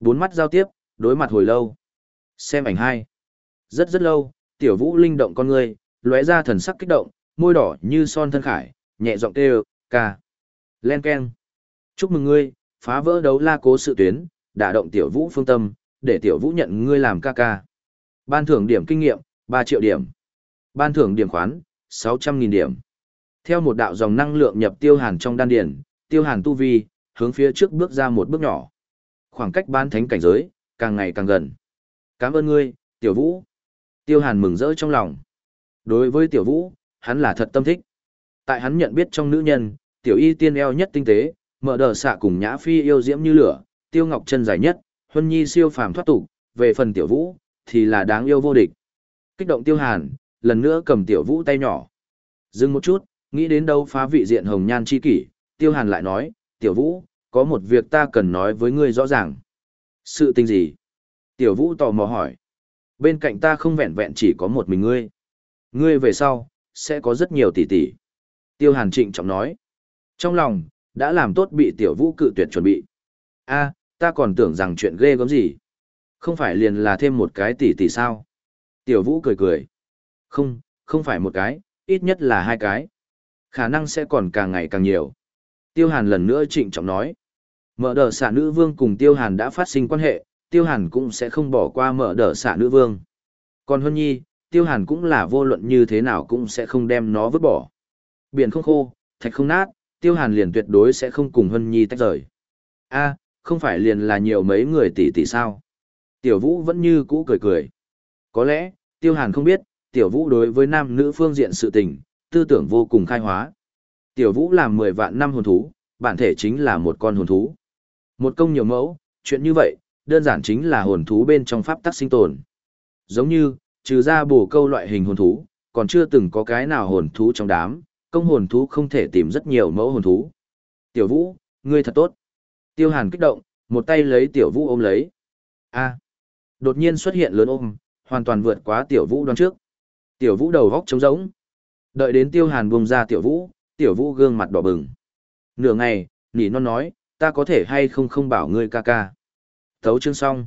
Bốn mắt giao tiếp, đối mặt hồi lâu. Xem ảnh hai. Rất rất lâu, tiểu vũ linh động con người, lóe ra thần sắc kích động, môi đỏ như son thân khải, nhẹ giọng kêu, ca. Len keng. Chúc mừng ngươi, phá vỡ đấu la cố sự tuyến, đả động tiểu vũ phương tâm, để tiểu vũ nhận ngươi làm ca ca. Ban thưởng điểm kinh nghiệm, 3 triệu điểm. Ban thưởng điểm khoán, 600.000 điểm. Theo một đạo dòng năng lượng nhập tiêu hàn trong đan điển, tiêu hàn tu vi, hướng phía trước bước ra một bước nhỏ. Khoảng cách ban thánh cảnh giới, càng ngày càng gần. Cảm ơn ngươi, tiểu vũ. Tiêu hàn mừng rỡ trong lòng. Đối với tiểu vũ, hắn là thật tâm thích. Tại hắn nhận biết trong nữ nhân, tiểu y tiên eo nhất tinh tế, mở đờ xạ cùng nhã phi yêu diễm như lửa, tiêu ngọc chân dài nhất, huân nhi siêu phàm thoát tục, về phần tiểu vũ, thì là đáng yêu vô địch. Kích động tiêu hàn, lần nữa cầm tiểu vũ tay nhỏ. Dừng một chút, nghĩ đến đâu phá vị diện hồng nhan chi kỷ, tiêu hàn lại nói, tiểu vũ, có một việc ta cần nói với ngươi rõ ràng. Sự tình gì? Tiểu vũ tò mò hỏi. Bên cạnh ta không vẹn vẹn chỉ có một mình ngươi. Ngươi về sau, sẽ có rất nhiều tỷ tỷ. Tiêu hàn trịnh trọng nói. Trong lòng, đã làm tốt bị tiểu vũ cự tuyệt chuẩn bị. a ta còn tưởng rằng chuyện ghê gớm gì. Không phải liền là thêm một cái tỷ tỷ sao? Tiểu vũ cười cười. Không, không phải một cái, ít nhất là hai cái. Khả năng sẽ còn càng ngày càng nhiều. Tiêu hàn lần nữa trịnh trọng nói. Mở đờ xả nữ vương cùng tiêu hàn đã phát sinh quan hệ, tiêu hàn cũng sẽ không bỏ qua mở đờ xả nữ vương. Còn Hân Nhi, tiêu hàn cũng là vô luận như thế nào cũng sẽ không đem nó vứt bỏ. Biển không khô, thạch không nát, tiêu hàn liền tuyệt đối sẽ không cùng Hân Nhi tách rời. a không phải liền là nhiều mấy người tỷ tỷ sao. Tiểu vũ vẫn như cũ cười cười. Có lẽ, tiêu hàn không biết, tiểu vũ đối với nam nữ phương diện sự tình, tư tưởng vô cùng khai hóa. Tiểu vũ làm 10 vạn năm hồn thú, bản thể chính là một con hồn thú. Một công nhiều mẫu, chuyện như vậy, đơn giản chính là hồn thú bên trong pháp tắc sinh tồn. Giống như, trừ ra bổ câu loại hình hồn thú, còn chưa từng có cái nào hồn thú trong đám, công hồn thú không thể tìm rất nhiều mẫu hồn thú. Tiểu vũ, ngươi thật tốt. Tiêu hàn kích động, một tay lấy tiểu vũ ôm lấy. a đột nhiên xuất hiện lớn ôm, hoàn toàn vượt quá tiểu vũ đoán trước. Tiểu vũ đầu góc trống rỗng. Đợi đến tiêu hàn buông ra tiểu vũ, tiểu vũ gương mặt đỏ bừng. Nửa ngày, nỉ non nói, ta có thể hay không không bảo ngươi ca ca. Thấu chương xong.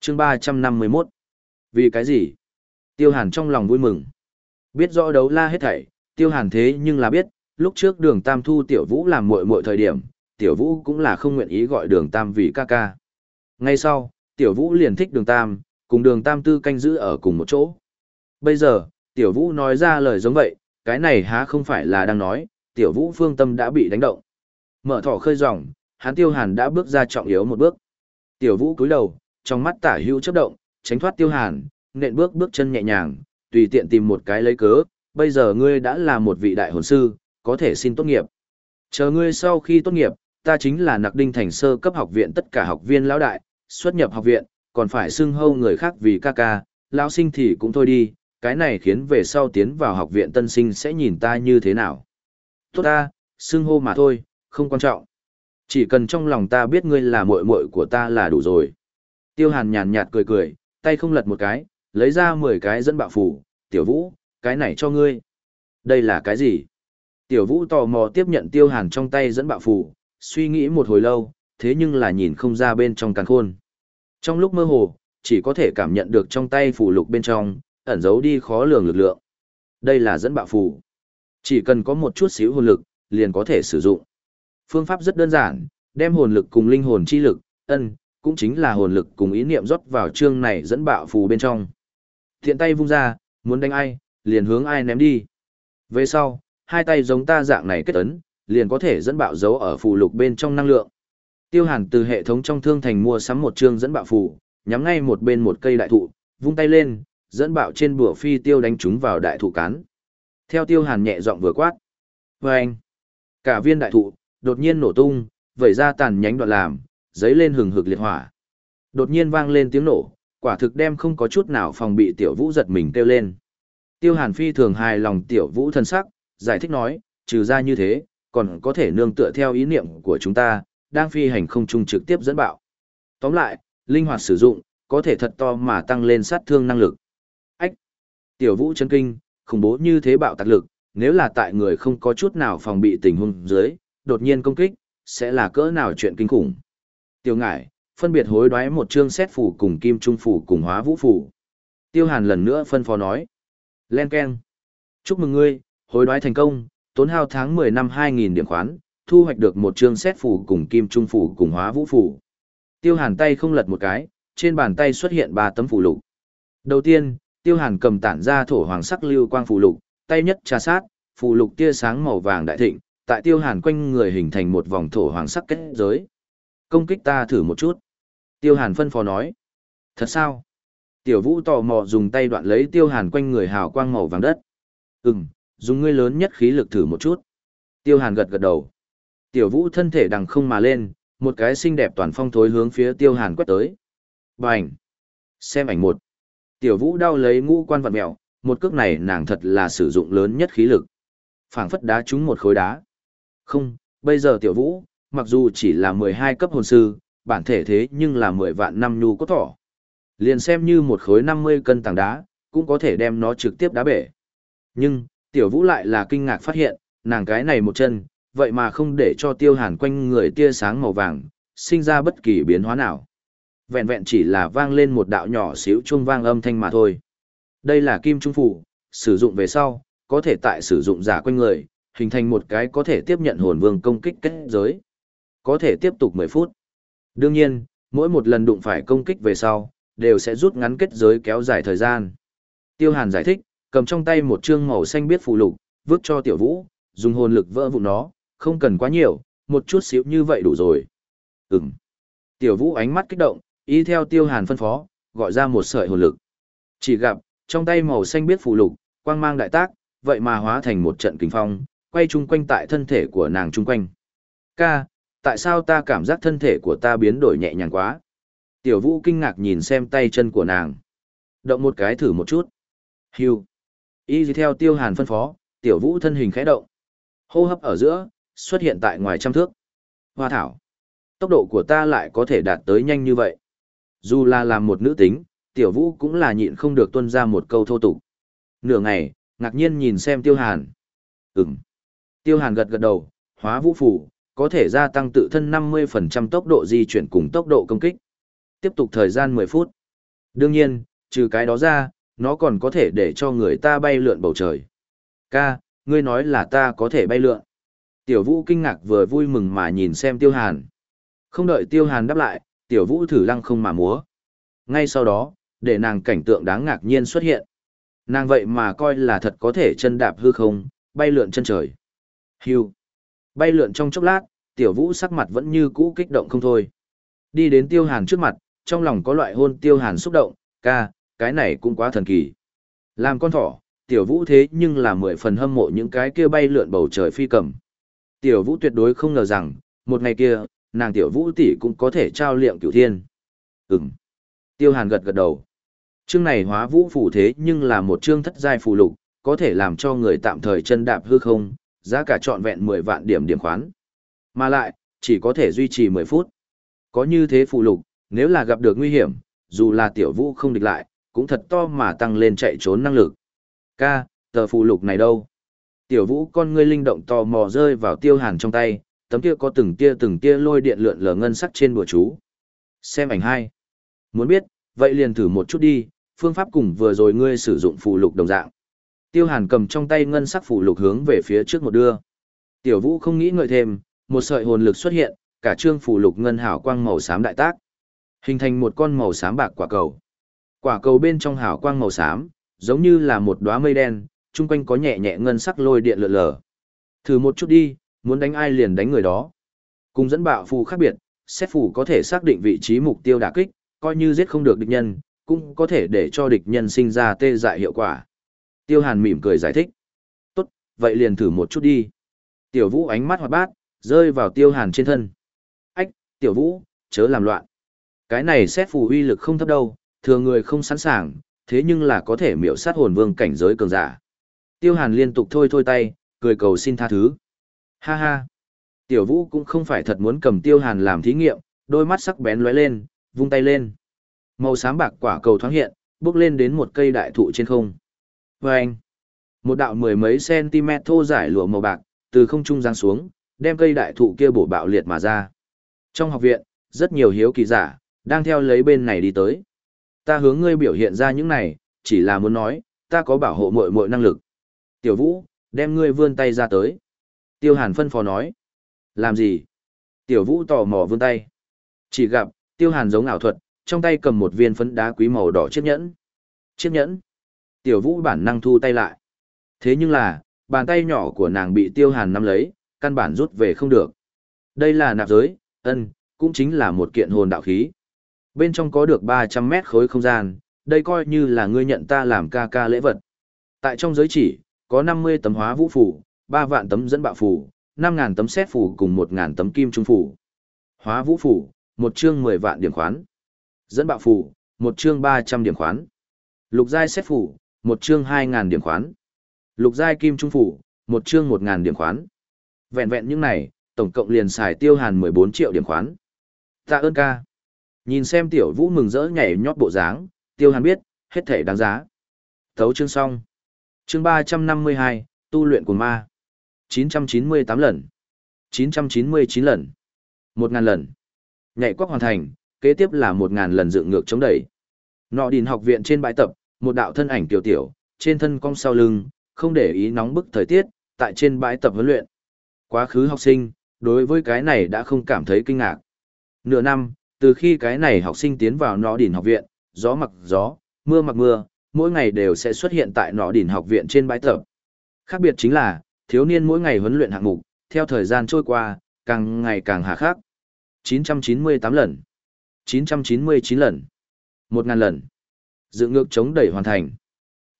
Chương ba trăm năm mươi 351. Vì cái gì? Tiêu hàn trong lòng vui mừng. Biết rõ đấu la hết thảy, tiêu hàn thế nhưng là biết, lúc trước đường tam thu tiểu vũ làm muội muội thời điểm, tiểu vũ cũng là không nguyện ý gọi đường tam vì ca ca. Ngay sau, tiểu vũ liền thích đường tam, cùng đường tam tư canh giữ ở cùng một chỗ. Bây giờ, tiểu vũ nói ra lời giống vậy, cái này há không phải là đang nói, tiểu vũ phương tâm đã bị đánh động. Mở thỏ khơi ròng, hắn tiêu hàn đã bước ra trọng yếu một bước. Tiểu vũ cúi đầu, trong mắt tả hữu chấp động, tránh thoát tiêu hàn, nện bước bước chân nhẹ nhàng, tùy tiện tìm một cái lấy cớ, bây giờ ngươi đã là một vị đại hồn sư, có thể xin tốt nghiệp. Chờ ngươi sau khi tốt nghiệp, ta chính là nặc đinh thành sơ cấp học viện tất cả học viên lão đại, xuất nhập học viện, còn phải xưng hâu người khác vì ca ca, lão sinh thì cũng thôi đi, cái này khiến về sau tiến vào học viện tân sinh sẽ nhìn ta như thế nào. Tốt ta, xưng hô mà thôi, không quan trọng. Chỉ cần trong lòng ta biết ngươi là muội muội của ta là đủ rồi. Tiêu hàn nhàn nhạt cười cười, tay không lật một cái, lấy ra 10 cái dẫn bạo phủ, tiểu vũ, cái này cho ngươi. Đây là cái gì? Tiểu vũ tò mò tiếp nhận tiêu hàn trong tay dẫn bạo phủ, suy nghĩ một hồi lâu, thế nhưng là nhìn không ra bên trong càng khôn. Trong lúc mơ hồ, chỉ có thể cảm nhận được trong tay phủ lục bên trong, ẩn giấu đi khó lường lực lượng. Đây là dẫn bạo phủ. Chỉ cần có một chút xíu hồn lực, liền có thể sử dụng. Phương pháp rất đơn giản, đem hồn lực cùng linh hồn chi lực, ân, cũng chính là hồn lực cùng ý niệm rót vào chương này dẫn bạo phù bên trong. Thiện tay vung ra, muốn đánh ai, liền hướng ai ném đi. Về sau, hai tay giống ta dạng này kết ấn, liền có thể dẫn bạo dấu ở phù lục bên trong năng lượng. Tiêu Hàn từ hệ thống trong thương thành mua sắm một chương dẫn bạo phù, nhắm ngay một bên một cây đại thụ, vung tay lên, dẫn bạo trên bùa phi tiêu đánh chúng vào đại thụ cán. Theo Tiêu Hàn nhẹ giọng vừa quát. Vâng! Cả viên đại thụ, đột nhiên nổ tung, vẩy ra tàn nhánh đoạn làm, giấy lên hừng hực liệt hỏa. Đột nhiên vang lên tiếng nổ, quả thực đem không có chút nào phòng bị tiểu vũ giật mình kêu lên. Tiêu Hàn phi thường hài lòng tiểu vũ thân sắc, giải thích nói, trừ ra như thế, còn có thể nương tựa theo ý niệm của chúng ta, đang phi hành không trung trực tiếp dẫn bạo. Tóm lại, linh hoạt sử dụng, có thể thật to mà tăng lên sát thương năng lực. Ách! Tiểu vũ chân kinh, khủng bố như thế bạo tạc lực, nếu là tại người không có chút nào phòng bị tình huống dưới, đột nhiên công kích, sẽ là cỡ nào chuyện kinh khủng. Tiêu ngải, phân biệt hối đoái một chương xét phủ cùng kim trung phủ cùng hóa vũ phủ. Tiêu hàn lần nữa phân phó nói. Len Ken. Chúc mừng ngươi, hối đoái thành công, tốn hao tháng 10 năm 2.000 điểm khoán, thu hoạch được một chương xét phủ cùng kim trung phủ cùng hóa vũ phủ. Tiêu hàn tay không lật một cái, trên bàn tay xuất hiện ba tấm phủ lục. Đầu tiên, tiêu hàn cầm tản ra thổ hoàng sắc lưu quang phù lục, tay nhất trà sát, phù lục tia sáng màu vàng đại thịnh, tại tiêu hàn quanh người hình thành một vòng thổ hoàng sắc kết giới. Công kích ta thử một chút. Tiêu hàn phân phó nói. Thật sao? Tiểu vũ tò mò dùng tay đoạn lấy tiêu hàn quanh người hào quang màu vàng đất. Ừm, dùng ngươi lớn nhất khí lực thử một chút. Tiêu hàn gật gật đầu. Tiểu vũ thân thể đằng không mà lên, một cái xinh đẹp toàn phong thối hướng phía tiêu hàn quét tới. Bành! Xem ảnh một. Tiểu vũ đau lấy ngũ quan vật mẹo, một cước này nàng thật là sử dụng lớn nhất khí lực. phảng phất đá trúng một khối đá. Không, bây giờ tiểu vũ, mặc dù chỉ là 12 cấp hồn sư, bản thể thế nhưng là 10 vạn năm nhu cốt thỏ. Liền xem như một khối 50 cân tảng đá, cũng có thể đem nó trực tiếp đá bể. Nhưng, tiểu vũ lại là kinh ngạc phát hiện, nàng cái này một chân, vậy mà không để cho tiêu hàn quanh người tia sáng màu vàng, sinh ra bất kỳ biến hóa nào. Vẹn vẹn chỉ là vang lên một đạo nhỏ xíu chuông vang âm thanh mà thôi. Đây là kim trung phủ, sử dụng về sau, có thể tại sử dụng giả quanh người, hình thành một cái có thể tiếp nhận hồn vương công kích kết giới. Có thể tiếp tục 10 phút. Đương nhiên, mỗi một lần đụng phải công kích về sau, đều sẽ rút ngắn kết giới kéo dài thời gian. Tiêu Hàn giải thích, cầm trong tay một chương màu xanh biết phụ lục, vứt cho Tiểu Vũ, dùng hồn lực vỡ vụn nó, không cần quá nhiều, một chút xíu như vậy đủ rồi. Ừm. Tiểu Vũ ánh mắt kích động, y theo Tiêu Hàn phân phó, gọi ra một sợi hồn lực. Chỉ gặp, trong tay màu xanh biết phụ lục, quang mang đại tác, vậy mà hóa thành một trận kinh phong, quay chung quanh tại thân thể của nàng chung quanh. Ca, tại sao ta cảm giác thân thể của ta biến đổi nhẹ nhàng quá? Tiểu vũ kinh ngạc nhìn xem tay chân của nàng. Động một cái thử một chút. Hiu. Y theo tiêu hàn phân phó, tiểu vũ thân hình khẽ động. Hô hấp ở giữa, xuất hiện tại ngoài trăm thước. Hoa thảo. Tốc độ của ta lại có thể đạt tới nhanh như vậy. Dù là làm một nữ tính, tiểu vũ cũng là nhịn không được tuân ra một câu thô tục. Nửa ngày, ngạc nhiên nhìn xem tiêu hàn. Ừm. Tiêu hàn gật gật đầu, hóa vũ phủ, có thể gia tăng tự thân 50% tốc độ di chuyển cùng tốc độ công kích. Tiếp tục thời gian 10 phút. Đương nhiên, trừ cái đó ra, nó còn có thể để cho người ta bay lượn bầu trời. Ca, ngươi nói là ta có thể bay lượn. Tiểu vũ kinh ngạc vừa vui mừng mà nhìn xem tiêu hàn. Không đợi tiêu hàn đáp lại, tiểu vũ thử lăng không mà múa. Ngay sau đó, để nàng cảnh tượng đáng ngạc nhiên xuất hiện. Nàng vậy mà coi là thật có thể chân đạp hư không, bay lượn chân trời. Hưu. Bay lượn trong chốc lát, tiểu vũ sắc mặt vẫn như cũ kích động không thôi. Đi đến tiêu hàn trước mặt, trong lòng có loại hôn tiêu hàn xúc động, ca, cái này cũng quá thần kỳ. Làm con thỏ, tiểu vũ thế nhưng là mười phần hâm mộ những cái kia bay lượn bầu trời phi cầm. Tiểu vũ tuyệt đối không ngờ rằng, một ngày kia, nàng tiểu vũ tỷ cũng có thể trao liệm cửu thiên. Ừm. Tiêu hàn gật gật đầu. Chương này hóa vũ phù thế nhưng là một chương thất giai phù lục, có thể làm cho người tạm thời chân đạp hư không, giá cả trọn vẹn 10 vạn điểm điểm khoán. Mà lại, chỉ có thể duy trì 10 phút. Có như thế phù lục, nếu là gặp được nguy hiểm, dù là tiểu vũ không địch lại, cũng thật to mà tăng lên chạy trốn năng lực. Ca, tờ phù lục này đâu? Tiểu vũ con ngươi linh động tò mò rơi vào tiêu hàn trong tay, tấm kia có từng tia từng tia lôi điện lượn lờ ngân sắc trên bùa chú. Xem ảnh hai. Muốn biết, vậy liền thử một chút đi, phương pháp cùng vừa rồi ngươi sử dụng phụ lục đồng dạng. Tiêu hàn cầm trong tay ngân sắc phụ lục hướng về phía trước một đưa. Tiểu vũ không nghĩ ngợi thêm, một sợi hồn lực xuất hiện, cả trương phụ lục ngân hảo quang màu xám đại tác. Hình thành một con màu xám bạc quả cầu. Quả cầu bên trong hảo quang màu xám, giống như là một đóa mây đen, chung quanh có nhẹ nhẹ ngân sắc lôi điện lượn lờ. Thử một chút đi, muốn đánh ai liền đánh người đó. Cùng dẫn bạo phù khác biệt, xét phù có thể xác định vị trí mục tiêu đả kích, coi như giết không được địch nhân, cũng có thể để cho địch nhân sinh ra tê dại hiệu quả. Tiêu Hàn mỉm cười giải thích. Tốt, vậy liền thử một chút đi. Tiểu Vũ ánh mắt hoạt bát, rơi vào Tiêu Hàn trên thân. Ách, Tiểu Vũ, chớ làm loạn. Cái này xét phù uy lực không thấp đâu, thừa người không sẵn sàng, thế nhưng là có thể miểu sát hồn vương cảnh giới cường giả. Tiêu Hàn liên tục thôi thôi tay, cười cầu xin tha thứ. Ha ha. Tiểu Vũ cũng không phải thật muốn cầm Tiêu Hàn làm thí nghiệm, đôi mắt sắc bén lóe lên, vung tay lên. Màu xám bạc quả cầu thoáng hiện, bước lên đến một cây đại thụ trên không. Và anh, một đạo mười mấy cm thô giải lụa màu bạc, từ không trung giáng xuống, đem cây đại thụ kia bổ bạo liệt mà ra. Trong học viện, rất nhiều hiếu kỳ giả, đang theo lấy bên này đi tới. Ta hướng ngươi biểu hiện ra những này, chỉ là muốn nói, ta có bảo hộ mọi mọi năng lực. Tiểu Vũ, đem ngươi vươn tay ra tới. Tiêu Hàn phân phó nói. Làm gì? Tiểu Vũ tò mò vươn tay. Chỉ gặp, Tiêu Hàn giống ảo thuật, trong tay cầm một viên phấn đá quý màu đỏ chiếc nhẫn. Chiếc nhẫn. Tiểu Vũ bản năng thu tay lại. Thế nhưng là, bàn tay nhỏ của nàng bị Tiêu Hàn nắm lấy, căn bản rút về không được. Đây là nạp giới, ân, cũng chính là một kiện hồn đạo khí. Bên trong có được 300 mét khối không gian, đây coi như là ngươi nhận ta làm ca ca lễ vật. Tại trong giới chỉ, có 50 tấm hóa vũ phủ, Ba vạn tấm dẫn bạo phủ, năm ngàn tấm xét phủ cùng một ngàn tấm kim trung phủ. Hóa vũ phủ, một chương 10 vạn điểm khoán. Dẫn bạo phủ, một chương 300 điểm khoán. Lục giai xét phủ, một chương hai ngàn điểm khoán. Lục giai kim trung phủ, một chương một ngàn điểm khoán. Vẹn vẹn những này, tổng cộng liền xài tiêu hàn 14 triệu điểm khoán. Tạ ơn ca. Nhìn xem tiểu vũ mừng rỡ nhảy nhót bộ dáng, tiêu hàn biết, hết thể đáng giá. Thấu chương xong. Chương 352, tu luyện của ma. 998 lần. 999 lần. 1.000 lần. Nhảy quắc hoàn thành, kế tiếp là 1.000 lần dựng ngược chống đẩy. Nọ đìn học viện trên bãi tập, một đạo thân ảnh tiểu tiểu, trên thân cong sau lưng, không để ý nóng bức thời tiết, tại trên bãi tập huấn luyện. Quá khứ học sinh, đối với cái này đã không cảm thấy kinh ngạc. Nửa năm, từ khi cái này học sinh tiến vào nọ đỉnh học viện, gió mặc gió, mưa mặc mưa, mỗi ngày đều sẽ xuất hiện tại nọ đỉnh học viện trên bãi tập. Khác biệt chính là, thiếu niên mỗi ngày huấn luyện hạng mục, theo thời gian trôi qua, càng ngày càng hà khắc. 998 lần, 999 lần, 1000 lần. Dự ngược chống đẩy hoàn thành.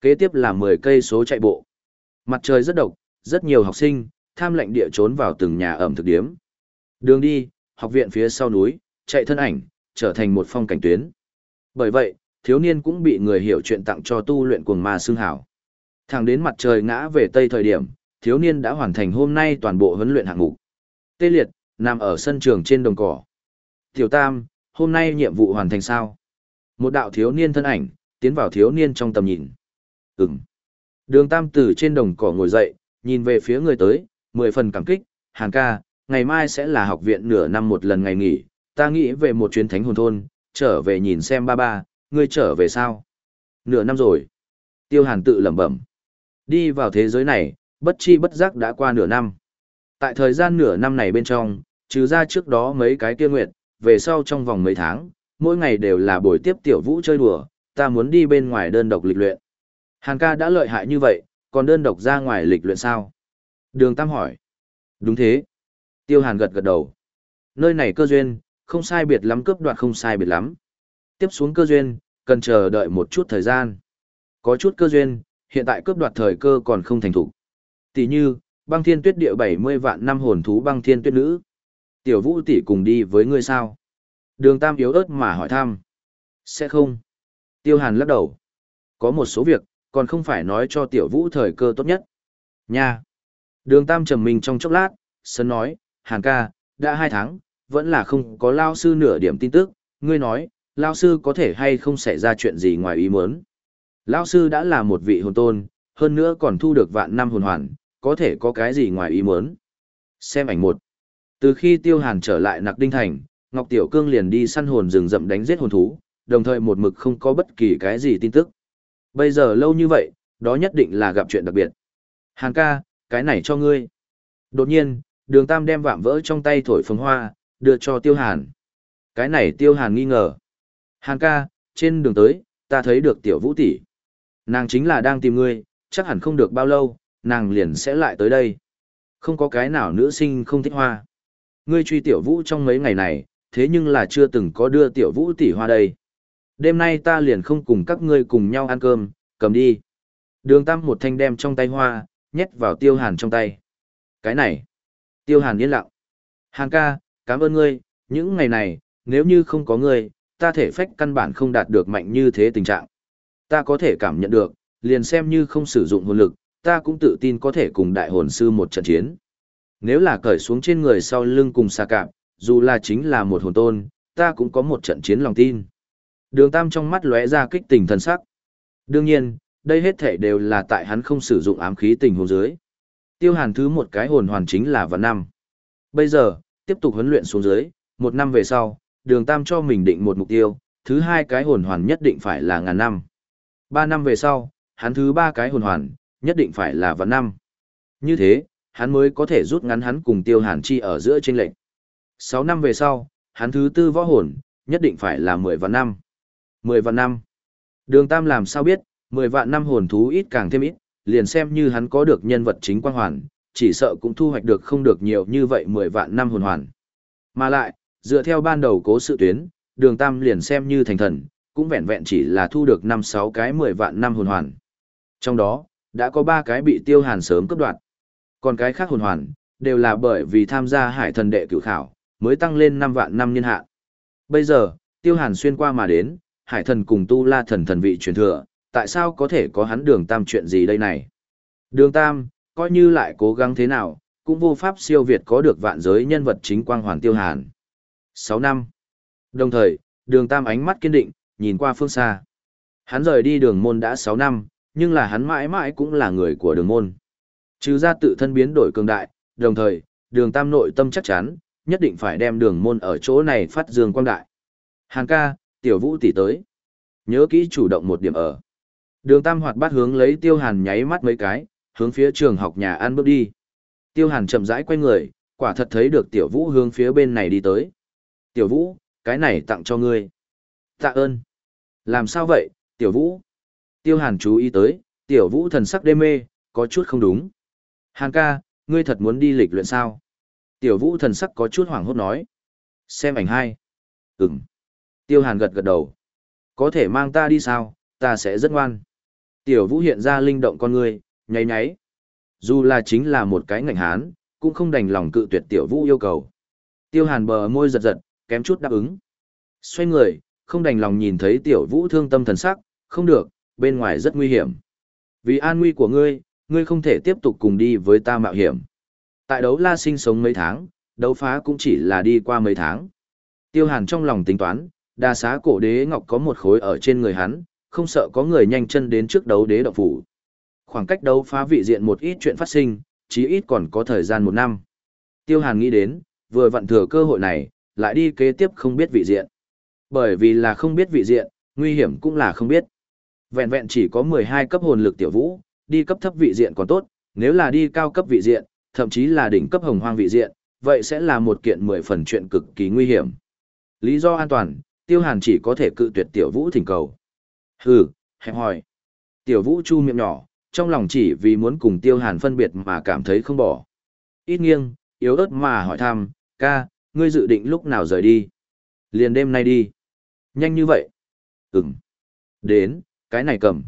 Kế tiếp là 10 cây số chạy bộ. Mặt trời rất độc, rất nhiều học sinh, tham lệnh địa trốn vào từng nhà ẩm thực điếm. Đường đi, học viện phía sau núi, chạy thân ảnh, trở thành một phong cảnh tuyến. Bởi vậy, thiếu niên cũng bị người hiểu chuyện tặng cho tu luyện cuồng ma xương hảo. Thẳng đến mặt trời ngã về tây thời điểm, thiếu niên đã hoàn thành hôm nay toàn bộ huấn luyện hạng mục. Tê liệt, nằm ở sân trường trên đồng cỏ. Tiểu Tam, hôm nay nhiệm vụ hoàn thành sao? Một đạo thiếu niên thân ảnh, tiến vào thiếu niên trong tầm nhìn. Ừm. Đường Tam từ trên đồng cỏ ngồi dậy, nhìn về phía người tới, mười phần cảm kích, hàng ca, ngày mai sẽ là học viện nửa năm một lần ngày nghỉ, ta nghĩ về một chuyến thánh hồn thôn, trở về nhìn xem ba ba, ngươi trở về sao? Nửa năm rồi. Tiêu Hàn tự lẩm bẩm. Đi vào thế giới này, bất chi bất giác đã qua nửa năm. Tại thời gian nửa năm này bên trong, trừ ra trước đó mấy cái kia nguyện, về sau trong vòng mấy tháng, mỗi ngày đều là buổi tiếp tiểu vũ chơi đùa, ta muốn đi bên ngoài đơn độc lịch luyện. Hàn ca đã lợi hại như vậy, còn đơn độc ra ngoài lịch luyện sao? Đường Tam hỏi. Đúng thế. Tiêu Hàn gật gật đầu. Nơi này cơ duyên, không sai biệt lắm cướp đoạt không sai biệt lắm. Tiếp xuống cơ duyên, cần chờ đợi một chút thời gian. Có chút cơ duyên, hiện tại cướp đoạt thời cơ còn không thành thủ. Tỷ như, băng thiên tuyết địa 70 vạn năm hồn thú băng thiên tuyết nữ. Tiểu vũ tỷ cùng đi với ngươi sao? Đường Tam yếu ớt mà hỏi thăm. Sẽ không. Tiêu Hàn lắc đầu. Có một số việc, còn không phải nói cho tiểu vũ thời cơ tốt nhất. Nha. Đường Tam trầm mình trong chốc lát, sân nói, Hàn ca, đã hai tháng, vẫn là không có lao sư nửa điểm tin tức, ngươi nói, lao sư có thể hay không xảy ra chuyện gì ngoài ý muốn. Lao sư đã là một vị hồn tôn, hơn nữa còn thu được vạn năm hồn hoàn, có thể có cái gì ngoài ý muốn. Xem ảnh một. Từ khi Tiêu Hàn trở lại Nặc Đinh Thành, Ngọc Tiểu Cương liền đi săn hồn rừng rậm đánh giết hồn thú, đồng thời một mực không có bất kỳ cái gì tin tức. Bây giờ lâu như vậy, đó nhất định là gặp chuyện đặc biệt. Hàn ca, cái này cho ngươi. Đột nhiên, đường Tam đem vạm vỡ trong tay thổi phồng hoa, đưa cho Tiêu Hàn. Cái này Tiêu Hàn nghi ngờ. Hàn ca, trên đường tới, ta thấy được Tiểu Vũ tỷ. Nàng chính là đang tìm ngươi, chắc hẳn không được bao lâu, nàng liền sẽ lại tới đây. Không có cái nào nữ sinh không thích hoa. Ngươi truy Tiểu Vũ trong mấy ngày này, thế nhưng là chưa từng có đưa Tiểu Vũ tỷ hoa đây. Đêm nay ta liền không cùng các ngươi cùng nhau ăn cơm, cầm đi. Đường Tam một thanh đem trong tay hoa, nhét vào Tiêu Hàn trong tay. Cái này. Tiêu Hàn yên lặng. Hàn ca, cảm ơn ngươi, những ngày này, nếu như không có ngươi, ta thể phách căn bản không đạt được mạnh như thế tình trạng. Ta có thể cảm nhận được, liền xem như không sử dụng hồn lực, ta cũng tự tin có thể cùng đại hồn sư một trận chiến. Nếu là cởi xuống trên người sau lưng cùng xa cạp, dù là chính là một hồn tôn, ta cũng có một trận chiến lòng tin. Đường Tam trong mắt lóe ra kích tình thần sắc. Đương nhiên, đây hết thể đều là tại hắn không sử dụng ám khí tình hồn dưới. Tiêu hàn thứ một cái hồn hoàn chính là vạn năm. Bây giờ, tiếp tục huấn luyện xuống dưới, một năm về sau, đường Tam cho mình định một mục tiêu, thứ hai cái hồn hoàn nhất định phải là ngàn năm. Ba năm về sau, hắn thứ ba cái hồn hoàn, nhất định phải là vạn năm. Như thế, hắn mới có thể rút ngắn hắn cùng tiêu hàn chi ở giữa trên lệnh. Sáu năm về sau, hắn thứ tư võ hồn, nhất định phải là mười vạn năm. Mười vạn năm. Đường Tam làm sao biết, mười vạn năm hồn thú ít càng thêm ít, liền xem như hắn có được nhân vật chính quang hoàn, chỉ sợ cũng thu hoạch được không được nhiều như vậy mười vạn năm hồn hoàn. Mà lại, dựa theo ban đầu cố sự tuyến, đường Tam liền xem như thành thần, cũng vẹn vẹn chỉ là thu được năm sáu cái mười vạn năm hồn hoàn. Trong đó, đã có ba cái bị tiêu hàn sớm cấp đoạt. Còn cái khác hồn hoàn, đều là bởi vì tham gia hải thần đệ cửu khảo, mới tăng lên năm vạn năm niên hạn. Bây giờ, tiêu hàn xuyên qua mà đến, hải thần cùng tu la thần thần vị truyền thừa, tại sao có thể có hắn đường tam chuyện gì đây này? Đường tam, coi như lại cố gắng thế nào, cũng vô pháp siêu việt có được vạn giới nhân vật chính quang hoàng tiêu hàn. 6 năm. Đồng thời, đường tam ánh mắt kiên định, nhìn qua phương xa. Hắn rời đi đường môn đã 6 năm, nhưng là hắn mãi mãi cũng là người của đường môn. Trừ ra tự thân biến đổi cường đại, đồng thời, đường tam nội tâm chắc chắn, nhất định phải đem đường môn ở chỗ này phát dương quang đại. Hàn ca, tiểu vũ tỷ tới. Nhớ kỹ chủ động một điểm ở. Đường tam hoạt bát hướng lấy tiêu hàn nháy mắt mấy cái, hướng phía trường học nhà ăn bước đi. Tiêu hàn chậm rãi quay người, quả thật thấy được tiểu vũ hướng phía bên này đi tới. Tiểu vũ, cái này tặng cho ngươi. Tạ ơn. Làm sao vậy, tiểu vũ? Tiêu hàn chú ý tới, tiểu vũ thần sắc đê mê, có chút không đúng. Hàn ca, ngươi thật muốn đi lịch luyện sao? Tiểu vũ thần sắc có chút hoảng hốt nói. Xem ảnh hai. Ừm. Tiêu hàn gật gật đầu. Có thể mang ta đi sao, ta sẽ rất ngoan. Tiểu vũ hiện ra linh động con người, nháy nháy. Dù là chính là một cái ngành hán, cũng không đành lòng cự tuyệt tiểu vũ yêu cầu. Tiêu hàn bờ môi giật giật, kém chút đáp ứng. Xoay người, không đành lòng nhìn thấy tiểu vũ thương tâm thần sắc, không được, bên ngoài rất nguy hiểm. Vì an nguy của ngươi, ngươi không thể tiếp tục cùng đi với ta mạo hiểm. Tại đấu la sinh sống mấy tháng, đấu phá cũng chỉ là đi qua mấy tháng. Tiêu hàn trong lòng tính toán, đa xá cổ đế ngọc có một khối ở trên người hắn, không sợ có người nhanh chân đến trước đấu đế động phủ. Khoảng cách đấu phá vị diện một ít chuyện phát sinh, chí ít còn có thời gian một năm. Tiêu hàn nghĩ đến, vừa vặn thừa cơ hội này, lại đi kế tiếp không biết vị diện. Bởi vì là không biết vị diện, nguy hiểm cũng là không biết. Vẹn vẹn chỉ có 12 cấp hồn lực tiểu vũ, đi cấp thấp vị diện còn tốt, nếu là đi cao cấp vị diện, thậm chí là đỉnh cấp hồng hoang vị diện, vậy sẽ là một kiện 10 phần chuyện cực kỳ nguy hiểm. Lý do an toàn, Tiêu Hàn chỉ có thể cự tuyệt Tiểu Vũ thỉnh cầu. Hừ, hẹp hỏi. Tiểu Vũ chu miệng nhỏ, trong lòng chỉ vì muốn cùng Tiêu Hàn phân biệt mà cảm thấy không bỏ. Ít nghiêng, yếu ớt mà hỏi thăm, ca, ngươi dự định lúc nào rời đi? Liền đêm nay đi. Nhanh như vậy? Ừm. Đến, cái này cầm.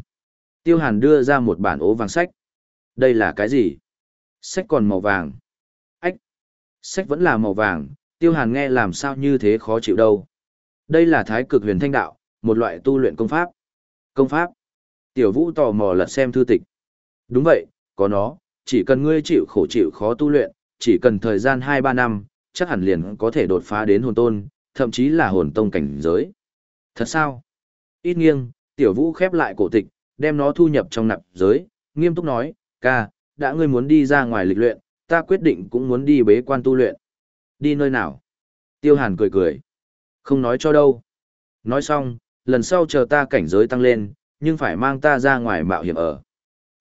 Tiêu Hàn đưa ra một bản ố vàng sách. Đây là cái gì? Sách còn màu vàng. Ách. Sách vẫn là màu vàng, Tiêu Hàn nghe làm sao như thế khó chịu đâu. Đây là thái cực huyền thanh đạo, một loại tu luyện công pháp. Công pháp. Tiểu Vũ tò mò lật xem thư tịch. Đúng vậy, có nó, chỉ cần ngươi chịu khổ chịu khó tu luyện, chỉ cần thời gian 2-3 năm, chắc hẳn liền có thể đột phá đến hồn tôn, thậm chí là hồn tông cảnh giới. Thật sao? Ít nghiêng, tiểu vũ khép lại cổ tịch, đem nó thu nhập trong nạp giới, nghiêm túc nói, ca, đã ngươi muốn đi ra ngoài lịch luyện, ta quyết định cũng muốn đi bế quan tu luyện. Đi nơi nào? Tiêu hàn cười cười. Không nói cho đâu. Nói xong, lần sau chờ ta cảnh giới tăng lên, nhưng phải mang ta ra ngoài mạo hiểm ở.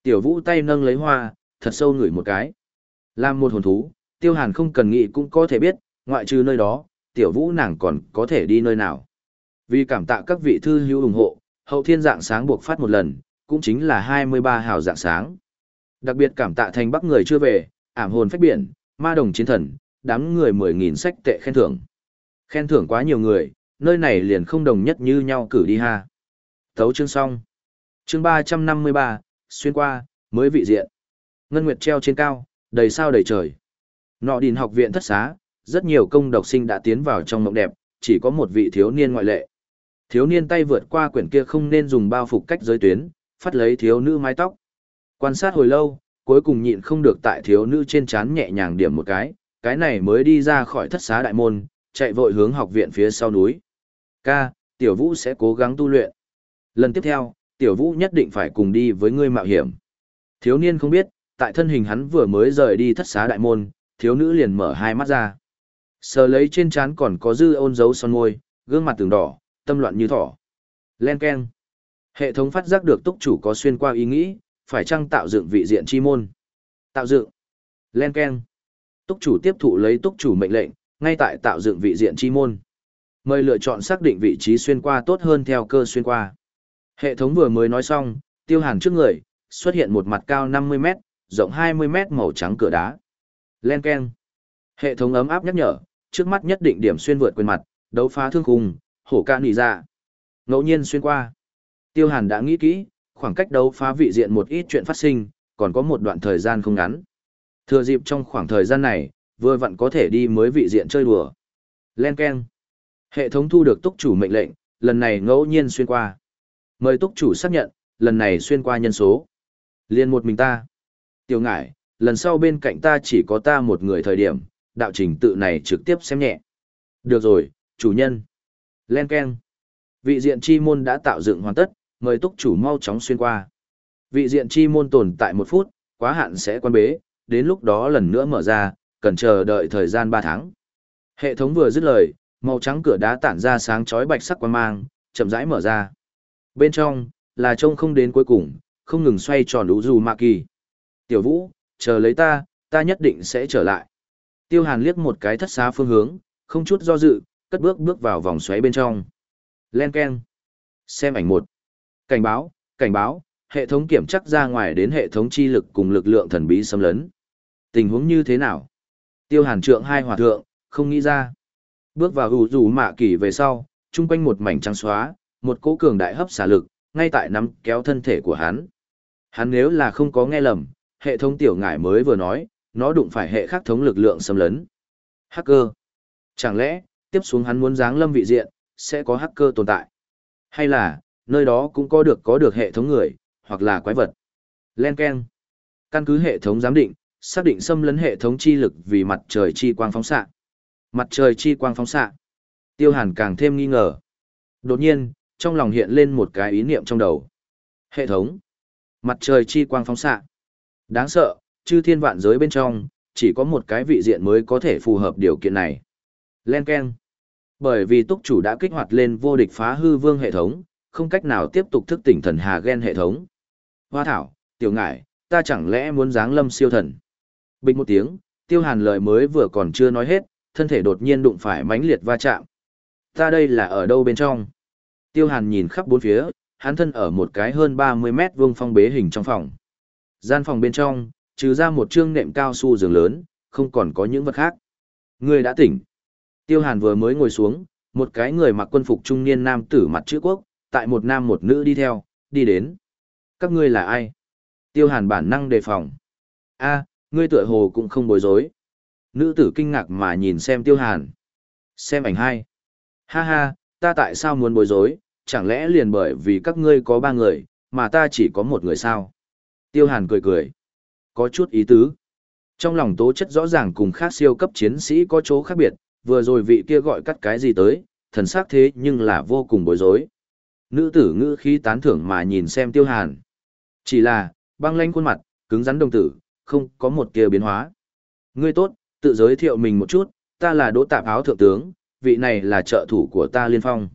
Tiểu vũ tay nâng lấy hoa, thật sâu ngửi một cái. Làm một hồn thú, tiêu hàn không cần nghĩ cũng có thể biết, ngoại trừ nơi đó, tiểu vũ nàng còn có thể đi nơi nào. Vì cảm tạ các vị thư hữu ủng hộ, hậu thiên dạng sáng buộc phát một lần, cũng chính là 23 hào dạng sáng. Đặc biệt cảm tạ thành bắc người chưa về, ảm hồn phách biển, ma đồng chiến thần, đám người 10.000 sách tệ khen thưởng. Khen thưởng quá nhiều người, nơi này liền không đồng nhất như nhau cử đi ha. Thấu chương xong. Chương 353, xuyên qua, mới vị diện. Ngân Nguyệt treo trên cao, đầy sao đầy trời. Nọ đình học viện thất xá, rất nhiều công độc sinh đã tiến vào trong mộng đẹp, chỉ có một vị thiếu niên ngoại lệ. Thiếu niên tay vượt qua quyển kia không nên dùng bao phục cách giới tuyến, phát lấy thiếu nữ mái tóc. Quan sát hồi lâu, cuối cùng nhịn không được tại thiếu nữ trên trán nhẹ nhàng điểm một cái, cái này mới đi ra khỏi thất xá đại môn, chạy vội hướng học viện phía sau núi. Ca, tiểu vũ sẽ cố gắng tu luyện. Lần tiếp theo, tiểu vũ nhất định phải cùng đi với ngươi mạo hiểm. Thiếu niên không biết, tại thân hình hắn vừa mới rời đi thất xá đại môn, thiếu nữ liền mở hai mắt ra. Sờ lấy trên trán còn có dư ôn dấu son môi, gương mặt từng đỏ, tâm loạn như thỏ. Len Ken. Hệ thống phát giác được túc chủ có xuyên qua ý nghĩ, phải chăng tạo dựng vị diện chi môn. Tạo dựng. Len Ken. Túc chủ tiếp thụ lấy túc chủ mệnh lệnh, ngay tại tạo dựng vị diện chi môn. Mời lựa chọn xác định vị trí xuyên qua tốt hơn theo cơ xuyên qua. Hệ thống vừa mới nói xong, tiêu hàn trước người, xuất hiện một mặt cao 50 mét, rộng 20 mét màu trắng cửa đá. Len Ken. Hệ thống ấm áp nhắc nhở, trước mắt nhất định điểm xuyên vượt quyền mặt, đấu phá thương khung, hổ ca nỉ dạ. Ngẫu nhiên xuyên qua. Tiêu Hàn đã nghĩ kỹ, khoảng cách đấu phá vị diện một ít chuyện phát sinh, còn có một đoạn thời gian không ngắn. Thừa dịp trong khoảng thời gian này, vừa vặn có thể đi mới vị diện chơi đùa. Len Ken. Hệ thống thu được túc chủ mệnh lệnh, lần này ngẫu nhiên xuyên qua. Mời túc chủ xác nhận, lần này xuyên qua nhân số. Liên một mình ta. Tiêu ngải, lần sau bên cạnh ta chỉ có ta một người thời điểm, đạo trình tự này trực tiếp xem nhẹ. Được rồi, chủ nhân. Len Ken. Vị diện chi môn đã tạo dựng hoàn tất, mời túc chủ mau chóng xuyên qua. Vị diện chi môn tồn tại một phút, quá hạn sẽ quan bế, đến lúc đó lần nữa mở ra, cần chờ đợi thời gian 3 tháng. Hệ thống vừa dứt lời, màu trắng cửa đá tản ra sáng chói bạch sắc quang mang, chậm rãi mở ra. Bên trong, là trông không đến cuối cùng, không ngừng xoay tròn đủ dù ma kỳ. Tiểu vũ, chờ lấy ta, ta nhất định sẽ trở lại. Tiêu hàn liếc một cái thất xá phương hướng, không chút do dự, cất bước bước vào vòng xoáy bên trong. Len Ken. Xem ảnh một. Cảnh báo, cảnh báo, hệ thống kiểm chắc ra ngoài đến hệ thống chi lực cùng lực lượng thần bí xâm lấn. Tình huống như thế nào? Tiêu hàn trượng hai hòa thượng, không nghĩ ra. Bước vào ủ rủ mạ kỳ về sau, chung quanh một mảnh trắng xóa, một cỗ cường đại hấp xả lực, ngay tại nắm kéo thân thể của hắn. Hắn nếu là không có nghe lầm, hệ thống tiểu ngải mới vừa nói, nó đụng phải hệ khắc thống lực lượng xâm lấn. Hacker. Chẳng lẽ, tiếp xuống hắn muốn giáng lâm vị diện, sẽ có hacker tồn tại? Hay là, nơi đó cũng có được có được hệ thống người, hoặc là quái vật? Len Ken. Căn cứ hệ thống giám định, xác định xâm lấn hệ thống chi lực vì mặt trời chi quang phóng xạ. Mặt trời chi quang phóng xạ. Tiêu Hàn càng thêm nghi ngờ. Đột nhiên, trong lòng hiện lên một cái ý niệm trong đầu. Hệ thống. Mặt trời chi quang phóng xạ. Đáng sợ, chư thiên vạn giới bên trong, chỉ có một cái vị diện mới có thể phù hợp điều kiện này. Len Ken. Bởi vì túc chủ đã kích hoạt lên vô địch phá hư vương hệ thống, không cách nào tiếp tục thức tỉnh thần hà gen hệ thống. Hoa thảo, tiểu ngải, ta chẳng lẽ muốn giáng lâm siêu thần. Bình một tiếng, tiêu hàn lời mới vừa còn chưa nói hết, thân thể đột nhiên đụng phải mãnh liệt va chạm. Ta đây là ở đâu bên trong? Tiêu hàn nhìn khắp bốn phía, hắn thân ở một cái hơn 30 mét vuông phong bế hình trong phòng. Gian phòng bên trong, trừ ra một chương nệm cao su giường lớn, không còn có những vật khác. Ngươi đã tỉnh. Tiêu Hàn vừa mới ngồi xuống, một cái người mặc quân phục trung niên nam tử mặt chữ quốc, tại một nam một nữ đi theo, đi đến. Các ngươi là ai? Tiêu Hàn bản năng đề phòng. A, ngươi tựa hồ cũng không bối rối. Nữ tử kinh ngạc mà nhìn xem Tiêu Hàn. Xem ảnh hai. Ha ha, ta tại sao muốn bối rối, chẳng lẽ liền bởi vì các ngươi có ba người, mà ta chỉ có một người sao? Tiêu Hàn cười cười. Có chút ý tứ. Trong lòng tố chất rõ ràng cùng khác siêu cấp chiến sĩ có chỗ khác biệt, vừa rồi vị kia gọi cắt cái gì tới, thần sắc thế nhưng là vô cùng bối rối. Nữ tử ngữ khí tán thưởng mà nhìn xem Tiêu Hàn. Chỉ là, băng lanh khuôn mặt, cứng rắn đồng tử, không có một kia biến hóa. Ngươi tốt, tự giới thiệu mình một chút, ta là Đỗ Tạp Áo Thượng tướng, vị này là trợ thủ của ta Liên Phong.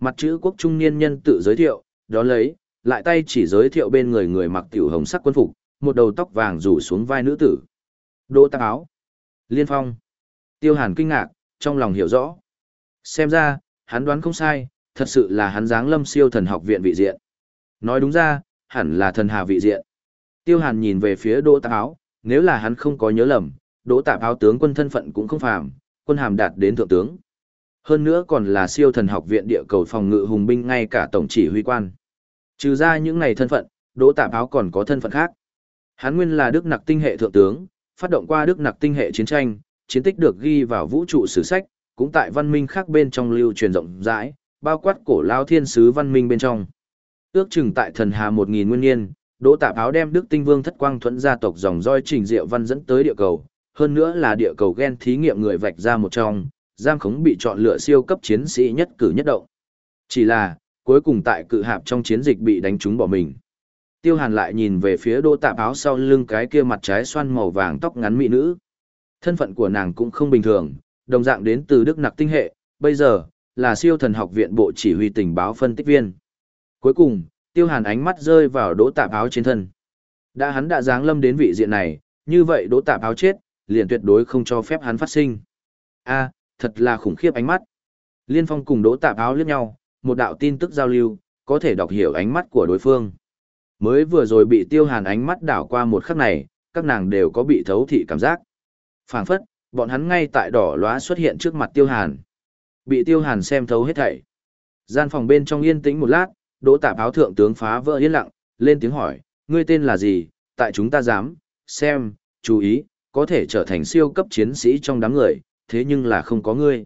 Mặt chữ quốc trung niên nhân tự giới thiệu, đó lấy, lại tay chỉ giới thiệu bên người người mặc tiểu hồng sắc quân phục, một đầu tóc vàng rủ xuống vai nữ tử. Đỗ Tạp Áo. Liên Phong. Tiêu Hàn kinh ngạc, trong lòng hiểu rõ. Xem ra, hắn đoán không sai, thật sự là hắn dáng lâm siêu thần học viện vị diện. Nói đúng ra, hẳn là thần hà vị diện. Tiêu Hàn nhìn về phía Đỗ Tạp Áo, nếu là hắn không có nhớ lầm, Đỗ Tạp Áo tướng quân thân phận cũng không phàm, quân hàm đạt đến thượng tướng. Hơn nữa còn là siêu thần học viện địa cầu phòng ngự hùng binh ngay cả tổng chỉ huy quan. Trừ ra những này thân phận, Đỗ Tạp Áo còn có thân phận khác. Hắn nguyên là Đức Nặc tinh hệ thượng tướng, phát động qua Đức Nặc tinh hệ chiến tranh, chiến tích được ghi vào vũ trụ sử sách, cũng tại văn minh khác bên trong lưu truyền rộng rãi, bao quát cổ lao thiên sứ văn minh bên trong. Ước chừng tại thần hà 1000 nguyên niên, Đỗ Tạp Áo đem Đức Tinh Vương Thất Quang thuẫn gia tộc dòng roi Trình Diệu Văn dẫn tới địa cầu, hơn nữa là địa cầu gen thí nghiệm người vạch ra một trong, giam khống bị chọn lựa siêu cấp chiến sĩ nhất cử nhất động. Chỉ là, cuối cùng tại cự hạp trong chiến dịch bị đánh trúng bỏ mình. Tiêu Hàn lại nhìn về phía Đỗ Tạp Áo sau lưng cái kia mặt trái xoan màu vàng tóc ngắn mỹ nữ. Thân phận của nàng cũng không bình thường, đồng dạng đến từ Đức Nặc tinh hệ, bây giờ là siêu thần học viện bộ chỉ huy tình báo phân tích viên. Cuối cùng, Tiêu Hàn ánh mắt rơi vào Đỗ Tạp Áo trên thân. Đã hắn đã giáng lâm đến vị diện này, như vậy Đỗ Tạp Áo chết, liền tuyệt đối không cho phép hắn phát sinh. A, thật là khủng khiếp ánh mắt. Liên Phong cùng Đỗ Tạp Áo liếc nhau, một đạo tin tức giao lưu, có thể đọc hiểu ánh mắt của đối phương. Mới vừa rồi bị Tiêu Hàn ánh mắt đảo qua một khắc này, các nàng đều có bị thấu thị cảm giác. Phảng phất, bọn hắn ngay tại đỏ lóa xuất hiện trước mặt Tiêu Hàn. Bị Tiêu Hàn xem thấu hết thảy. Gian phòng bên trong yên tĩnh một lát, Đỗ Tạp Áo thượng tướng phá vỡ yên lặng, lên tiếng hỏi, ngươi tên là gì? Tại chúng ta dám, xem, chú ý, có thể trở thành siêu cấp chiến sĩ trong đám người, thế nhưng là không có ngươi.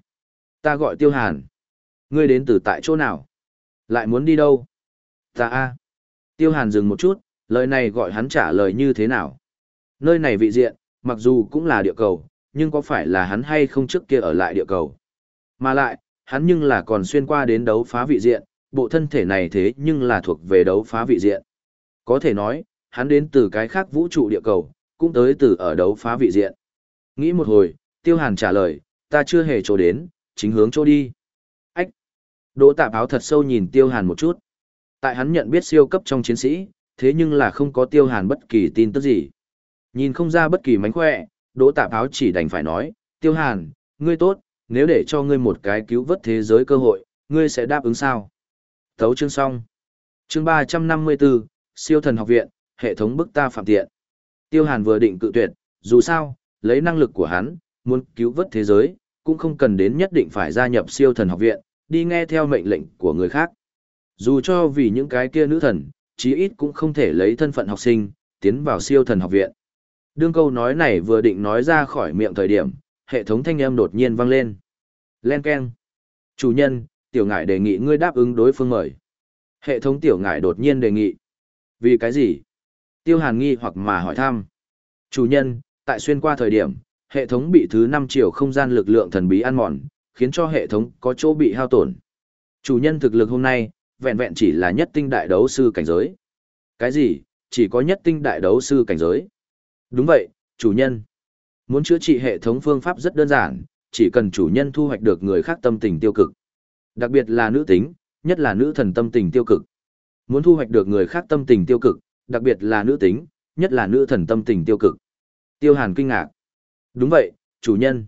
Ta gọi Tiêu Hàn. Ngươi đến từ tại chỗ nào? Lại muốn đi đâu? Ta a. Tiêu Hàn dừng một chút, lời này gọi hắn trả lời như thế nào? Nơi này vị diện, mặc dù cũng là địa cầu, nhưng có phải là hắn hay không trước kia ở lại địa cầu? Mà lại, hắn nhưng là còn xuyên qua đến đấu phá vị diện, bộ thân thể này thế nhưng là thuộc về đấu phá vị diện. Có thể nói, hắn đến từ cái khác vũ trụ địa cầu, cũng tới từ ở đấu phá vị diện. Nghĩ một hồi, Tiêu Hàn trả lời, ta chưa hề chỗ đến, chính hướng chỗ đi. Ách! Đỗ tạp áo thật sâu nhìn Tiêu Hàn một chút. Tại hắn nhận biết siêu cấp trong chiến sĩ, thế nhưng là không có Tiêu Hàn bất kỳ tin tức gì. Nhìn không ra bất kỳ mánh khỏe, Đỗ tạp áo chỉ đành phải nói, Tiêu Hàn, ngươi tốt, nếu để cho ngươi một cái cứu vớt thế giới cơ hội, ngươi sẽ đáp ứng sao? Thấu chương xong. Chương 354, siêu thần học viện, hệ thống bức ta phạm tiện. Tiêu Hàn vừa định cự tuyệt, dù sao, lấy năng lực của hắn, muốn cứu vớt thế giới, cũng không cần đến nhất định phải gia nhập siêu thần học viện, đi nghe theo mệnh lệnh của người khác. Dù cho vì những cái kia nữ thần, chí ít cũng không thể lấy thân phận học sinh, tiến vào siêu thần học viện. Đương câu nói này vừa định nói ra khỏi miệng thời điểm, hệ thống thanh âm đột nhiên vang lên. Len keng. Chủ nhân, tiểu ngải đề nghị ngươi đáp ứng đối phương mời. Hệ thống tiểu ngải đột nhiên đề nghị. Vì cái gì? Tiêu hàn nghi hoặc mà hỏi thăm. Chủ nhân, tại xuyên qua thời điểm, hệ thống bị thứ năm triệu không gian lực lượng thần bí ăn mòn, khiến cho hệ thống có chỗ bị hao tổn. Chủ nhân thực lực hôm nay, vẹn vẹn chỉ là nhất tinh đại đấu sư cảnh giới. Cái gì? Chỉ có nhất tinh đại đấu sư cảnh giới. Đúng vậy, chủ nhân. Muốn chữa trị hệ thống phương pháp rất đơn giản, chỉ cần chủ nhân thu hoạch được người khác tâm tình tiêu cực. Đặc biệt là nữ tính, nhất là nữ thần tâm tình tiêu cực. Muốn thu hoạch được người khác tâm tình tiêu cực, đặc biệt là nữ tính, nhất là nữ thần tâm tình tiêu cực. Tiêu Hàn kinh ngạc. Đúng vậy, chủ nhân.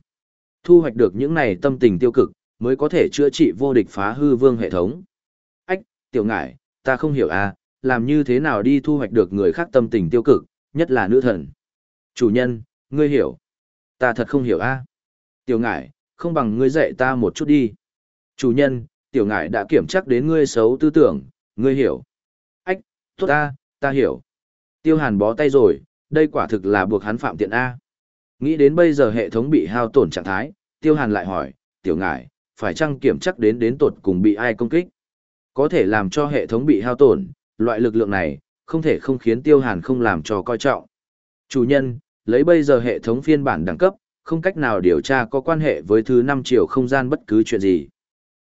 Thu hoạch được những này tâm tình tiêu cực, mới có thể chữa trị vô địch phá hư vương hệ thống. Ách, tiểu ngải, ta không hiểu à, làm như thế nào đi thu hoạch được người khác tâm tình tiêu cực, nhất là nữ thần. Chủ nhân, ngươi hiểu. Ta thật không hiểu a. À. Tiểu ngải, không bằng ngươi dạy ta một chút đi. Chủ nhân, tiểu ngải đã kiểm chắc đến ngươi xấu tư tưởng, ngươi hiểu. Ách, tốt ta, ta hiểu. Tiêu hàn bó tay rồi, đây quả thực là buộc hắn phạm tiện A. Nghĩ đến bây giờ hệ thống bị hao tổn trạng thái, tiêu hàn lại hỏi, tiểu ngải, phải chăng kiểm chắc đến đến tột cùng bị ai công kích? Có thể làm cho hệ thống bị hao tổn, loại lực lượng này, không thể không khiến tiêu hàn không làm cho coi trọng. Chủ nhân, lấy bây giờ hệ thống phiên bản đẳng cấp, không cách nào điều tra có quan hệ với thứ năm triệu không gian bất cứ chuyện gì.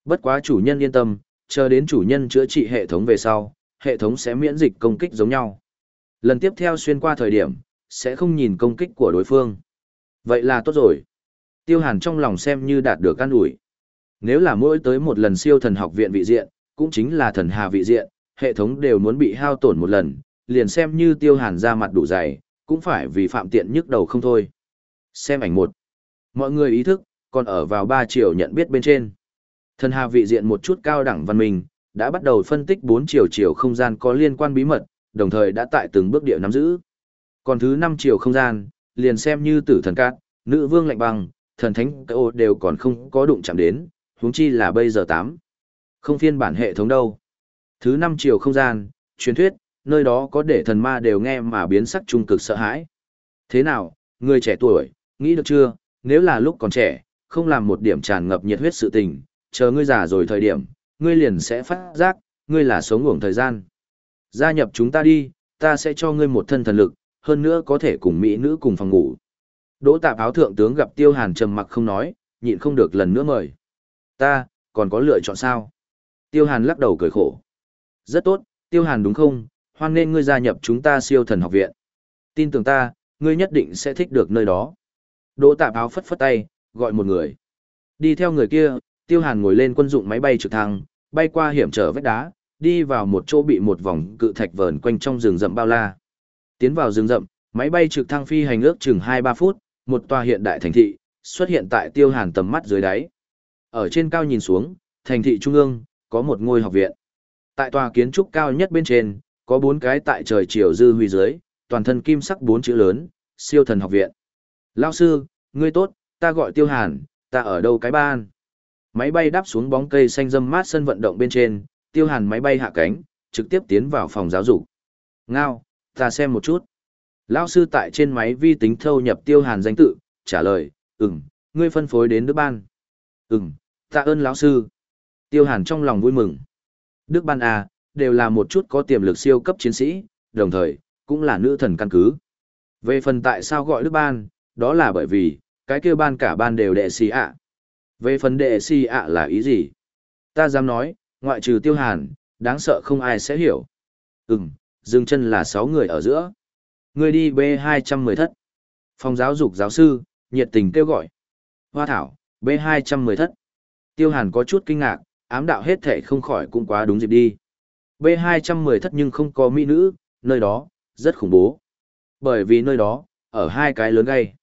Bất quá chủ nhân yên tâm, chờ đến chủ nhân chữa trị hệ thống về sau, hệ thống sẽ miễn dịch công kích giống nhau. Lần tiếp theo xuyên qua thời điểm, sẽ không nhìn công kích của đối phương. Vậy là tốt rồi. Tiêu hàn trong lòng xem như đạt được căn ủi. Nếu là mỗi tới một lần siêu thần học viện vị diện, cũng chính là thần hà vị diện, hệ thống đều muốn bị hao tổn một lần, liền xem như tiêu hàn ra mặt đủ dày, cũng phải vì phạm tiện nhức đầu không thôi. Xem ảnh một. Mọi người ý thức, còn ở vào ba chiều nhận biết bên trên. Thần hà vị diện một chút cao đẳng văn minh, đã bắt đầu phân tích bốn chiều chiều không gian có liên quan bí mật, đồng thời đã tại từng bước địa nắm giữ. Còn thứ năm chiều không gian, liền xem như tử thần cát, nữ vương lạnh băng, thần thánh ô đều còn không có đụng chạm đến, huống chi là bây giờ tám. Không phiên bản hệ thống đâu. Thứ năm chiều không gian, truyền thuyết, nơi đó có để thần ma đều nghe mà biến sắc trung cực sợ hãi. Thế nào, người trẻ tuổi, nghĩ được chưa, nếu là lúc còn trẻ, không làm một điểm tràn ngập nhiệt huyết sự tình, chờ ngươi già rồi thời điểm, ngươi liền sẽ phát giác, ngươi là sống ngủng thời gian. Gia nhập chúng ta đi, ta sẽ cho ngươi một thân thần lực, hơn nữa có thể cùng mỹ nữ cùng phòng ngủ. Đỗ tạp áo thượng tướng gặp tiêu hàn trầm mặc không nói, nhịn không được lần nữa mời. Ta, còn có lựa chọn sao? Tiêu hàn lắc đầu cười khổ. Rất tốt, tiêu hàn đúng không? Hoan nên ngươi gia nhập chúng ta siêu thần học viện. Tin tưởng ta, ngươi nhất định sẽ thích được nơi đó. Đỗ tạp áo phất phất tay, gọi một người. Đi theo người kia, tiêu hàn ngồi lên quân dụng máy bay trực thăng, bay qua hiểm trở vách đá, đi vào một chỗ bị một vòng cự thạch vờn quanh trong rừng rậm bao la. Tiến vào rừng rậm, máy bay trực thăng phi hành ước chừng 2-3 phút, một tòa hiện đại thành thị xuất hiện tại Tiêu Hàn tầm mắt dưới đáy. Ở trên cao nhìn xuống, thành thị trung ương có một ngôi học viện. Tại tòa kiến trúc cao nhất bên trên, có bốn cái tại trời chiều dư huy dưới, toàn thân kim sắc bốn chữ lớn, siêu thần học viện. Lao sư, ngươi tốt, ta gọi Tiêu Hàn, ta ở đâu cái ban? Máy bay đáp xuống bóng cây xanh râm mát sân vận động bên trên, tiêu hàn máy bay hạ cánh, trực tiếp tiến vào phòng giáo dục. Ngao, ta xem một chút. Lão sư tại trên máy vi tính thâu nhập tiêu hàn danh tự, trả lời, ừm, ngươi phân phối đến đứa Ban. Ừm, tạ ơn lão sư. Tiêu hàn trong lòng vui mừng. Đức Ban à, đều là một chút có tiềm lực siêu cấp chiến sĩ, đồng thời, cũng là nữ thần căn cứ. Về phần tại sao gọi Đức Ban, đó là bởi vì, cái kia ban cả ban đều đệ si ạ. Về phần đệ si ạ là ý gì? Ta dám nói, ngoại trừ tiêu hàn, đáng sợ không ai sẽ hiểu. Ừm, dừng chân là sáu người ở giữa. Người đi B210 thất. Phòng giáo dục giáo sư, nhiệt tình kêu gọi. Hoa thảo, B210 thất. Tiêu hàn có chút kinh ngạc, ám đạo hết thể không khỏi cũng quá đúng dịp đi. B210 thất nhưng không có mỹ nữ, nơi đó, rất khủng bố. Bởi vì nơi đó, ở hai cái lớn gây.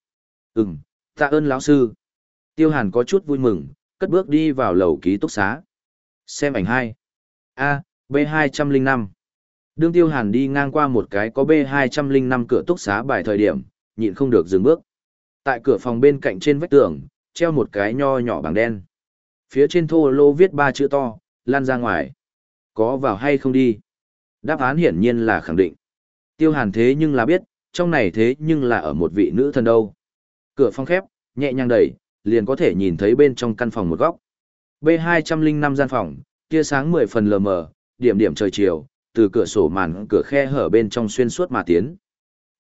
Ừm, tạ ơn lão sư. Tiêu Hàn có chút vui mừng, cất bước đi vào lầu ký túc xá. Xem ảnh 2. A, B205. Đương Tiêu Hàn đi ngang qua một cái có B205 cửa túc xá bài thời điểm, nhịn không được dừng bước. Tại cửa phòng bên cạnh trên vách tường, treo một cái nho nhỏ bằng đen. Phía trên thô lô viết ba chữ to, lan ra ngoài. Có vào hay không đi? Đáp án hiển nhiên là khẳng định. Tiêu Hàn thế nhưng là biết, trong này thế nhưng là ở một vị nữ thần đâu. Cửa phòng khép, nhẹ nhàng đẩy, liền có thể nhìn thấy bên trong căn phòng một góc. B205 gian phòng, tia sáng 10 phần lờ mờ, điểm điểm trời chiều, từ cửa sổ màn cửa khe hở bên trong xuyên suốt mà tiến.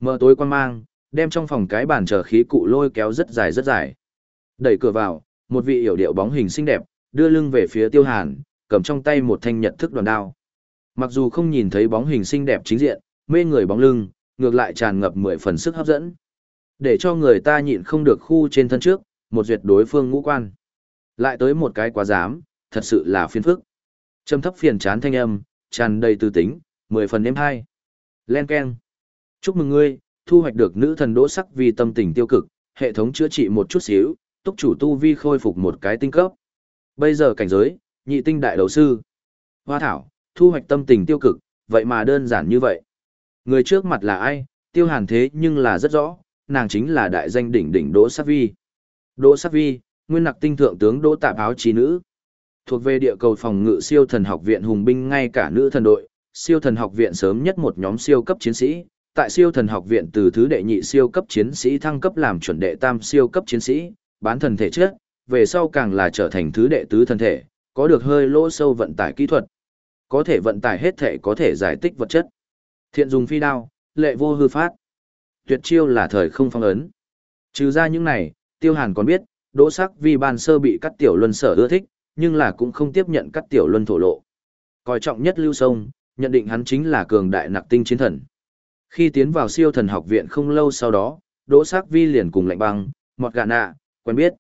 Mờ tối quan mang, đem trong phòng cái bàn chờ khí cụ lôi kéo rất dài rất dài. Đẩy cửa vào, một vị hiểu điệu bóng hình xinh đẹp, đưa lưng về phía tiêu hàn, cầm trong tay một thanh nhật thức đoàn đao. Mặc dù không nhìn thấy bóng hình xinh đẹp chính diện, mê người bóng lưng, ngược lại tràn ngập mười phần sức hấp dẫn. Để cho người ta nhịn không được khu trên thân trước, một duyệt đối phương ngũ quan. Lại tới một cái quá dám, thật sự là phiền phức. Trầm thấp phiền chán thanh âm, tràn đầy tư tính, mười phần đêm hai. Len Ken. Chúc mừng ngươi, thu hoạch được nữ thần đỗ sắc vì tâm tình tiêu cực, hệ thống chữa trị một chút xíu, túc chủ tu vi khôi phục một cái tinh cấp. Bây giờ cảnh giới, nhị tinh đại đầu sư. Hoa thảo, thu hoạch tâm tình tiêu cực, vậy mà đơn giản như vậy. Người trước mặt là ai, tiêu hàn thế nhưng là rất rõ, nàng chính là đại danh đỉnh đỉnh Đỗ Sát Vi. Đỗ Sát Vi, nguyên nặc tinh thượng tướng Đỗ Tạp áo trí nữ. Thuộc về địa cầu phòng ngự siêu thần học viện hùng binh ngay cả nữ thần đội, siêu thần học viện sớm nhất một nhóm siêu cấp chiến sĩ, tại siêu thần học viện từ thứ đệ nhị siêu cấp chiến sĩ thăng cấp làm chuẩn đệ tam siêu cấp chiến sĩ, bán thần thể chất, về sau càng là trở thành thứ đệ tứ thần thể, có được hơi lỗ sâu vận tải kỹ thuật, có thể vận tải hết thể có thể giải tích vật chất. Thiện dùng phi đao, lệ vô hư phát. Tuyệt chiêu là thời không phong ấn. Trừ ra những này, Tiêu Hàn còn biết, Đỗ Sắc vì ban sơ bị cắt tiểu luân sở ưa thích, nhưng là cũng không tiếp nhận cắt tiểu luân thổ lộ. Coi trọng nhất Lưu Sông, nhận định hắn chính là cường đại nặc tinh chiến thần. Khi tiến vào siêu thần học viện không lâu sau đó, Đỗ Sắc Vi liền cùng lạnh băng, mọt gà nạ, quen biết.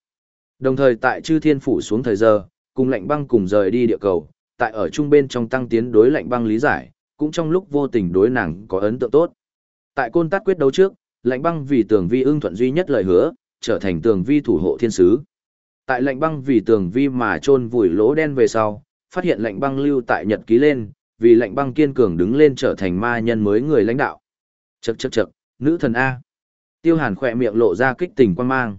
Đồng thời tại chư thiên phủ xuống thời giờ, cùng lạnh băng cùng rời đi địa cầu, tại ở trung bên trong tăng tiến đối lạnh băng lý giải, cũng trong lúc vô tình đối nàng có ấn tượng tốt. Tại côn tát quyết đấu trước, lạnh băng vì tường vi ưng thuận duy nhất lời hứa, trở thành tường vi thủ hộ thiên sứ. Tại lạnh băng vì tường vi mà chôn vùi lỗ đen về sau, phát hiện lạnh băng lưu tại nhật ký lên, vì lạnh băng kiên cường đứng lên trở thành ma nhân mới người lãnh đạo. Chậc chậc chậc, nữ thần A. Tiêu hàn khỏe miệng lộ ra kích tình quan mang.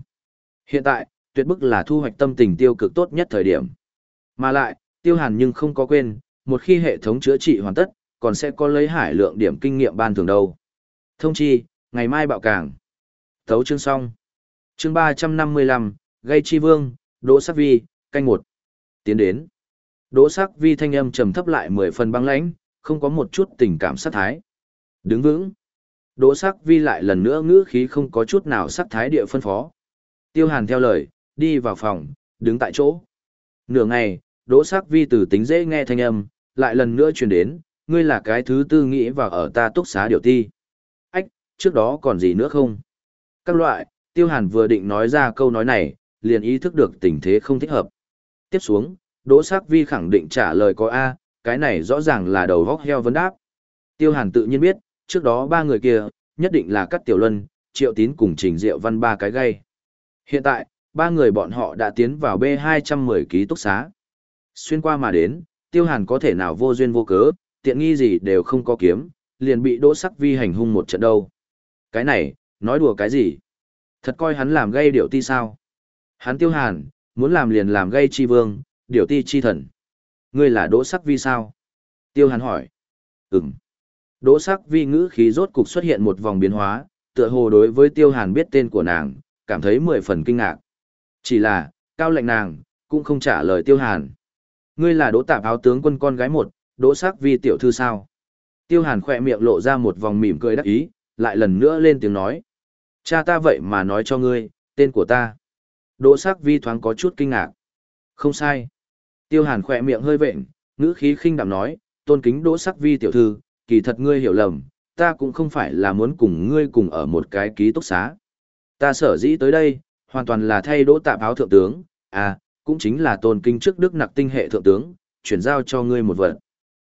Hiện tại, tuyệt bức là thu hoạch tâm tình tiêu cực tốt nhất thời điểm. Mà lại, tiêu hàn nhưng không có quên, một khi hệ thống chữa trị hoàn tất, còn sẽ có lấy hải lượng điểm kinh nghiệm ban thường đâu. Thông chi, ngày mai bạo cảng. Thấu chương xong. Chương ba trăm năm mươi lăm gây chi vương, đỗ sắc vi, canh một. Tiến đến. Đỗ sắc vi thanh âm trầm thấp lại mười phần băng lãnh, không có một chút tình cảm sát thái. Đứng vững. Đỗ sắc vi lại lần nữa ngữ khí không có chút nào sát thái địa phân phó. Tiêu hàn theo lời, đi vào phòng, đứng tại chỗ. Nửa ngày, đỗ sắc vi từ tính dễ nghe thanh âm, lại lần nữa truyền đến, ngươi là cái thứ tư nghĩ và ở ta túc xá điều ti. Ách, trước đó còn gì nữa không? Các loại, tiêu hàn vừa định nói ra câu nói này, liền ý thức được tình thế không thích hợp. Tiếp xuống, đỗ sắc vi khẳng định trả lời có A, cái này rõ ràng là đầu vóc heo vấn đáp. Tiêu hàn tự nhiên biết, trước đó ba người kia, nhất định là các Tiểu Luân, Triệu Tín cùng Trình Diệu Văn ba cái gây. Hiện tại, ba người bọn họ đã tiến vào B210 ký túc xá. Xuyên qua mà đến, Tiêu Hàn có thể nào vô duyên vô cớ, tiện nghi gì đều không có kiếm, liền bị Đỗ Sắc Vi hành hung một trận đâu. Cái này, nói đùa cái gì? Thật coi hắn làm gây điệu ti sao? Hắn Tiêu Hàn, muốn làm liền làm gây chi vương, điệu ti chi thần. Ngươi là Đỗ Sắc Vi sao? Tiêu Hàn hỏi. Ừm. Đỗ sắc vi ngữ khí rốt cục xuất hiện một vòng biến hóa, tựa hồ đối với tiêu hàn biết tên của nàng, cảm thấy mười phần kinh ngạc. Chỉ là, cao lệnh nàng, cũng không trả lời tiêu hàn. Ngươi là đỗ tạp áo tướng quân con gái một, đỗ sắc vi tiểu thư sao? Tiêu hàn khỏe miệng lộ ra một vòng mỉm cười đắc ý, lại lần nữa lên tiếng nói. Cha ta vậy mà nói cho ngươi, tên của ta. Đỗ sắc vi thoáng có chút kinh ngạc. Không sai. Tiêu hàn khỏe miệng hơi vện, ngữ khí khinh đạm nói, tôn kính đỗ sắc vi tiểu thư, kỳ thật ngươi hiểu lầm, ta cũng không phải là muốn cùng ngươi cùng ở một cái ký túc xá. Ta sở dĩ tới đây, hoàn toàn là thay đỗ tạp áo thượng tướng, à, cũng chính là tôn kinh trước đức nặc tinh hệ thượng tướng, chuyển giao cho ngươi một vật.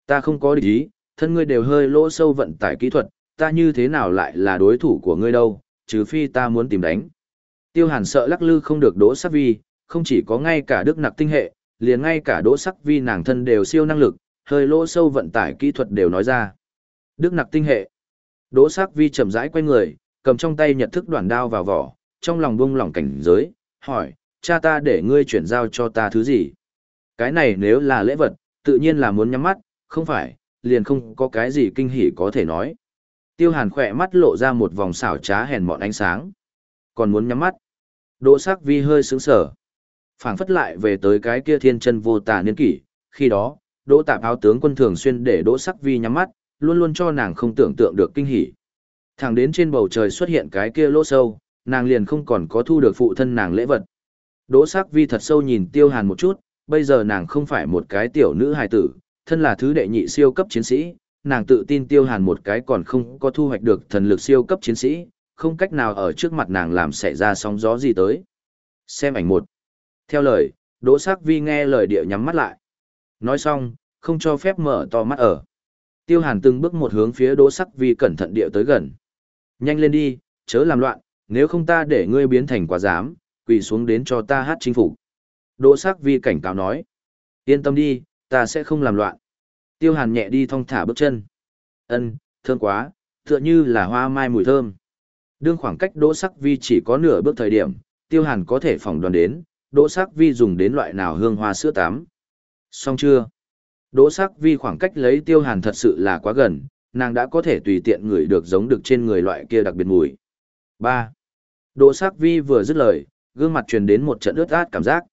Ta không có địch ý, thân ngươi đều hơi lỗ sâu vận tải kỹ thuật, ta như thế nào lại là đối thủ của ngươi đâu, trừ phi ta muốn tìm đánh. Tiêu hàn sợ lắc lư không được đỗ sắc vi, không chỉ có ngay cả đức nặc tinh hệ, liền ngay cả đỗ sắc vi nàng thân đều siêu năng lực, hơi lỗ sâu vận tải kỹ thuật đều nói ra. Đức nặc tinh hệ. Đỗ sắc vi chậm rãi quay người, cầm trong tay nhật thức đoạn đao vào vỏ, trong lòng buông lỏng cảnh giới, hỏi, cha ta để ngươi chuyển giao cho ta thứ gì? Cái này nếu là lễ vật, tự nhiên là muốn nhắm mắt, không phải, liền không có cái gì kinh hỉ có thể nói. Tiêu hàn khỏe mắt lộ ra một vòng xảo trá hèn mọn ánh sáng. Còn muốn nhắm mắt. Đỗ sắc vi hơi sướng sở. phảng phất lại về tới cái kia thiên chân vô tà niên kỷ, khi đó, đỗ tạp áo tướng quân thường xuyên để đỗ sắc vi nhắm mắt, luôn luôn cho nàng không tưởng tượng được kinh hỉ. Thẳng đến trên bầu trời xuất hiện cái kia lỗ sâu, nàng liền không còn có thu được phụ thân nàng lễ vật. Đỗ sắc vi thật sâu nhìn tiêu hàn một chút, bây giờ nàng không phải một cái tiểu nữ hài tử, thân là thứ đệ nhị siêu cấp chiến sĩ, nàng tự tin tiêu hàn một cái còn không có thu hoạch được thần lực siêu cấp chiến sĩ, không cách nào ở trước mặt nàng làm xảy ra sóng gió gì tới. Xem ảnh một. Theo lời, Đỗ Sắc Vi nghe lời địa nhắm mắt lại. Nói xong, không cho phép mở to mắt ở. Tiêu Hàn từng bước một hướng phía Đỗ Sắc Vi cẩn thận địa tới gần. Nhanh lên đi, chớ làm loạn, nếu không ta để ngươi biến thành quả giám, quỳ xuống đến cho ta hát chính phủ. Đỗ Sắc Vi cảnh cáo nói. Yên tâm đi, ta sẽ không làm loạn. Tiêu Hàn nhẹ đi thong thả bước chân. Ân, thơm quá, tựa như là hoa mai mùi thơm. Đương khoảng cách Đỗ Sắc Vi chỉ có nửa bước thời điểm, Tiêu Hàn có thể phỏng đoán đến, Đỗ Sắc Vi dùng đến loại nào hương hoa sữa tắm. Xong chưa? Đỗ Sắc Vi khoảng cách lấy Tiêu Hàn thật sự là quá gần, nàng đã có thể tùy tiện ngửi được giống được trên người loại kia đặc biệt mùi. 3. Đỗ Sắc Vi vừa dứt lời, gương mặt truyền đến một trận ướt át cảm giác.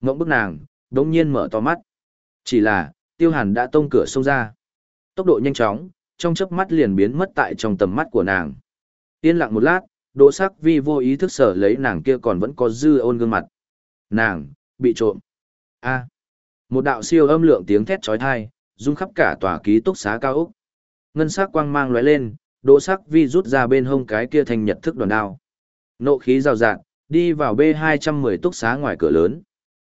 Ngỗng bức nàng, đống nhiên mở to mắt. Chỉ là, Tiêu Hàn đã tông cửa xông ra. Tốc độ nhanh chóng, trong chớp mắt liền biến mất tại trong tầm mắt của nàng. Yên lặng một lát, Đỗ Sắc Vi vô ý thức sở lấy nàng kia còn vẫn có dư ôn gương mặt. Nàng, bị trộm. A. Một đạo siêu âm lượng tiếng thét chói tai, rung khắp cả tòa ký túc xá cao ốc. Ngân sắc quang mang lóe lên, Đỗ Sắc Vi rút ra bên hông cái kia thành nhật thức đoàn đao. Nộ khí rào rạng, đi vào B210 túc xá ngoài cửa lớn.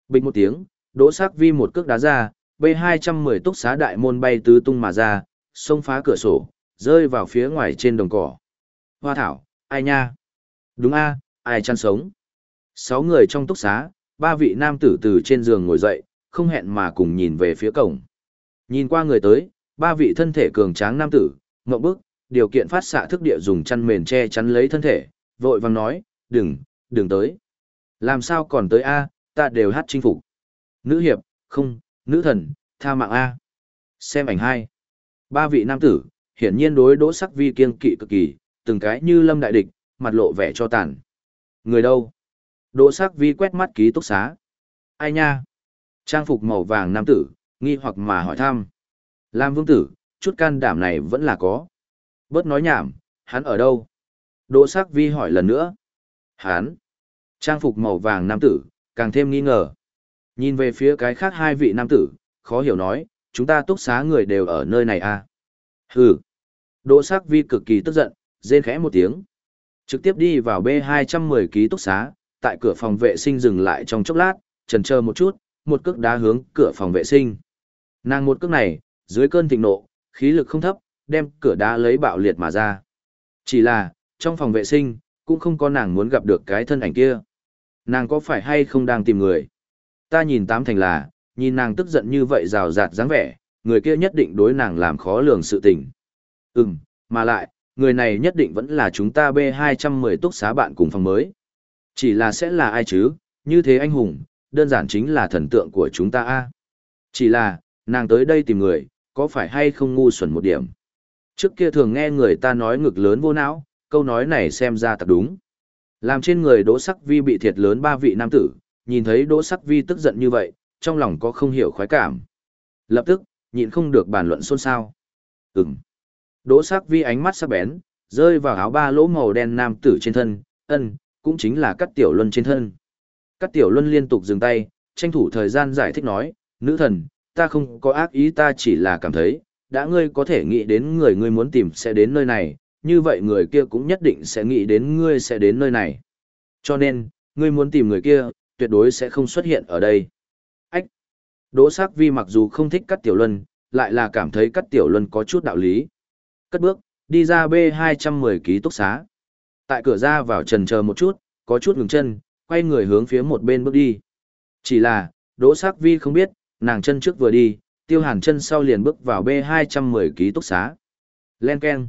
Bình một tiếng, Đỗ Sắc Vi một cước đá ra, B210 túc xá đại môn bay tứ tung mà ra, xông phá cửa sổ, rơi vào phía ngoài trên đồng cỏ. Hoa thảo, ai nha? Đúng a, ai chăn sống? Sáu người trong túc xá, ba vị nam tử từ trên giường ngồi dậy, không hẹn mà cùng nhìn về phía cổng. Nhìn qua người tới, ba vị thân thể cường tráng nam tử, ngậm bức, điều kiện phát xạ thức địa dùng chăn mền che chắn lấy thân thể, vội vàng nói, đừng, đừng tới. Làm sao còn tới A, ta đều hát chinh phục. Nữ hiệp, không, nữ thần, tha mạng A. Xem ảnh hai. Ba vị nam tử, hiển nhiên đối đỗ sắc vi kiên kỵ cực kỳ, từng cái như lâm đại địch, mặt lộ vẻ cho tàn. Người đâu? Đỗ sắc vi quét mắt ký túc xá. Ai nha? Trang phục màu vàng nam tử, nghi hoặc mà hỏi thăm. Lam vương tử, chút can đảm này vẫn là có. Bớt nói nhảm, hắn ở đâu? Đỗ sắc vi hỏi lần nữa. Hán, Trang phục màu vàng nam tử, càng thêm nghi ngờ. Nhìn về phía cái khác hai vị nam tử, khó hiểu nói, chúng ta túc xá người đều ở nơi này à? Hừ. Đỗ sắc vi cực kỳ tức giận, rên khẽ một tiếng. Trực tiếp đi vào B210 ký túc xá, tại cửa phòng vệ sinh dừng lại trong chốc lát, chần chờ một chút, một cước đá hướng cửa phòng vệ sinh. Nàng một cước này, dưới cơn thịnh nộ, khí lực không thấp, đem cửa đá lấy bạo liệt mà ra. Chỉ là, trong phòng vệ sinh, cũng không có nàng muốn gặp được cái thân ảnh kia. Nàng có phải hay không đang tìm người? Ta nhìn tám thành là, nhìn nàng tức giận như vậy rào rạt dáng vẻ, người kia nhất định đối nàng làm khó lường sự tình. Ừm, mà lại, người này nhất định vẫn là chúng ta B210 túc xá bạn cùng phòng mới. Chỉ là sẽ là ai chứ, như thế anh hùng, đơn giản chính là thần tượng của chúng ta a. Chỉ là, nàng tới đây tìm người, có phải hay không ngu xuẩn một điểm. Trước kia thường nghe người ta nói ngực lớn vô não, câu nói này xem ra thật đúng. Làm trên người Đỗ Sắc Vi bị thiệt lớn ba vị nam tử, nhìn thấy Đỗ Sắc Vi tức giận như vậy, trong lòng có không hiểu khoái cảm. Lập tức, nhịn không được bàn luận xôn xao. Ừm. Đỗ Sắc Vi ánh mắt sắc bén, rơi vào áo ba lỗ màu đen nam tử trên thân, ân, cũng chính là Cát Tiểu Luân trên thân. Cát Tiểu Luân liên tục dừng tay, tranh thủ thời gian giải thích nói, nữ thần, ta không có ác ý ta chỉ là cảm thấy, đã ngươi có thể nghĩ đến người ngươi muốn tìm sẽ đến nơi này, như vậy người kia cũng nhất định sẽ nghĩ đến ngươi sẽ đến nơi này. Cho nên, ngươi muốn tìm người kia, tuyệt đối sẽ không xuất hiện ở đây. Ách! Đỗ Sắc Vi mặc dù không thích Cát Tiểu Luân, lại là cảm thấy Cát Tiểu Luân có chút đạo lý. Cất bước, đi ra B210 ký túc xá. Tại cửa ra vào trần chờ một chút, có chút ngừng chân, quay người hướng phía một bên bước đi. Chỉ là, Đỗ Sắc Vi không biết, nàng chân trước vừa đi, Tiêu Hàn chân sau liền bước vào B210 ký túc xá. Len Ken.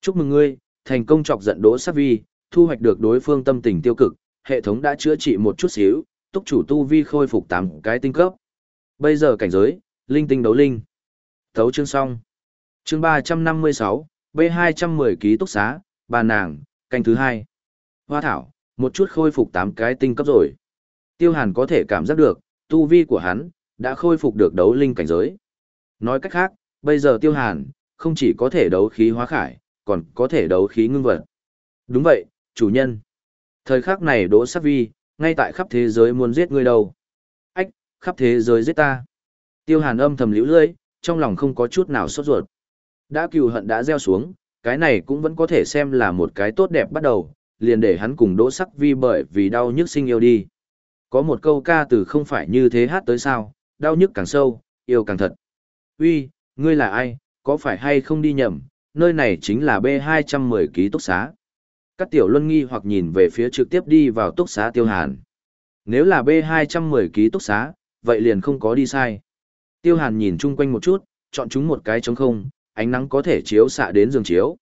Chúc mừng ngươi, thành công chọc giận Đỗ Sắc Vi, thu hoạch được đối phương tâm tình tiêu cực, hệ thống đã chữa trị một chút xíu, túc chủ tu vi khôi phục 8 cái tinh cấp. Bây giờ cảnh giới, linh tinh đấu linh. Thấu chương xong. Chương 356, B210 ký túc xá, bà nàng, canh thứ hai. Hoa thảo, một chút khôi phục 8 cái tinh cấp rồi. Tiêu Hàn có thể cảm giác được, tu vi của hắn, đã khôi phục được đấu linh cảnh giới. Nói cách khác, bây giờ Tiêu Hàn, không chỉ có thể đấu khí hóa khải, còn có thể đấu khí ngưng vật. Đúng vậy, chủ nhân. Thời khắc này Đỗ Sắc Vi, ngay tại khắp thế giới muốn giết ngươi đâu. Ách, khắp thế giới giết ta. Tiêu Hàn âm thầm liễu lưỡi, trong lòng không có chút nào sốt ruột. Đã cừu hận đã gieo xuống, cái này cũng vẫn có thể xem là một cái tốt đẹp bắt đầu, liền để hắn cùng Đỗ Sắc Vi bởi vì đau nhức sinh yêu đi. Có một câu ca từ không phải như thế hát tới sao, đau nhức càng sâu, yêu càng thật. Uy, ngươi là ai, có phải hay không đi nhầm, nơi này chính là B210 ký túc xá. Các tiểu luân nghi hoặc nhìn về phía trực tiếp đi vào túc xá tiêu hàn. Nếu là B210 ký túc xá, vậy liền không có đi sai. Tiêu hàn nhìn chung quanh một chút, chọn chúng một cái trống không, ánh nắng có thể chiếu xạ đến giường chiếu.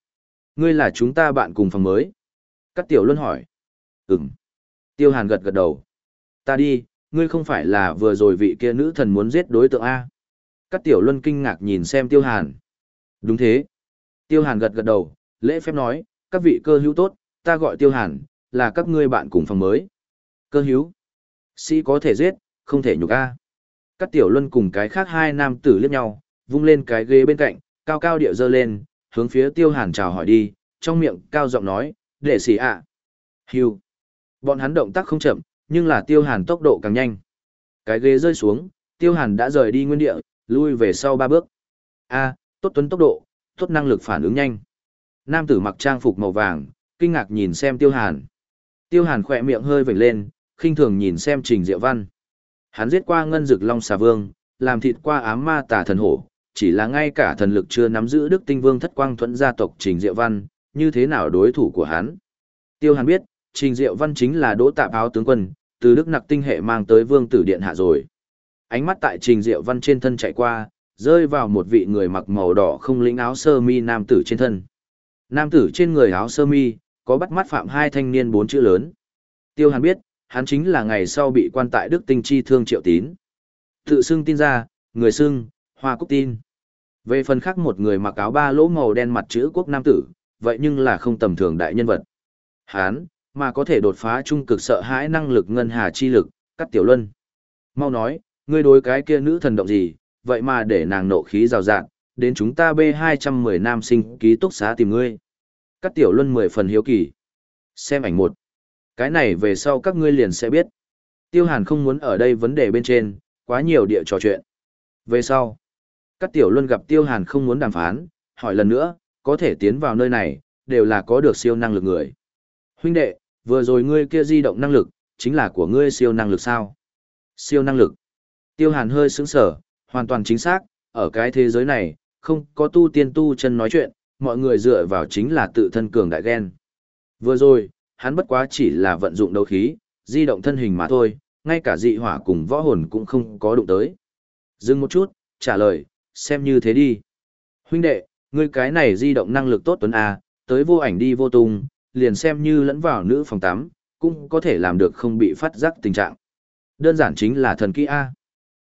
Ngươi là chúng ta bạn cùng phòng mới. Cát Tiểu Luân hỏi. Ừm. Tiêu Hàn gật gật đầu. Ta đi, ngươi không phải là vừa rồi vị kia nữ thần muốn giết đối tượng A. Cát Tiểu Luân kinh ngạc nhìn xem Tiêu Hàn. Đúng thế. Tiêu Hàn gật gật đầu, lễ phép nói, các vị cơ hữu tốt, ta gọi Tiêu Hàn, là các ngươi bạn cùng phòng mới. Cơ hữu. Sĩ có thể giết, không thể nhục A. Các Tiểu Luân cùng cái khác hai nam tử liếc nhau, vung lên cái ghế bên cạnh, cao cao điệu dơ lên, hướng phía Tiêu Hàn chào hỏi đi, trong miệng cao giọng nói, để sĩ ạ. À. Bọn hắn động tác không chậm, nhưng là Tiêu Hàn tốc độ càng nhanh. Cái ghế rơi xuống, Tiêu Hàn đã rời đi nguyên địa, lui về sau ba bước. A, tốt tuấn tốc độ, tốt năng lực phản ứng nhanh. Nam tử mặc trang phục màu vàng, kinh ngạc nhìn xem Tiêu Hàn. Tiêu Hàn khỏe miệng hơi vểnh lên, khinh thường nhìn xem Trình Diệu Văn. Hắn giết qua ngân dực long xà vương, làm thịt qua ám ma tà thần hổ, chỉ là ngay cả thần lực chưa nắm giữ Đức Tinh Vương thất quang thuẫn gia tộc Trình Diệu Văn, như thế nào đối thủ của hắn. Tiêu Hàn biết, Trình Diệu Văn chính là đỗ tạp áo tướng quân, từ Đức Nặc tinh hệ mang tới Vương tử điện hạ rồi. Ánh mắt tại Trình Diệu Văn trên thân chạy qua, rơi vào một vị người mặc màu đỏ không lĩnh áo sơ mi nam tử trên thân. Nam tử trên người áo sơ mi, có bắt mắt phạm hai thanh niên bốn chữ lớn. Tiêu Hàn biết, hắn chính là ngày sau bị quan tại Đức Tinh Chi thương triệu tín. Tự xưng tin ra, người xưng, hoa cúc tin. Về phần khác một người mặc áo ba lỗ màu đen mặt chữ quốc nam tử, vậy nhưng là không tầm thường đại nhân vật. Hán, mà có thể đột phá trung cực sợ hãi năng lực ngân hà chi lực, cắt tiểu luân. Mau nói, ngươi đối cái kia nữ thần động gì, vậy mà để nàng nộ khí rào rạt, đến chúng ta B210 nam sinh ký túc xá tìm ngươi. Cắt tiểu luân mười phần hiếu kỳ. Xem ảnh một. Cái này về sau các ngươi liền sẽ biết. Tiêu hàn không muốn ở đây vấn đề bên trên, quá nhiều địa trò chuyện. Về sau, các tiểu luân gặp tiêu hàn không muốn đàm phán, hỏi lần nữa, có thể tiến vào nơi này, đều là có được siêu năng lực người. Huynh đệ, vừa rồi ngươi kia di động năng lực, chính là của ngươi siêu năng lực sao? Siêu năng lực. Tiêu hàn hơi sững sờ hoàn toàn chính xác, ở cái thế giới này, không có tu tiên tu chân nói chuyện, mọi người dựa vào chính là tự thân cường đại ghen. Vừa rồi, hắn bất quá chỉ là vận dụng đấu khí, di động thân hình mà thôi, ngay cả dị hỏa cùng võ hồn cũng không có đụng tới. Dừng một chút, trả lời, xem như thế đi. Huynh đệ, ngươi cái này di động năng lực tốt tuấn A, tới vô ảnh đi vô tung, liền xem như lẫn vào nữ phòng tắm, cũng có thể làm được không bị phát giác tình trạng. Đơn giản chính là thần kỹ A.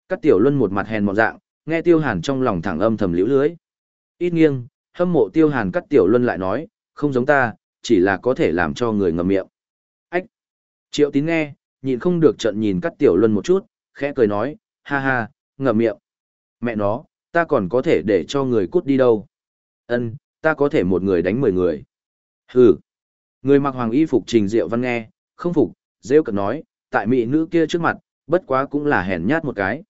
Cát tiểu luân một mặt hèn một dạng, nghe tiêu hàn trong lòng thẳng âm thầm liễu lưới. Ít nghiêng, hâm mộ tiêu hàn cắt tiểu luân lại nói, không giống ta, chỉ là có thể làm cho người ngậm miệng. Ách! Triệu tín nghe, nhìn không được trận nhìn cắt tiểu luân một chút, khẽ cười nói, ha ha, ngậm miệng. Mẹ nó, ta còn có thể để cho người cút đi đâu. Ân, ta có thể một người đánh mười người. Hừ. Người mặc hoàng y phục trình diệu văn nghe, không phục, rêu cật nói, tại mỹ nữ kia trước mặt, bất quá cũng là hèn nhát một cái.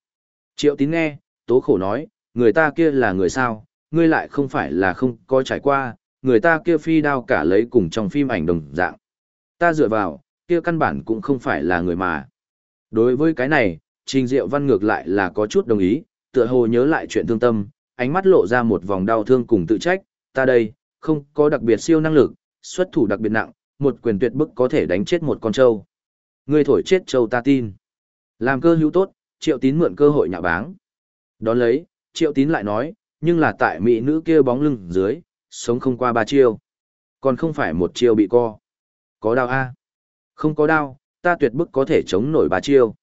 Triệu tín nghe, tố khổ nói, người ta kia là người sao, ngươi lại không phải là không có trải qua, người ta kia phi đao cả lấy cùng trong phim ảnh đồng dạng. Ta dựa vào, kia căn bản cũng không phải là người mà. Đối với cái này, Trình Diệu Văn ngược lại là có chút đồng ý, tựa hồ nhớ lại chuyện thương tâm, ánh mắt lộ ra một vòng đau thương cùng tự trách, ta đây, không có đặc biệt siêu năng lực, xuất thủ đặc biệt nặng, một quyền tuyệt bức có thể đánh chết một con trâu. Ngươi thổi chết trâu ta tin. Làm cơ hữu tốt, triệu tín mượn cơ hội nhạ báng. Đón lấy, triệu tín lại nói, nhưng là tại mỹ nữ kia bóng lưng dưới, sống không qua ba chiêu. Còn không phải một chiêu bị co. Có đau a Không có đau, ta tuyệt bức có thể chống nổi ba chiêu.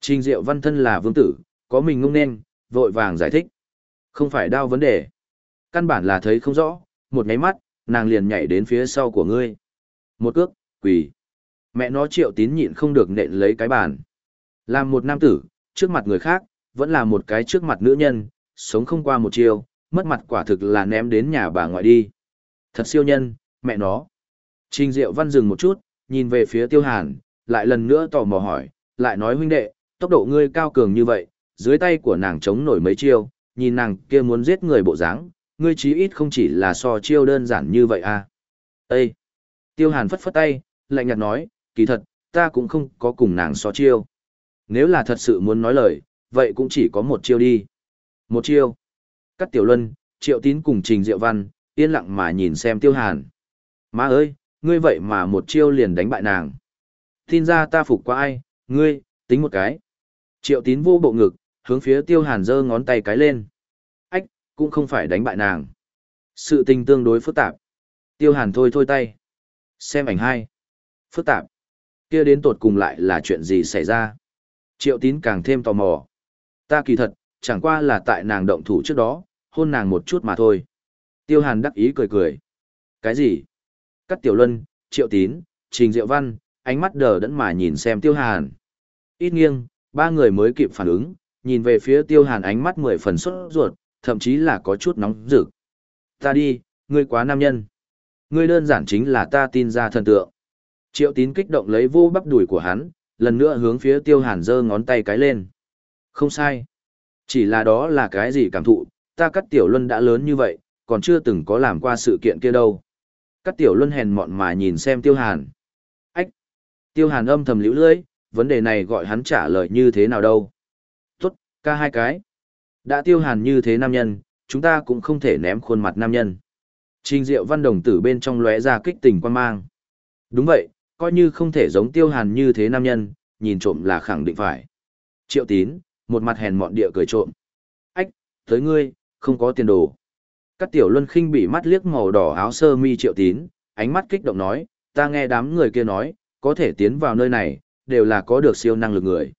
Trình diệu văn thân là vương tử, có mình ngông nên, vội vàng giải thích. Không phải đau vấn đề. Căn bản là thấy không rõ, một nháy mắt, nàng liền nhảy đến phía sau của ngươi. Một cước, quỳ. Mẹ nó triệu tín nhịn không được nện lấy cái bàn. Làm một nam tử, trước mặt người khác, vẫn là một cái trước mặt nữ nhân, sống không qua một chiều, mất mặt quả thực là ném đến nhà bà ngoại đi. Thật siêu nhân, mẹ nó. Trình Diệu Văn dừng một chút, nhìn về phía Tiêu Hàn, lại lần nữa tò mò hỏi, lại nói huynh đệ, tốc độ ngươi cao cường như vậy, dưới tay của nàng chống nổi mấy chiêu, nhìn nàng kia muốn giết người bộ dáng, ngươi chí ít không chỉ là so chiêu đơn giản như vậy à. Ê! Tiêu Hàn phất phất tay, lạnh nhạt nói, kỳ thật, ta cũng không có cùng nàng so chiêu. Nếu là thật sự muốn nói lời, vậy cũng chỉ có một chiêu đi. Một chiêu. Cắt tiểu luân, triệu tín cùng trình diệu văn, yên lặng mà nhìn xem tiêu hàn. Má ơi, ngươi vậy mà một chiêu liền đánh bại nàng. Tin ra ta phục qua ai, ngươi, tính một cái. Triệu tín vô bộ ngực, hướng phía tiêu hàn giơ ngón tay cái lên. Ách, cũng không phải đánh bại nàng. Sự tình tương đối phức tạp. Tiêu hàn thôi thôi tay. Xem ảnh hai. Phức tạp. Kia đến tột cùng lại là chuyện gì xảy ra? Triệu tín càng thêm tò mò. Ta kỳ thật, chẳng qua là tại nàng động thủ trước đó, hôn nàng một chút mà thôi. Tiêu hàn đắc ý cười cười. Cái gì? Cắt tiểu luân, triệu tín, trình diệu văn, ánh mắt đờ đẫn mà nhìn xem tiêu hàn. Ít nghiêng, ba người mới kịp phản ứng, nhìn về phía tiêu hàn ánh mắt mười phần sốt ruột, thậm chí là có chút nóng rực. Ta đi, ngươi quá nam nhân. Ngươi đơn giản chính là ta tin ra thần tượng. Triệu tín kích động lấy vô bắp đùi của hắn, lần nữa hướng phía tiêu hàn giơ ngón tay cái lên. Không sai. Chỉ là đó là cái gì cảm thụ, ta cắt tiểu luân đã lớn như vậy, còn chưa từng có làm qua sự kiện kia đâu. Cắt tiểu luân hèn mọn mà nhìn xem tiêu hàn. Ách! Tiêu hàn âm thầm liễu lưỡi, vấn đề này gọi hắn trả lời như thế nào đâu. Tốt, ca hai cái. Đã tiêu hàn như thế nam nhân, chúng ta cũng không thể ném khuôn mặt nam nhân. Trình diệu văn đồng tử bên trong lóe ra kích tình quan mang. Đúng vậy, coi như không thể giống tiêu hàn như thế nam nhân, nhìn trộm là khẳng định phải. Triệu tín, một mặt hèn mọn địa cười trộm. Ách, tới ngươi, không có tiền đồ. Các tiểu luân khinh bị mắt liếc màu đỏ áo sơ mi triệu tín, ánh mắt kích động nói, ta nghe đám người kia nói, có thể tiến vào nơi này, đều là có được siêu năng lực người.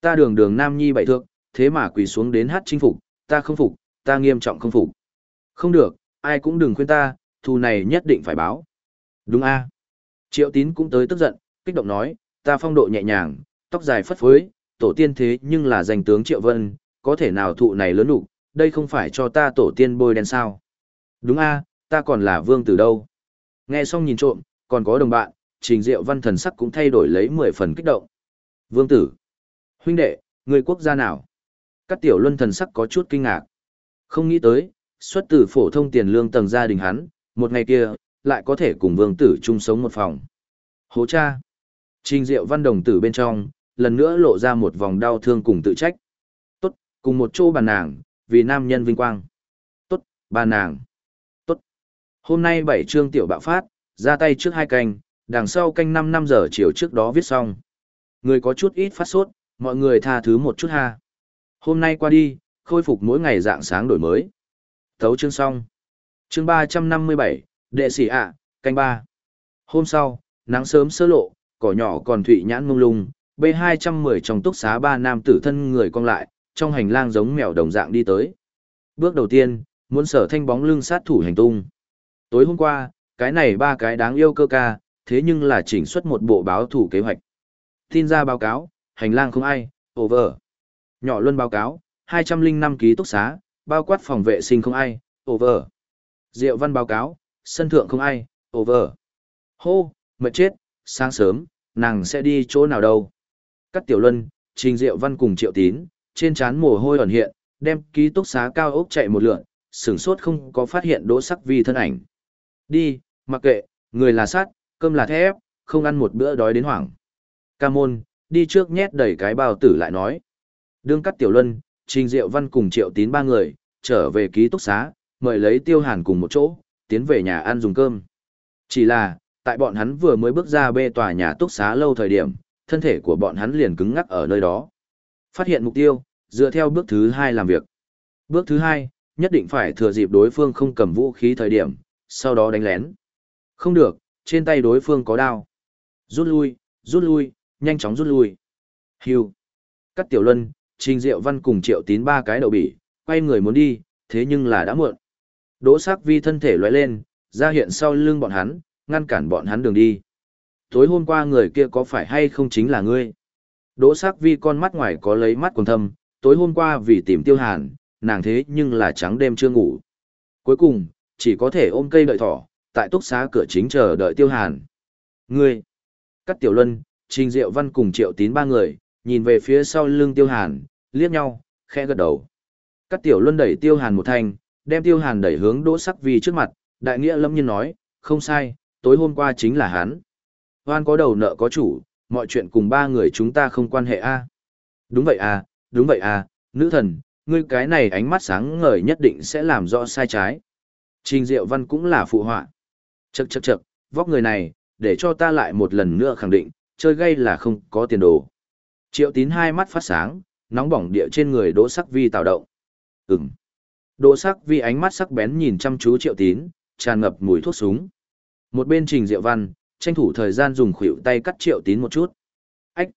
Ta đường đường nam nhi bảy thước, thế mà quỳ xuống đến hát chinh phục, ta không phục, ta nghiêm trọng không phục. Không được, ai cũng đừng khuyên ta, thù này nhất định phải báo. Đúng a Triệu tín cũng tới tức giận, kích động nói, ta phong độ nhẹ nhàng, tóc dài phất phới, tổ tiên thế nhưng là danh tướng Triệu Vân, có thể nào thụ này lớn đủ, đây không phải cho ta tổ tiên bôi đen sao. Đúng a ta còn là vương từ đâu. Nghe xong nhìn trộm, còn có đồng bạn, trình diệu văn thần sắc cũng thay đổi lấy 10 phần kích động. Vương tử, huynh đệ, người quốc gia nào? Các tiểu luân thần sắc có chút kinh ngạc. Không nghĩ tới, xuất từ phổ thông tiền lương tầng gia đình hắn, một ngày kia, lại có thể cùng vương tử chung sống một phòng. Hố cha. Trình diệu văn đồng tử bên trong, lần nữa lộ ra một vòng đau thương cùng tự trách. Tốt, cùng một chỗ bàn nàng, vì nam nhân vinh quang. Tốt, bàn nàng. Tốt. Hôm nay bảy chương tiểu bạo phát, ra tay trước hai canh, đằng sau canh 5 năm giờ chiều trước đó viết xong. Người có chút ít phát sốt, mọi người tha thứ một chút ha. Hôm nay qua đi, khôi phục mỗi ngày dạng sáng đổi mới. Thấu chương xong. Chương 357, đệ sĩ ạ, canh ba. Hôm sau, nắng sớm sơ lộ, cỏ nhỏ còn thụy nhãn mông lung, B210 trong túc xá ba nam tử thân người cong lại, trong hành lang giống mèo đồng dạng đi tới. Bước đầu tiên, muốn sở thanh bóng lưng sát thủ hành tung. Tối hôm qua, cái này ba cái đáng yêu cơ ca, thế nhưng là chỉnh xuất một bộ báo thủ kế hoạch. Tin ra báo cáo, hành lang không ai, over. Nhỏ luân báo cáo, 205 ký túc xá, bao quát phòng vệ sinh không ai, over. Diệu văn báo cáo, sân thượng không ai, over. Hô, mệt chết, sáng sớm, nàng sẽ đi chỗ nào đâu. Cắt tiểu luân, trình diệu văn cùng triệu tín, trên trán mồ hôi ẩn hiện, đem ký túc xá cao ốc chạy một lượn, sửng sốt không có phát hiện đỗ sắc vi thân ảnh. Đi, mặc kệ, người là sát, cơm là thép, không ăn một bữa đói đến hoảng. Ca môn, đi trước nhét đẩy cái bao tử lại nói. Đương cắt tiểu luân, trình diệu văn cùng triệu tín ba người, trở về ký túc xá, mời lấy tiêu hàn cùng một chỗ, tiến về nhà ăn dùng cơm. Chỉ là, tại bọn hắn vừa mới bước ra bê tòa nhà túc xá lâu thời điểm, thân thể của bọn hắn liền cứng ngắc ở nơi đó. Phát hiện mục tiêu, dựa theo bước thứ hai làm việc. Bước thứ hai, nhất định phải thừa dịp đối phương không cầm vũ khí thời điểm, sau đó đánh lén. Không được, trên tay đối phương có đao. Rút lui, rút lui, nhanh chóng rút lui. Hưu. Cắt tiểu luân, trình diệu văn cùng triệu tín ba cái đầu bỉ, quay người muốn đi, thế nhưng là đã muộn. Đỗ sắc vi thân thể lóe lên, ra hiện sau lưng bọn hắn, ngăn cản bọn hắn đường đi. Tối hôm qua người kia có phải hay không chính là ngươi? Đỗ sắc vi con mắt ngoài có lấy mắt quần thâm, tối hôm qua vì tìm tiêu hàn, nàng thế nhưng là trắng đêm chưa ngủ. Cuối cùng, chỉ có thể ôm cây đợi thỏ, tại túc xá cửa chính chờ đợi tiêu hàn. Ngươi! Cắt tiểu luân, trình diệu văn cùng triệu tín ba người, nhìn về phía sau lưng tiêu hàn, liếc nhau, khẽ gật đầu. Cắt tiểu luân đẩy tiêu hàn một thanh, đem tiêu hàn đẩy hướng đỗ sắc vi trước mặt, đại nghĩa lâm nhiên nói, không sai, tối hôm qua chính là hắn. Hoan có đầu nợ có chủ, mọi chuyện cùng ba người chúng ta không quan hệ a. Đúng vậy à, đúng vậy à, nữ thần, ngươi cái này ánh mắt sáng ngời nhất định sẽ làm rõ sai trái. Trình Diệu Văn cũng là phụ họa. Chậc chậc chậc, vóc người này, để cho ta lại một lần nữa khẳng định, chơi gây là không có tiền đồ. Triệu tín hai mắt phát sáng, nóng bỏng địa trên người đỗ sắc vi tạo động. ừng Đỗ sắc vi ánh mắt sắc bén nhìn chăm chú triệu tín, tràn ngập mùi thuốc súng. Một bên trình diệu văn, tranh thủ thời gian dùng khuỷu tay cắt triệu tín một chút. Ách!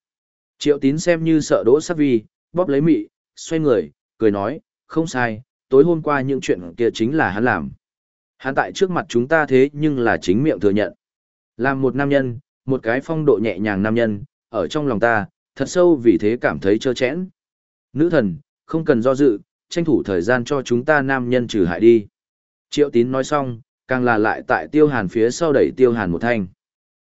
Triệu tín xem như sợ đỗ sắc vi, bóp lấy mị, xoay người, cười nói, không sai, tối hôm qua những chuyện kia chính là hắn làm. Hắn tại trước mặt chúng ta thế nhưng là chính miệng thừa nhận. Làm một nam nhân, một cái phong độ nhẹ nhàng nam nhân, ở trong lòng ta, thật sâu vì thế cảm thấy trơ chẽn. Nữ thần, không cần do dự, tranh thủ thời gian cho chúng ta nam nhân trừ hại đi. Triệu tín nói xong, càng là lại tại tiêu hàn phía sau đẩy tiêu hàn một thanh.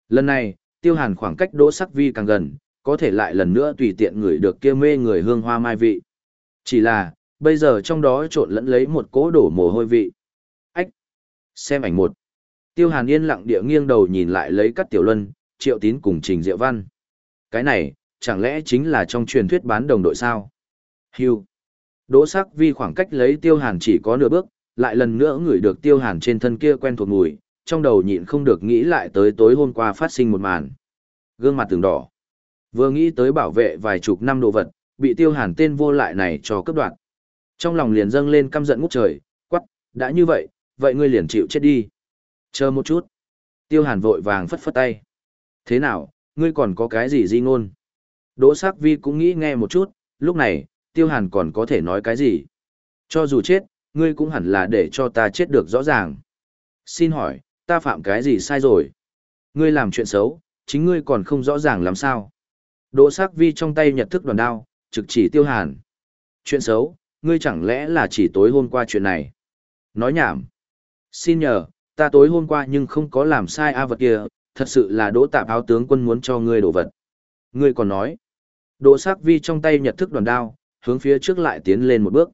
Lần này, tiêu hàn khoảng cách đỗ sắc vi càng gần, có thể lại lần nữa tùy tiện người được kia mê người hương hoa mai vị. Chỉ là, bây giờ trong đó trộn lẫn lấy một cỗ đổ mồ hôi vị. Ách! Xem ảnh một. Tiêu hàn yên lặng địa nghiêng đầu nhìn lại lấy cắt tiểu luân, triệu tín cùng trình diệu văn. Cái này, chẳng lẽ chính là trong truyền thuyết bán đồng đội sao? Hưu. Đỗ sắc vi khoảng cách lấy tiêu hàn chỉ có nửa bước, lại lần nữa ngửi được tiêu hàn trên thân kia quen thuộc mùi, trong đầu nhịn không được nghĩ lại tới tối hôm qua phát sinh một màn. Gương mặt từng đỏ. Vừa nghĩ tới bảo vệ vài chục năm đồ vật, bị tiêu hàn tên vô lại này cho cấp đoạn. Trong lòng liền dâng lên căm giận ngút trời, quắc, đã như vậy, vậy ngươi liền chịu chết đi. Chờ một chút. Tiêu hàn vội vàng phất phất tay. Thế nào, ngươi còn có cái gì di ngôn? Đỗ sắc vi cũng nghĩ nghe một chút, lúc này, tiêu hàn còn có thể nói cái gì? Cho dù chết, ngươi cũng hẳn là để cho ta chết được rõ ràng. Xin hỏi, ta phạm cái gì sai rồi? Ngươi làm chuyện xấu, chính ngươi còn không rõ ràng làm sao? Đỗ sắc vi trong tay nhật thức đoàn đao, trực chỉ tiêu hàn. Chuyện xấu, ngươi chẳng lẽ là chỉ tối hôm qua chuyện này? Nói nhảm. Xin nhờ, ta tối hôm qua nhưng không có làm sai a vật kia, thật sự là đỗ tạp áo tướng quân muốn cho ngươi đổ vật. Ngươi còn nói. Đỗ sắc vi trong tay nhật thức đoàn đao, hướng phía trước lại tiến lên một bước.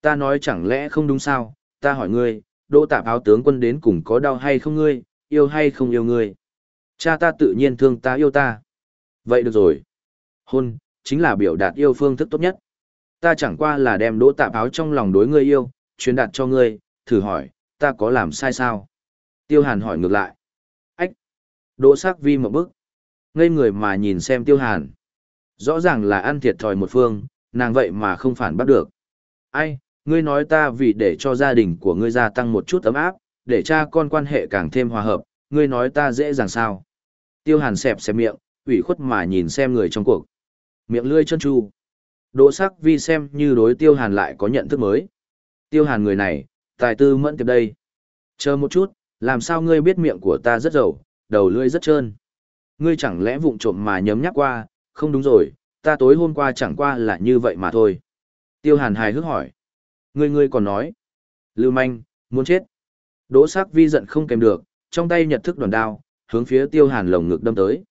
Ta nói chẳng lẽ không đúng sao, ta hỏi ngươi, đỗ tạp áo tướng quân đến cùng có đau hay không ngươi, yêu hay không yêu ngươi. Cha ta tự nhiên thương ta yêu ta. Vậy được rồi. Hôn, chính là biểu đạt yêu phương thức tốt nhất. Ta chẳng qua là đem đỗ tạp áo trong lòng đối ngươi yêu, truyền đạt cho ngươi, thử hỏi, ta có làm sai sao? Tiêu hàn hỏi ngược lại. Ách! Đỗ sắc vi một bức. Ngây người mà nhìn xem tiêu hàn. Rõ ràng là ăn thiệt thòi một phương, nàng vậy mà không phản bắt được. Ai, ngươi nói ta vì để cho gia đình của ngươi gia tăng một chút ấm áp, để cha con quan hệ càng thêm hòa hợp, ngươi nói ta dễ dàng sao? Tiêu hàn xẹp xẹp miệng, ủy khuất mà nhìn xem người trong cuộc. Miệng lươi chân chu. Đỗ sắc vi xem như đối tiêu hàn lại có nhận thức mới. Tiêu hàn người này, tài tư mẫn tiệp đây. Chờ một chút, làm sao ngươi biết miệng của ta rất dầu, đầu lưỡi rất trơn. Ngươi chẳng lẽ vụng trộm mà nhấm nhắc qua, không đúng rồi, ta tối hôm qua chẳng qua là như vậy mà thôi. Tiêu hàn hài hước hỏi. Ngươi ngươi còn nói. Lưu manh, muốn chết. Đỗ sắc vi giận không kèm được, trong tay nhật thức đoàn đao, hướng phía tiêu hàn lồng ngực đâm tới.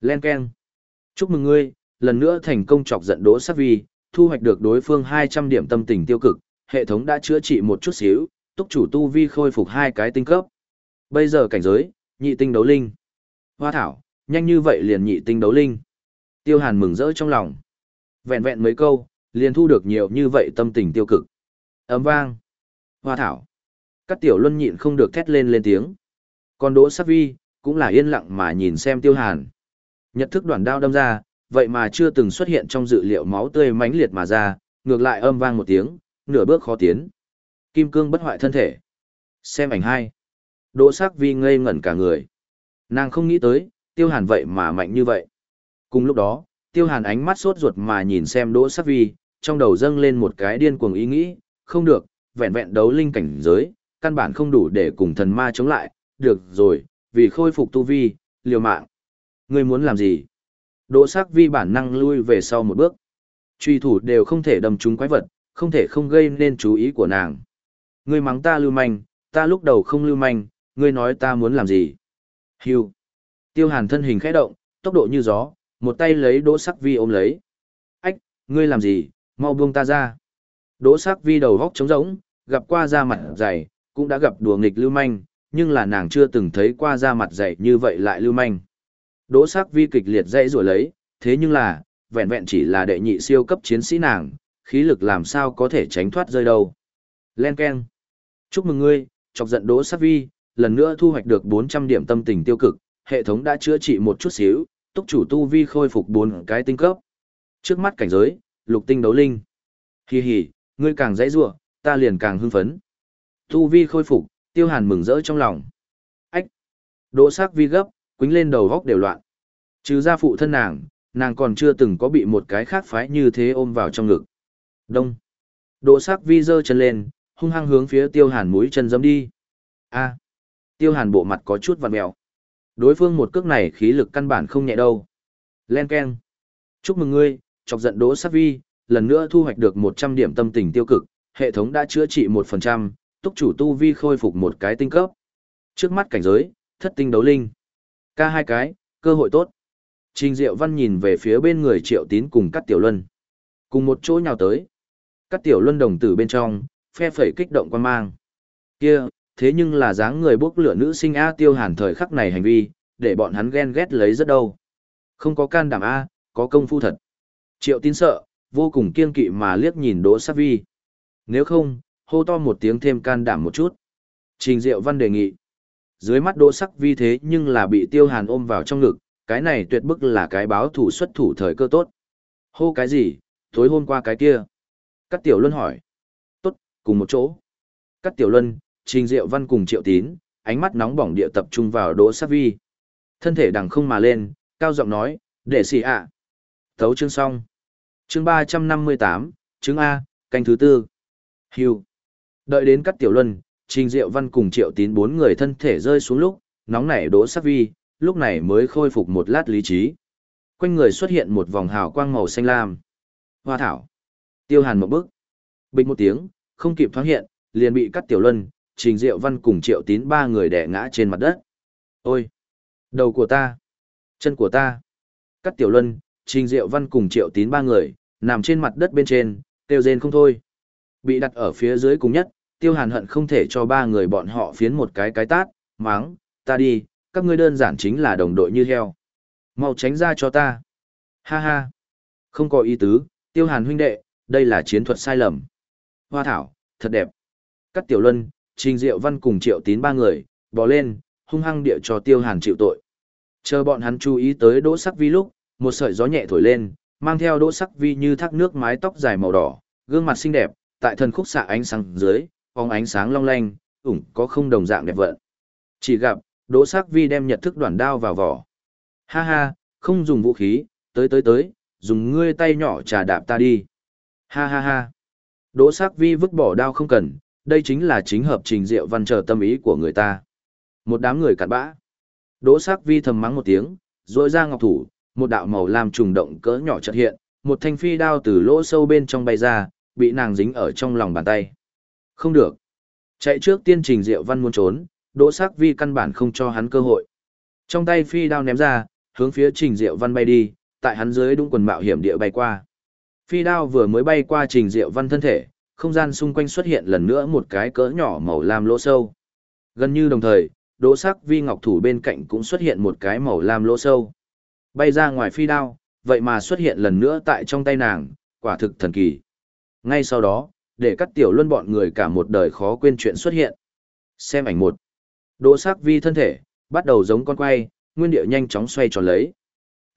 Len keng. Chúc mừng ngươi, lần nữa thành công chọc giận Đỗ Sắc Vi, thu hoạch được đối phương 200 điểm tâm tình tiêu cực, hệ thống đã chữa trị một chút xíu, túc chủ tu vi khôi phục hai cái tinh cấp. Bây giờ cảnh giới, nhị tinh đấu linh. Hoa thảo, nhanh như vậy liền nhị tinh đấu linh. Tiêu Hàn mừng rỡ trong lòng. Vẹn vẹn mấy câu, liền thu được nhiều như vậy tâm tình tiêu cực. Ấm vang. Hoa thảo. Các tiểu luân nhịn không được thét lên lên tiếng. Còn Đỗ Sắc Vi, cũng là yên lặng mà nhìn xem Tiêu Hàn. Nhật thức đoạn đao đâm ra, vậy mà chưa từng xuất hiện trong dự liệu máu tươi mãnh liệt mà ra, ngược lại âm vang một tiếng, nửa bước khó tiến. Kim cương bất hoại thân thể. Xem ảnh hai. Đỗ sắc vi ngây ngẩn cả người. Nàng không nghĩ tới, tiêu hàn vậy mà mạnh như vậy. Cùng lúc đó, tiêu hàn ánh mắt sốt ruột mà nhìn xem đỗ sắc vi, trong đầu dâng lên một cái điên cuồng ý nghĩ, không được, vẹn vẹn đấu linh cảnh giới, căn bản không đủ để cùng thần ma chống lại, được rồi, vì khôi phục tu vi, liều mạng. Ngươi muốn làm gì? Đỗ sắc vi bản năng lui về sau một bước. Truy thủ đều không thể đâm trúng quái vật, không thể không gây nên chú ý của nàng. Ngươi mắng ta lưu manh, ta lúc đầu không lưu manh, ngươi nói ta muốn làm gì? Hưu. Tiêu hàn thân hình khẽ động, tốc độ như gió, một tay lấy đỗ sắc vi ôm lấy. Ách, ngươi làm gì, mau buông ta ra. Đỗ sắc vi đầu góc trống rỗng, gặp qua da mặt dày, cũng đã gặp đùa nghịch lưu manh, nhưng là nàng chưa từng thấy qua da mặt dày như vậy lại lưu manh. Đỗ sắc vi kịch liệt dãy rồi lấy, thế nhưng là, vẹn vẹn chỉ là đệ nhị siêu cấp chiến sĩ nàng, khí lực làm sao có thể tránh thoát rơi đâu. Len Ken. Chúc mừng ngươi, chọc giận Đỗ sắc vi, lần nữa thu hoạch được 400 điểm tâm tình tiêu cực, hệ thống đã chữa trị một chút xíu, túc chủ tu vi khôi phục bốn cái tinh cấp. Trước mắt cảnh giới, lục tinh đấu linh. Hi hi, ngươi càng dãy rủa, ta liền càng hưng phấn. Tu vi khôi phục, tiêu hàn mừng rỡ trong lòng. Ách! Đỗ sắc vi gấp, quĩnh lên đầu góc đều loạn. Trừ ra phụ thân nàng, nàng còn chưa từng có bị một cái khác phái như thế ôm vào trong ngực. Đông. Đỗ sắc vi giơ chân lên, hung hăng hướng phía tiêu hàn mũi chân dẫm đi. A. Tiêu hàn bộ mặt có chút vặn mèo. Đối phương một cước này khí lực căn bản không nhẹ đâu. Len keng. Chúc mừng ngươi, chọc giận đỗ sắc vi, lần nữa thu hoạch được 100 điểm tâm tình tiêu cực, hệ thống đã chữa trị 1%, túc chủ tu vi khôi phục một cái tinh cấp. Trước mắt cảnh giới, thất tinh đấu linh. Ca hai cái, cơ hội tốt. Trình Diệu Văn nhìn về phía bên người Triệu Tín cùng Cát Tiểu Luân. Cùng một chỗ nhào tới. Cát Tiểu Luân đồng tử bên trong, phe phẩy kích động quan mang. Kia, thế nhưng là dáng người bốc lửa nữ sinh A tiêu hàn thời khắc này hành vi, để bọn hắn ghen ghét lấy rất đâu. Không có can đảm A, có công phu thật. Triệu Tín sợ, vô cùng kiên kỵ mà liếc nhìn Đỗ Sát Vi. Nếu không, hô to một tiếng thêm can đảm một chút. Trình Diệu Văn đề nghị. Dưới mắt Đỗ Sắc Vi thế nhưng là bị Tiêu Hàn ôm vào trong ngực, cái này tuyệt bức là cái báo thủ xuất thủ thời cơ tốt. Hô cái gì, tối hôm qua cái kia. cắt Tiểu Luân hỏi. Tốt, cùng một chỗ. cắt Tiểu Luân, Trình Diệu Văn cùng Triệu Tín, ánh mắt nóng bỏng địa tập trung vào Đỗ Sắc Vi. Thân thể đằng không mà lên, cao giọng nói, để xì ạ. À. Thấu chương xong. Chương ba trăm năm mươi tám, chương A, canh thứ tư. Hưu. Đợi đến cắt Tiểu Luân, Trình Diệu Văn cùng Triệu Tín bốn người thân thể rơi xuống lúc, nóng nảy Đỗ Sắc Vi, lúc này mới khôi phục một lát lý trí. Quanh người xuất hiện một vòng hào quang màu xanh lam. Hoa thảo. Tiêu hàn một bước. Bình một tiếng, không kịp thoáng hiện, liền bị cắt tiểu luân, trình diệu văn cùng triệu tín ba người đè ngã trên mặt đất. Ôi! Đầu của ta! Chân của ta! Cắt tiểu luân, trình diệu văn cùng triệu tín ba người, nằm trên mặt đất bên trên, tiêu rên không thôi. Bị đặt ở phía dưới cùng nhất, tiêu hàn hận không thể cho ba người bọn họ phiến một cái cái tát, máng, ta đi, các ngươi đơn giản chính là đồng đội như heo. Mau tránh ra cho ta. Ha ha. Không có ý tứ, tiêu hàn huynh đệ, đây là chiến thuật sai lầm. Hoa thảo, thật đẹp. Cắt tiểu luân, trình diệu văn cùng triệu tín ba người, bò lên, hung hăng địa cho tiêu hàn chịu tội. Chờ bọn hắn chú ý tới đỗ sắc vi lúc, một sợi gió nhẹ thổi lên, mang theo đỗ sắc vi như thác nước mái tóc dài màu đỏ, gương mặt xinh đẹp, tại thần khúc xạ ánh sáng dưới, bóng ánh sáng long lanh, ủng có không đồng dạng đẹp vận. Chỉ gặp, Đỗ Sắc Vi đem nhật thức đoạn đao vào vỏ. Ha ha, không dùng vũ khí, tới tới tới, dùng ngươi tay nhỏ trà đạp ta đi. Ha ha ha. Đỗ Sắc Vi vứt bỏ đao không cần, đây chính là chính hợp trình diệu văn chờ tâm ý của người ta. Một đám người cặn bã. Đỗ Sắc Vi thầm mắng một tiếng, rỗi ra ngọc thủ, một đạo màu lam trùng động cỡ nhỏ chợt hiện, một thanh phi đao từ lỗ sâu bên trong bay ra, bị nàng dính ở trong lòng bàn tay. Không được. Chạy trước tiên trình diệu văn muốn trốn, Đỗ Sắc Vi căn bản không cho hắn cơ hội. Trong tay phi đao ném ra, hướng phía Trình Diệu Văn bay đi, tại hắn dưới đúng quần mạo hiểm địa bay qua. Phi đao vừa mới bay qua Trình Diệu Văn thân thể, không gian xung quanh xuất hiện lần nữa một cái cỡ nhỏ màu lam lỗ sâu. Gần như đồng thời, Đỗ Sắc Vi ngọc thủ bên cạnh cũng xuất hiện một cái màu lam lỗ sâu. Bay ra ngoài phi đao, vậy mà xuất hiện lần nữa tại trong tay nàng, quả thực thần kỳ. Ngay sau đó, để cắt tiểu luân bọn người cả một đời khó quên chuyện xuất hiện. Xem ảnh một. Đỗ sắc vi thân thể, bắt đầu giống con quay, nguyên điệu nhanh chóng xoay tròn lấy.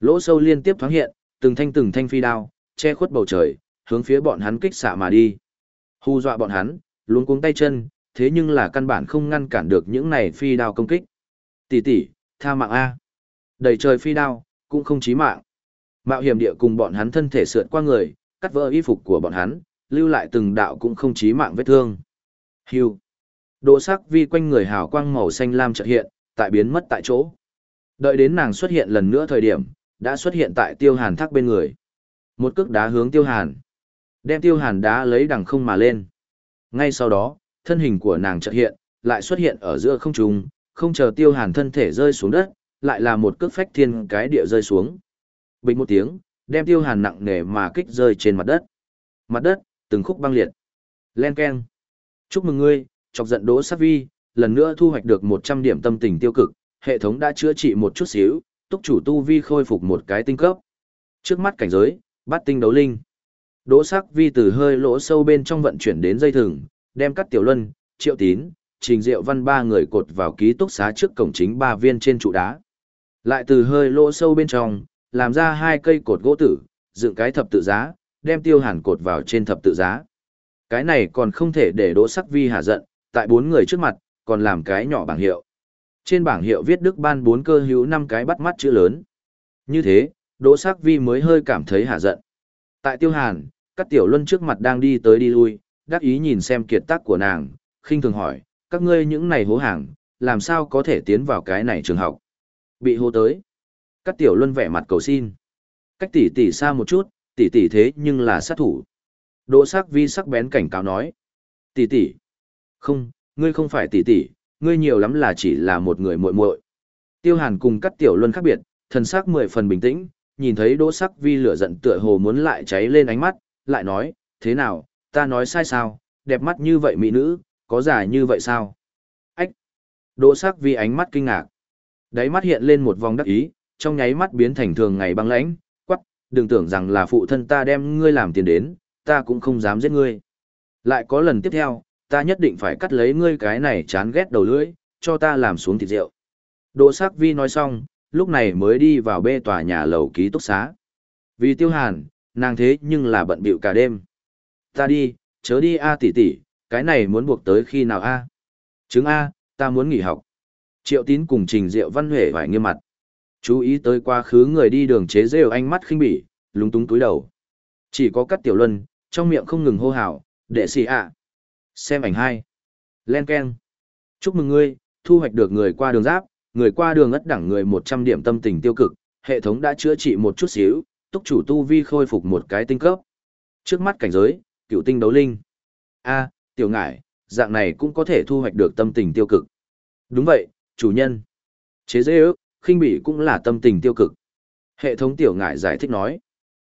Lỗ sâu liên tiếp thoáng hiện, từng thanh từng thanh phi đao, che khuất bầu trời, hướng phía bọn hắn kích xạ mà đi. Hù dọa bọn hắn, luống cuống tay chân, thế nhưng là căn bản không ngăn cản được những này phi đao công kích. Tỷ tỷ, tha mạng A. Đầy trời phi đao, cũng không chí mạng. Mạo hiểm địa cùng bọn hắn thân thể sượt qua người, cắt vỡ y phục của bọn hắn, lưu lại từng đạo cũng không chí mạng vết thương. Hưu. Đỗ sắc vi quanh người hào quang màu xanh lam chợt hiện, tại biến mất tại chỗ. Đợi đến nàng xuất hiện lần nữa thời điểm, đã xuất hiện tại tiêu hàn thác bên người. Một cước đá hướng tiêu hàn. Đem tiêu hàn đá lấy đằng không mà lên. Ngay sau đó, thân hình của nàng chợt hiện, lại xuất hiện ở giữa không trung, không chờ tiêu hàn thân thể rơi xuống đất, lại là một cước phách thiên cái địa rơi xuống. Bình một tiếng, đem tiêu hàn nặng nề mà kích rơi trên mặt đất. Mặt đất, từng khúc băng liệt. Len keng. Chúc mừng ngươi, chọc giận Đỗ Sát Vi, lần nữa thu hoạch được 100 điểm tâm tình tiêu cực, hệ thống đã chữa trị một chút xíu, túc chủ tu vi khôi phục một cái tinh cấp. Trước mắt cảnh giới, bát tinh đấu linh. Đỗ Sắc Vi từ hơi lỗ sâu bên trong vận chuyển đến dây thừng, đem cắt tiểu luân, triệu tín, trình diệu văn ba người cột vào ký túc xá trước cổng chính ba viên trên trụ đá. Lại từ hơi lỗ sâu bên trong, làm ra hai cây cột gỗ tử, dựng cái thập tự giá, đem tiêu hàn cột vào trên thập tự giá. Cái này còn không thể để đỗ sắc vi hạ giận, tại bốn người trước mặt, còn làm cái nhỏ bảng hiệu. Trên bảng hiệu viết Đức ban bốn cơ hữu năm cái bắt mắt chữ lớn. Như thế, Đỗ Sắc Vi mới hơi cảm thấy hạ giận. Tại Tiêu Hàn, các tiểu luân trước mặt đang đi tới đi lui, đắc ý nhìn xem kiệt tác của nàng, khinh thường hỏi, các ngươi những này hố hàng, làm sao có thể tiến vào cái này trường học? Bị hô tới. Các tiểu luân vẻ mặt cầu xin. Cách tỷ tỷ xa một chút, tỷ tỷ thế nhưng là sát thủ. Đỗ sắc vi sắc bén cảnh cáo nói. Tỷ tỷ. Không, ngươi không phải tỷ tỷ, ngươi nhiều lắm là chỉ là một người muội muội. Tiêu Hàn cùng các tiểu luân khác biệt, thần sắc mười phần bình tĩnh, nhìn thấy đỗ sắc vi lửa giận tựa hồ muốn lại cháy lên ánh mắt, lại nói, thế nào, ta nói sai sao, đẹp mắt như vậy mỹ nữ, có giả như vậy sao? Ách! Đỗ sắc vi ánh mắt kinh ngạc. Đáy mắt hiện lên một vòng đắc ý, trong nháy mắt biến thành thường ngày băng lãnh, quắc, đừng tưởng rằng là phụ thân ta đem ngươi làm tiền đến, ta cũng không dám giết ngươi. Lại có lần tiếp theo, ta nhất định phải cắt lấy ngươi cái này chán ghét đầu lưỡi, cho ta làm xuống thịt rượu. Đỗ sắc vi nói xong, lúc này mới đi vào bê tòa nhà lầu ký túc xá. Vì tiêu hàn, nàng thế nhưng là bận bịu cả đêm. Ta đi, chớ đi a tỷ tỷ, cái này muốn buộc tới khi nào a? Chứng a, ta muốn nghỉ học. Triệu tín cùng trình diệu văn huệ phải nghiêm mặt. Chú ý tới quá khứ người đi đường chế rêu ánh mắt khinh bỉ, lúng túng túi đầu. Chỉ có cắt tiểu luân, trong miệng không ngừng hô hào, đệ sĩ ạ. Xem ảnh hai. Len Ken. Chúc mừng ngươi, thu hoạch được người qua đường giáp, người qua đường ất đẳng người 100 điểm tâm tình tiêu cực, hệ thống đã chữa trị một chút xíu, túc chủ tu vi khôi phục một cái tinh cấp. Trước mắt cảnh giới, cựu tinh đấu linh. A, tiểu ngải, dạng này cũng có thể thu hoạch được tâm tình tiêu cực. Đúng vậy, chủ nhân. Chế dễ ước, khinh bỉ cũng là tâm tình tiêu cực. Hệ thống tiểu ngải giải thích nói.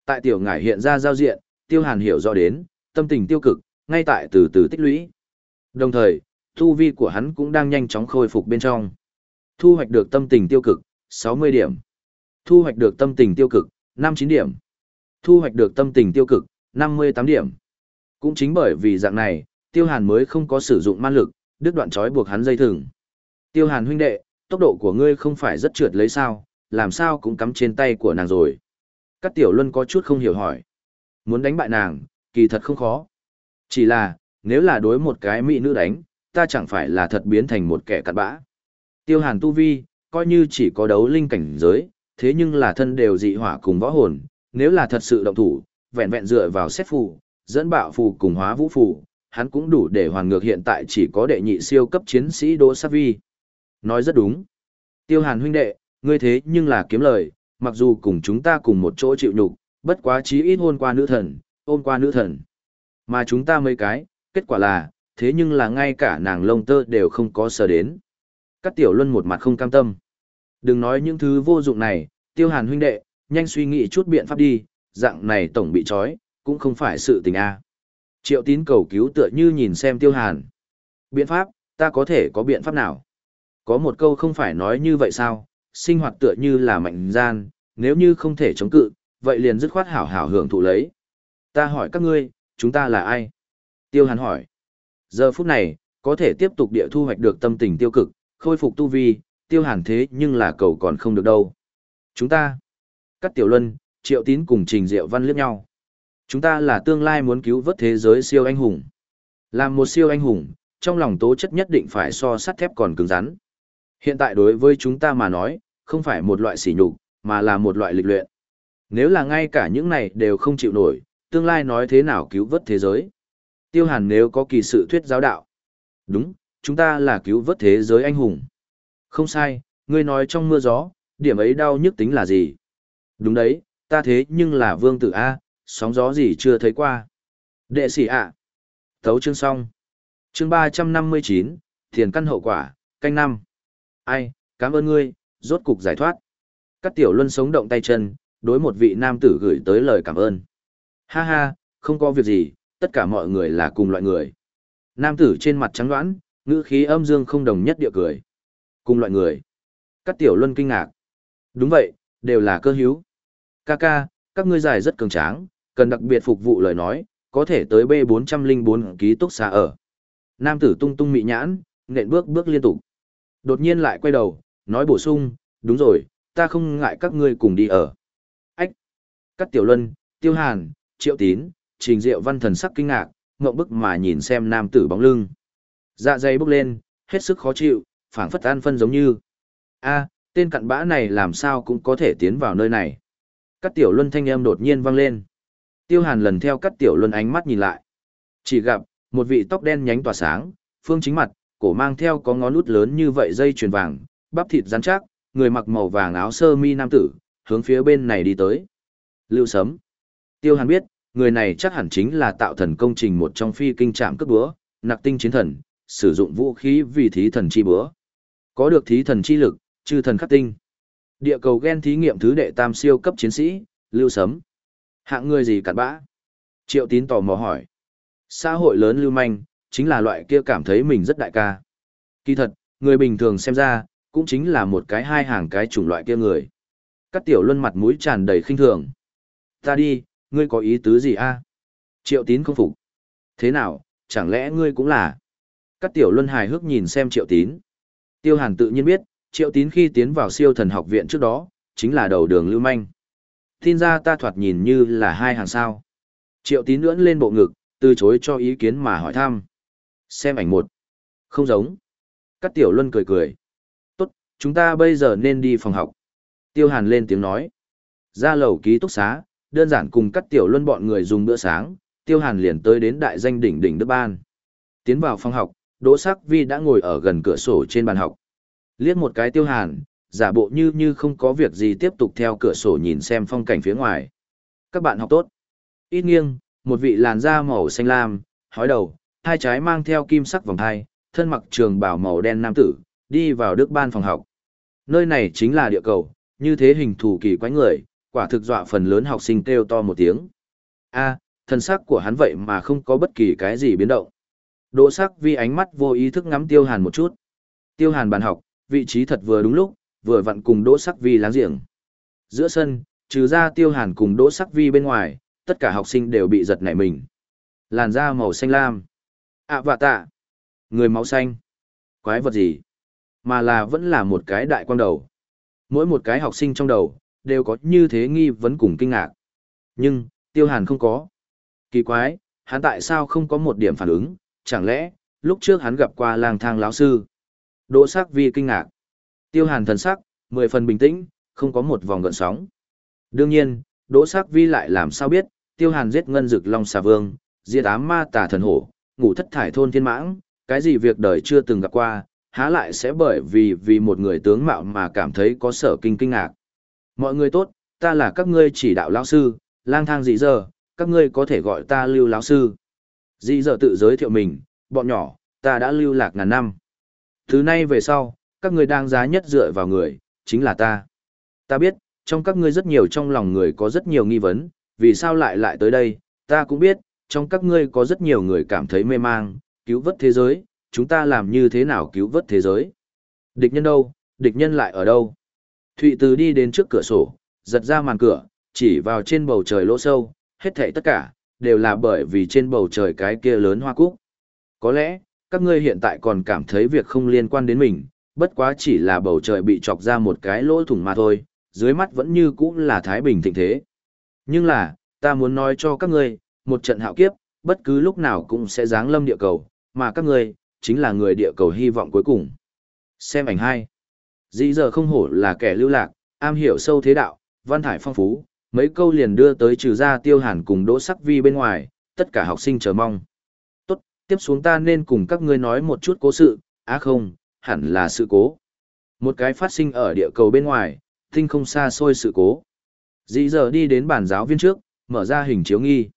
Tại tiểu ngải hiện ra giao diện, tiêu hàn hiểu rõ đến, tâm tình tiêu cực, ngay tại từ từ tích lũy. Đồng thời, tu vi của hắn cũng đang nhanh chóng khôi phục bên trong. Thu hoạch được tâm tình tiêu cực, 60 điểm. Thu hoạch được tâm tình tiêu cực, 59 điểm. Thu hoạch được tâm tình tiêu cực, 58 điểm. Cũng chính bởi vì dạng này, Tiêu Hàn mới không có sử dụng man lực, đứt đoạn trói buộc hắn dây thừng. Tiêu Hàn huynh đệ, tốc độ của ngươi không phải rất trượt lấy sao, làm sao cũng cắm trên tay của nàng rồi. Các tiểu luân có chút không hiểu hỏi. Muốn đánh bại nàng, kỳ thật không khó. Chỉ là, nếu là đối một cái mỹ nữ đánh, ta chẳng phải là thật biến thành một kẻ cặn bã. Tiêu hàn tu vi, coi như chỉ có đấu linh cảnh giới, thế nhưng là thân đều dị hỏa cùng võ hồn, nếu là thật sự động thủ, vẹn vẹn dựa vào xét phù, dẫn bạo phù cùng hóa vũ phù, hắn cũng đủ để hoàn ngược hiện tại chỉ có đệ nhị siêu cấp chiến sĩ Đỗ Sát Vi. Nói rất đúng. Tiêu Hàn huynh đệ, ngươi thế nhưng là kiếm lời, mặc dù cùng chúng ta cùng một chỗ chịu nhục, bất quá chí ít hôn qua nữ thần, ôm qua nữ thần. Mà chúng ta mấy cái, kết quả là, thế nhưng là ngay cả nàng lông tơ đều không có sờ đến. Các tiểu luân một mặt không cam tâm. Đừng nói những thứ vô dụng này, tiêu hàn huynh đệ, nhanh suy nghĩ chút biện pháp đi, dạng này tổng bị trói, cũng không phải sự tình a. Triệu tín cầu cứu tựa như nhìn xem tiêu hàn. Biện pháp, ta có thể có biện pháp nào? Có một câu không phải nói như vậy sao, sinh hoạt tựa như là mạnh gian, nếu như không thể chống cự, vậy liền dứt khoát hảo hảo hưởng thụ lấy. Ta hỏi các ngươi, chúng ta là ai? Tiêu hàn hỏi. Giờ phút này, có thể tiếp tục địa thu hoạch được tâm tình tiêu cực, khôi phục tu vi, tiêu hàn thế nhưng là cầu còn không được đâu. Chúng ta, Cắt Tiểu Luân, Triệu Tín cùng Trình Diệu Văn liếc nhau. Chúng ta là tương lai muốn cứu vớt thế giới siêu anh hùng. Làm một siêu anh hùng, trong lòng tố chất nhất định phải so sắt thép còn cứng rắn. Hiện tại đối với chúng ta mà nói, không phải một loại sỉ nhục, mà là một loại lịch luyện. Nếu là ngay cả những này đều không chịu nổi, tương lai nói thế nào cứu vớt thế giới. Tiêu hàn nếu có kỳ sự thuyết giáo đạo. Đúng, chúng ta là cứu vớt thế giới anh hùng. Không sai, ngươi nói trong mưa gió, điểm ấy đau nhức tính là gì? Đúng đấy, ta thế nhưng là vương tử A, sóng gió gì chưa thấy qua. Đệ sĩ ạ. À. Thấu chương xong. Chương ba trăm năm mươi chín, thiền căn hậu quả, canh năm. Ai, cảm ơn ngươi, rốt cục giải thoát. Các tiểu luân sống động tay chân, đối một vị nam tử gửi tới lời cảm ơn. Ha ha, không có việc gì, tất cả mọi người là cùng loại người. Nam tử trên mặt trắng đoán, ngữ khí âm dương không đồng nhất địa cười. Cùng loại người. Các tiểu luân kinh ngạc. Đúng vậy, đều là cơ hữu. Ca ca, các ngươi giải rất cường tráng, cần đặc biệt phục vụ lời nói, có thể tới B404 ký túc xá ở. Nam tử tung tung mị nhãn, nện bước bước liên tục. Đột nhiên lại quay đầu, nói bổ sung, đúng rồi, ta không ngại các ngươi cùng đi ở. Ách! Các tiểu luân, tiêu hàn, triệu tín, trình diệu văn thần sắc kinh ngạc, ngộng bức mà nhìn xem nam tử bóng lưng. Dạ dày bốc lên, hết sức khó chịu, phảng phất an phân giống như. a tên cặn bã này làm sao cũng có thể tiến vào nơi này. Cắt tiểu luân thanh âm đột nhiên vang lên. Tiêu hàn lần theo cắt tiểu luân ánh mắt nhìn lại. Chỉ gặp, một vị tóc đen nhánh tỏa sáng, phương chính mặt, cổ mang theo có ngón út lớn như vậy dây chuyền vàng, bắp thịt rắn chắc, người mặc màu vàng áo sơ mi nam tử, hướng phía bên này đi tới. Lưu sấm. Tiêu hàn biết, người này chắc hẳn chính là tạo thần công trình một trong phi kinh trạm cướp búa, nặc tinh chiến thần, sử dụng vũ khí vì thí thần chi bữa Có được thí thần chi lực, chư thần khắc tinh. Địa cầu gen thí nghiệm thứ đệ tam siêu cấp chiến sĩ, Lưu Sấm. Hạng người gì cặn bã? Triệu tín tò mò hỏi. Xã hội lớn lưu manh, chính là loại kia cảm thấy mình rất đại ca. Kỳ thật, người bình thường xem ra, cũng chính là một cái hai hàng cái chủng loại kia người. Các tiểu luân mặt mũi tràn đầy khinh thường. Ta đi, ngươi có ý tứ gì a? Triệu tín không phục. Thế nào, chẳng lẽ ngươi cũng là? Các tiểu luân hài hước nhìn xem triệu tín. Tiêu hàn tự nhiên biết, triệu tín khi tiến vào siêu thần học viện trước đó, chính là đầu đường lưu manh. Tin ra ta thoạt nhìn như là hai hàng sao. Triệu tín lưỡn lên bộ ngực, từ chối cho ý kiến mà hỏi thăm. Xem ảnh một. Không giống. Các tiểu luân cười cười. Tốt, chúng ta bây giờ nên đi phòng học. Tiêu hàn lên tiếng nói. Ra lầu ký túc xá, đơn giản cùng các tiểu luân bọn người dùng bữa sáng, tiêu hàn liền tới đến đại danh đỉnh đỉnh Đức Ban. Tiến vào phòng học, Đỗ Sắc Vi đã ngồi ở gần cửa sổ trên bàn học. Liếc một cái tiêu hàn, giả bộ như như không có việc gì tiếp tục theo cửa sổ nhìn xem phong cảnh phía ngoài. Các bạn học tốt. Ít nghiêng, một vị làn da màu xanh lam, hói đầu, hai trái mang theo kim sắc vòng hai, thân mặc trường bào màu đen nam tử, đi vào Đức Ban phòng học. Nơi này chính là địa cầu, như thế hình thù kỳ quái người, quả thực dọa phần lớn học sinh kêu to một tiếng. A, thân sắc của hắn vậy mà không có bất kỳ cái gì biến động. Đỗ sắc vi ánh mắt vô ý thức ngắm tiêu hàn một chút. Tiêu hàn bàn học, vị trí thật vừa đúng lúc, vừa vặn cùng đỗ sắc vi láng giềng. Giữa sân, trừ ra tiêu hàn cùng đỗ sắc vi bên ngoài, tất cả học sinh đều bị giật nảy mình. Làn da màu xanh lam. ạ vạ tạ. Người máu xanh. Quái vật gì? Mà là vẫn là một cái đại quang đầu. Mỗi một cái học sinh trong đầu, đều có như thế nghi vấn cùng kinh ngạc. Nhưng, tiêu hàn không có. Kỳ quái, hắn tại sao không có một điểm phản ứng, chẳng lẽ, lúc trước hắn gặp qua lang thang lão sư. Đỗ sắc vi kinh ngạc. Tiêu hàn thần sắc, mười phần bình tĩnh, không có một vòng gợn sóng. Đương nhiên, đỗ sắc vi lại làm sao biết, tiêu hàn giết ngân dực long xà vương, diệt ám ma tà thần hổ, ngủ thất thải thôn thiên mãng, cái gì việc đời chưa từng gặp qua, há lại sẽ bởi vì vì một người tướng mạo mà cảm thấy có sở kinh kinh ngạc. Mọi người tốt, ta là các ngươi chỉ đạo lão sư, lang thang dị giờ, các ngươi có thể gọi ta lưu lão sư. Dĩ giờ tự giới thiệu mình, bọn nhỏ, ta đã lưu lạc ngàn năm. Thứ nay về sau, các ngươi đang giá nhất dựa vào người, chính là ta. Ta biết, trong các ngươi rất nhiều trong lòng người có rất nhiều nghi vấn, vì sao lại lại tới đây, ta cũng biết, trong các ngươi có rất nhiều người cảm thấy mê mang, cứu vớt thế giới, chúng ta làm như thế nào cứu vớt thế giới. Địch nhân đâu, địch nhân lại ở đâu. Thụy Từ đi đến trước cửa sổ, giật ra màn cửa, chỉ vào trên bầu trời lỗ sâu, hết thảy tất cả, đều là bởi vì trên bầu trời cái kia lớn hoa cúc. Có lẽ, các ngươi hiện tại còn cảm thấy việc không liên quan đến mình, bất quá chỉ là bầu trời bị chọc ra một cái lỗ thủng mà thôi, dưới mắt vẫn như cũ là Thái Bình thịnh thế. Nhưng là, ta muốn nói cho các ngươi, một trận hạo kiếp, bất cứ lúc nào cũng sẽ giáng lâm địa cầu, mà các ngươi, chính là người địa cầu hy vọng cuối cùng. Xem ảnh hai. Dĩ giờ không hổ là kẻ lưu lạc, am hiểu sâu thế đạo, văn thải phong phú, mấy câu liền đưa tới trừ ra tiêu hàn cùng đỗ sắc vi bên ngoài, tất cả học sinh chờ mong. Tốt, tiếp xuống ta nên cùng các ngươi nói một chút cố sự, á không, hẳn là sự cố. Một cái phát sinh ở địa cầu bên ngoài, tinh không xa xôi sự cố. Dĩ giờ đi đến bàn giáo viên trước, mở ra hình chiếu nghi.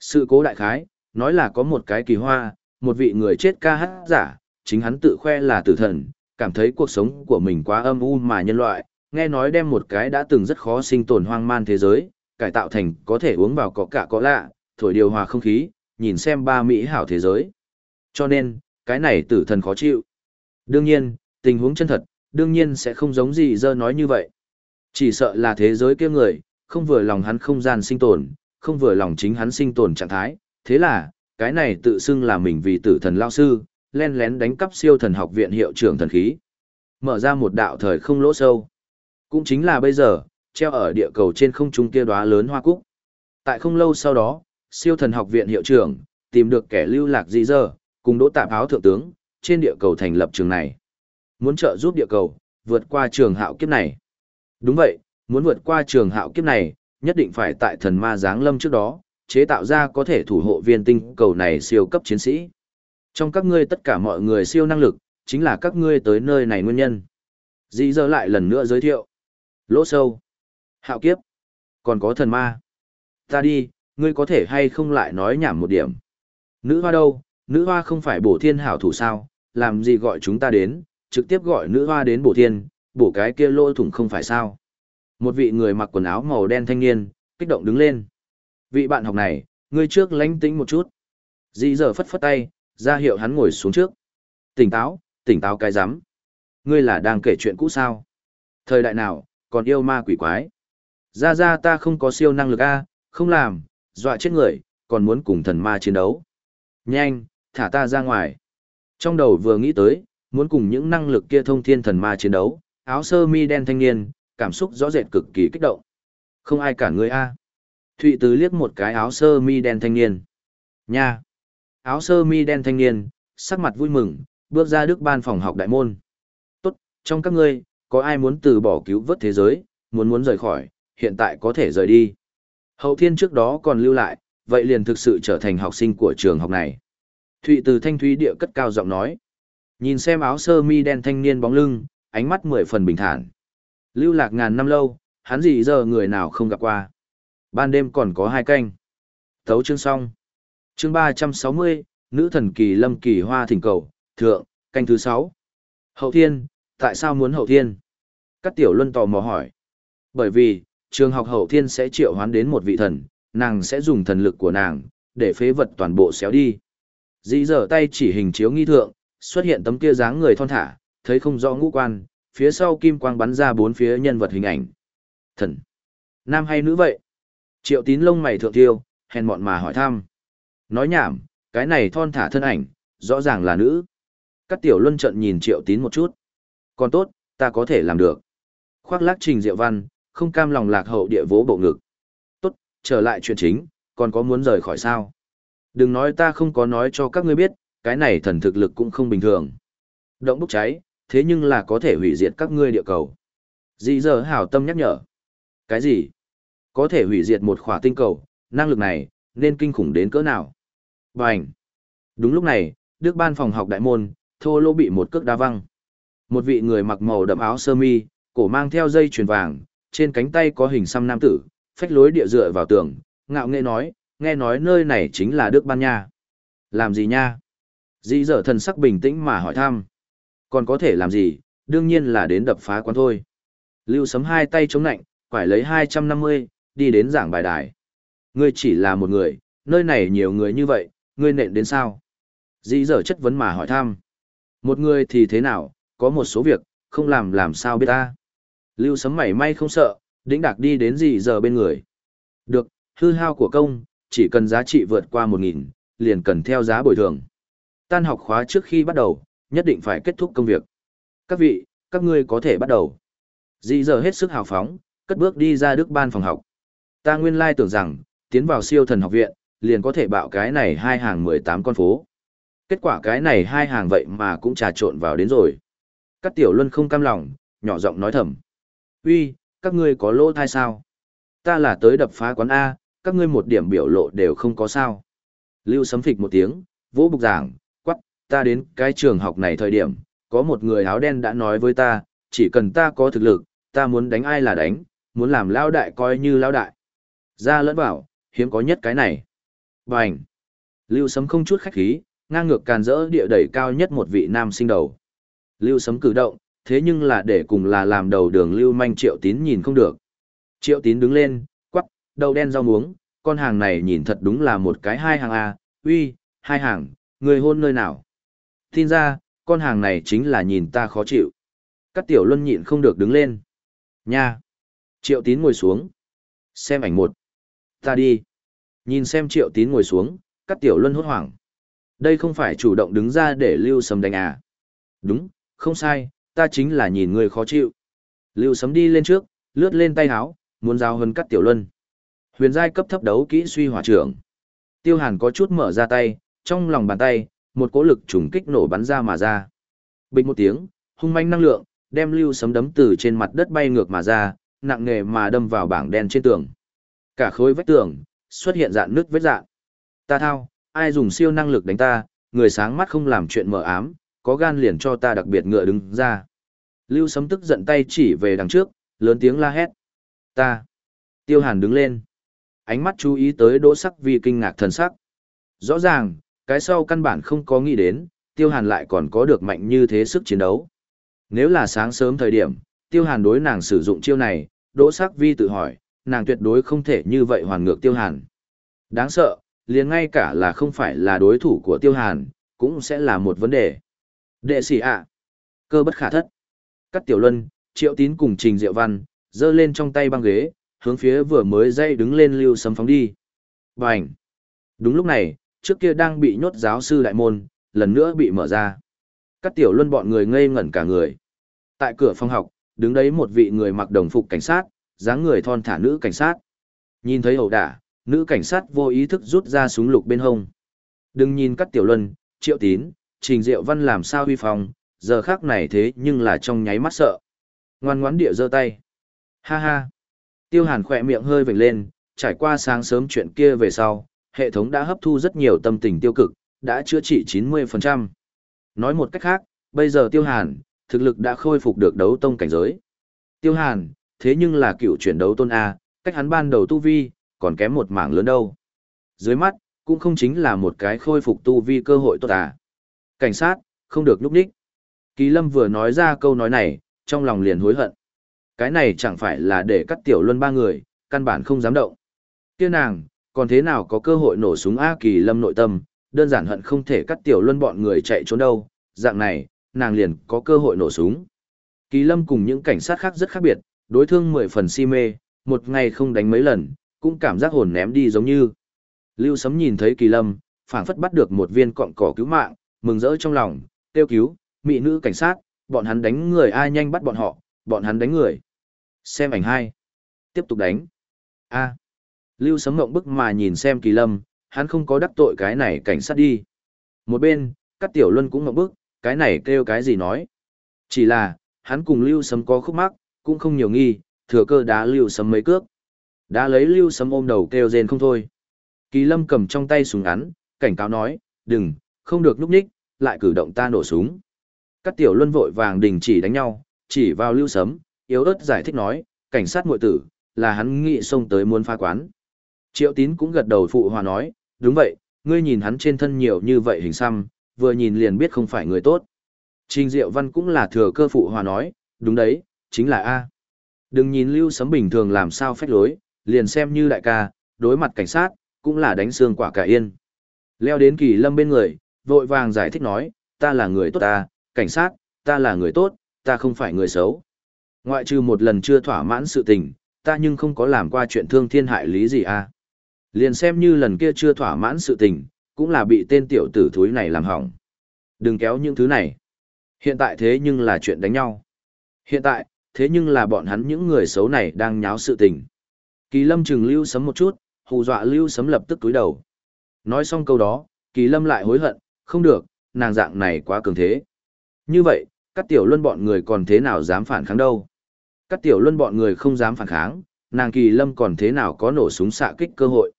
Sự cố đại khái, nói là có một cái kỳ hoa, một vị người chết ca hát giả, chính hắn tự khoe là tử thần, cảm thấy cuộc sống của mình quá âm u mà nhân loại, nghe nói đem một cái đã từng rất khó sinh tồn hoang man thế giới, cải tạo thành có thể uống vào có cả có lạ, thổi điều hòa không khí, nhìn xem ba mỹ hảo thế giới. Cho nên, cái này tử thần khó chịu. Đương nhiên, tình huống chân thật, đương nhiên sẽ không giống gì dơ nói như vậy. Chỉ sợ là thế giới kia người, không vừa lòng hắn không gian sinh tồn, không vừa lòng chính hắn sinh tồn trạng thái, thế là, cái này tự xưng là mình vì tử thần lao sư, len lén đánh cắp siêu thần học viện hiệu trưởng thần khí. Mở ra một đạo thời không lỗ sâu. Cũng chính là bây giờ, treo ở địa cầu trên không trung kia đóa lớn hoa cúc. Tại không lâu sau đó, siêu thần học viện hiệu trưởng, tìm được kẻ lưu lạc dị dơ, cùng đỗ tạp áo thượng tướng, trên địa cầu thành lập trường này. Muốn trợ giúp địa cầu, vượt qua trường hạo kiếp này. Đúng vậy, muốn vượt qua trường hạo kiếp này, nhất định phải tại thần ma giáng lâm trước đó, chế tạo ra có thể thủ hộ viên tinh cầu này siêu cấp chiến sĩ. Trong các ngươi tất cả mọi người siêu năng lực, chính là các ngươi tới nơi này nguyên nhân. Dĩ dơ lại lần nữa giới thiệu. Lỗ sâu. Hạo kiếp. Còn có thần ma. Ta đi, ngươi có thể hay không lại nói nhảm một điểm. Nữ hoa đâu, nữ hoa không phải bổ thiên hảo thủ sao, làm gì gọi chúng ta đến, trực tiếp gọi nữ hoa đến bổ thiên, bổ cái kia lỗ thủng không phải sao. Một vị người mặc quần áo màu đen thanh niên, kích động đứng lên. Vị bạn học này, ngươi trước lánh tĩnh một chút. Dĩ giờ phất phất tay, ra hiệu hắn ngồi xuống trước. Tỉnh táo, tỉnh táo cái rắm Ngươi là đang kể chuyện cũ sao? Thời đại nào, còn yêu ma quỷ quái? Ra ra ta không có siêu năng lực A, không làm, dọa chết người, còn muốn cùng thần ma chiến đấu. Nhanh, thả ta ra ngoài. Trong đầu vừa nghĩ tới, muốn cùng những năng lực kia thông thiên thần ma chiến đấu, áo sơ mi đen thanh niên, cảm xúc rõ rệt cực kỳ kích động. Không ai cản người A. Thụy Tứ liếc một cái áo sơ mi đen thanh niên. Nha! Áo sơ mi đen thanh niên, sắc mặt vui mừng, bước ra đức ban phòng học đại môn. Tốt, trong các ngươi, có ai muốn từ bỏ cứu vớt thế giới, muốn muốn rời khỏi, hiện tại có thể rời đi. Hậu thiên trước đó còn lưu lại, vậy liền thực sự trở thành học sinh của trường học này. Thụy từ thanh thúy địa cất cao giọng nói. Nhìn xem áo sơ mi đen thanh niên bóng lưng, ánh mắt mười phần bình thản. Lưu lạc ngàn năm lâu, hắn gì giờ người nào không gặp qua. Ban đêm còn có hai canh. Thấu chương xong. Chương ba trăm sáu mươi nữ thần kỳ lâm kỳ hoa thỉnh cầu, thượng, canh thứ sáu. Hậu thiên, tại sao muốn hậu thiên? Các tiểu luân tò mò hỏi. Bởi vì, trường học hậu thiên sẽ triệu hoán đến một vị thần, nàng sẽ dùng thần lực của nàng, để phế vật toàn bộ xéo đi. Dĩ dở tay chỉ hình chiếu nghi thượng, xuất hiện tấm kia dáng người thon thả, thấy không rõ ngũ quan, phía sau kim quang bắn ra bốn phía nhân vật hình ảnh. Thần. Nam hay nữ vậy? Triệu tín lông mày thượng tiêu, hèn mọn mà hỏi thăm. Nói nhảm, cái này thon thả thân ảnh, rõ ràng là nữ. Các tiểu luân trận nhìn triệu tín một chút. Còn tốt, ta có thể làm được. Khoác lác trình diệu văn, không cam lòng lạc hậu địa vố bộ ngực. Tốt, trở lại chuyện chính, còn có muốn rời khỏi sao? Đừng nói ta không có nói cho các ngươi biết, cái này thần thực lực cũng không bình thường. Động bốc cháy, thế nhưng là có thể hủy diệt các ngươi địa cầu. Dĩ giờ hảo tâm nhắc nhở. Cái gì? Có thể hủy diệt một khỏa tinh cầu, năng lực này, nên kinh khủng đến cỡ nào? Bành! Đúng lúc này, Đức ban phòng học đại môn, thô lô bị một cước đá văng. Một vị người mặc màu đậm áo sơ mi, cổ mang theo dây chuyền vàng, trên cánh tay có hình xăm nam tử, phách lối địa dựa vào tường, ngạo nghễ nói, nghe nói nơi này chính là Đức ban nha. Làm gì nha? Dĩ dở thần sắc bình tĩnh mà hỏi thăm. Còn có thể làm gì, đương nhiên là đến đập phá quán thôi. Lưu sấm hai tay chống nạnh, quải lấy 250, đi đến giảng bài đài. Ngươi chỉ là một người, nơi này nhiều người như vậy, ngươi nện đến sao? Dĩ dở chất vấn mà hỏi thăm. Một người thì thế nào, có một số việc, không làm làm sao biết ta. Lưu sấm mảy may không sợ, đĩnh đạc đi đến gì giờ bên người. Được, hư hao của công, chỉ cần giá trị vượt qua 1.000, liền cần theo giá bồi thường. Tan học khóa trước khi bắt đầu, nhất định phải kết thúc công việc. Các vị, các ngươi có thể bắt đầu. Dì giờ hết sức hào phóng, cất bước đi ra đức ban phòng học. Ta nguyên lai tưởng rằng, tiến vào siêu thần học viện, liền có thể bạo cái này hai hàng 18 con phố. Kết quả cái này hai hàng vậy mà cũng trà trộn vào đến rồi. Các tiểu luân không cam lòng, nhỏ giọng nói thầm. Uy, các ngươi có lỗ thai sao? Ta là tới đập phá quán A, các ngươi một điểm biểu lộ đều không có sao. Lưu sấm phịch một tiếng, vỗ bục giảng, quắc, ta đến cái trường học này thời điểm, có một người áo đen đã nói với ta, chỉ cần ta có thực lực, ta muốn đánh ai là đánh, muốn làm lao đại coi như lao đại. Ra lẫn bảo, hiếm có nhất cái này. Bành! Lưu sấm không chút khách khí, ngang ngược càn rỡ địa đẩy cao nhất một vị nam sinh đầu. Lưu sấm cử động, thế nhưng là để cùng là làm đầu đường lưu manh triệu tín nhìn không được. Triệu tín đứng lên, quắc, đầu đen rau muống, con hàng này nhìn thật đúng là một cái hai hàng A, uy, hai hàng, người hôn nơi nào. Tin ra, con hàng này chính là nhìn ta khó chịu. Các tiểu luân nhịn không được đứng lên. Nha! Triệu tín ngồi xuống. Xem ảnh một. Ta đi. Nhìn xem triệu tín ngồi xuống, các tiểu luân hốt hoảng. Đây không phải chủ động đứng ra để lưu Sầm đánh à. Đúng, không sai, ta chính là nhìn người khó chịu. Lưu sấm đi lên trước, lướt lên tay háo, muốn giao hơn cắt tiểu luân. Huyền giai cấp thấp đấu kỹ suy hỏa trưởng. Tiêu hàn có chút mở ra tay, trong lòng bàn tay, một cỗ lực trùng kích nổ bắn ra mà ra. Bình một tiếng, hung manh năng lượng, đem lưu sấm đấm từ trên mặt đất bay ngược mà ra, nặng nề mà đâm vào bảng đen trên tường. Cả khối vách tường xuất hiện dạn nước vết dạn. Ta thao, ai dùng siêu năng lực đánh ta, người sáng mắt không làm chuyện mờ ám, có gan liền cho ta đặc biệt ngựa đứng ra. Lưu sấm tức giận tay chỉ về đằng trước, lớn tiếng la hét. Ta. Tiêu hàn đứng lên. Ánh mắt chú ý tới đỗ sắc vì kinh ngạc thần sắc. Rõ ràng, cái sau căn bản không có nghĩ đến, tiêu hàn lại còn có được mạnh như thế sức chiến đấu. Nếu là sáng sớm thời điểm, tiêu hàn đối nàng sử dụng chiêu này, đỗ sắc vi tự hỏi, nàng tuyệt đối không thể như vậy hoàn ngược tiêu hàn. Đáng sợ, liền ngay cả là không phải là đối thủ của tiêu hàn, cũng sẽ là một vấn đề. Đệ sĩ ạ, cơ bất khả thất. Cắt tiểu luân, triệu tín cùng trình diệu văn, giơ lên trong tay băng ghế, hướng phía vừa mới dây đứng lên lưu sấm phóng đi. Bành! Đúng lúc này, trước kia đang bị nhốt giáo sư đại môn, lần nữa bị mở ra. Cắt tiểu luân bọn người ngây ngẩn cả người. Tại cửa phòng học, đứng đấy một vị người mặc đồng phục cảnh sát, dáng người thon thả nữ cảnh sát. Nhìn thấy ẩu đả, nữ cảnh sát vô ý thức rút ra súng lục bên hông. Đừng nhìn cắt tiểu luân, triệu tín, trình diệu văn làm sao huy phòng, giờ khác này thế nhưng là trong nháy mắt sợ. Ngoan ngoãn địa giơ tay. Ha ha. Tiêu hàn khỏe miệng hơi vểnh lên, trải qua sáng sớm chuyện kia về sau, hệ thống đã hấp thu rất nhiều tâm tình tiêu cực, đã chữa trị 90%. Nói một cách khác, bây giờ tiêu hàn, thực lực đã khôi phục được đấu tông cảnh giới. Tiêu hàn, thế nhưng là cựu chuyển đấu tôn A, cách hắn ban đầu tu vi, còn kém một mảng lớn đâu. Dưới mắt, cũng không chính là một cái khôi phục tu vi cơ hội tốt à. Cảnh sát, không được núp đích. Kỳ lâm vừa nói ra câu nói này, trong lòng liền hối hận. Cái này chẳng phải là để cắt tiểu luân ba người, căn bản không dám động. Kia nàng, còn thế nào có cơ hội nổ súng A kỳ lâm nội tâm, đơn giản hận không thể cắt tiểu luân bọn người chạy trốn đâu, dạng này, nàng liền có cơ hội nổ súng. Kỳ lâm cùng những cảnh sát khác rất khác biệt, đối thương mười phần si mê, một ngày không đánh mấy lần, cũng cảm giác hồn ném đi giống như. Lưu Sấm nhìn thấy Kỳ Lâm, phảng phất bắt được một viên cọng cỏ cứu mạng, mừng rỡ trong lòng, kêu cứu, mỹ nữ cảnh sát, bọn hắn đánh người ai nhanh bắt bọn họ, bọn hắn đánh người. Xem ảnh hai. Tiếp tục đánh. A. Lưu Sấm ngộng bức mà nhìn xem Kỳ Lâm, hắn không có đắc tội cái này cảnh sát đi. Một bên, các tiểu luân cũng ngộng bức, cái này kêu cái gì nói. Chỉ là, hắn cùng Lưu Sấm có khúc mắc, cũng không nhiều nghi, thừa cơ đá Lưu Sấm mấy cước. Đã lấy Lưu Sấm ôm đầu kêu rên không thôi. Kỳ Lâm cầm trong tay súng ngắn, cảnh cáo nói, đừng, không được núp ních, lại cử động ta nổ súng. Các tiểu luân vội vàng đình chỉ đánh nhau, chỉ vào Lưu Sấm, yếu ớt giải thích nói, cảnh sát muội tử, là hắn nghị xông tới muốn phá quán. Triệu tín cũng gật đầu phụ hòa nói, đúng vậy, ngươi nhìn hắn trên thân nhiều như vậy hình xăm, vừa nhìn liền biết không phải người tốt. Trình Diệu Văn cũng là thừa cơ phụ hòa nói, đúng đấy, chính là A. Đừng nhìn Lưu Sấm bình thường làm sao phách lối, liền xem như đại ca, đối mặt cảnh sát, cũng là đánh xương quả cả yên. Leo đến kỳ lâm bên người, vội vàng giải thích nói, ta là người tốt ta, cảnh sát, ta là người tốt, ta không phải người xấu. Ngoại trừ một lần chưa thỏa mãn sự tình, ta nhưng không có làm qua chuyện thương thiên hại lý gì à. Liền xem như lần kia chưa thỏa mãn sự tình, cũng là bị tên tiểu tử thúi này làm hỏng. Đừng kéo những thứ này. Hiện tại thế nhưng là chuyện đánh nhau. Hiện tại, thế nhưng là bọn hắn những người xấu này đang nháo sự tình. Kỳ lâm trừng lưu sấm một chút, hù dọa lưu sấm lập tức túi đầu. Nói xong câu đó, kỳ lâm lại hối hận, không được, nàng dạng này quá cường thế. Như vậy, các tiểu luân bọn người còn thế nào dám phản kháng đâu. Các tiểu luân bọn người không dám phản kháng, nàng kỳ lâm còn thế nào có nổ súng xạ kích cơ hội.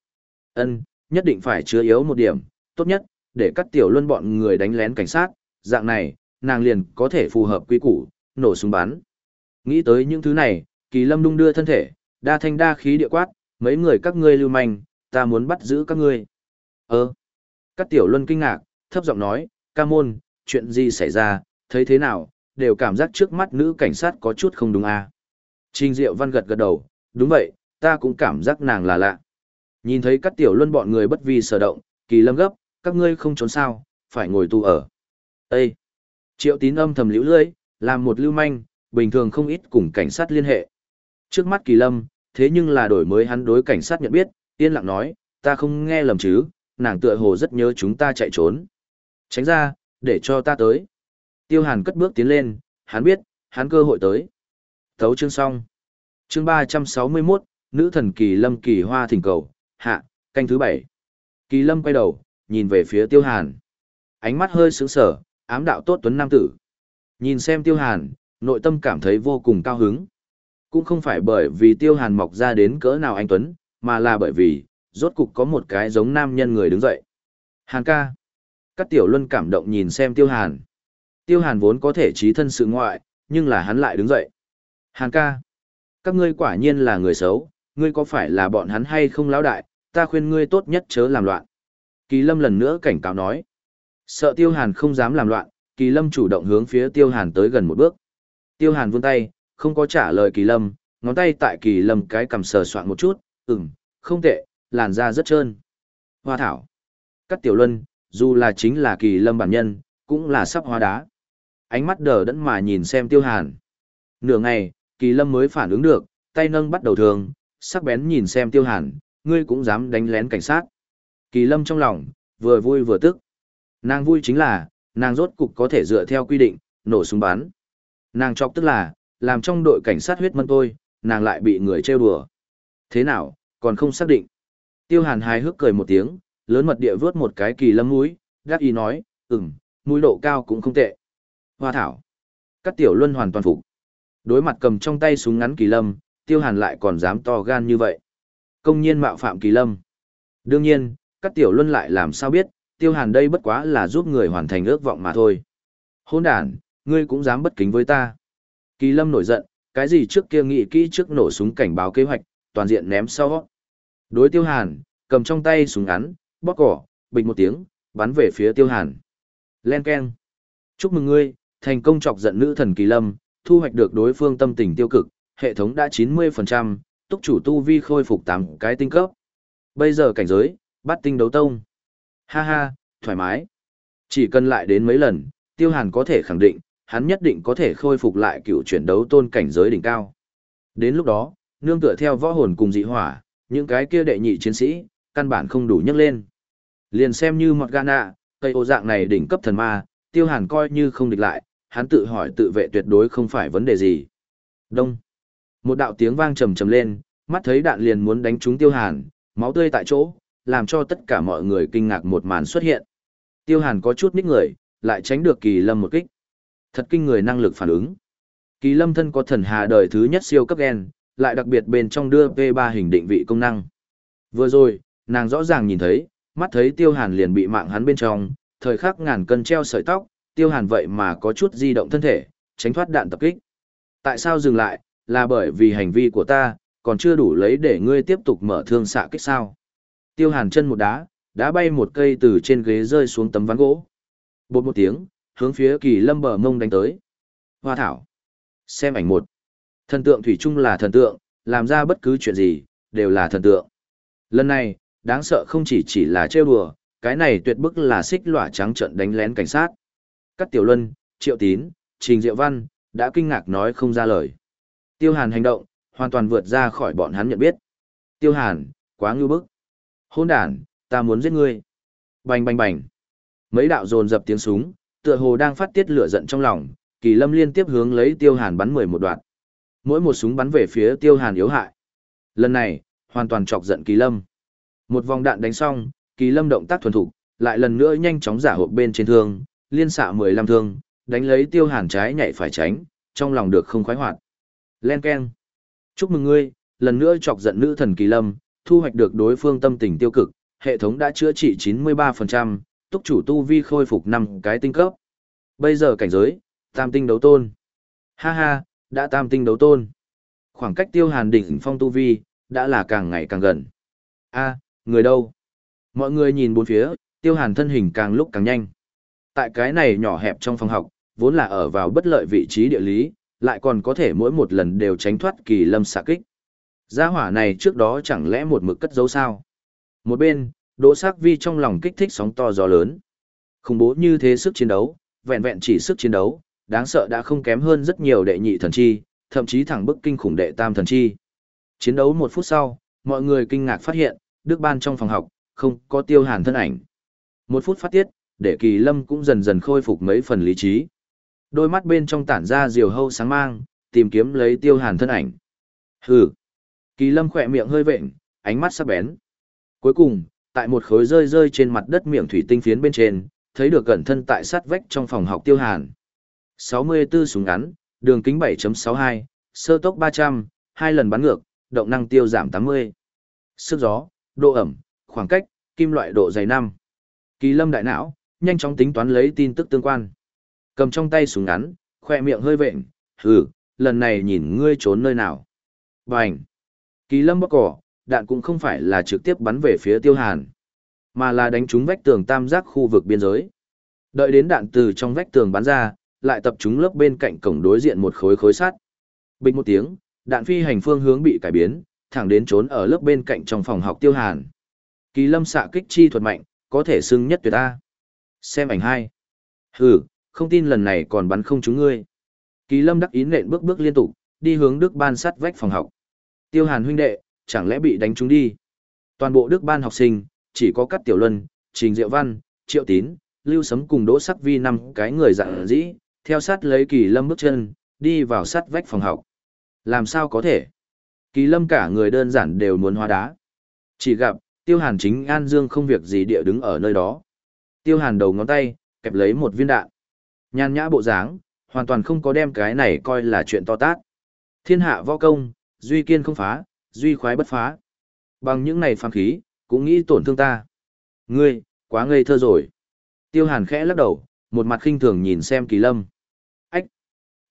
Ân, nhất định phải chứa yếu một điểm, tốt nhất, để các tiểu luân bọn người đánh lén cảnh sát, dạng này, nàng liền có thể phù hợp quy củ, nổ súng bắn. Nghĩ tới những thứ này, kỳ lâm đung đưa thân thể, đa thanh đa khí địa quát, mấy người các ngươi lưu manh, ta muốn bắt giữ các ngươi. Ơ. Các tiểu luân kinh ngạc, thấp giọng nói, ca môn, chuyện gì xảy ra, thấy thế nào, đều cảm giác trước mắt nữ cảnh sát có chút không đúng à. Trình Diệu Văn gật gật đầu, đúng vậy, ta cũng cảm giác nàng là lạ. Nhìn thấy các tiểu luân bọn người bất vi sở động, kỳ lâm gấp, các ngươi không trốn sao, phải ngồi tù ở. Ê! Triệu tín âm thầm liễu lưỡi, làm một lưu manh, bình thường không ít cùng cảnh sát liên hệ. Trước mắt kỳ lâm, thế nhưng là đổi mới hắn đối cảnh sát nhận biết, yên lặng nói, ta không nghe lầm chứ, nàng tựa hồ rất nhớ chúng ta chạy trốn. Tránh ra, để cho ta tới. Tiêu hàn cất bước tiến lên, hắn biết, hắn cơ hội tới. Thấu chương xong. Chương 361, nữ thần kỳ lâm kỳ hoa thỉnh cầu, hạ, canh thứ bảy. Kỳ lâm quay đầu, nhìn về phía tiêu hàn. Ánh mắt hơi sững sở, ám đạo tốt tuấn nam tử. Nhìn xem tiêu hàn, nội tâm cảm thấy vô cùng cao hứng. Cũng không phải bởi vì tiêu hàn mọc ra đến cỡ nào anh Tuấn, mà là bởi vì, rốt cục có một cái giống nam nhân người đứng dậy. Hàn ca. Các tiểu luân cảm động nhìn xem tiêu hàn. Tiêu hàn vốn có thể trí thân sự ngoại, nhưng là hắn lại đứng dậy. Hàn ca. Các ngươi quả nhiên là người xấu, ngươi có phải là bọn hắn hay không lão đại, ta khuyên ngươi tốt nhất chớ làm loạn. Kỳ lâm lần nữa cảnh cáo nói. Sợ tiêu hàn không dám làm loạn, kỳ lâm chủ động hướng phía tiêu hàn tới gần một bước. Tiêu hàn vươn tay, không có trả lời kỳ lâm, ngón tay tại kỳ lâm cái cầm sờ soạn một chút, ừm, không tệ, làn da rất trơn. Hoa thảo. Cắt tiểu luân, dù là chính là kỳ lâm bản nhân, cũng là sắp hóa đá. Ánh mắt đờ đẫn mà nhìn xem tiêu hàn. Nửa ngày, kỳ lâm mới phản ứng được, tay nâng bắt đầu thường, sắc bén nhìn xem tiêu hàn, ngươi cũng dám đánh lén cảnh sát. Kỳ lâm trong lòng, vừa vui vừa tức. Nàng vui chính là, nàng rốt cục có thể dựa theo quy định, nổ súng bắn. Nàng chọc tức là, làm trong đội cảnh sát huyết mân tôi, nàng lại bị người trêu đùa. Thế nào, còn không xác định. Tiêu hàn hài hước cười một tiếng, lớn mật địa vớt một cái kỳ lâm núi, gác y nói, ừm, mũi độ cao cũng không tệ. Hoa thảo. Các tiểu luân hoàn toàn phục. Đối mặt cầm trong tay súng ngắn kỳ lâm, tiêu hàn lại còn dám to gan như vậy. Công nhiên mạo phạm kỳ lâm. Đương nhiên, các tiểu luân lại làm sao biết, tiêu hàn đây bất quá là giúp người hoàn thành ước vọng mà thôi. Hôn đàn, ngươi cũng dám bất kính với ta. Kỳ lâm nổi giận, cái gì trước kia nghĩ kỹ trước nổ súng cảnh báo kế hoạch, toàn diện ném sau. Đối tiêu hàn, cầm trong tay súng ngắn, bóp cỏ, bình một tiếng, bắn về phía tiêu hàn. Len keng. Chúc mừng ngươi, thành công chọc giận nữ thần kỳ lâm, thu hoạch được đối phương tâm tình tiêu cực, hệ thống đã 90%, túc chủ tu vi khôi phục 8 cái tinh cấp. Bây giờ cảnh giới, bắt tinh đấu tông. Ha ha, thoải mái. Chỉ cần lại đến mấy lần, tiêu hàn có thể khẳng định, hắn nhất định có thể khôi phục lại cựu chuyển đấu tôn cảnh giới đỉnh cao. Đến lúc đó, nương tựa theo võ hồn cùng dị hỏa, những cái kia đệ nhị chiến sĩ, căn bản không đủ nhấc lên. Liền xem như mọt gana, cây ô dạng này đỉnh cấp thần ma, tiêu hàn coi như không địch lại, hắn tự hỏi tự vệ tuyệt đối không phải vấn đề gì. Đông. Một đạo tiếng vang trầm trầm lên, mắt thấy đạn liền muốn đánh trúng tiêu hàn, máu tươi tại chỗ, làm cho tất cả mọi người kinh ngạc một màn xuất hiện. Tiêu hàn có chút ních người, lại tránh được kỳ lâm một kích. Thật kinh người năng lực phản ứng. Kỳ lâm thân có thần hà đời thứ nhất siêu cấp gen, lại đặc biệt bên trong đưa V3 hình định vị công năng. Vừa rồi, nàng rõ ràng nhìn thấy, mắt thấy tiêu hàn liền bị mạng hắn bên trong, thời khắc ngàn cân treo sợi tóc, tiêu hàn vậy mà có chút di động thân thể, tránh thoát đạn tập kích. Tại sao dừng lại, là bởi vì hành vi của ta, còn chưa đủ lấy để ngươi tiếp tục mở thương xạ kích sao. Tiêu hàn chân một đá, đá bay một cây từ trên ghế rơi xuống tấm ván gỗ. Bột một tiếng, hướng phía kỳ lâm bờ mông đánh tới. Hoa thảo. Xem ảnh một. Thần tượng thủy chung là thần tượng, làm ra bất cứ chuyện gì, đều là thần tượng. Lần này, đáng sợ không chỉ chỉ là trêu đùa, cái này tuyệt bức là xích lỏa trắng trận đánh lén cảnh sát. Cắt tiểu luân, triệu tín, trình diệu văn, đã kinh ngạc nói không ra lời. Tiêu hàn hành động, hoàn toàn vượt ra khỏi bọn hắn nhận biết. Tiêu hàn, quá ngưu bức. Hôn đàn, ta muốn giết ngươi. Bành bành bành. Mấy đạo dồn dập tiếng súng, tựa hồ đang phát tiết lửa giận trong lòng, kỳ lâm liên tiếp hướng lấy tiêu hàn bắn mười một đoạn. Mỗi một súng bắn về phía tiêu hàn yếu hại. Lần này, hoàn toàn chọc giận kỳ lâm. Một vòng đạn đánh xong, kỳ lâm động tác thuần thục, lại lần nữa nhanh chóng giả hộp bên trên thương, liên xạ mười lăm thương, đánh lấy tiêu hàn trái nhảy phải tránh, trong lòng được không khoái hoạt. Len keng. Chúc mừng ngươi, lần nữa chọc giận nữ thần kỳ lâm, thu hoạch được đối phương tâm tình tiêu cực, hệ thống đã chữa trị 93%, túc chủ tu vi khôi phục 5 cái tinh cấp. Bây giờ cảnh giới, tam tinh đấu tôn. Ha ha, đã tam tinh đấu tôn. Khoảng cách tiêu hàn đỉnh phong tu vi, đã là càng ngày càng gần. a người đâu? Mọi người nhìn bốn phía, tiêu hàn thân hình càng lúc càng nhanh. Tại cái này nhỏ hẹp trong phòng học, vốn là ở vào bất lợi vị trí địa lý, lại còn có thể mỗi một lần đều tránh thoát kỳ lâm xạ kích. Gia hỏa này trước đó chẳng lẽ một mực cất giấu sao? Một bên, Đỗ Sắc Vi trong lòng kích thích sóng to gió lớn. Khủng bố như thế sức chiến đấu, vẹn vẹn chỉ sức chiến đấu, đáng sợ đã không kém hơn rất nhiều đệ nhị thần chi, thậm chí thẳng bức kinh khủng đệ tam thần chi. Chiến đấu một phút sau, mọi người kinh ngạc phát hiện, Đức Ban trong phòng học, không có tiêu hàn thân ảnh. Một phút phát tiết, để kỳ lâm cũng dần dần khôi phục mấy phần lý trí. Đôi mắt bên trong tản ra diều hâu sáng mang, tìm kiếm lấy tiêu hàn thân ảnh. Hừ. Kỳ lâm khỏe miệng hơi vệnh, ánh mắt sắc bén. Cuối cùng, tại một khối rơi rơi trên mặt đất miệng thủy tinh phiến bên trên, thấy được cẩn thân tại sát vách trong phòng học tiêu hàn. 64 súng ngắn, đường kính 7.62, sơ tốc 300, hai lần bắn ngược, động năng tiêu giảm 80. Sức gió, độ ẩm, khoảng cách, kim loại độ dày 5. Kỳ lâm đại não, nhanh chóng tính toán lấy tin tức tương quan. Cầm trong tay súng ngắn, khoe miệng hơi vện, hừ, lần này nhìn ngươi trốn nơi nào. Bành! Kỳ lâm bóc cỏ, đạn cũng không phải là trực tiếp bắn về phía tiêu hàn, mà là đánh trúng vách tường tam giác khu vực biên giới. Đợi đến đạn từ trong vách tường bắn ra, lại tập trung lớp bên cạnh cổng đối diện một khối khối sắt. Bình một tiếng, đạn phi hành phương hướng bị cải biến, thẳng đến trốn ở lớp bên cạnh trong phòng học tiêu hàn. Kỳ lâm xạ kích chi thuật mạnh, có thể xưng nhất tuyệt ta. Xem ảnh hai. Hừ, không tin lần này còn bắn không trúng ngươi. Kỳ lâm đắc ý nện bước bước liên tục, đi hướng Đức ban sắt vách phòng học. Tiêu hàn huynh đệ, chẳng lẽ bị đánh trúng đi. Toàn bộ Đức ban học sinh, chỉ có Cát Tiểu Luân, Trình Diệu Văn, Triệu Tín, Lưu Sấm cùng Đỗ Sắc Vi năm cái người dặn dĩ, theo sát lấy Kỳ Lâm bước chân, đi vào sát vách phòng học. Làm sao có thể? Kỳ Lâm cả người đơn giản đều muốn hóa đá. Chỉ gặp, Tiêu Hàn chính An Dương không việc gì địa đứng ở nơi đó. Tiêu Hàn đầu ngón tay, kẹp lấy một viên đạn. Nhàn nhã bộ dáng, hoàn toàn không có đem cái này coi là chuyện to tát. Thiên hạ võ công, duy kiên không phá, duy khoái bất phá. Bằng những này phàm khí, cũng nghĩ tổn thương ta. Ngươi, quá ngây thơ rồi. Tiêu Hàn khẽ lắc đầu, một mặt khinh thường nhìn xem Kỳ Lâm. Ách!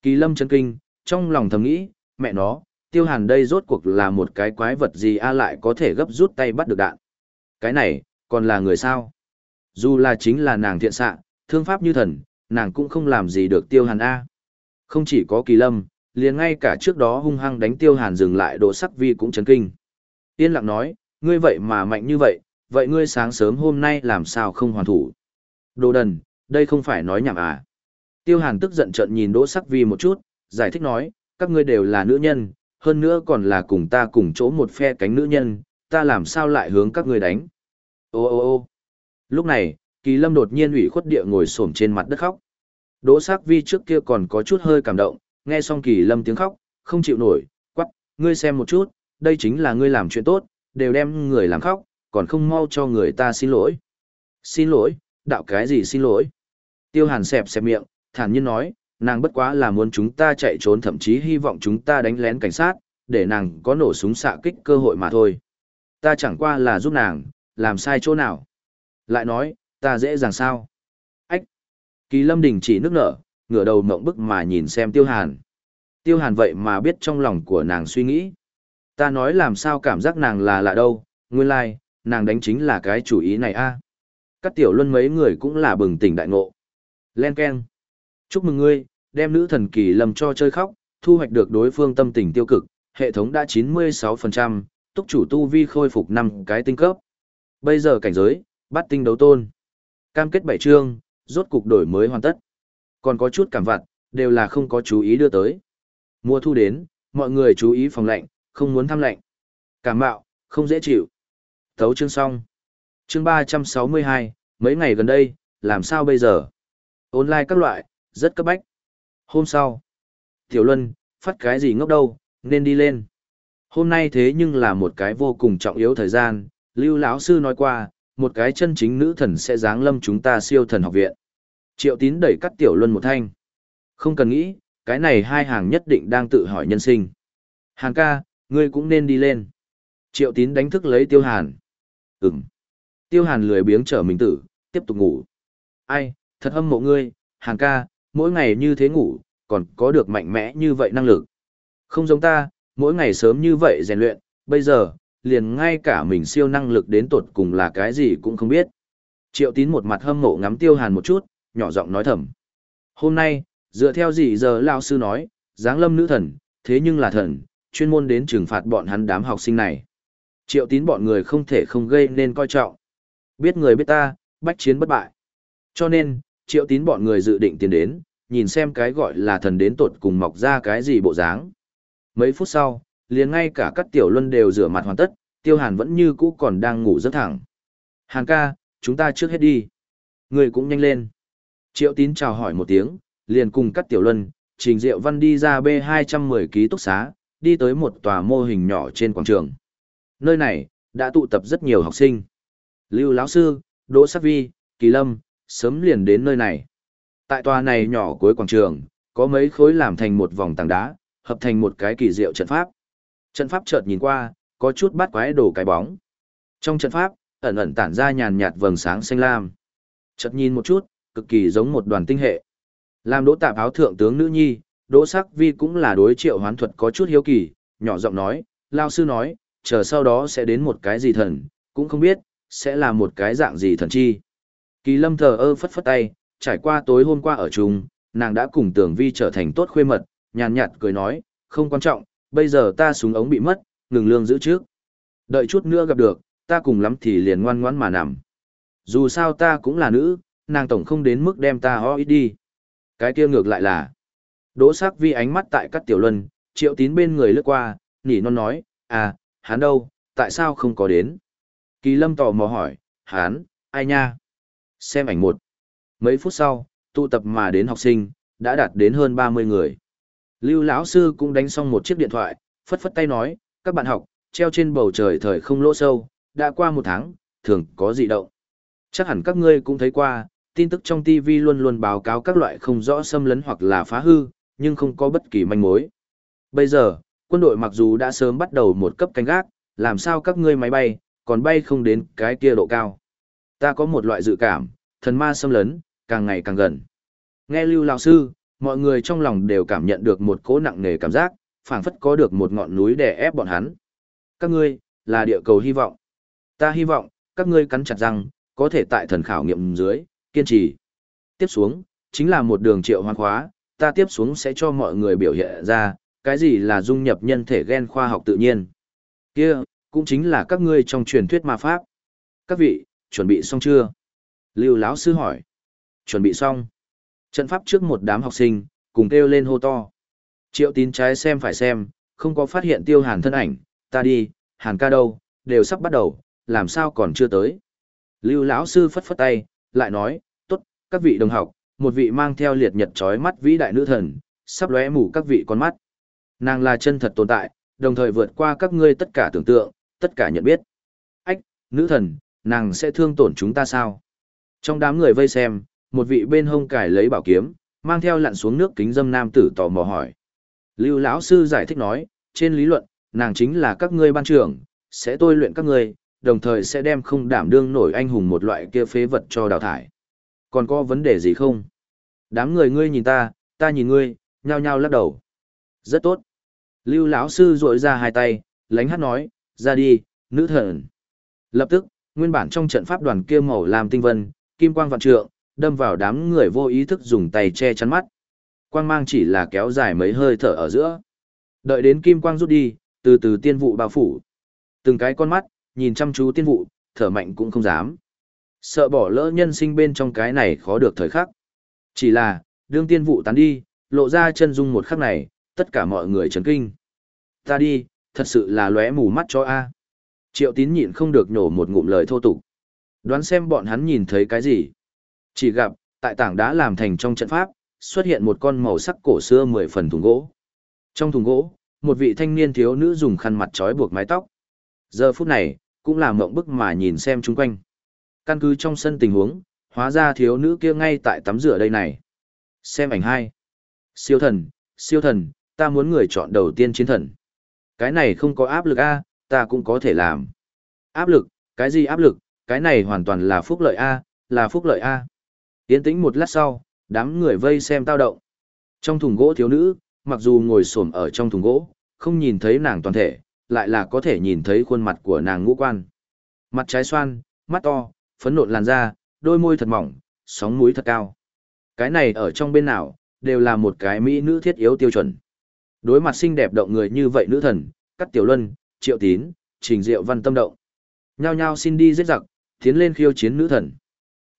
Kỳ Lâm chấn kinh, trong lòng thầm nghĩ, mẹ nó, Tiêu Hàn đây rốt cuộc là một cái quái vật gì a lại có thể gấp rút tay bắt được đạn. Cái này, còn là người sao? Dù là chính là nàng thiện xạ, thương pháp như thần, nàng cũng không làm gì được Tiêu Hàn A. Không chỉ có Kỳ Lâm, liền ngay cả trước đó hung hăng đánh Tiêu Hàn dừng lại độ sắc vi cũng chấn kinh. Yên lặng nói, ngươi vậy mà mạnh như vậy, vậy ngươi sáng sớm hôm nay làm sao không hoàn thủ? Đồ đần, đây không phải nói nhảm à. Tiêu Hàn tức giận trợn nhìn Đỗ Sắc Vi một chút, giải thích nói, các ngươi đều là nữ nhân, hơn nữa còn là cùng ta cùng chỗ một phe cánh nữ nhân, ta làm sao lại hướng các ngươi đánh. Ô ô ô lúc này, Kỳ Lâm đột nhiên ủy khuất địa ngồi xổm trên mặt đất khóc. Đỗ Sắc Vi trước kia còn có chút hơi cảm động, nghe xong Kỳ Lâm tiếng khóc, không chịu nổi, quắc, ngươi xem một chút, đây chính là ngươi làm chuyện tốt, đều đem người làm khóc, còn không mau cho người ta xin lỗi. Xin lỗi, đạo cái gì xin lỗi? Tiêu Hàn xẹp xẹp miệng, thản nhiên nói, nàng bất quá là muốn chúng ta chạy trốn thậm chí hy vọng chúng ta đánh lén cảnh sát, để nàng có nổ súng xạ kích cơ hội mà thôi. Ta chẳng qua là giúp nàng, làm sai chỗ nào. Lại nói, ta dễ dàng sao? Ách! Kỳ lâm đình chỉ nước nở, ngửa đầu mộng bức mà nhìn xem tiêu hàn. Tiêu hàn vậy mà biết trong lòng của nàng suy nghĩ. Ta nói làm sao cảm giác nàng là lạ đâu, nguyên lai, like, nàng đánh chính là cái chủ ý này a. Các tiểu luân mấy người cũng là bừng tỉnh đại ngộ. Len Ken. Chúc mừng ngươi, đem nữ thần kỳ lâm cho chơi khóc, thu hoạch được đối phương tâm tình tiêu cực, hệ thống đã 96%, túc chủ tu vi khôi phục 5 cái tinh cấp. Bây giờ cảnh giới, bắt tinh đấu tôn. Cam kết bảy chương, rốt cục đổi mới hoàn tất. Còn có chút cảm vặt, đều là không có chú ý đưa tới. Mùa thu đến, mọi người chú ý phòng lạnh, không muốn thăm lạnh. Cảm mạo, không dễ chịu. tấu chương xong. Chương 362, mấy ngày gần đây, làm sao bây giờ? Online các loại, rất cấp bách. Hôm sau, Tiểu Luân, phát cái gì ngốc đâu, nên đi lên. Hôm nay thế nhưng là một cái vô cùng trọng yếu thời gian, Lưu lão sư nói qua, một cái chân chính nữ thần sẽ giáng lâm chúng ta siêu thần học viện. Triệu Tín đẩy cắt Tiểu Luân một thanh. Không cần nghĩ, cái này hai hàng nhất định đang tự hỏi nhân sinh. Hàng ca, ngươi cũng nên đi lên. Triệu Tín đánh thức lấy Tiêu Hàn. Ừm. Tiêu Hàn lười biếng trở mình tử, tiếp tục ngủ. Ai, thật hâm mộ ngươi, Hàng ca, mỗi ngày như thế ngủ, còn có được mạnh mẽ như vậy năng lực. Không giống ta, mỗi ngày sớm như vậy rèn luyện, bây giờ, liền ngay cả mình siêu năng lực đến tột cùng là cái gì cũng không biết. Triệu tín một mặt hâm mộ ngắm tiêu hàn một chút, nhỏ giọng nói thầm. Hôm nay, dựa theo gì giờ lao sư nói, giáng lâm nữ thần, thế nhưng là thần, chuyên môn đến trừng phạt bọn hắn đám học sinh này. Triệu tín bọn người không thể không gây nên coi trọng. Biết người biết ta, bách chiến bất bại. Cho nên, triệu tín bọn người dự định tiến đến, nhìn xem cái gọi là thần đến tột cùng mọc ra cái gì bộ dáng. Mấy phút sau, liền ngay cả các tiểu luân đều rửa mặt hoàn tất, tiêu hàn vẫn như cũ còn đang ngủ rất thẳng. Hàn ca, chúng ta trước hết đi. Người cũng nhanh lên. Triệu tín chào hỏi một tiếng, liền cùng các tiểu luân, trình diệu văn đi ra B210 ký túc xá, đi tới một tòa mô hình nhỏ trên quảng trường. Nơi này, đã tụ tập rất nhiều học sinh. Lưu lão sư, Đỗ Sắc Vi, Kỳ Lâm, sớm liền đến nơi này. Tại tòa này nhỏ cuối quảng trường, có mấy khối làm thành một vòng tảng đá, hợp thành một cái kỳ diệu trận pháp. Trận pháp chợt nhìn qua, có chút bắt quái đổ cái bóng. Trong trận pháp, ẩn ẩn tản ra nhàn nhạt vầng sáng xanh lam. Chợt nhìn một chút, cực kỳ giống một đoàn tinh hệ. Làm đỗ tạp áo thượng tướng nữ nhi, đỗ sắc vi cũng là đối triệu hoán thuật có chút hiếu kỳ, nhỏ giọng nói, lao sư nói, chờ sau đó sẽ đến một cái gì thần, cũng không biết, sẽ là một cái dạng gì thần chi. Kỳ lâm thờ ơ phất phất tay, trải qua tối hôm qua ở chung, nàng đã cùng tưởng vi trở thành tốt khuê mật, nhàn nhạt cười nói, không quan trọng, bây giờ ta súng ống bị mất, ngừng lương giữ trước. Đợi chút nữa gặp được, ta cùng lắm thì liền ngoan ngoãn mà nằm. Dù sao ta cũng là nữ, nàng tổng không đến mức đem ta ho ít đi. Cái kia ngược lại là, đỗ sắc vi ánh mắt tại các tiểu luân, triệu tín bên người lướt qua, nỉ non nói, à, hắn đâu, tại sao không có đến? Kỳ lâm tò mò hỏi, hắn, ai nha? Xem ảnh một. Mấy phút sau, tụ tập mà đến học sinh, đã đạt đến hơn 30 người. Lưu lão sư cũng đánh xong một chiếc điện thoại, phất phất tay nói, các bạn học, treo trên bầu trời thời không lỗ sâu, đã qua một tháng, thường có dị động. Chắc hẳn các ngươi cũng thấy qua, tin tức trong TV luôn luôn báo cáo các loại không rõ xâm lấn hoặc là phá hư, nhưng không có bất kỳ manh mối. Bây giờ, quân đội mặc dù đã sớm bắt đầu một cấp canh gác, làm sao các ngươi máy bay, còn bay không đến cái kia độ cao. Ta có một loại dự cảm, thần ma xâm lấn, càng ngày càng gần. Nghe Lưu lão sư, mọi người trong lòng đều cảm nhận được một cỗ nặng nề cảm giác, phảng phất có được một ngọn núi đè ép bọn hắn. Các ngươi, là địa cầu hy vọng. Ta hy vọng, các ngươi cắn chặt răng, có thể tại thần khảo nghiệm dưới, kiên trì. Tiếp xuống, chính là một đường triệu hoán khóa, ta tiếp xuống sẽ cho mọi người biểu hiện ra, cái gì là dung nhập nhân thể gen khoa học tự nhiên. Kia, cũng chính là các ngươi trong truyền thuyết ma pháp. Các vị, chuẩn bị xong chưa? Lưu lão sư hỏi. Chuẩn bị xong. Trận pháp trước một đám học sinh, cùng kêu lên hô to. Triệu tín trái xem phải xem, không có phát hiện tiêu hàn thân ảnh, ta đi, hàn ca đâu, đều sắp bắt đầu, làm sao còn chưa tới. Lưu lão sư phất phất tay, lại nói, tốt, các vị đồng học, một vị mang theo liệt nhật trói mắt vĩ đại nữ thần, sắp lóe mù các vị con mắt. Nàng là chân thật tồn tại, đồng thời vượt qua các ngươi tất cả tưởng tượng, tất cả nhận biết. Ách, nữ thần, nàng sẽ thương tổn chúng ta sao? Trong đám người vây xem, một vị bên hông cải lấy bảo kiếm, mang theo lặn xuống nước kính dâm nam tử tò mò hỏi. Lưu lão sư giải thích nói, trên lý luận, nàng chính là các ngươi ban trưởng, sẽ tôi luyện các ngươi, đồng thời sẽ đem không đảm đương nổi anh hùng một loại kia phế vật cho đào thải. Còn có vấn đề gì không? Đám người ngươi nhìn ta, ta nhìn ngươi, nhao nhao lắc đầu. Rất tốt. Lưu lão sư rội ra hai tay, lánh hát nói, ra đi, nữ thần. Lập tức, nguyên bản trong trận pháp đoàn kia màu làm tinh vân, kim quang vạn trượng, đâm vào đám người vô ý thức dùng tay che chắn mắt. Quang mang chỉ là kéo dài mấy hơi thở ở giữa. Đợi đến kim quang rút đi, từ từ tiên vụ bao phủ. Từng cái con mắt, nhìn chăm chú tiên vụ, thở mạnh cũng không dám. Sợ bỏ lỡ nhân sinh bên trong cái này khó được thời khắc. Chỉ là, đương tiên vụ tán đi, lộ ra chân dung một khắc này, tất cả mọi người chấn kinh. Ta đi, thật sự là lóe mù mắt cho A. Triệu tín nhịn không được nhổ một ngụm lời thô tục. Đoán xem bọn hắn nhìn thấy cái gì. Chỉ gặp, tại tảng đá làm thành trong trận pháp, xuất hiện một con màu sắc cổ xưa mười phần thùng gỗ. Trong thùng gỗ, một vị thanh niên thiếu nữ dùng khăn mặt trói buộc mái tóc. Giờ phút này, cũng là mộng bức mà nhìn xem chung quanh. Căn cứ trong sân tình huống, hóa ra thiếu nữ kia ngay tại tắm rửa đây này. Xem ảnh hai. Siêu thần, siêu thần, ta muốn người chọn đầu tiên chiến thần. Cái này không có áp lực A, ta cũng có thể làm. Áp lực, cái gì áp lực, cái này hoàn toàn là phúc lợi A, là phúc lợi A. Tiến tĩnh một lát sau, đám người vây xem tao động. Trong thùng gỗ thiếu nữ, mặc dù ngồi xổm ở trong thùng gỗ, không nhìn thấy nàng toàn thể, lại là có thể nhìn thấy khuôn mặt của nàng ngũ quan. Mặt trái xoan, mắt to, phấn nộn làn da, đôi môi thật mỏng, sóng mũi thật cao. Cái này ở trong bên nào, đều là một cái mỹ nữ thiết yếu tiêu chuẩn. Đối mặt xinh đẹp động người như vậy nữ thần, Cắt Tiểu Luân, Triệu Tín, Trình Diệu Văn tâm động. Nhao nhao xin đi giết giặc, tiến lên khiêu chiến nữ thần.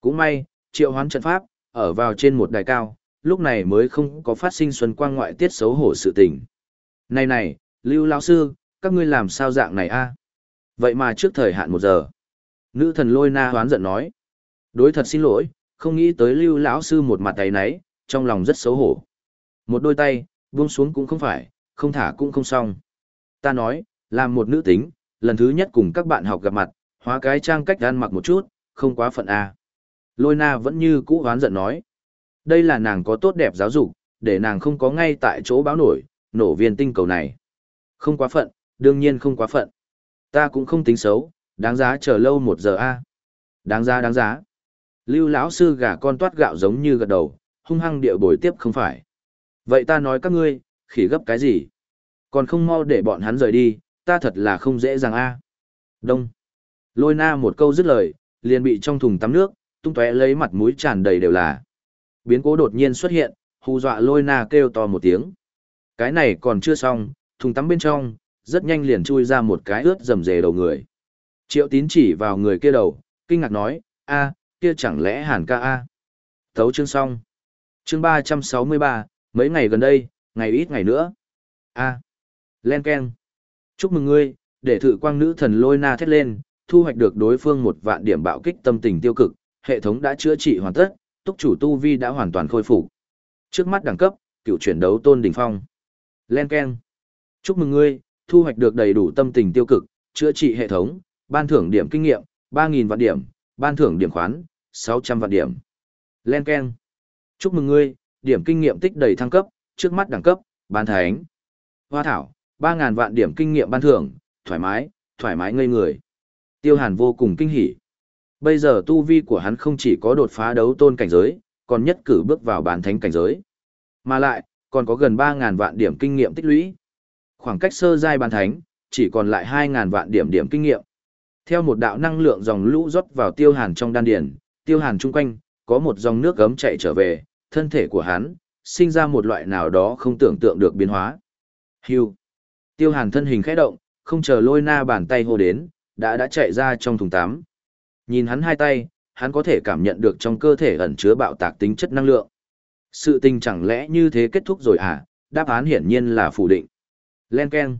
Cũng may, Triệu Hoán trận pháp, ở vào trên một đài cao, lúc này mới không có phát sinh xuân quang ngoại tiết xấu hổ sự tình. Này này, Lưu lão sư, các ngươi làm sao dạng này a? Vậy mà trước thời hạn một giờ. Nữ thần lôi na hoán giận nói. Đối thật xin lỗi, không nghĩ tới lưu lão sư một mặt tay nấy, trong lòng rất xấu hổ. Một đôi tay, buông xuống cũng không phải, không thả cũng không xong. Ta nói, làm một nữ tính, lần thứ nhất cùng các bạn học gặp mặt, hóa cái trang cách ăn mặc một chút, không quá phận a. Lôi na vẫn như cũ hoán giận nói. Đây là nàng có tốt đẹp giáo dục, để nàng không có ngay tại chỗ báo nổi, nổ viên tinh cầu này. Không quá phận, đương nhiên không quá phận. Ta cũng không tính xấu, đáng giá chờ lâu một giờ a. Đáng giá đáng giá. Lưu lão sư gà con toát gạo giống như gật đầu, hung hăng địa bồi tiếp không phải. Vậy ta nói các ngươi, khỉ gấp cái gì? Còn không mau để bọn hắn rời đi, ta thật là không dễ dàng a. Đông. Lôi na một câu dứt lời, liền bị trong thùng tắm nước, tung tóe lấy mặt mũi tràn đầy đều là. Biến cố đột nhiên xuất hiện, hù dọa lôi na kêu to một tiếng. Cái này còn chưa xong, thùng tắm bên trong, rất nhanh liền chui ra một cái ướt rầm rề đầu người. Triệu tín chỉ vào người kia đầu, kinh ngạc nói, a, kia chẳng lẽ hàn ca a. Thấu chương xong. Chương ba trăm sáu mươi ba, mấy ngày gần đây, ngày ít ngày nữa. a, len ken. Chúc mừng ngươi, để thử quang nữ thần lôi na thét lên, thu hoạch được đối phương một vạn điểm bạo kích tâm tình tiêu cực, hệ thống đã chữa trị hoàn tất, túc chủ tu vi đã hoàn toàn khôi phục. Trước mắt đẳng cấp, cựu chuyển đấu tôn đỉnh phong. Len Ken. Chúc mừng ngươi, thu hoạch được đầy đủ tâm tình tiêu cực, chữa trị hệ thống, ban thưởng điểm kinh nghiệm, ba nghìn vạn điểm, ban thưởng điểm khoán, 600 vạn điểm. Len Ken. Chúc mừng ngươi, điểm kinh nghiệm tích đầy thăng cấp, trước mắt đẳng cấp, ban thánh. Hoa thảo, 3.000 vạn điểm kinh nghiệm ban thưởng, thoải mái, thoải mái ngây người. Tiêu Hàn vô cùng kinh hỉ. Bây giờ tu vi của hắn không chỉ có đột phá đấu tôn cảnh giới, còn nhất cử bước vào bán thánh cảnh giới. Mà lại, còn có gần 3.000 vạn điểm kinh nghiệm tích lũy. Khoảng cách sơ giai bán thánh, chỉ còn lại 2.000 vạn điểm điểm kinh nghiệm. Theo một đạo năng lượng dòng lũ rót vào tiêu hàn trong đan điền, tiêu hàn chung quanh, có một dòng nước gấm chạy trở về, thân thể của hắn, sinh ra một loại nào đó không tưởng tượng được biến hóa. Hưu. Tiêu hàn thân hình khẽ động, không chờ lôi na bàn tay hô đến, đã đã chạy ra trong thùng tắm. Nhìn hắn hai tay, hắn có thể cảm nhận được trong cơ thể ẩn chứa bạo tạc tính chất năng lượng. Sự tình chẳng lẽ như thế kết thúc rồi à? Đáp án hiển nhiên là phủ định. Len Ken.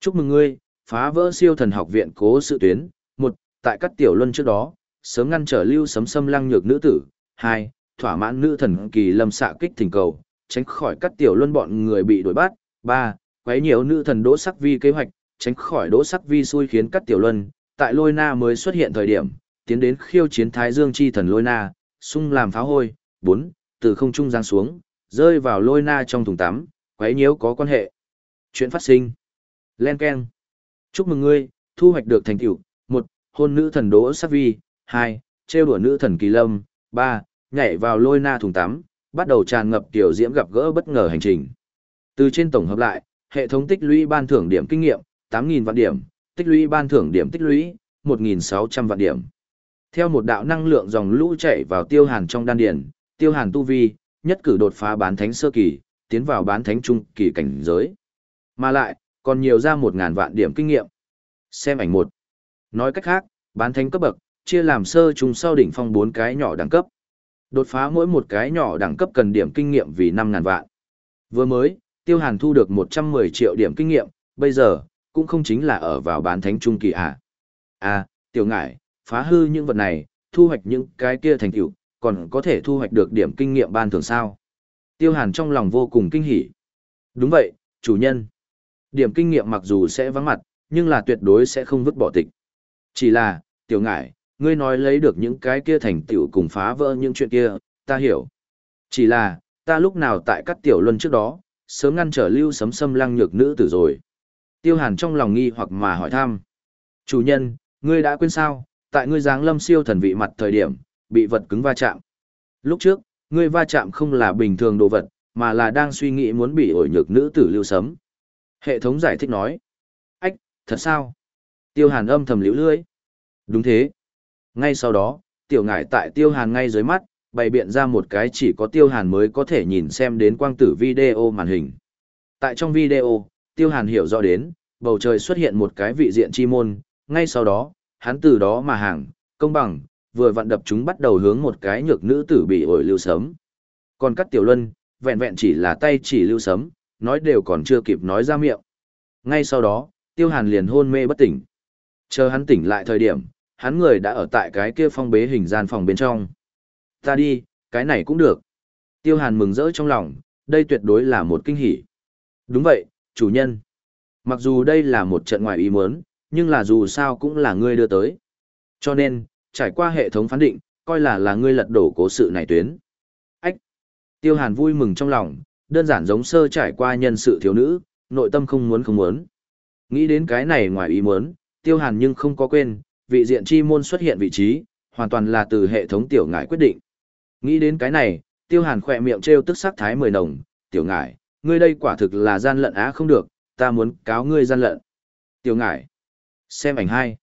Chúc mừng ngươi, phá vỡ siêu thần học viện cố sự tuyến. Một, Tại các tiểu luân trước đó, sớm ngăn trở lưu sấm sâm lăng nhược nữ tử. Hai, Thỏa mãn nữ thần kỳ lâm xạ kích thỉnh cầu, tránh khỏi các tiểu luân bọn người bị đuổi bắt. Ba, Quấy nhiều nữ thần đỗ sắc vi kế hoạch, tránh khỏi đỗ sắc vi xui khiến cắt tiểu luân. Tại lôi na mới xuất hiện thời điểm, tiến đến khiêu chiến thái dương chi thần lôi na, sung làm pháo hôi. Bốn, Từ không trung giáng xuống, rơi vào lôi na trong thùng tắm, quấy nhiễu có quan hệ. Chuyện phát sinh. Len Ken. Chúc mừng ngươi, thu hoạch được thành tựu. một Hôn nữ thần đỗ sắc vi. hai Trêu đùa nữ thần kỳ lâm. ba Nhảy vào lôi na thùng tắm, bắt đầu tràn ngập tiểu diễm gặp gỡ bất ngờ hành trình. Từ trên tổng hợp lại, hệ thống tích lũy ban thưởng điểm kinh nghiệm, 8.000 vạn điểm, tích lũy ban thưởng điểm tích lũy, 1.600 vạn điểm. Theo một đạo năng lượng dòng lũ chảy vào tiêu hàn trong đan điền, tiêu hàn tu vi, nhất cử đột phá bán thánh sơ kỳ, tiến vào bán thánh trung kỳ cảnh giới. Mà lại, còn nhiều ra một ngàn vạn điểm kinh nghiệm. Xem ảnh một. Nói cách khác, bán thánh cấp bậc, chia làm sơ trung sau đỉnh phong bốn cái nhỏ đẳng cấp. Đột phá mỗi một cái nhỏ đẳng cấp cần điểm kinh nghiệm vì năm ngàn vạn. Vừa mới, Tiêu Hàn thu được một trăm mười triệu điểm kinh nghiệm, bây giờ, cũng không chính là ở vào bán thánh trung kỳ à. À, tiểu ngải, phá hư những vật này, thu hoạch những cái kia thành tựu, còn có thể thu hoạch được điểm kinh nghiệm ban thường sao. Tiêu Hàn trong lòng vô cùng kinh hỉ. Đúng vậy, chủ nhân. Điểm kinh nghiệm mặc dù sẽ vắng mặt, nhưng là tuyệt đối sẽ không vứt bỏ tịch. Chỉ là, tiểu ngải, ngươi nói lấy được những cái kia thành tựu cùng phá vỡ những chuyện kia, ta hiểu. Chỉ là, ta lúc nào tại các tiểu luân trước đó, sớm ngăn trở lưu sấm sâm lăng nhược nữ tử rồi. Tiêu hàn trong lòng nghi hoặc mà hỏi thăm. Chủ nhân, ngươi đã quên sao, tại ngươi giáng lâm siêu thần vị mặt thời điểm, bị vật cứng va chạm. Lúc trước, ngươi va chạm không là bình thường đồ vật, mà là đang suy nghĩ muốn bị ổi nhược nữ tử lưu sấm. Hệ thống giải thích nói. Ách, thật sao? Tiêu hàn âm thầm liễu lưỡi. Đúng thế. Ngay sau đó, tiểu ngải tại tiêu hàn ngay dưới mắt, bày biện ra một cái chỉ có tiêu hàn mới có thể nhìn xem đến quang tử video màn hình. Tại trong video, tiêu hàn hiểu rõ đến, bầu trời xuất hiện một cái vị diện chi môn, ngay sau đó, hắn từ đó mà hàng, công bằng, vừa vặn đập chúng bắt đầu hướng một cái nhược nữ tử bị ổi lưu sấm. Còn các tiểu luân, vẹn vẹn chỉ là tay chỉ lưu sấm, nói đều còn chưa kịp nói ra miệng. Ngay sau đó, tiêu hàn liền hôn mê bất tỉnh. Chờ hắn tỉnh lại thời điểm, hắn người đã ở tại cái kia phong bế hình gian phòng bên trong. Ta đi, cái này cũng được. Tiêu hàn mừng rỡ trong lòng, đây tuyệt đối là một kinh hỉ. Đúng vậy, chủ nhân. Mặc dù đây là một trận ngoài ý muốn, nhưng là dù sao cũng là ngươi đưa tới. Cho nên, trải qua hệ thống phán định, coi là là ngươi lật đổ cố sự này tuyến. Ách! Tiêu hàn vui mừng trong lòng, đơn giản giống sơ trải qua nhân sự thiếu nữ, nội tâm không muốn không muốn. Nghĩ đến cái này ngoài ý muốn, tiêu hàn nhưng không có quên, vị diện chi môn xuất hiện vị trí, hoàn toàn là từ hệ thống tiểu ngải quyết định. Nghĩ đến cái này, tiêu hàn khỏe miệng trêu tức sắc thái mười nồng, tiểu ngải, ngươi đây quả thực là gian lận á không được, ta muốn cáo ngươi gian lận. Tiểu ngải. Xem ảnh hai.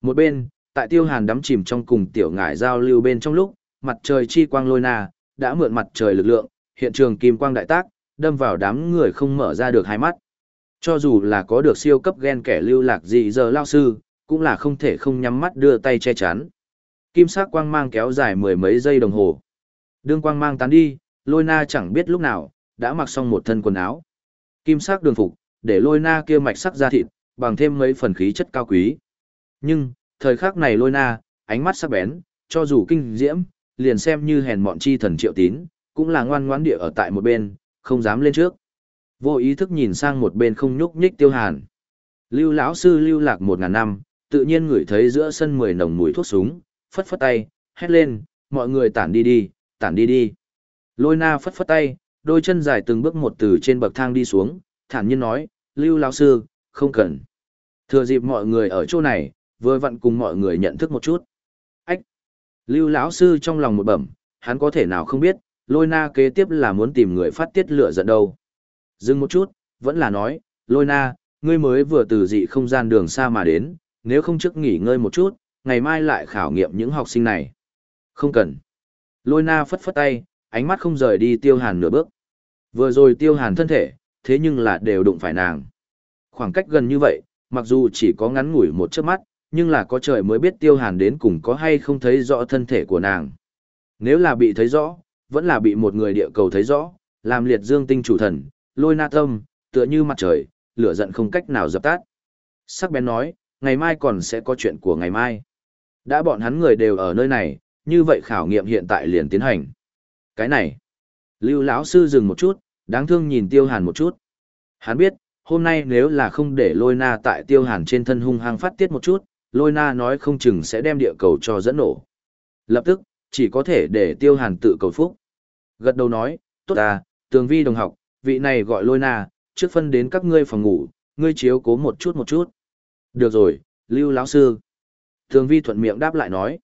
Một bên, tại tiêu hàn đắm chìm trong cùng tiểu ngải giao lưu bên trong lúc, mặt trời chi quang lôi na, đã mượn mặt trời lực lượng, hiện trường kim quang đại tác, đâm vào đám người không mở ra được hai mắt. Cho dù là có được siêu cấp gen kẻ lưu lạc gì giờ lao sư, cũng là không thể không nhắm mắt đưa tay che chắn. Kim sắc quang mang kéo dài mười mấy giây đồng hồ. Đương quang mang tán đi, lôi na chẳng biết lúc nào, đã mặc xong một thân quần áo. Kim sắc đường phục, để lôi na kia mạch sắc ra thịt, bằng thêm mấy phần khí chất cao quý. Nhưng, thời khắc này lôi na, ánh mắt sắc bén, cho dù kinh diễm, liền xem như hèn mọn chi thần triệu tín, cũng là ngoan ngoãn địa ở tại một bên, không dám lên trước. Vô ý thức nhìn sang một bên không nhúc nhích tiêu hàn. Lưu lão sư lưu lạc một ngàn năm, tự nhiên ngửi thấy giữa sân mười nồng mùi thuốc súng, phất phất tay, hét lên, mọi người tản đi đi, tản đi đi. Lôi na phất phất tay, đôi chân dài từng bước một từ trên bậc thang đi xuống, thản nhiên nói, Lưu lão sư, không cần. Thừa dịp mọi người ở chỗ này, vừa vặn cùng mọi người nhận thức một chút. Ách! Lưu lão sư trong lòng một bẩm, hắn có thể nào không biết, lôi na kế tiếp là muốn tìm người phát tiết lửa giận đâu. Dừng một chút, vẫn là nói, lôi na, ngươi mới vừa từ dị không gian đường xa mà đến, nếu không trước nghỉ ngơi một chút, ngày mai lại khảo nghiệm những học sinh này. Không cần. Lôi na phất phất tay, ánh mắt không rời đi tiêu hàn nửa bước. Vừa rồi tiêu hàn thân thể, thế nhưng là đều đụng phải nàng. Khoảng cách gần như vậy, mặc dù chỉ có ngắn ngủi một chớp mắt, nhưng là có trời mới biết tiêu hàn đến cùng có hay không thấy rõ thân thể của nàng. Nếu là bị thấy rõ, vẫn là bị một người địa cầu thấy rõ, làm liệt dương tinh chủ thần, lôi na tâm, tựa như mặt trời, lửa giận không cách nào dập tắt. Sắc bén nói, ngày mai còn sẽ có chuyện của ngày mai. Đã bọn hắn người đều ở nơi này, như vậy khảo nghiệm hiện tại liền tiến hành. Cái này, Lưu lão sư dừng một chút, đáng thương nhìn Tiêu Hàn một chút. Hắn biết, hôm nay nếu là không để Lôi Na tại Tiêu Hàn trên thân hung hăng phát tiết một chút, Lôi Na nói không chừng sẽ đem địa cầu cho dẫn nổ. Lập tức, chỉ có thể để Tiêu Hàn tự cầu phúc. Gật đầu nói, tốt à, tường vi đồng học, vị này gọi Lôi Na, trước phân đến các ngươi phòng ngủ, ngươi chiếu cố một chút một chút. Được rồi, Lưu lão sư. Tường vi thuận miệng đáp lại nói.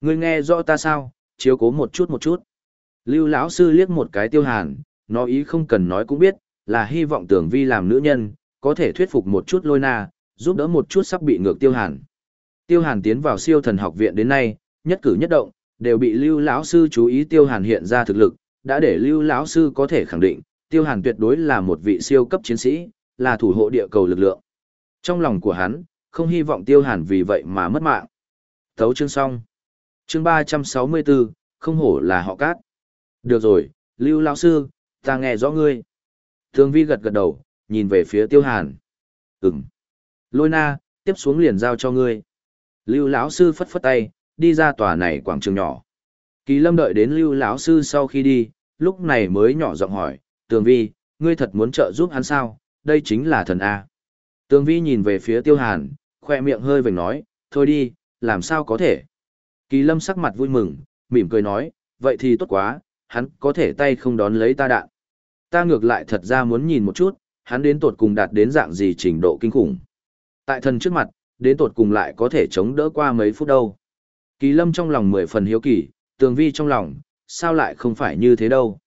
Ngươi nghe rõ ta sao, chiếu cố một chút một chút. Lưu lão sư liếc một cái tiêu hàn, nó ý không cần nói cũng biết, là hy vọng tưởng vi làm nữ nhân, có thể thuyết phục một chút lôi na, giúp đỡ một chút sắp bị ngược tiêu hàn. Tiêu hàn tiến vào siêu thần học viện đến nay, nhất cử nhất động, đều bị lưu lão sư chú ý tiêu hàn hiện ra thực lực, đã để lưu lão sư có thể khẳng định, tiêu hàn tuyệt đối là một vị siêu cấp chiến sĩ, là thủ hộ địa cầu lực lượng. Trong lòng của hắn, không hy vọng tiêu hàn vì vậy mà mất mạng. Thấu chương xong. Chương ba trăm sáu mươi bốn, không hổ là họ cát. Được rồi, Lưu lão sư, ta nghe rõ ngươi. Thường vi gật gật đầu, nhìn về phía tiêu hàn. Ừm. Lôi na, tiếp xuống liền giao cho ngươi. Lưu lão sư phất phất tay, đi ra tòa này quảng trường nhỏ. Kỳ lâm đợi đến lưu lão sư sau khi đi, lúc này mới nhỏ giọng hỏi, tường vi, ngươi thật muốn trợ giúp hắn sao, đây chính là thần A. Tường vi nhìn về phía tiêu hàn, khoe miệng hơi vểnh nói, thôi đi, làm sao có thể. Kỳ lâm sắc mặt vui mừng, mỉm cười nói, vậy thì tốt quá, hắn có thể tay không đón lấy ta đạn. Ta ngược lại thật ra muốn nhìn một chút, hắn đến tột cùng đạt đến dạng gì trình độ kinh khủng. Tại thần trước mặt, đến tột cùng lại có thể chống đỡ qua mấy phút đâu. Kỳ lâm trong lòng mười phần hiếu kỳ, tường vi trong lòng, sao lại không phải như thế đâu.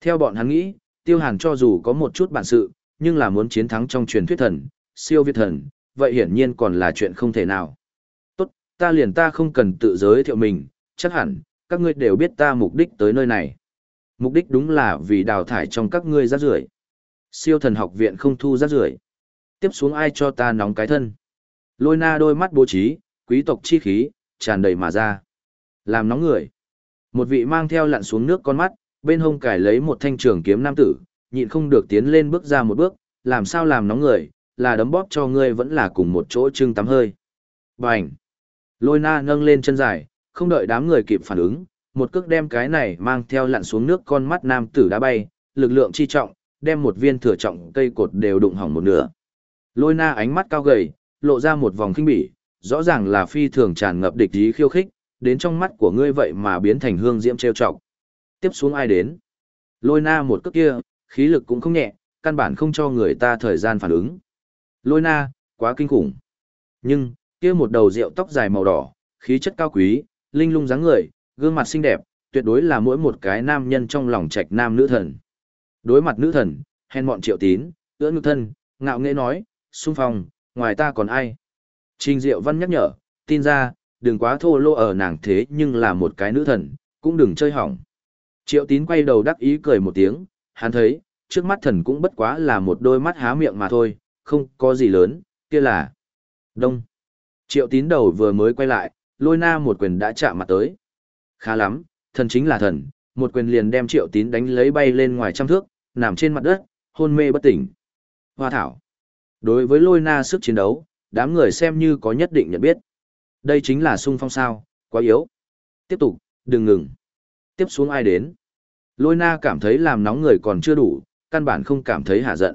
Theo bọn hắn nghĩ, tiêu hàn cho dù có một chút bản sự, nhưng là muốn chiến thắng trong truyền thuyết thần, siêu việt thần, vậy hiển nhiên còn là chuyện không thể nào. Ta liền ta không cần tự giới thiệu mình, chắc hẳn, các ngươi đều biết ta mục đích tới nơi này. Mục đích đúng là vì đào thải trong các ngươi rác rưởi. Siêu thần học viện không thu rác rưởi. Tiếp xuống ai cho ta nóng cái thân. Lôi na đôi mắt bố trí, quý tộc chi khí, tràn đầy mà ra. Làm nóng người. Một vị mang theo lặn xuống nước con mắt, bên hông cải lấy một thanh trường kiếm nam tử, nhịn không được tiến lên bước ra một bước, làm sao làm nóng người, là đấm bóp cho ngươi vẫn là cùng một chỗ trưng tắm hơi. Bành! Lôi na nâng lên chân dài, không đợi đám người kịp phản ứng, một cước đem cái này mang theo lặn xuống nước con mắt nam tử đá bay, lực lượng chi trọng, đem một viên thừa trọng cây cột đều đụng hỏng một nửa. Lôi na ánh mắt cao gầy, lộ ra một vòng kinh bỉ, rõ ràng là phi thường tràn ngập địch ý khiêu khích, đến trong mắt của ngươi vậy mà biến thành hương diễm trêu trọng. Tiếp xuống ai đến? Lôi na một cước kia, khí lực cũng không nhẹ, căn bản không cho người ta thời gian phản ứng. Lôi na, quá kinh khủng. Nhưng, kia một đầu rượu tóc dài màu đỏ, khí chất cao quý, linh lung dáng người, gương mặt xinh đẹp, tuyệt đối là mỗi một cái nam nhân trong lòng trạch nam nữ thần. Đối mặt nữ thần, hèn mọn triệu tín, ưỡn ngực thân, ngạo nghễ nói, xung phong, ngoài ta còn ai. Trình Diệu Văn nhắc nhở, tin ra, đừng quá thô lô ở nàng thế nhưng là một cái nữ thần, cũng đừng chơi hỏng. Triệu tín quay đầu đắc ý cười một tiếng, hắn thấy, trước mắt thần cũng bất quá là một đôi mắt há miệng mà thôi, không có gì lớn, kia là đông. Triệu tín đầu vừa mới quay lại, lôi na một quyền đã chạm mặt tới. Khá lắm, thần chính là thần, một quyền liền đem triệu tín đánh lấy bay lên ngoài trăm thước, nằm trên mặt đất, hôn mê bất tỉnh. Hoa thảo. Đối với lôi na sức chiến đấu, đám người xem như có nhất định nhận biết. Đây chính là sung phong sao, quá yếu. Tiếp tục, đừng ngừng. Tiếp xuống ai đến. Lôi na cảm thấy làm nóng người còn chưa đủ, căn bản không cảm thấy hạ giận.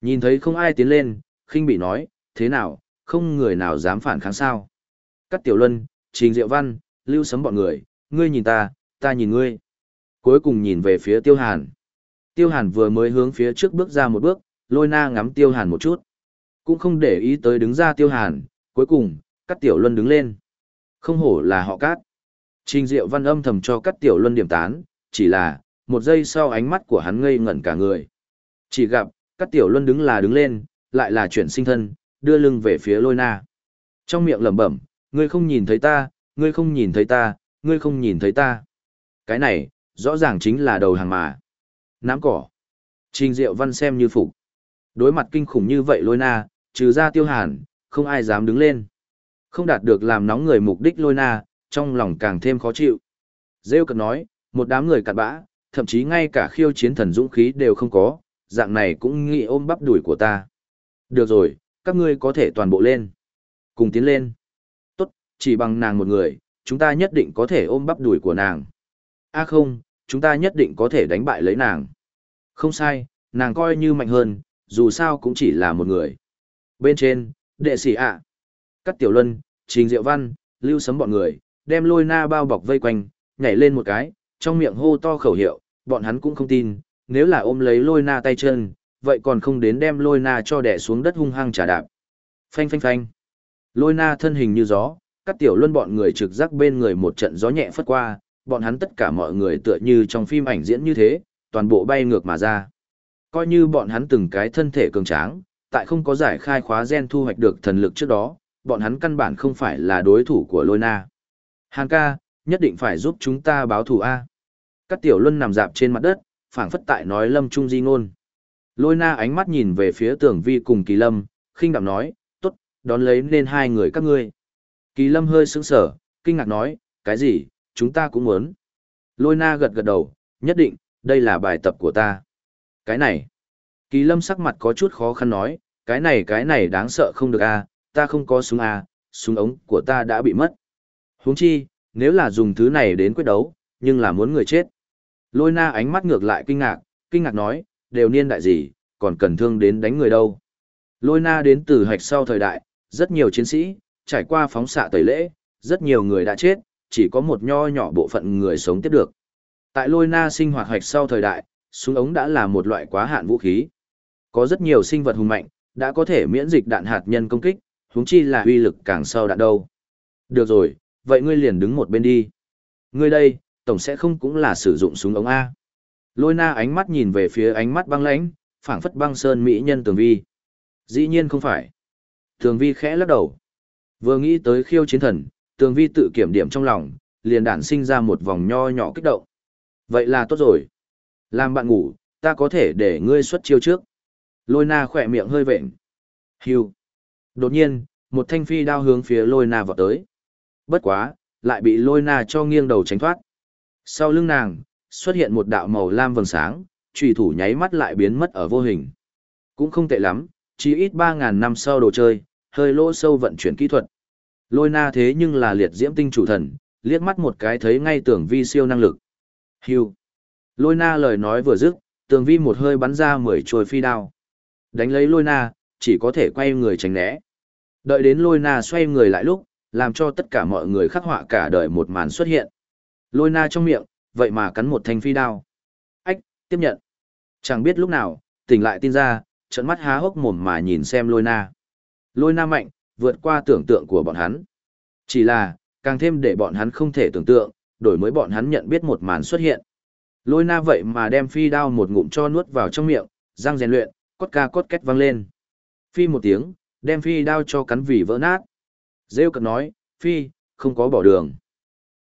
Nhìn thấy không ai tiến lên, khinh bị nói, thế nào, không người nào dám phản kháng sao. Cắt tiểu luân, trình diệu văn, lưu sấm bọn người, ngươi nhìn ta, ta nhìn ngươi. Cuối cùng nhìn về phía tiêu hàn. Tiêu hàn vừa mới hướng phía trước bước ra một bước, lôi na ngắm tiêu hàn một chút. Cũng không để ý tới đứng ra tiêu hàn, cuối cùng, cắt tiểu luân đứng lên. Không hổ là họ cát. Trình diệu văn âm thầm cho cắt tiểu luân điểm tán, chỉ là, một giây sau ánh mắt của hắn ngây ngẩn cả người. Chỉ gặp, cắt tiểu luân đứng là đứng lên, lại là chuyển sinh thân, đưa lưng về phía lôi na. Trong miệng lẩm bẩm, ngươi không nhìn thấy ta, ngươi không nhìn thấy ta, ngươi không nhìn thấy ta. Cái này, rõ ràng chính là đầu hàng mà. Nám cỏ. Trình Diệu Văn xem như phục. Đối mặt kinh khủng như vậy lôi na, trừ ra tiêu hàn, không ai dám đứng lên. Không đạt được làm nóng người mục đích lôi na, trong lòng càng thêm khó chịu. Rêu cực nói, một đám người cặn bã, thậm chí ngay cả khiêu chiến thần dũng khí đều không có, dạng này cũng nghĩ ôm bắp đuổi của ta. Được rồi, các ngươi có thể toàn bộ lên. Cùng tiến lên. Tốt, chỉ bằng nàng một người, chúng ta nhất định có thể ôm bắp đuổi của nàng. A à không, chúng ta nhất định có thể đánh bại lấy nàng. Không sai, nàng coi như mạnh hơn, dù sao cũng chỉ là một người. Bên trên, đệ sĩ ạ. À. Cắt tiểu luân, trình diệu văn, lưu sấm bọn người, đem lôi na bao bọc vây quanh, nhảy lên một cái, trong miệng hô to khẩu hiệu, bọn hắn cũng không tin, nếu là ôm lấy lôi na tay chân, vậy còn không đến đem lôi na cho đẻ xuống đất hung hăng trả đạp. Phanh phanh phanh. Lôi na thân hình như gió, các tiểu luân bọn người trực giác bên người một trận gió nhẹ phất qua, bọn hắn tất cả mọi người tựa như trong phim ảnh diễn như thế, toàn bộ bay ngược mà ra. Coi như bọn hắn từng cái thân thể cường tráng, tại không có giải khai khóa gen thu hoạch được thần lực trước đó, bọn hắn căn bản không phải là đối thủ của lôi na. Hàng ca, nhất định phải giúp chúng ta báo thù A. Các tiểu luân nằm dạp trên mặt đất, phảng phất tại nói lâm trung di ngôn. Lôi na ánh mắt nhìn về phía tưởng vi cùng kỳ lâm, khinh đạm nói, tốt, đón lấy nên hai người các ngươi. Kỳ lâm hơi sững sở, kinh ngạc nói, cái gì, chúng ta cũng muốn. Lôi na gật gật đầu, nhất định, đây là bài tập của ta. Cái này, kỳ lâm sắc mặt có chút khó khăn nói, cái này cái này đáng sợ không được a ta không có súng a súng ống của ta đã bị mất. huống chi, nếu là dùng thứ này đến quyết đấu, nhưng là muốn người chết. Lôi na ánh mắt ngược lại kinh ngạc, kinh ngạc nói, đều niên đại gì, còn cần thương đến đánh người đâu. Lôi na đến từ hạch sau thời đại, rất nhiều chiến sĩ, trải qua phóng xạ tẩy lễ, rất nhiều người đã chết, chỉ có một nho nhỏ bộ phận người sống tiếp được. Tại lôi na sinh hoạt hạch sau thời đại, súng ống đã là một loại quá hạn vũ khí. Có rất nhiều sinh vật hùng mạnh, đã có thể miễn dịch đạn hạt nhân công kích, huống chi là uy lực càng sâu đạn đâu. Được rồi, vậy ngươi liền đứng một bên đi. Ngươi đây, tổng sẽ không cũng là sử dụng súng ống A. Lôi na ánh mắt nhìn về phía ánh mắt băng lãnh, phảng phất băng sơn mỹ nhân tường vi. Dĩ nhiên không phải. Tường vi khẽ lắc đầu. Vừa nghĩ tới khiêu chiến thần, tường vi tự kiểm điểm trong lòng, liền đản sinh ra một vòng nho nhỏ kích động. Vậy là tốt rồi. Làm bạn ngủ, ta có thể để ngươi xuất chiêu trước. Lôi na khỏe miệng hơi vệnh. Hiu. Đột nhiên, một thanh phi đao hướng phía lôi na vào tới. Bất quá, lại bị lôi na cho nghiêng đầu tránh thoát. Sau lưng nàng, xuất hiện một đạo màu lam vầng sáng, trùy thủ nháy mắt lại biến mất ở vô hình. Cũng không tệ lắm, chỉ ít 3.000 năm sau đồ chơi, hơi lỗ sâu vận chuyển kỹ thuật. Lôi na thế nhưng là liệt diễm tinh chủ thần, liếc mắt một cái thấy ngay tưởng vi siêu năng lực. Hưu. Lôi na lời nói vừa dứt, tường vi một hơi bắn ra 10 chuôi phi đao. Đánh lấy lôi na, chỉ có thể quay người tránh né. Đợi đến lôi na xoay người lại lúc, làm cho tất cả mọi người khắc họa cả đời một màn xuất hiện. Lôi na trong miệng, vậy mà cắn một thanh phi đao. Ách, tiếp nhận. Chẳng biết lúc nào, tỉnh lại tin ra, trận mắt há hốc mồm mà nhìn xem lôi na. Lôi na mạnh, vượt qua tưởng tượng của bọn hắn. Chỉ là, càng thêm để bọn hắn không thể tưởng tượng, đổi mới bọn hắn nhận biết một màn xuất hiện. Lôi na vậy mà đem phi đao một ngụm cho nuốt vào trong miệng, răng rèn luyện, cốt ca cốt két vang lên. Phi một tiếng, đem phi đao cho cắn vì vỡ nát. Rêu cực nói, phi, không có bỏ đường.